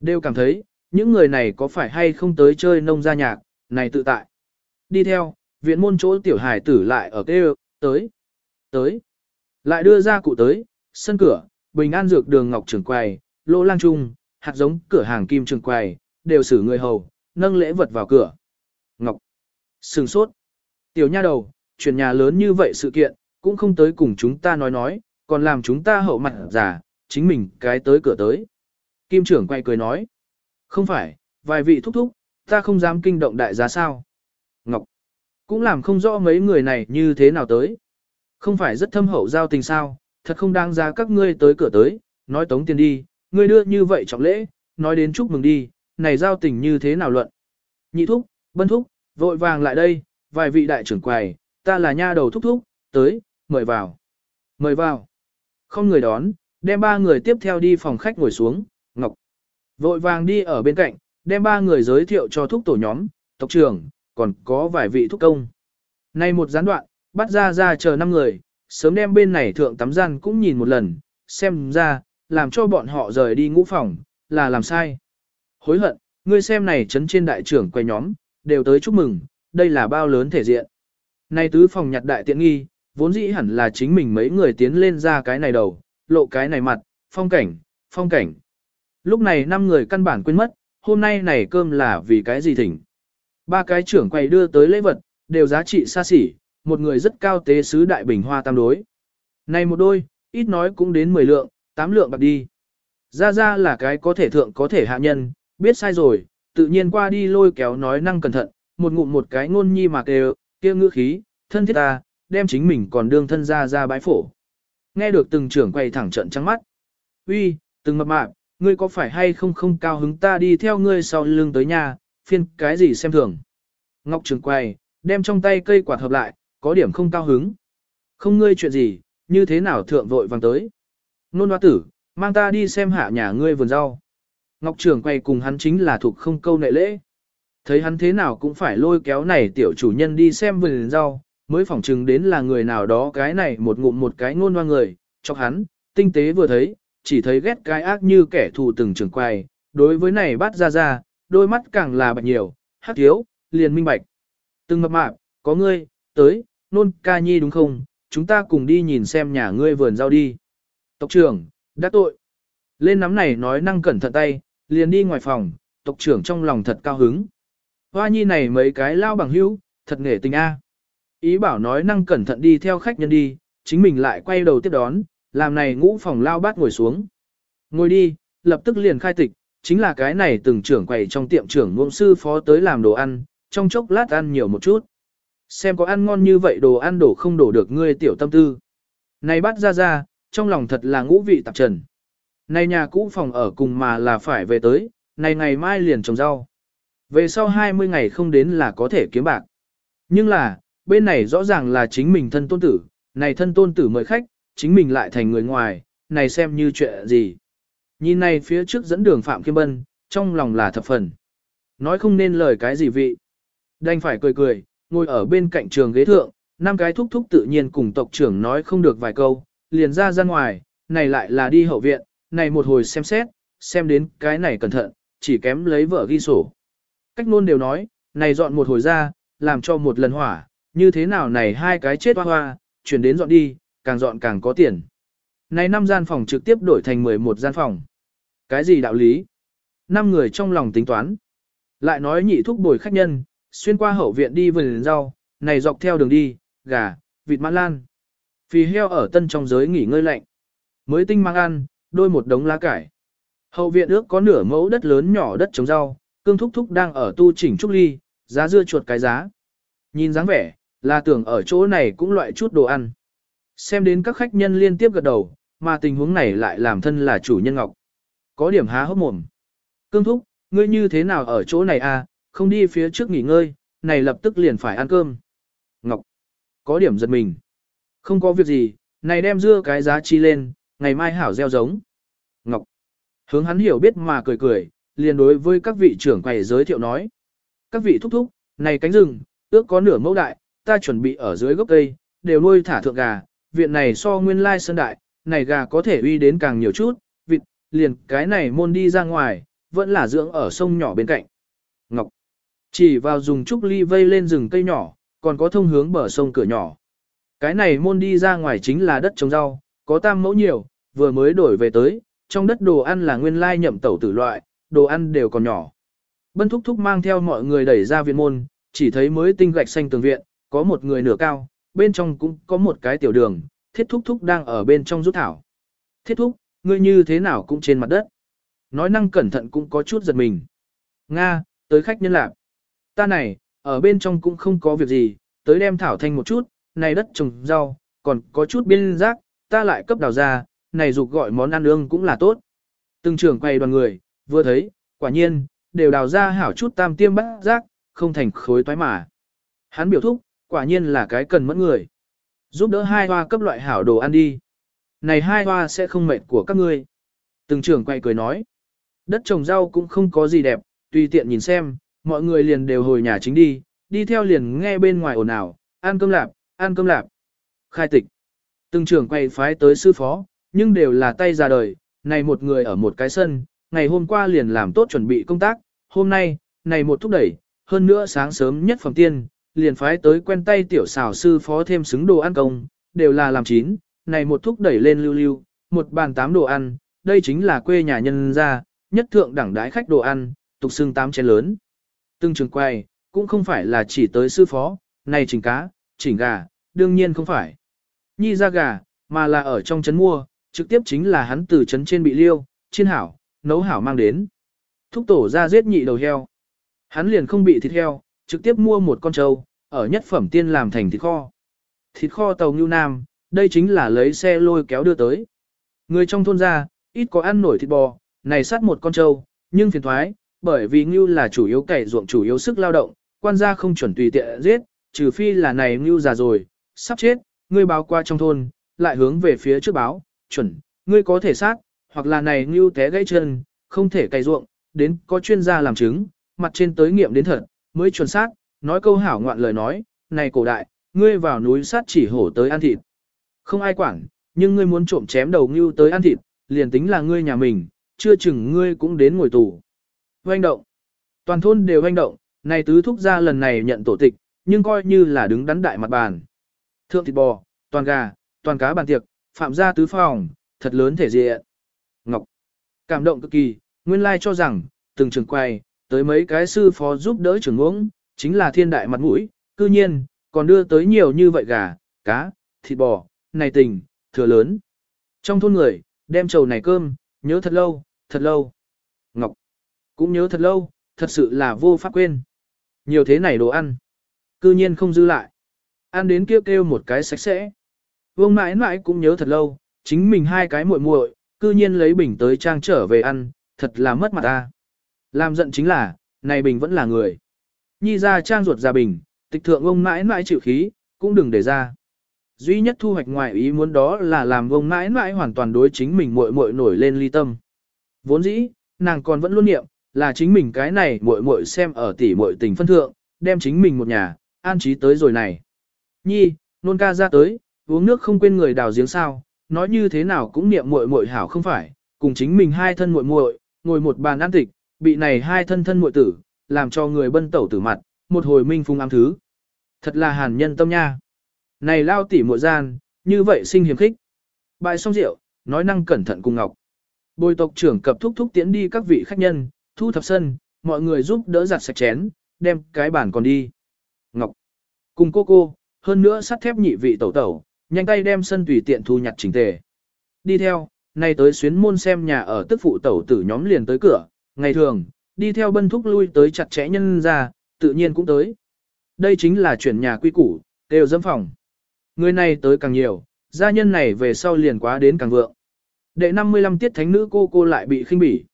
Đều cảm thấy, những người này có phải hay không tới chơi nông gia nhạc, này tự tại. Đi theo, viện môn chỗ tiểu hải tử lại ở kêu, tới, tới. Lại đưa ra cụ tới, sân cửa, bình an dược đường ngọc trưởng quầy, lỗ lang trung, hạt giống cửa hàng kim trường quầy, đều xử người hầu, nâng lễ vật vào cửa. Ngọc. Sừng sốt. Tiểu nha đầu, chuyển nhà lớn như vậy sự kiện, cũng không tới cùng chúng ta nói nói, còn làm chúng ta hậu mặt giả, chính mình cái tới cửa tới. Kim trưởng quay cười nói. Không phải, vài vị thúc thúc, ta không dám kinh động đại giá sao. Ngọc, cũng làm không rõ mấy người này như thế nào tới. Không phải rất thâm hậu giao tình sao, thật không đáng ra các ngươi tới cửa tới, nói tống tiền đi, ngươi đưa như vậy trọng lễ, nói đến chúc mừng đi, này giao tình như thế nào luận. Nhị thúc, bân thúc, vội vàng lại đây, vài vị đại trưởng quầy, ta là nha đầu thúc thúc, tới, mời vào. Mời vào. Không người đón, đem ba người tiếp theo đi phòng khách ngồi xuống, Ngọc. Vội vàng đi ở bên cạnh, đem ba người giới thiệu cho thúc tổ nhóm, tộc trưởng, còn có vài vị thúc công. Nay một gián đoạn, bắt ra ra chờ năm người, sớm đem bên này thượng tắm gian cũng nhìn một lần, xem ra, làm cho bọn họ rời đi ngũ phòng, là làm sai. Hối hận, ngươi xem này chấn trên đại trưởng quay nhóm, đều tới chúc mừng, đây là bao lớn thể diện. Này tứ phòng nhặt đại tiện nghi, vốn dĩ hẳn là chính mình mấy người tiến lên ra cái này đầu, lộ cái này mặt, phong cảnh, phong cảnh. Lúc này năm người căn bản quên mất, hôm nay này cơm là vì cái gì thỉnh. Ba cái trưởng quầy đưa tới lễ vật, đều giá trị xa xỉ, một người rất cao tế sứ đại bình hoa tam đối. Này một đôi, ít nói cũng đến 10 lượng, 8 lượng bạc đi. Ra ra là cái có thể thượng có thể hạ nhân, biết sai rồi, tự nhiên qua đi lôi kéo nói năng cẩn thận, một ngụm một cái ngôn nhi mà kêu, kia ngữ khí, thân thiết ta, đem chính mình còn đương thân ra ra bãi phổ. Nghe được từng trưởng quay thẳng trận trắng mắt. uy, từng mập mạp, ngươi có phải hay không không cao hứng ta đi theo ngươi sau lưng tới nhà, phiên cái gì xem thường. Ngọc trường quay, đem trong tay cây quạt hợp lại, có điểm không cao hứng. Không ngươi chuyện gì, như thế nào thượng vội vàng tới. Nôn hoa tử, mang ta đi xem hạ nhà ngươi vườn rau. Ngọc trường quay cùng hắn chính là thuộc không câu nệ lễ. Thấy hắn thế nào cũng phải lôi kéo này tiểu chủ nhân đi xem vườn rau, mới phỏng chừng đến là người nào đó cái này một ngụm một cái ngôn hoa người, cho hắn, tinh tế vừa thấy, chỉ thấy ghét cái ác như kẻ thù từng trường quay, đối với này bắt ra ra, đôi mắt càng là bạch nhiều, hắc thiếu, liền minh bạch. Từng mập mạp, có ngươi, tới, nôn ca nhi đúng không, chúng ta cùng đi nhìn xem nhà ngươi vườn rau đi. Tộc trưởng, đã tội. Lên nắm này nói năng cẩn thận tay, liền đi ngoài phòng, tộc trưởng trong lòng thật cao hứng. Hoa nhi này mấy cái lao bằng hữu, thật nghệ tình a. Ý bảo nói năng cẩn thận đi theo khách nhân đi, chính mình lại quay đầu tiếp đón, làm này ngũ phòng lao bát ngồi xuống. Ngồi đi, lập tức liền khai tịch, chính là cái này từng trưởng quầy trong tiệm trưởng ngôn sư phó tới làm đồ ăn, trong chốc lát ăn nhiều một chút. Xem có ăn ngon như vậy đồ ăn đổ không đổ được ngươi tiểu tâm tư. Này bắt ra ra, trong lòng thật là ngũ vị tạp trần. Này nhà cũ phòng ở cùng mà là phải về tới, này ngày mai liền trồng rau. Về sau 20 ngày không đến là có thể kiếm bạc. Nhưng là, bên này rõ ràng là chính mình thân tôn tử, này thân tôn tử mời khách, chính mình lại thành người ngoài, này xem như chuyện gì. Nhìn này phía trước dẫn đường Phạm Kim Bân, trong lòng là thập phần. Nói không nên lời cái gì vị. Đành phải cười cười, ngồi ở bên cạnh trường ghế thượng, năm cái thúc thúc tự nhiên cùng tộc trưởng nói không được vài câu, liền ra ra ngoài, này lại là đi hậu viện, này một hồi xem xét, xem đến cái này cẩn thận, chỉ kém lấy vợ ghi sổ. Cách nôn đều nói, này dọn một hồi ra, làm cho một lần hỏa, như thế nào này hai cái chết hoa hoa, chuyển đến dọn đi, càng dọn càng có tiền. Này năm gian phòng trực tiếp đổi thành 11 gian phòng. Cái gì đạo lý? Năm người trong lòng tính toán. Lại nói nhị thúc bồi khách nhân, xuyên qua hậu viện đi vườn rau, này dọc theo đường đi, gà, vịt mãn lan. Phì heo ở tân trong giới nghỉ ngơi lạnh. Mới tinh mang ăn, đôi một đống lá cải. Hậu viện ước có nửa mẫu đất lớn nhỏ đất trồng rau, cương thúc thúc đang ở tu chỉnh trúc ly, giá dưa chuột cái giá. Nhìn dáng vẻ, là tưởng ở chỗ này cũng loại chút đồ ăn. Xem đến các khách nhân liên tiếp gật đầu, mà tình huống này lại làm thân là chủ nhân ngọc. Có điểm há hốc mồm. Cương thúc, ngươi như thế nào ở chỗ này à, không đi phía trước nghỉ ngơi, này lập tức liền phải ăn cơm. Ngọc, có điểm giật mình. Không có việc gì, này đem dưa cái giá chi lên, ngày mai hảo gieo giống. Ngọc, hướng hắn hiểu biết mà cười cười, liền đối với các vị trưởng quầy giới thiệu nói. Các vị thúc thúc, này cánh rừng, ước có nửa mẫu đại, ta chuẩn bị ở dưới gốc cây, đều nuôi thả thượng gà, viện này so nguyên lai sơn đại, này gà có thể uy đến càng nhiều chút, vịt, liền cái này môn đi ra ngoài, vẫn là dưỡng ở sông nhỏ bên cạnh. Ngọc, chỉ vào dùng trúc ly vây lên rừng cây nhỏ, còn có thông hướng bờ sông cửa nhỏ. Cái này môn đi ra ngoài chính là đất trồng rau, có tam mẫu nhiều, vừa mới đổi về tới, trong đất đồ ăn là nguyên lai nhậm tẩu tử loại, đồ ăn đều còn nhỏ. Bân thúc thúc mang theo mọi người đẩy ra viện môn, chỉ thấy mới tinh gạch xanh tường viện, có một người nửa cao, bên trong cũng có một cái tiểu đường, thiết thúc thúc đang ở bên trong rút thảo. Thiết thúc, ngươi như thế nào cũng trên mặt đất. Nói năng cẩn thận cũng có chút giật mình. Nga, tới khách nhân lạc. Ta này, ở bên trong cũng không có việc gì, tới đem thảo thanh một chút, này đất trồng rau, còn có chút biên rác, ta lại cấp đào ra, này dục gọi món ăn ương cũng là tốt. Từng trưởng quay đoàn người, vừa thấy, quả nhiên, đều đào ra hảo chút tam tiêm bát rác, không thành khối toái mà. Hắn biểu thúc, quả nhiên là cái cần mẫn người. Giúp đỡ hai hoa cấp loại hảo đồ ăn đi. Này hai hoa sẽ không mệt của các ngươi. Từng trưởng quay cười nói. Đất trồng rau cũng không có gì đẹp, tùy tiện nhìn xem, mọi người liền đều hồi nhà chính đi, đi theo liền nghe bên ngoài ồn ào, ăn cơm lạp, ăn cơm lạp. Khai tịch. Từng trưởng quay phái tới sư phó, nhưng đều là tay ra đời, này một người ở một cái sân, ngày hôm qua liền làm tốt chuẩn bị công tác, hôm nay, này một thúc đẩy, hơn nữa sáng sớm nhất phẩm tiên, liền phái tới quen tay tiểu xảo sư phó thêm xứng đồ ăn công, đều là làm chín, này một thúc đẩy lên lưu lưu, một bàn tám đồ ăn, đây chính là quê nhà nhân gia, nhất thượng đẳng đái khách đồ ăn, tục xương tám chén lớn. Từng trường quay, cũng không phải là chỉ tới sư phó, này chỉnh cá, chỉnh gà, đương nhiên không phải. Nhi ra gà, mà là ở trong trấn mua, trực tiếp chính là hắn từ trấn trên bị liêu, chiên hảo, nấu hảo mang đến. Thúc tổ ra giết nhị đầu heo. Hắn liền không bị thịt heo, trực tiếp mua một con trâu, ở nhất phẩm tiên làm thành thịt kho. Thịt kho tàu Ngưu Nam, đây chính là lấy xe lôi kéo đưa tới. Người trong thôn ra, ít có ăn nổi thịt bò, này sát một con trâu, nhưng phiền thoái, bởi vì Ngưu là chủ yếu cày ruộng chủ yếu sức lao động, quan gia không chuẩn tùy tiện giết, trừ phi là này Ngưu già rồi, sắp chết, ngươi báo qua trong thôn, lại hướng về phía trước báo, chuẩn, ngươi có thể sát, hoặc là này Ngưu té gãy chân, không thể cày ruộng, đến có chuyên gia làm chứng, mặt trên tới nghiệm đến thật, mới chuẩn xác, nói câu hảo ngoạn lời nói, này cổ đại, ngươi vào núi sát chỉ hổ tới ăn thịt. Không ai quản, nhưng ngươi muốn trộm chém đầu ngưu tới ăn thịt, liền tính là ngươi nhà mình, chưa chừng ngươi cũng đến ngồi tù. Hoành động. Toàn thôn đều hoành động, này tứ thúc ra lần này nhận tổ tịch, nhưng coi như là đứng đắn đại mặt bàn. Thượng thịt bò, toàn gà, toàn cá bàn tiệc, phạm gia tứ phòng, thật lớn thể diện. Ngọc. Cảm động cực kỳ, nguyên lai cho rằng, từng trường quay, tới mấy cái sư phó giúp đỡ trưởng uống, chính là thiên đại mặt mũi, cư nhiên, còn đưa tới nhiều như vậy gà, cá, thịt bò, này tình, thừa lớn. Trong thôn người, đem trầu này cơm, nhớ thật lâu, thật lâu. Ngọc, cũng nhớ thật lâu, thật sự là vô pháp quên. Nhiều thế này đồ ăn, cư nhiên không dư lại. Ăn đến kêu kêu một cái sạch sẽ. Vương mãi mãi cũng nhớ thật lâu, chính mình hai cái muội muội, cư nhiên lấy bình tới trang trở về ăn, thật là mất mặt ta. Làm giận chính là, này bình vẫn là người. Nhi ra trang ruột ra bình, tịch thượng ông mãi mãi chịu khí, cũng đừng để ra. Duy nhất thu hoạch ngoài ý muốn đó là làm ông mãi mãi hoàn toàn đối chính mình muội muội nổi lên ly tâm. Vốn dĩ, nàng còn vẫn luôn niệm, là chính mình cái này muội muội xem ở tỷ muội tình phân thượng, đem chính mình một nhà, an trí tới rồi này. Nhi, nôn ca ra tới, uống nước không quên người đào giếng sao, nói như thế nào cũng niệm muội muội hảo không phải, cùng chính mình hai thân muội muội, ngồi một bàn ăn tịch, bị này hai thân thân muội tử, làm cho người bân tẩu tử mặt, một hồi minh phung ám thứ. Thật là hàn nhân tâm nha. Này lao tỉ muội gian, như vậy sinh hiếm khích. Bài xong rượu, nói năng cẩn thận cùng Ngọc. Bồi tộc trưởng cập thúc thúc tiến đi các vị khách nhân, thu thập sân, mọi người giúp đỡ giặt sạch chén, đem cái bàn còn đi. Ngọc. Cùng cô cô, hơn nữa sắt thép nhị vị tẩu tẩu, nhanh tay đem sân tùy tiện thu nhặt chỉnh tề. Đi theo, nay tới xuyến môn xem nhà ở tức phụ tẩu tử nhóm liền tới cửa, ngày thường, đi theo bân thúc lui tới chặt chẽ nhân ra, tự nhiên cũng tới. Đây chính là chuyển nhà quy củ, đều dâm phòng. Người này tới càng nhiều, gia nhân này về sau liền quá đến càng vượng. Đệ 55 tiết thánh nữ cô cô lại bị khinh bỉ.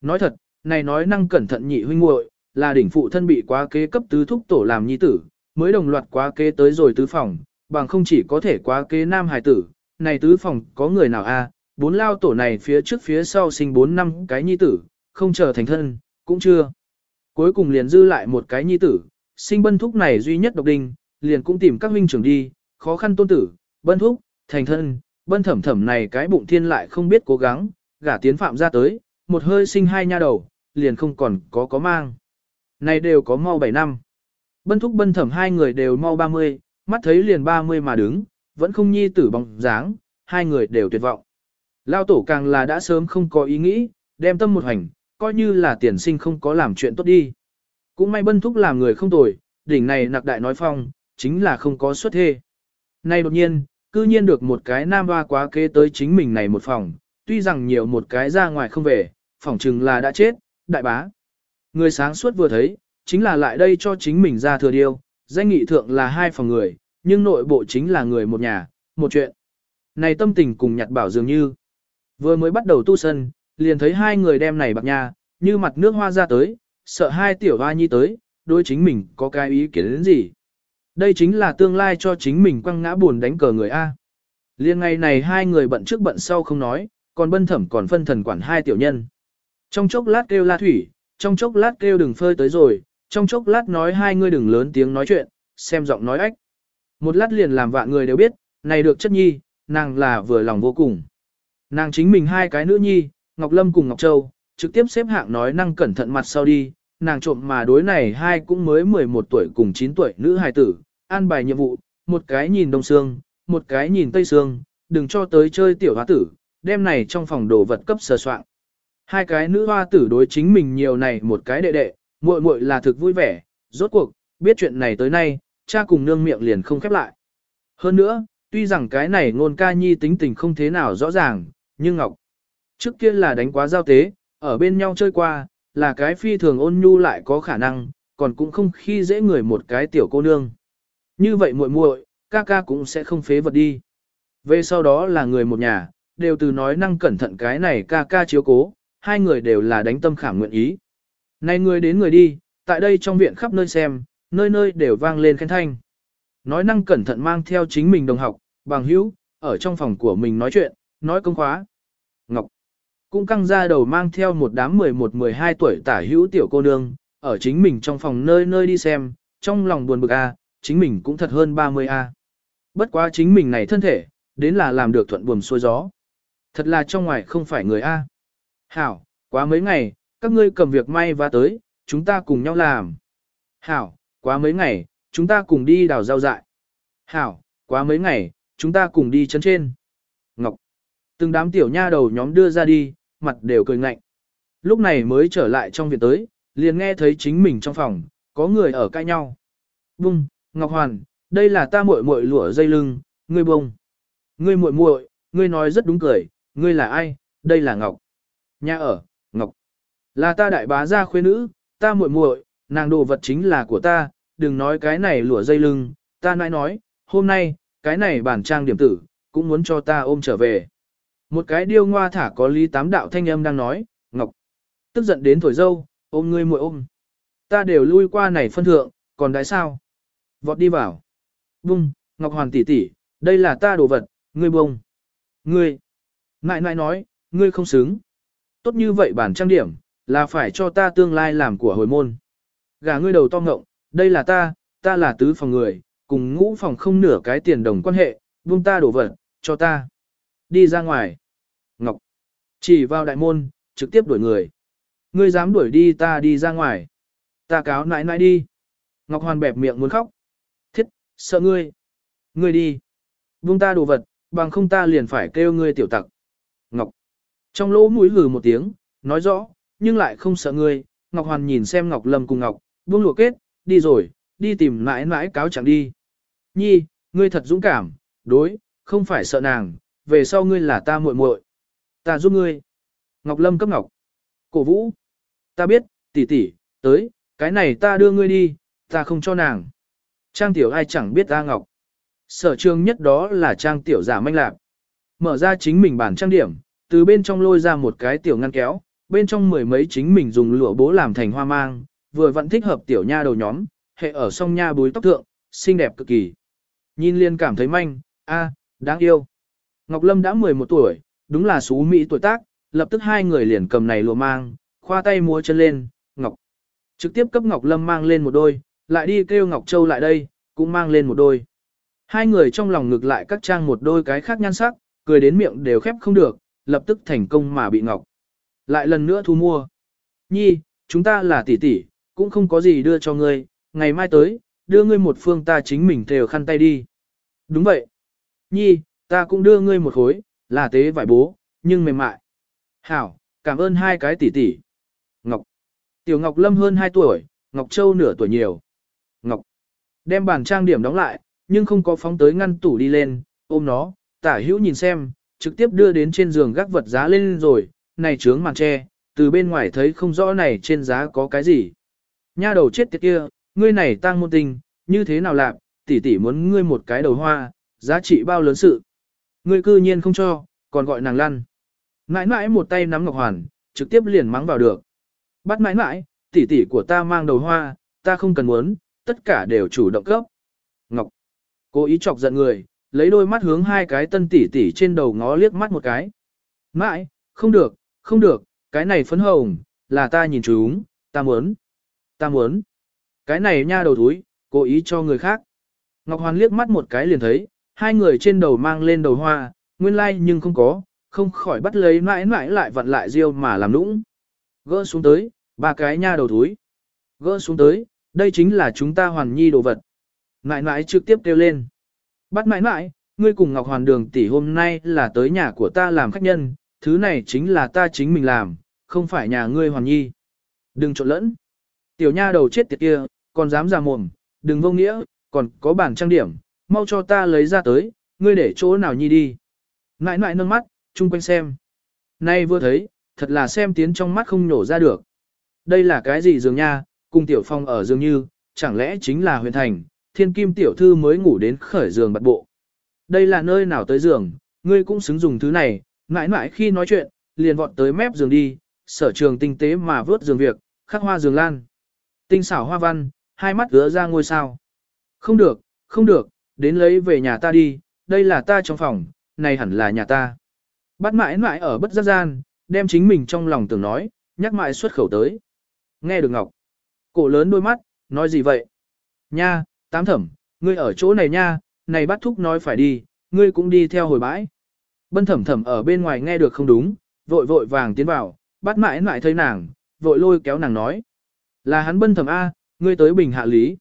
Nói thật, này nói năng cẩn thận nhị huynh muội là đỉnh phụ thân bị quá kế cấp tứ thúc tổ làm nhi tử, mới đồng loạt quá kế tới rồi tứ phòng, bằng không chỉ có thể quá kế nam hài tử. Này tứ phòng có người nào a bốn lao tổ này phía trước phía sau sinh bốn năm cái nhi tử, không chờ thành thân, cũng chưa. Cuối cùng liền dư lại một cái nhi tử, sinh bân thúc này duy nhất độc đinh, liền cũng tìm các huynh trưởng đi, khó khăn tôn tử, bân thúc, thành thân, bân thẩm thẩm này cái bụng thiên lại không biết cố gắng, gả tiến phạm ra tới, một hơi sinh hai nha đầu, liền không còn có có mang. Này đều có mau 7 năm. Bân thúc bân thẩm hai người đều mau 30, mắt thấy liền 30 mà đứng, vẫn không nhi tử bóng dáng, hai người đều tuyệt vọng. Lao tổ càng là đã sớm không có ý nghĩ, đem tâm một hành, coi như là tiền sinh không có làm chuyện tốt đi. Cũng may bân thúc làm người không tồi, đỉnh này nặc đại nói phong, chính là không có xuất thê. Nay đột nhiên, cư nhiên được một cái nam hoa quá kế tới chính mình này một phòng, tuy rằng nhiều một cái ra ngoài không về, phỏng chừng là đã chết, đại bá. Người sáng suốt vừa thấy, chính là lại đây cho chính mình ra thừa điêu, danh nghị thượng là hai phòng người, nhưng nội bộ chính là người một nhà, một chuyện. Này tâm tình cùng nhặt bảo dường như, vừa mới bắt đầu tu sân, liền thấy hai người đem này bạc nhà, như mặt nước hoa ra tới, sợ hai tiểu hoa nhi tới, đối chính mình có cái ý kiến đến gì. Đây chính là tương lai cho chính mình quăng ngã buồn đánh cờ người A. Liên ngày này hai người bận trước bận sau không nói, còn bân thẩm còn phân thần quản hai tiểu nhân. Trong chốc lát kêu la thủy, trong chốc lát kêu đừng phơi tới rồi, trong chốc lát nói hai người đừng lớn tiếng nói chuyện, xem giọng nói ách. Một lát liền làm vạn người đều biết, này được chất nhi, nàng là vừa lòng vô cùng. Nàng chính mình hai cái nữ nhi, Ngọc Lâm cùng Ngọc Châu, trực tiếp xếp hạng nói năng cẩn thận mặt sau đi, nàng trộm mà đối này hai cũng mới 11 tuổi cùng 9 tuổi nữ hài tử, an bài nhiệm vụ, một cái nhìn đông xương, một cái nhìn tây xương, đừng cho tới chơi tiểu hóa tử, đem này trong phòng đồ vật cấp sờ soạn. Hai cái nữ hoa tử đối chính mình nhiều này một cái đệ đệ, muội muội là thực vui vẻ, rốt cuộc, biết chuyện này tới nay, cha cùng nương miệng liền không khép lại. Hơn nữa, tuy rằng cái này ngôn ca nhi tính tình không thế nào rõ ràng, nhưng Ngọc, trước kia là đánh quá giao tế, ở bên nhau chơi qua, là cái phi thường ôn nhu lại có khả năng, còn cũng không khi dễ người một cái tiểu cô nương. Như vậy muội muội, ca ca cũng sẽ không phế vật đi. Về sau đó là người một nhà, đều từ nói năng cẩn thận cái này ca ca chiếu cố, hai người đều là đánh tâm khảm nguyện ý. Này người đến người đi, tại đây trong viện khắp nơi xem, nơi nơi đều vang lên khen thanh. Nói năng cẩn thận mang theo chính mình đồng học, bằng hữu, ở trong phòng của mình nói chuyện, nói công khóa. Ngọc cũng căng ra đầu mang theo một đám 11-12 tuổi tả hữu tiểu cô nương, ở chính mình trong phòng nơi nơi đi xem, trong lòng buồn bực a, chính mình cũng thật hơn 30 a. Bất quá chính mình này thân thể, đến là làm được thuận buồm xuôi gió. Thật là trong ngoài không phải người a. Hảo, quá mấy ngày, các ngươi cầm việc may và tới, chúng ta cùng nhau làm. Hảo, quá mấy ngày, chúng ta cùng đi đào rau dại. Hảo, quá mấy ngày, chúng ta cùng đi chân trên. Ngọc. Từng đám tiểu nha đầu nhóm đưa ra đi, mặt đều cười ngạnh. Lúc này mới trở lại trong viện tới, liền nghe thấy chính mình trong phòng, có người ở cãi nhau. Bung, Ngọc Hoàn, đây là ta muội muội lụa dây lưng, ngươi bông. Ngươi muội muội, ngươi nói rất đúng cười, ngươi là ai, đây là Ngọc. Nhà ở, Ngọc. Là ta đại bá gia khuê nữ, ta muội muội, nàng đồ vật chính là của ta, đừng nói cái này lụa dây lưng, ta nãi nói, hôm nay, cái này bản trang điểm tử, cũng muốn cho ta ôm trở về. Một cái điêu ngoa thả có lý tám đạo thanh âm đang nói, Ngọc. Tức giận đến thổi dâu, ôm ngươi muội ôm. Ta đều lui qua này phân thượng, còn đại sao? Vọt đi vào. Bung, Ngọc Hoàn tỷ tỷ, đây là ta đồ vật, ngươi bông. Ngươi. Nại nại nói, ngươi không xứng. Tốt như vậy bản trang điểm, là phải cho ta tương lai làm của hồi môn. Gà ngươi đầu to ngộng, đây là ta, ta là tứ phòng người, cùng ngũ phòng không nửa cái tiền đồng quan hệ, buông ta đổ vật, cho ta. Đi ra ngoài. Ngọc. Chỉ vào đại môn, trực tiếp đuổi người. Ngươi dám đuổi đi ta đi ra ngoài. Ta cáo nãi nãi đi. Ngọc Hoàn bẹp miệng muốn khóc. Thiết, sợ ngươi. Ngươi đi. Buông ta đồ vật, bằng không ta liền phải kêu ngươi tiểu tặc. Ngọc. Trong lỗ mũi hừ một tiếng, nói rõ, nhưng lại không sợ ngươi. Ngọc Hoàn nhìn xem Ngọc Lâm cùng Ngọc, buông lụa kết, đi rồi, đi tìm mãi mãi cáo chẳng đi. Nhi, ngươi thật dũng cảm, đối, không phải sợ nàng, về sau ngươi là ta muội muội, ta giúp ngươi. Ngọc Lâm cấp Ngọc. Cổ Vũ, ta biết, tỷ tỷ, tới, cái này ta đưa ngươi đi, ta không cho nàng. Trang tiểu ai chẳng biết ta Ngọc. Sở trường nhất đó là trang tiểu giả manh lạc. Mở ra chính mình bản trang điểm, từ bên trong lôi ra một cái tiểu ngăn kéo, bên trong mười mấy chính mình dùng lụa bố làm thành hoa mang, vừa vẫn thích hợp tiểu nha đầu nhóm, hệ ở song nha búi tóc thượng, xinh đẹp cực kỳ. Nhìn liên cảm thấy manh, a, đáng yêu. Ngọc Lâm đã 11 tuổi, đúng là xú mỹ tuổi tác, lập tức hai người liền cầm này lụa mang, khoa tay múa chân lên, Ngọc. Trực tiếp cấp Ngọc Lâm mang lên một đôi, lại đi kêu Ngọc Châu lại đây, cũng mang lên một đôi. Hai người trong lòng ngược lại các trang một đôi cái khác nhan sắc, cười đến miệng đều khép không được, lập tức thành công mà bị Ngọc. Lại lần nữa thu mua. Nhi, chúng ta là tỷ tỷ, cũng không có gì đưa cho ngươi, ngày mai tới, đưa ngươi một phương ta chính mình thều khăn tay đi. Đúng vậy. Nhi, ta cũng đưa ngươi một khối, là tế vải bố, nhưng mềm mại. Hảo, cảm ơn hai cái tỷ tỷ. Ngọc. Tiểu Ngọc Lâm hơn 2 tuổi, Ngọc Châu nửa tuổi nhiều. Ngọc. Đem bàn trang điểm đóng lại, nhưng không có phóng tới ngăn tủ đi lên, ôm nó, tả hữu nhìn xem, trực tiếp đưa đến trên giường gác vật giá lên rồi, này trướng màn tre, từ bên ngoài thấy không rõ này trên giá có cái gì. Nha đầu chết tiệt kia, ngươi này tăng môn tình, như thế nào làm, tỷ tỷ muốn ngươi một cái đầu hoa, giá trị bao lớn sự. Ngươi cư nhiên không cho, còn gọi nàng lăn. Mãi mãi một tay nắm ngọc hoàn, trực tiếp liền mắng vào được. Bắt mãi mãi, tỷ tỷ của ta mang đầu hoa, ta không cần muốn, tất cả đều chủ động cấp. Ngọc, cố ý chọc giận người, lấy đôi mắt hướng hai cái tân tỷ tỷ trên đầu ngó liếc mắt một cái. Mãi, không được, không được, cái này phấn hồng, là ta nhìn chúng, ta muốn, ta muốn. Cái này nha đầu thúi, cố ý cho người khác. Ngọc Hoàn liếc mắt một cái liền thấy, hai người trên đầu mang lên đầu hoa, nguyên lai like nhưng không có, không khỏi bắt lấy mãi mãi lại vặn lại riêu mà làm nũng. Gỡ xuống tới, ba cái nha đầu thúi. Gỡ xuống tới, đây chính là chúng ta hoàn nhi đồ vật. Mãi mãi trực tiếp kêu lên. Bắt mãi mãi, ngươi cùng Ngọc Hoàn đường tỷ hôm nay là tới nhà của ta làm khách nhân, thứ này chính là ta chính mình làm, không phải nhà ngươi hoàn nhi. Đừng trộn lẫn. Tiểu nha đầu chết tiệt kia, còn dám ra mồm, đừng vô nghĩa, còn có bản trang điểm, mau cho ta lấy ra tới, ngươi để chỗ nào nhi đi. Mãi mãi nâng mắt, chung quanh xem. Nay vừa thấy, thật là xem tiến trong mắt không nhổ ra được. Đây là cái gì dường nha, cùng tiểu phong ở dường như, chẳng lẽ chính là huyền thành, thiên kim tiểu thư mới ngủ đến khởi giường bật bộ. Đây là nơi nào tới giường, ngươi cũng xứng dùng thứ này, mãi mãi khi nói chuyện, liền vọt tới mép giường đi, sở trường tinh tế mà vớt giường việc, khắc hoa giường lan. Tinh xảo hoa văn, hai mắt gỡ ra ngôi sao. Không được, không được, đến lấy về nhà ta đi, đây là ta trong phòng, này hẳn là nhà ta. Bắt mãi mãi ở bất giác gian, đem chính mình trong lòng tưởng nói, nhắc mãi xuất khẩu tới. Nghe được Ngọc. Cổ lớn đôi mắt, nói gì vậy? Nha, tám thẩm, ngươi ở chỗ này nha, này bắt thúc nói phải đi, ngươi cũng đi theo hồi bãi. Bân thẩm thẩm ở bên ngoài nghe được không đúng, vội vội vàng tiến vào, bắt mãi mãi thấy nàng, vội lôi kéo nàng nói. Là hắn bân thẩm A, ngươi tới bình hạ lý.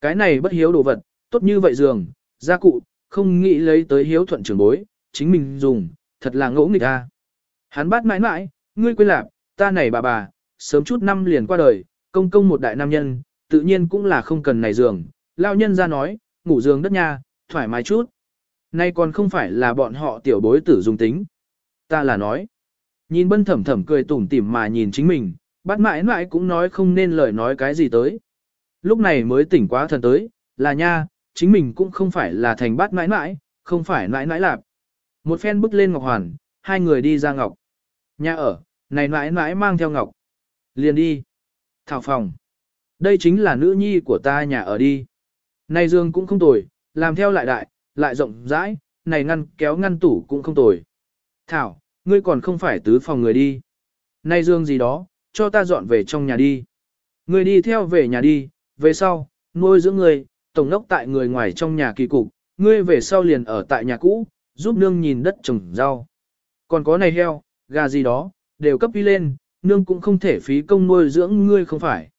Cái này bất hiếu đồ vật, tốt như vậy giường, gia cụ, không nghĩ lấy tới hiếu thuận trưởng bối, chính mình dùng, thật là ngỗ nghịch A. Hắn bắt mãi mãi, ngươi quên lạc, ta này bà bà, sớm chút năm liền qua đời, công công một đại nam nhân, tự nhiên cũng là không cần này giường. Lao nhân ra nói, ngủ giường đất nha, thoải mái chút. Nay còn không phải là bọn họ tiểu bối tử dùng tính. Ta là nói. Nhìn bân thẩm thẩm cười tủm tỉm mà nhìn chính mình, bắt mãi mãi cũng nói không nên lời nói cái gì tới. Lúc này mới tỉnh quá thần tới, là nha, chính mình cũng không phải là thành bát mãi mãi, không phải mãi mãi lạp. Một phen bước lên Ngọc Hoàn, hai người đi ra Ngọc. Nhà ở, này mãi mãi mang theo Ngọc. Liền đi. Thảo phòng. Đây chính là nữ nhi của ta nhà ở đi. Này giường cũng không tồi, làm theo lại đại, lại rộng rãi, này ngăn kéo ngăn tủ cũng không tồi. Thảo, ngươi còn không phải tứ phòng người đi. Này giường gì đó, cho ta dọn về trong nhà đi. Ngươi đi theo về nhà đi, về sau, nuôi dưỡng ngươi, tổng đốc tại người ngoài trong nhà kỳ cục, ngươi về sau liền ở tại nhà cũ, giúp nương nhìn đất trồng rau. Còn có này heo, gà gì đó, đều cấp đi lên, nương cũng không thể phí công nuôi dưỡng ngươi không phải.